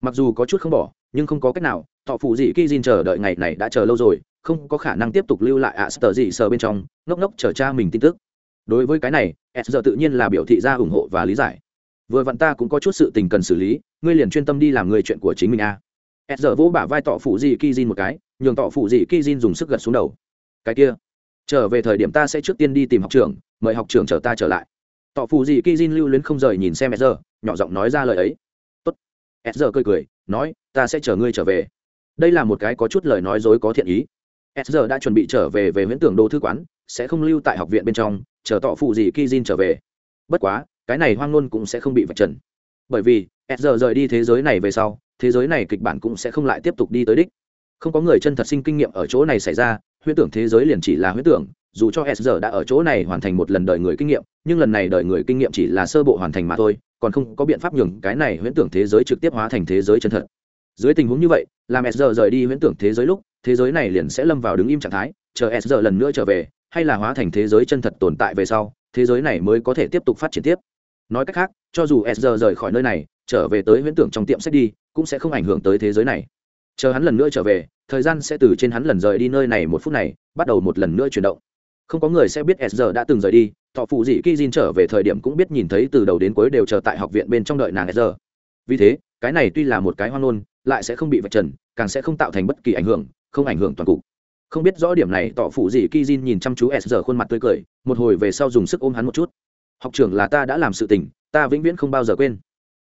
Mặc dù có chút không bỏ, nhưng không có cách nào, tọ phụ dị ki jin chờ đợi ngày này đã chờ lâu rồi không có khả năng tiếp tục lưu lại ạ sờ gì sờ bên trong, ngốc ngốc chờ cha mình tin tức. Đối với cái này s giờ tự nhiên là biểu thị ra ủng hộ và lý giải. Vừa vặn ta cũng có chút sự tình cần xử lý, ngươi liền chuyên tâm đi làm người chuyện của chính mình a. À. s giờ vỗ bả vai tọ phụ dị ki jin một cái, nhường tọ phụ dị ki jin dùng sức gật xuống đầu. Cái kia, trở về thời điểm ta sẽ trước tiên đi tìm học trưởng, mời học trưởng chờ ta trở lại. Tọ phụ dị ki jin lưu luyến không rời nhìn xem s giờ nhỏ giọng nói ra lời ấy. Tốt. S giờ cười cười, nói, ta sẽ chờ ngươi trở về. Đây là một cái có chút lời nói dối có thiện ý s giờ đã chuẩn bị trở về về huyễn tưởng đô thư quán, sẽ không lưu tại học viện bên trong, chờ tỏ phụ gì ki jin trở về. Bất quá, cái này hoang ngôn cũng sẽ không bị vạch trần. Bởi vì, s giờ rời đi thế giới này về sau, thế giới này kịch bản cũng sẽ không lại tiếp tục đi tới đích. Không có người chân thật sinh kinh nghiệm ở chỗ này xảy ra, huyễn tưởng thế giới liền chỉ là huyễn tưởng, dù cho s giờ đã ở chỗ này hoàn thành một lần đời người kinh nghiệm, nhưng lần này đời người kinh nghiệm chỉ là sơ bộ hoàn thành mà thôi, còn không có biện pháp nhường cái này huyễn tưởng thế giới trực tiếp hóa thành thế giới chân thật dưới tình huống như vậy, làm sr rời đi huyễn tưởng thế giới lúc, thế giới này liền sẽ lâm vào đứng im trạng thái, chờ sr lần nữa trở về, hay là hóa thành thế giới chân thật tồn tại về sau, thế giới này mới có thể tiếp tục phát triển tiếp. Nói cách khác, cho dù sr rời khỏi nơi này, trở về tới huyễn tưởng trong tiệm sách đi, cũng sẽ không ảnh hưởng tới thế giới này. Chờ hắn lần nữa trở về, thời gian sẽ từ trên hắn lần rời đi nơi này một phút này, bắt đầu một lần nữa chuyển động. Không có người sẽ biết sr đã từng rời đi, thọ phụ dị ki jin trở về thời điểm cũng biết nhìn thấy từ đầu đến cuối đều chờ tại học viện bên trong đợi nàng sr vì thế, cái này tuy là một cái hoan ngôn lại sẽ không bị vạch trần, càng sẽ không tạo thành bất kỳ ảnh hưởng, không ảnh hưởng toàn cục. Không biết rõ điểm này, tọ phụ gì ki jin nhìn chăm chú s giờ khuôn mặt tươi cười, một hồi về sau dùng sức ôm hắn một chút. Học trưởng là ta đã làm sự tình, ta vĩnh viễn không bao giờ quên.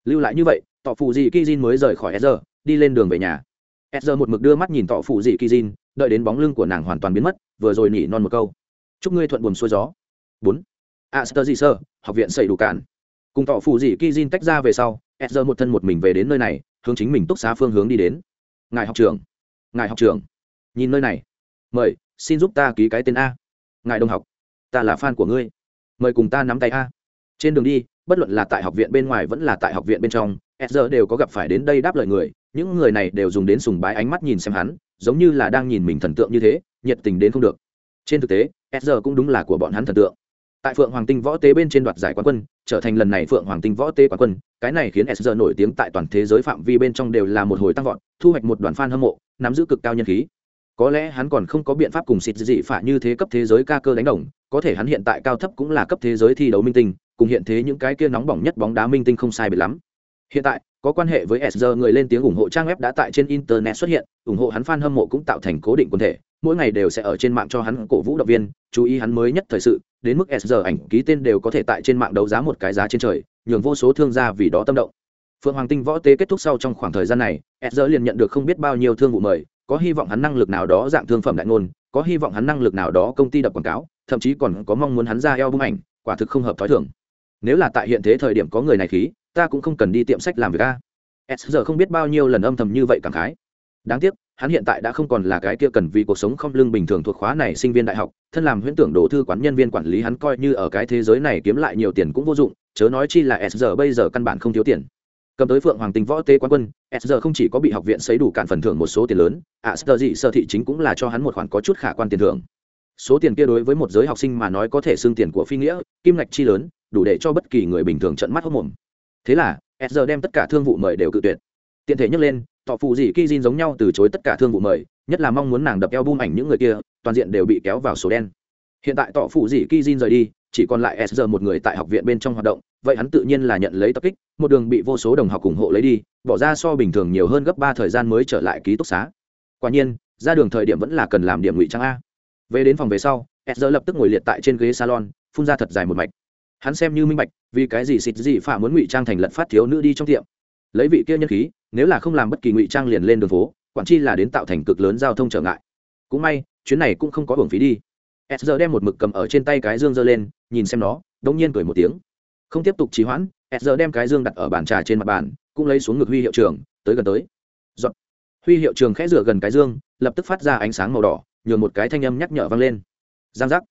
Lưu lại như vậy, tọ phụ gì ki jin mới rời khỏi s giờ, đi lên đường về nhà. S giờ một mực đưa mắt nhìn tọ phụ gì ki jin đợi đến bóng lưng của nàng hoàn toàn biến mất, vừa rồi nỉ non một câu. Chúc ngươi thuận buồm xuôi gió. Bốn. Aster gì sơ học viện xây đủ cản cùng tỏ gì Ki Jin tách ra về sau sr một thân một mình về đến nơi này hướng chính mình túc xá phương hướng đi đến. Ngài học trưởng. Ngài học trưởng. Nhìn nơi này. Mời, xin giúp ta ký cái tên a. Ngài đồng học. Ta là fan của ngươi. Mời cùng ta nắm tay a. Trên đường đi, bất luận là tại học viện bên ngoài vẫn là tại học viện bên trong sr đều có gặp phải đến đây đáp lời người. Những người này đều dùng đến sùng bái ánh mắt nhìn xem hắn, giống như là đang nhìn mình thần tượng như thế, nhiệt tình đến không được. Trên thực tế sr cũng đúng là của bọn hắn thần tượng tại phượng hoàng tinh võ tế bên trên đoạt giải quán quân, trở thành lần này phượng hoàng tinh võ tế quán quân, cái này khiến sr nổi tiếng tại toàn thế giới phạm vi bên trong đều là một hồi tăng vọt, thu hoạch một đoàn f a n hâm mộ, nắm giữ cực cao nhân khí. Có lẽ hắn còn không có biện pháp cùng xịt dị phả như thế cấp thế giới ca cơ đánh đồng, có thể hắn hiện tại cao thấp cũng là cấp thế giới thi đấu minh tinh, cùng hiện thế những cái kia nóng bỏng nhất bóng đá minh tinh không sai biệt lắm. Hiện tại, có quan hệ với sr người lên tiếng ủng hộ trang web đã tại trên internet xuất hiện, ủng hộ hắn f a n hâm mộ cũng tạo thành cố định quần thể mỗi ngày đều sẽ ở trên mạng cho hắn cổ vũ động viên, chú ý hắn mới nhất thời sự, đến mức sr ảnh ký tên đều có thể tại trên mạng đấu giá một cái giá trên trời, nhường vô số thương gia vì đó tâm động. Phượng hoàng tinh võ tế kết thúc sau trong khoảng thời gian này sr liền nhận được không biết bao nhiêu thương vụ mời, có hy vọng hắn năng lực nào đó dạng thương phẩm đại ngôn, có hy vọng hắn năng lực nào đó công ty đập quảng cáo, thậm chí còn có mong muốn hắn ra eo bung ảnh, quả thực không hợp t h ó i thưởng nếu là tại hiện thế thời điểm có người này khí, ta cũng không cần đi tiệm sách làm việc a. S giờ không biết bao nhiêu lần âm thầm như vậy cảm khái. Đáng tiếc hắn hiện tại đã không còn là cái kia cần vì cuộc sống không lương bình thường thuộc khóa này sinh viên đại học, thân làm huyễn tưởng đồ thư quán nhân viên quản lý hắn coi như ở cái thế giới này kiếm lại nhiều tiền cũng vô dụng, chớ nói chi là s giờ bây giờ căn bản không thiếu tiền. Cầm tới phượng hoàng tình võ tế quán quân, s giờ không chỉ có bị học viện xấy đủ cạn phần thưởng một số tiền lớn, ạ, sơ dị sơ thị chính cũng là cho hắn một khoản có chút khả quan tiền thưởng. Số tiền kia đối với một giới học sinh mà nói có thể xương tiền của phi nghĩa, kim ngạch chi lớn, đủ để cho bất kỳ người bình thường trận mắt hốc mồm. Thế là, s giờ đem tất cả thương vụ mời đều cự tuyệt tiện thể nhắc lên tọ phụ dị ki giống nhau từ chối tất cả thương vụ mời, nhất là mong muốn nàng đập eo bung ảnh những người kia, toàn diện đều bị kéo vào số đen. Hiện tại tọ phụ dị ki rời đi, chỉ còn lại s giờ một người tại học viện bên trong hoạt động, vậy hắn tự nhiên là nhận lấy tập kích, một đường bị vô số đồng học ủng hộ lấy đi, bỏ ra so bình thường nhiều hơn gấp ba thời gian mới trở lại ký túc xá. Quả nhiên, ra đường thời điểm vẫn là cần làm điểm ngụy trang a. Về đến phòng về sau, s giờ lập tức ngồi liệt tại trên ghế salon, phun ra thật dài một mạch. Hắn xem như minh bạch, vì cái gì xịt gì phả muốn ngụy trang thành lật phát thiếu nữ đi trong tiệm lấy vị kia nhân khí, nếu là không làm bất kỳ ngụy trang liền lên đường phố, quản chi là đến tạo thành cực lớn giao thông trở ngại. Cũng may, chuyến này cũng không có hưởng phí đi. S giờ đem một mực cầm ở trên tay cái dương giơ lên, nhìn xem nó đông nhiên cười một tiếng. Không tiếp tục trì hoãn, s giờ đem cái dương đặt ở bàn trà trên mặt bàn, cũng lấy xuống ngực huy hiệu trường, tới gần tới. Giọt. huy hiệu trường khẽ rửa gần cái dương, lập tức phát ra ánh sáng màu đỏ, nhường một cái thanh âm nhắc nhở vang lên. Giang giác.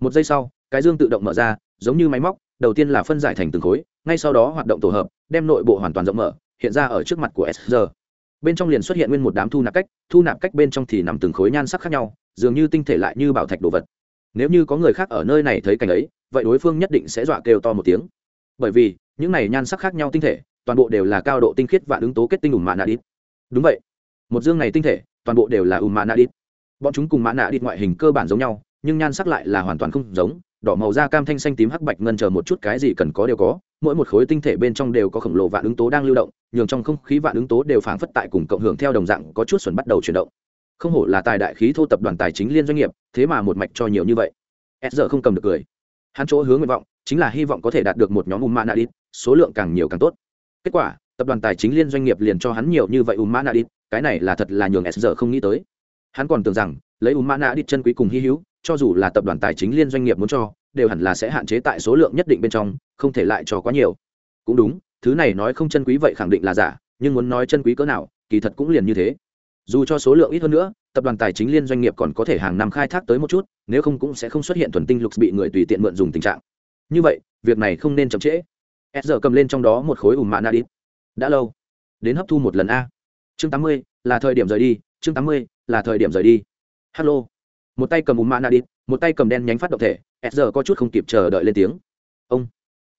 Một giây sau, cái dương tự động mở ra, giống như máy móc, đầu tiên là phân giải thành từng khối, ngay sau đó hoạt động tổ hợp, đem nội bộ hoàn toàn rộng mở hiện ra ở trước mặt của s bên trong liền xuất hiện nguyên một đám thu nạp cách, thu nạp cách bên trong thì nằm từng khối nhan sắc khác nhau, dường như tinh thể lại như bảo thạch đồ vật. Nếu như có người khác ở nơi này thấy cảnh ấy, vậy đối phương nhất định sẽ dọa kêu to một tiếng. Bởi vì, những này nhan sắc khác nhau tinh thể, toàn bộ đều là cao độ tinh khiết và ứng tố kết tinh ủng mạ nạ đít. Đúng vậy. Một dương này tinh thể, toàn bộ đều là ủng mạ nạ đít. Bọn chúng cùng mạ nạ đít ngoại hình cơ bản giống nhau, nhưng nhan sắc lại là hoàn toàn không giống, đỏ màu da cam thanh xanh tím hắc bạch ngân chờ một chút cái gì cần có đều có mỗi một khối tinh thể bên trong đều có khổng lồ vạn ứng tố đang lưu động, nhường trong không khí vạn ứng tố đều phảng phất tại cùng cộng hưởng theo đồng dạng có chút xuẩn bắt đầu chuyển động. Không hổ là tài đại khí thô tập đoàn tài chính liên doanh nghiệp, thế mà một mạch cho nhiều như vậy. S giờ không cầm được cười. Hắn chỗ hướng nguyện vọng, chính là hy vọng có thể đạt được một nhóm umma nadit số lượng càng nhiều càng tốt. Kết quả, tập đoàn tài chính liên doanh nghiệp liền cho hắn nhiều như vậy umma nadit cái này là thật là nhường s giờ không nghĩ tới hắn còn tưởng rằng, lấy Unmana đi chân quý cùng hy hữu, cho dù là tập đoàn tài chính liên doanh nghiệp muốn cho, đều hẳn là sẽ hạn chế tại số lượng nhất định bên trong, không thể lại cho quá nhiều. Cũng đúng, thứ này nói không chân quý vậy khẳng định là giả, nhưng muốn nói chân quý cỡ nào, kỳ thật cũng liền như thế. Dù cho số lượng ít hơn nữa, tập đoàn tài chính liên doanh nghiệp còn có thể hàng năm khai thác tới một chút, nếu không cũng sẽ không xuất hiện thuần tinh lục bị người tùy tiện mượn dùng tình trạng. Như vậy, việc này không nên chậm trễ. S giờ cầm lên trong đó một khối ủng mạ nadit đã lâu. Đến hấp thu một lần a. Chương tám mươi, là thời điểm rời đi chương tám mươi, là thời điểm rời đi. Hello. Một tay cầm ủng mạ nadit một tay cầm đen nhánh phát động thể, s giờ có chút không kịp chờ đợi lên tiếng. Ông.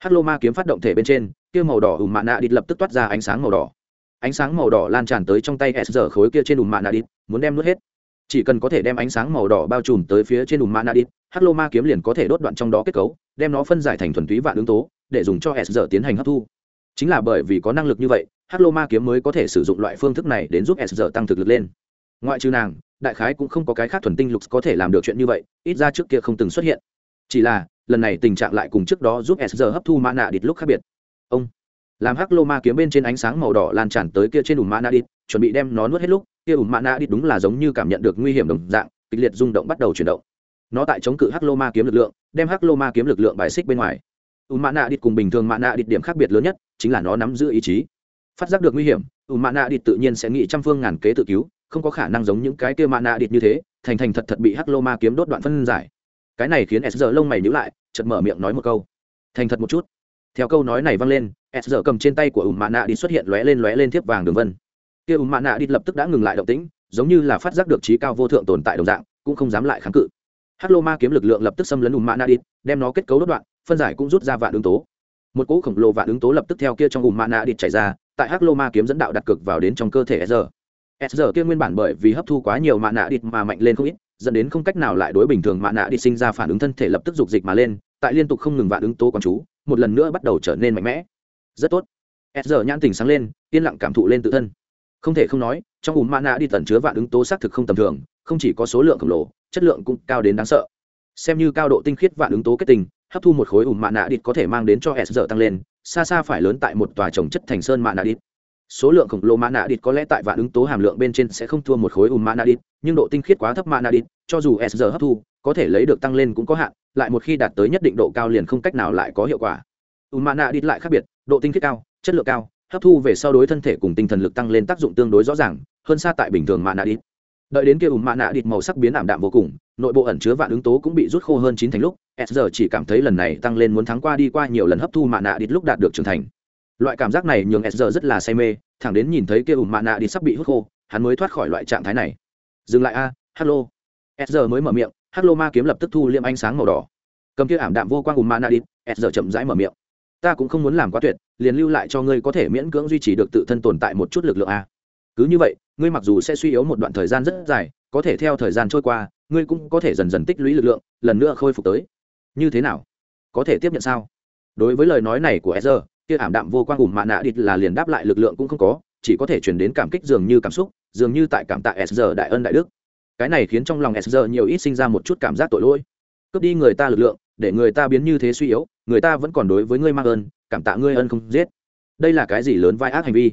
Hello ma kiếm phát động thể bên trên, kia màu đỏ ủng mạ nadit lập tức toát ra ánh sáng màu đỏ. Ánh sáng màu đỏ lan tràn tới trong tay s giờ khối kia trên ủng mạ nadit muốn đem nuốt hết. Chỉ cần có thể đem ánh sáng màu đỏ bao trùm tới phía trên ủng mạ nadit hắc lô ma kiếm liền có thể đốt đoạn trong đó kết cấu, đem nó phân giải thành thuần túy vạn ứng tố, để dùng cho s giờ tiến hành hấp thu. Chính là bởi vì có năng lực như vậy hắc lô ma kiếm mới có thể sử dụng loại phương thức này đến giúp s giờ tăng thực lực lên ngoại trừ nàng, đại khái cũng không có cái khác thuần tinh lục có thể làm được chuyện như vậy, ít ra trước kia không từng xuất hiện. Chỉ là, lần này tình trạng lại cùng trước đó giúp s giờ hấp thu mã nạ đít lúc khác biệt. Ông, làm hắc lô ma kiếm bên trên ánh sáng màu đỏ lan tràn tới kia trên ủng mã nạ đít, chuẩn bị đem nó nuốt hết lúc, kia ủng mã nạ đít đúng là giống như cảm nhận được nguy hiểm đồng dạng, kịch liệt rung động bắt đầu chuyển động. Nó tại chống cự hắc lô ma kiếm lực lượng, đem hắc lô ma kiếm lực lượng bài xích bên ngoài. U mã nạ đít cùng bình thường mã nạ đít điểm khác biệt lớn nhất, chính là nó nắm giữ ý chí. Phát giác được nguy hiểm u mã nạ đít tự nhiên sẽ nghĩ trăm phương ngàn kế tự cứu không có khả năng giống những cái kia mạ nạ địt như thế, thành thành thật thật bị hắc lô ma kiếm đốt đoạn phân giải. Cái này khiến s giờ lông mày nhữ lại chật mở miệng nói một câu. Thành thật một chút. Theo câu nói này vang lên, s giờ cầm trên tay của ùm mạ nạ đi xuất hiện lóe lên lóe lên thiếp vàng đường vân. Kia ùm mạ nạ đi lập tức đã ngừng lại động tĩnh, giống như là phát giác được trí cao vô thượng tồn tại đồng dạng, cũng không dám lại kháng cự. Hắc lô ma kiếm lực lượng lập tức xâm lấn ùm mạ nạ đi đem nó kết cấu đốt đoạn, phân giải cũng rút ra vạn ứng tố. Một cỗ khổng lồ vạn ứng tố lập tức theo kia trong ùm mạ nạ đi chảy ra, tại hắc lô ma kiếm dẫn đạo đặt cực vào đến trong cơ thể s giờ s giờ kia nguyên bản bởi vì hấp thu quá nhiều mạ nạ đi mà mạnh lên không ít, dẫn đến không cách nào lại đối bình thường mạ nạ đi sinh ra phản ứng thân thể lập tức dục dịch mà lên, tại liên tục không ngừng vạn ứng tố quán chú, một lần nữa bắt đầu trở nên mạnh mẽ. Rất tốt. S giờ nhãn tình sáng lên, yên lặng cảm thụ lên tự thân. Không thể không nói, trong ùm mạ nạ đi tẩn chứa vạn ứng tố xác thực không tầm thường, không chỉ có số lượng khổng lồ, chất lượng cũng cao đến đáng sợ. Xem như cao độ tinh khiết vạn ứng tố kết tình, hấp thu một khối ùm mạ nạ đi có thể mang đến cho s giờ tăng lên, xa xa phải lớn tại một tòa trồng chất thành sơn mạ nạ đi số lượng khổng lồ mã nạ đít có lẽ tại vạn ứng tố hàm lượng bên trên sẽ không thua một khối ùn mã nạ đít nhưng độ tinh khiết quá thấp mã nạ đít cho dù s giờ hấp thu, có thể lấy được tăng lên cũng có hạn, lại một khi đạt tới nhất định độ cao liền không cách nào lại có hiệu quả. Ùn mã nạ đít lại khác biệt, độ tinh khiết cao, chất lượng cao, hấp thu về sau đối thân thể cùng tinh thần lực tăng lên tác dụng tương đối rõ ràng, hơn xa tại bình thường mã nạ đít đợi đến kia ùn mã nạ đít màu sắc biến ảm đạm vô cùng, nội bộ ẩn chứa vạn ứng tố cũng bị rút khô hơn chín thành lúc, s giờ chỉ cảm thấy lần này tăng lên muốn thắng qua đi qua nhiều lần hấp thu mã nạ đít lúc đạt được trưởng thành loại cảm giác này nhường sr rất là say mê thẳng đến nhìn thấy kia ủ mạ nạ đi sắp bị hút khô hắn mới thoát khỏi loại trạng thái này. Dừng lại a à, hello sr mới mở miệng hello ma kiếm lập tức thu liêm ánh sáng màu đỏ. Cầm kia ảm đạm vô quang ủ mạ nạ đi sr chậm rãi mở miệng. Ta cũng không muốn làm quá tuyệt liền lưu lại cho ngươi có thể miễn cưỡng duy trì được tự thân tồn tại một chút lực lượng a. Cứ như vậy ngươi mặc dù sẽ suy yếu một đoạn thời gian rất dài có thể theo thời gian trôi qua ngươi cũng có thể dần dần tích lũy lực lượng lần nữa khôi phục tới. Như thế nào? Có thể tiếp nhận sao? Đối với lời nói này của sr kia ảm đạm vô quang ủng mạ nạ đít là liền đáp lại lực lượng cũng không có, chỉ có thể chuyển đến cảm kích dường như cảm xúc, dường như tại cảm tạ s giờ đại ân đại đức. Cái này khiến trong lòng s giờ nhiều ít sinh ra một chút cảm giác tội lỗi. Cướp đi người ta lực lượng, để người ta biến như thế suy yếu, người ta vẫn còn đối với ngươi mang ơn, cảm tạ ngươi ân không giết. Đây là cái gì lớn vai ác hành vi?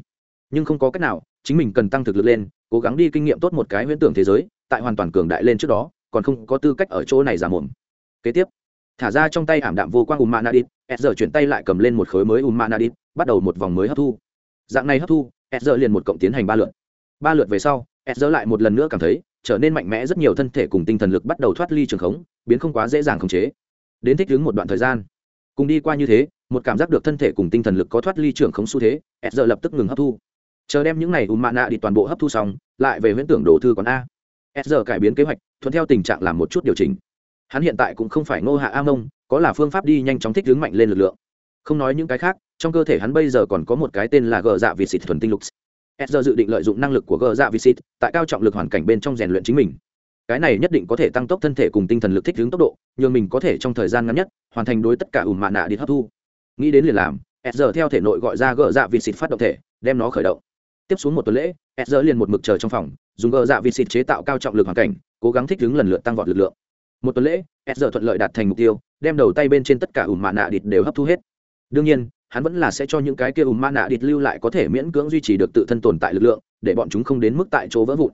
Nhưng không có cách nào, chính mình cần tăng thực lực lên, cố gắng đi kinh nghiệm tốt một cái huyễn tưởng thế giới, tại hoàn toàn cường đại lên trước đó, còn không có tư cách ở chỗ này giả mồm. Kế tiếp thả ra trong tay ảm đạm vô quang ùm mạ nadit s giờ chuyển tay lại cầm lên một khối mới ùm mạ nadit bắt đầu một vòng mới hấp thu. Dạng này hấp thu s giờ liền một cộng tiến hành ba lượt. Ba lượt về sau s giờ lại một lần nữa cảm thấy trở nên mạnh mẽ rất nhiều thân thể cùng tinh thần lực bắt đầu thoát ly trường khống, biến không quá dễ dàng khống chế. Đến thích ứng một đoạn thời gian, cùng đi qua như thế, một cảm giác được thân thể cùng tinh thần lực có thoát ly trường khống xu thế s giờ lập tức ngừng hấp thu. Chờ đem những này ùm mạ nạ đi toàn bộ hấp thu xong, lại về huyễn tưởng đồ thư còn a. S giờ cải biến kế hoạch, thuận theo tình trạng làm một chút điều chỉnh hắn hiện tại cũng không phải ngô hạ a mông, có là phương pháp đi nhanh chóng thích ứng mạnh lên lực lượng. Không nói những cái khác, trong cơ thể hắn bây giờ còn có một cái tên là gờ dạ vị xịt thuần tinh lục. S dự định lợi dụng năng lực của gờ dạ vị xịt, tại cao trọng lực hoàn cảnh bên trong rèn luyện chính mình. Cái này nhất định có thể tăng tốc thân thể cùng tinh thần lực thích ứng tốc độ, nhường mình có thể trong thời gian ngắn nhất, hoàn thành đối tất cả ủn mạ nạ đi hấp thu. Nghĩ đến liền làm s theo thể nội gọi ra gờ dạ vị xịt phát động thể, đem nó khởi động. Tiếp xuống một tuần lễ s liền một mực chờ trong phòng, dùng gờ dạ vị xịt chế tạo cao trọng lực hoàn cảnh, cố gắng thích ứng lần lượt tăng vọt lực lượng một tuần lễ s giờ thuận lợi đạt thành mục tiêu, đem đầu tay bên trên tất cả ùm mạ nạ địt đều hấp thu hết. Đương nhiên, hắn vẫn là sẽ cho những cái kia ùm mạ nạ địt lưu lại có thể miễn cưỡng duy trì được tự thân tồn tại lực lượng, để bọn chúng không đến mức tại chỗ vỡ vụn.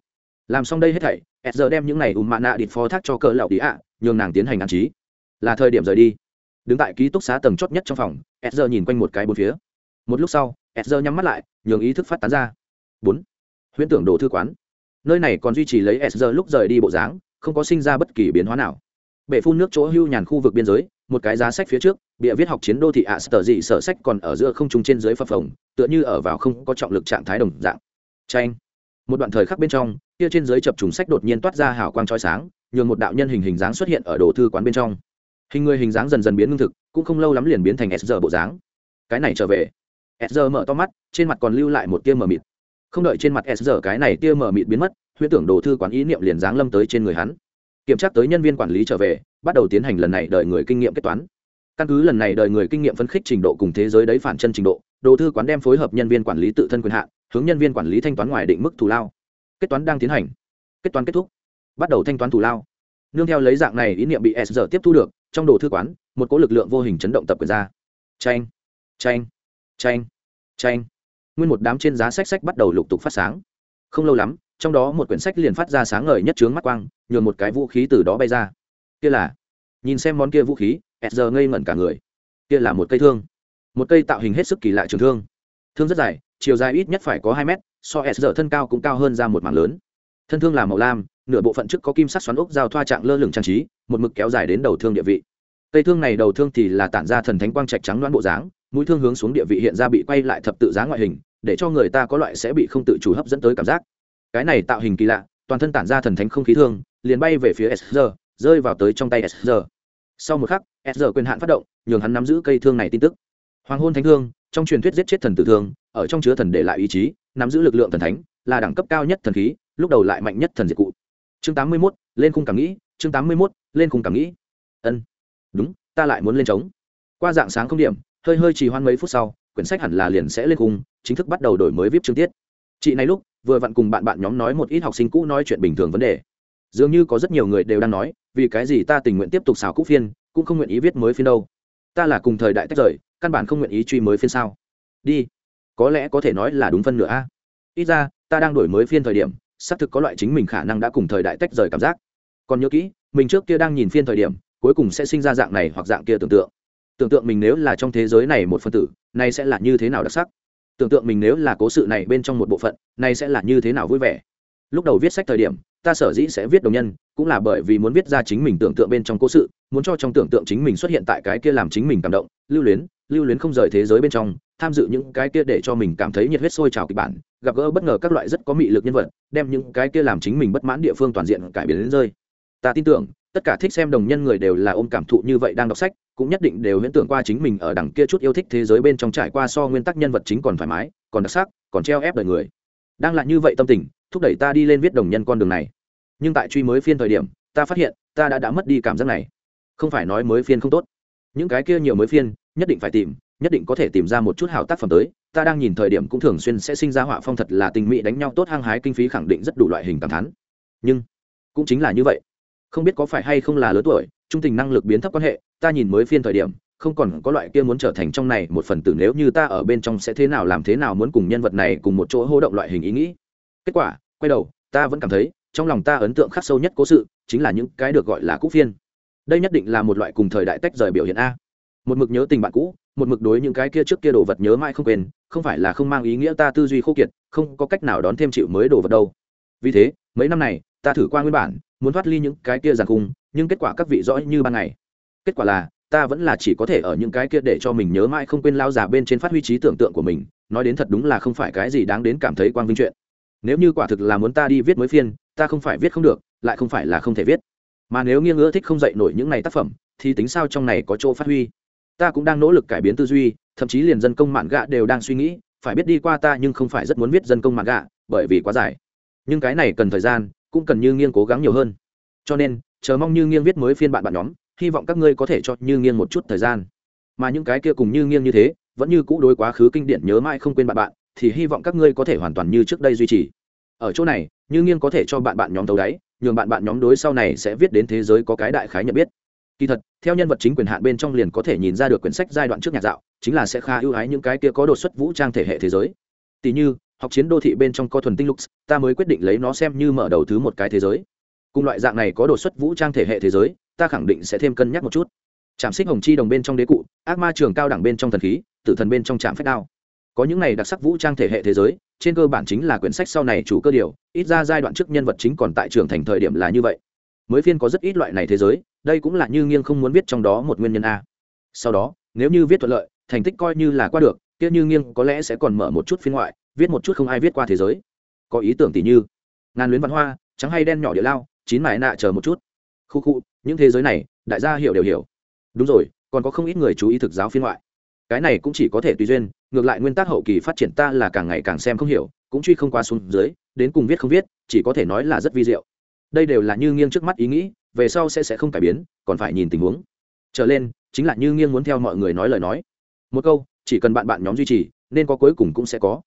Làm xong đây hết thảy s giờ đem những này ùm mạ nạ địt phó thác cho cỡ lạo tí ạ, nhường nàng tiến hành an trí. Là thời điểm rời đi. Đứng tại ký túc xá tầng chót nhất trong phòng s giờ nhìn quanh một cái bốn phía. Một lúc sau s giờ nhắm mắt lại, nhường ý thức phát tán ra. Bốn. Huyễn tưởng đồ thư quán. Nơi này còn duy trì lấy s giờ lúc rời đi bộ dáng không có sinh ra bất kỳ biến hóa nào. Bể phun nước chỗ hưu nhàn khu vực biên giới, một cái giá sách phía trước, bịa viết học chiến đô thị ạ sở dị sở sách còn ở giữa không trung trên dưới phập phồng, tựa như ở vào không có trọng lực trạng thái đồng dạng. Tranh một đoạn thời khắc bên trong, kia trên dưới chập trùng sách đột nhiên toát ra hào quang chói sáng, nhường một đạo nhân hình hình dáng xuất hiện ở đồ thư quán bên trong. Hình người hình dáng dần dần biến ngưng thực, cũng không lâu lắm liền biến thành s bộ dáng. Cái này trở về. S mở to mắt, trên mặt còn lưu lại một tia mờ mịt. Không đợi trên mặt s cái này tia mờ mịt biến mất huyễn tưởng đồ thư quán ý niệm liền giáng lâm tới trên người hắn. Kiểm tra tới nhân viên quản lý trở về, bắt đầu tiến hành lần này đợi người kinh nghiệm kết toán. Căn cứ lần này đợi người kinh nghiệm phân khích trình độ cùng thế giới đấy phản chân trình độ, đồ thư quán đem phối hợp nhân viên quản lý tự thân quyền hạn, hướng nhân viên quản lý thanh toán ngoài định mức thù lao. Kết toán đang tiến hành. Kết toán kết thúc. Bắt đầu thanh toán thù lao. Nương theo lấy dạng này ý niệm bị s giờ tiếp thu được, trong đồ thư quán, một cỗ lực lượng vô hình chấn động tập quyền ra. Tranh tranh tranh tranh nguyên một đám trên giá sách sách bắt đầu lục tục phát sáng. Không lâu lắm trong đó một quyển sách liền phát ra sáng ngời nhất trướng mắt quang, nhường một cái vũ khí từ đó bay ra. Kia là, nhìn xem món kia vũ khí s giờ ngây ngẩn cả người. Kia là một cây thương. Một cây tạo hình hết sức kỳ lạ trường thương. Thương rất dài, chiều dài ít nhất phải có hai mét, so s giờ thân cao cũng cao hơn ra một mảng lớn. Thân thương là màu lam, nửa bộ phận trước có kim sắc xoắn ốc giao thoa trạng lơ lửng trang trí, một mực kéo dài đến đầu thương địa vị. Cây thương này đầu thương thì là tản ra thần thánh quang trạch trắng đoán bộ dáng, mũi thương hướng xuống địa vị hiện ra bị quay lại thập tự giá ngoại hình, để cho người ta có loại sẽ bị không tự chủ hấp dẫn tới cảm giác cái này tạo hình kỳ lạ toàn thân tản ra thần thánh không khí thương liền bay về phía sr rơi vào tới trong tay sr sau một khắc sr quyền hạn phát động nhường hắn nắm giữ cây thương này tin tức. Hoàng hôn thánh thương trong truyền thuyết giết chết thần tử thương ở trong chứa thần để lại ý chí nắm giữ lực lượng thần thánh là đẳng cấp cao nhất thần khí lúc đầu lại mạnh nhất thần diệt cụ. Chương tám mươi 81, lên khung cảm nghĩ chương tám mươi 81, lên khung cảm nghĩ. Ân. Đúng ta lại muốn lên trống. Qua dạng sáng không điểm hơi hơi trì hoãn mấy phút sau quyển sách hẳn là liền sẽ lên khung chính thức bắt đầu đổi mới vip chương tiết. Chị này lúc vừa vặn cùng bạn bạn nhóm nói một ít học sinh cũ nói chuyện bình thường vấn đề. Dường như có rất nhiều người đều đang nói, vì cái gì ta tình nguyện tiếp tục xào cũ phiên, cũng không nguyện ý viết mới phiên đâu. Ta là cùng thời đại tách rời, căn bản không nguyện ý truy mới phiên sao? Đi. Có lẽ có thể nói là đúng phân nửa a. Ít ra, ta đang đổi mới phiên thời điểm, xác thực có loại chính mình khả năng đã cùng thời đại tách rời cảm giác. Còn nhớ kỹ, mình trước kia đang nhìn phiên thời điểm, cuối cùng sẽ sinh ra dạng này hoặc dạng kia tưởng tượng. Tưởng tượng mình nếu là trong thế giới này một phân tử này sẽ là như thế nào đặc sắc? Tưởng tượng mình nếu là cố sự này bên trong một bộ phận này sẽ là như thế nào vui vẻ. Lúc đầu viết sách thời điểm, ta sở dĩ sẽ viết đồng nhân, cũng là bởi vì muốn viết ra chính mình tưởng tượng bên trong cố sự, muốn cho trong tưởng tượng chính mình xuất hiện tại cái kia làm chính mình cảm động, lưu luyến lưu luyến không rời thế giới bên trong, tham dự những cái kia để cho mình cảm thấy nhiệt huyết sôi trào kịch bản, gặp gỡ bất ngờ các loại rất có mị lực nhân vật, đem những cái kia làm chính mình bất mãn địa phương toàn diện cải biến đến rơi. Ta tin tưởng, tất cả thích xem đồng nhân người đều là ôm cảm thụ như vậy đang đọc sách cũng nhất định đều huyễn tưởng qua chính mình ở đằng kia chút yêu thích thế giới bên trong trải qua so nguyên tắc nhân vật chính còn thoải mái, còn đặc sắc, còn treo ép đời người. Đang là như vậy tâm tình, thúc đẩy ta đi lên viết đồng nhân con đường này. Nhưng tại truy mới phiên thời điểm, ta phát hiện, ta đã đã mất đi cảm giác này. Không phải nói mới phiên không tốt. Những cái kia nhiều mới phiên, nhất định phải tìm, nhất định có thể tìm ra một chút hào tác phẩm tới. Ta đang nhìn thời điểm cũng thường xuyên sẽ sinh ra họa phong thật là tình mỹ đánh nhau tốt hăng hái kinh phí khẳng định rất đủ loại hình cảm thán. Nhưng, cũng chính là như vậy. Không biết có phải hay không là lớn tuổi, trung tình năng lực biến thấp quan hệ ta nhìn mới phiên thời điểm, không còn có loại kia muốn trở thành trong này một phần tử nếu như ta ở bên trong sẽ thế nào làm thế nào muốn cùng nhân vật này cùng một chỗ hô động loại hình ý nghĩ. Kết quả, quay đầu, ta vẫn cảm thấy, trong lòng ta ấn tượng khắc sâu nhất cố sự, chính là những cái được gọi là cũ phiên. Đây nhất định là một loại cùng thời đại tách rời biểu hiện a. Một mực nhớ tình bạn cũ, một mực đối những cái kia trước kia đồ vật nhớ mãi không quên, không phải là không mang ý nghĩa ta tư duy khô kiệt, không có cách nào đón thêm chịu mới đồ vật đâu. Vì thế, mấy năm này, ta thử qua nguyên bản, muốn thoát ly những cái kia giàn cung nhưng kết quả các vị rõ như ban ngày kết quả là, ta vẫn là chỉ có thể ở những cái kia để cho mình nhớ mãi không quên lao già bên trên phát huy trí tưởng tượng của mình, nói đến thật đúng là không phải cái gì đáng đến cảm thấy quang vinh chuyện. Nếu như quả thực là muốn ta đi viết mới phiên, ta không phải viết không được, lại không phải là không thể viết. Mà nếu nghiêng ngữ thích không dạy nổi những này tác phẩm, thì tính sao trong này có chỗ phát huy? Ta cũng đang nỗ lực cải biến tư duy, thậm chí liền dân công mạn gạ đều đang suy nghĩ, phải biết đi qua ta nhưng không phải rất muốn viết dân công mạn gạ, bởi vì quá dài. Nhưng cái này cần thời gian, cũng cần như nghiêng cố gắng nhiều hơn. Cho nên, chờ mong như nghiêng viết mới phiên bạn bạn nhóm hy vọng các ngươi có thể cho như nghiêng một chút thời gian. Mà những cái kia cùng như nghiêng như thế, vẫn như cũ đối quá khứ kinh điển nhớ mãi không quên bạn bạn, thì hy vọng các ngươi có thể hoàn toàn như trước đây duy trì. Ở chỗ này, như nghiêng có thể cho bạn bạn nhóm tấu đáy, nhường bạn bạn nhóm đối sau này sẽ viết đến thế giới có cái đại khái nhận biết. Kỳ thật, theo nhân vật chính quyền hạn bên trong liền có thể nhìn ra được quyển sách giai đoạn trước nhạc dạo, chính là sẽ khá ưu ái những cái kia có đột xuất vũ trang thể hệ thế giới. Tỷ như, học chiến đô thị bên trong có thuần tinh lux, ta mới quyết định lấy nó xem như mở đầu thứ một cái thế giới. Cùng loại dạng này có đột xuất vũ trang thể hệ thế giới ta khẳng định sẽ thêm cân nhắc một chút. Trạm xích hồng chi đồng bên trong đế cụ, ác ma trường cao đẳng bên trong thần khí, tử thần bên trong trạm phách đao. Có những này đặc sắc vũ trang thể hệ thế giới, trên cơ bản chính là quyển sách sau này chủ cơ điều, ít ra giai đoạn trước nhân vật chính còn tại trường thành thời điểm là như vậy. Mới phiên có rất ít loại này thế giới, đây cũng là như nghiêng không muốn viết trong đó một nguyên nhân a. Sau đó, nếu như viết thuận lợi, thành tích coi như là qua được, kia như nghiêng có lẽ sẽ còn mở một chút phiên ngoại, viết một chút không ai viết qua thế giới. Có ý tưởng tỷ như, ngàn luyến văn hoa, trắng hay đen nhỏ địa lao, chín mải nạ chờ một chút. Khu khu những thế giới này, đại gia hiểu đều hiểu. Đúng rồi, còn có không ít người chú ý thực giáo phiên ngoại. Cái này cũng chỉ có thể tùy duyên, ngược lại nguyên tắc hậu kỳ phát triển ta là càng ngày càng xem không hiểu, cũng truy không qua xuống dưới, đến cùng viết không viết, chỉ có thể nói là rất vi diệu. Đây đều là như nghiêng trước mắt ý nghĩ, về sau sẽ sẽ không cải biến, còn phải nhìn tình huống. Trở lên, chính là như nghiêng muốn theo mọi người nói lời nói. Một câu, chỉ cần bạn bạn nhóm duy trì, nên có cuối cùng cũng sẽ có.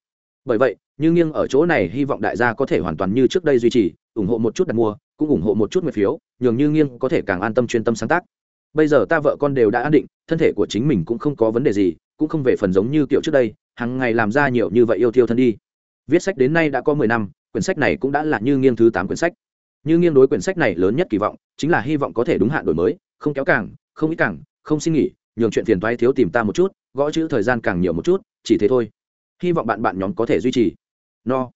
Bởi vậy, như nghiêng ở chỗ này hy vọng đại gia có thể hoàn toàn như trước đây duy trì, ủng hộ một chút đặt mua cũng ủng hộ một chút nguyệt phiếu, nhường như nghiêng có thể càng an tâm chuyên tâm sáng tác. Bây giờ ta vợ con đều đã an định, thân thể của chính mình cũng không có vấn đề gì, cũng không về phần giống như kiểu trước đây hàng ngày làm ra nhiều như vậy yêu thiêu thân đi. Viết sách đến nay đã có mười năm, quyển sách này cũng đã là như nghiêng thứ tám quyển sách. Như nghiêng đối quyển sách này lớn nhất kỳ vọng, chính là hy vọng có thể đúng hạn đổi mới, không kéo càng, không ít càng, không xin nghỉ, nhường chuyện phiền toái thiếu tìm ta một chút, gõ chữ thời gian càng nhiều một chút, chỉ thế thôi. Hy vọng bạn bạn nhóm có thể duy trì. No.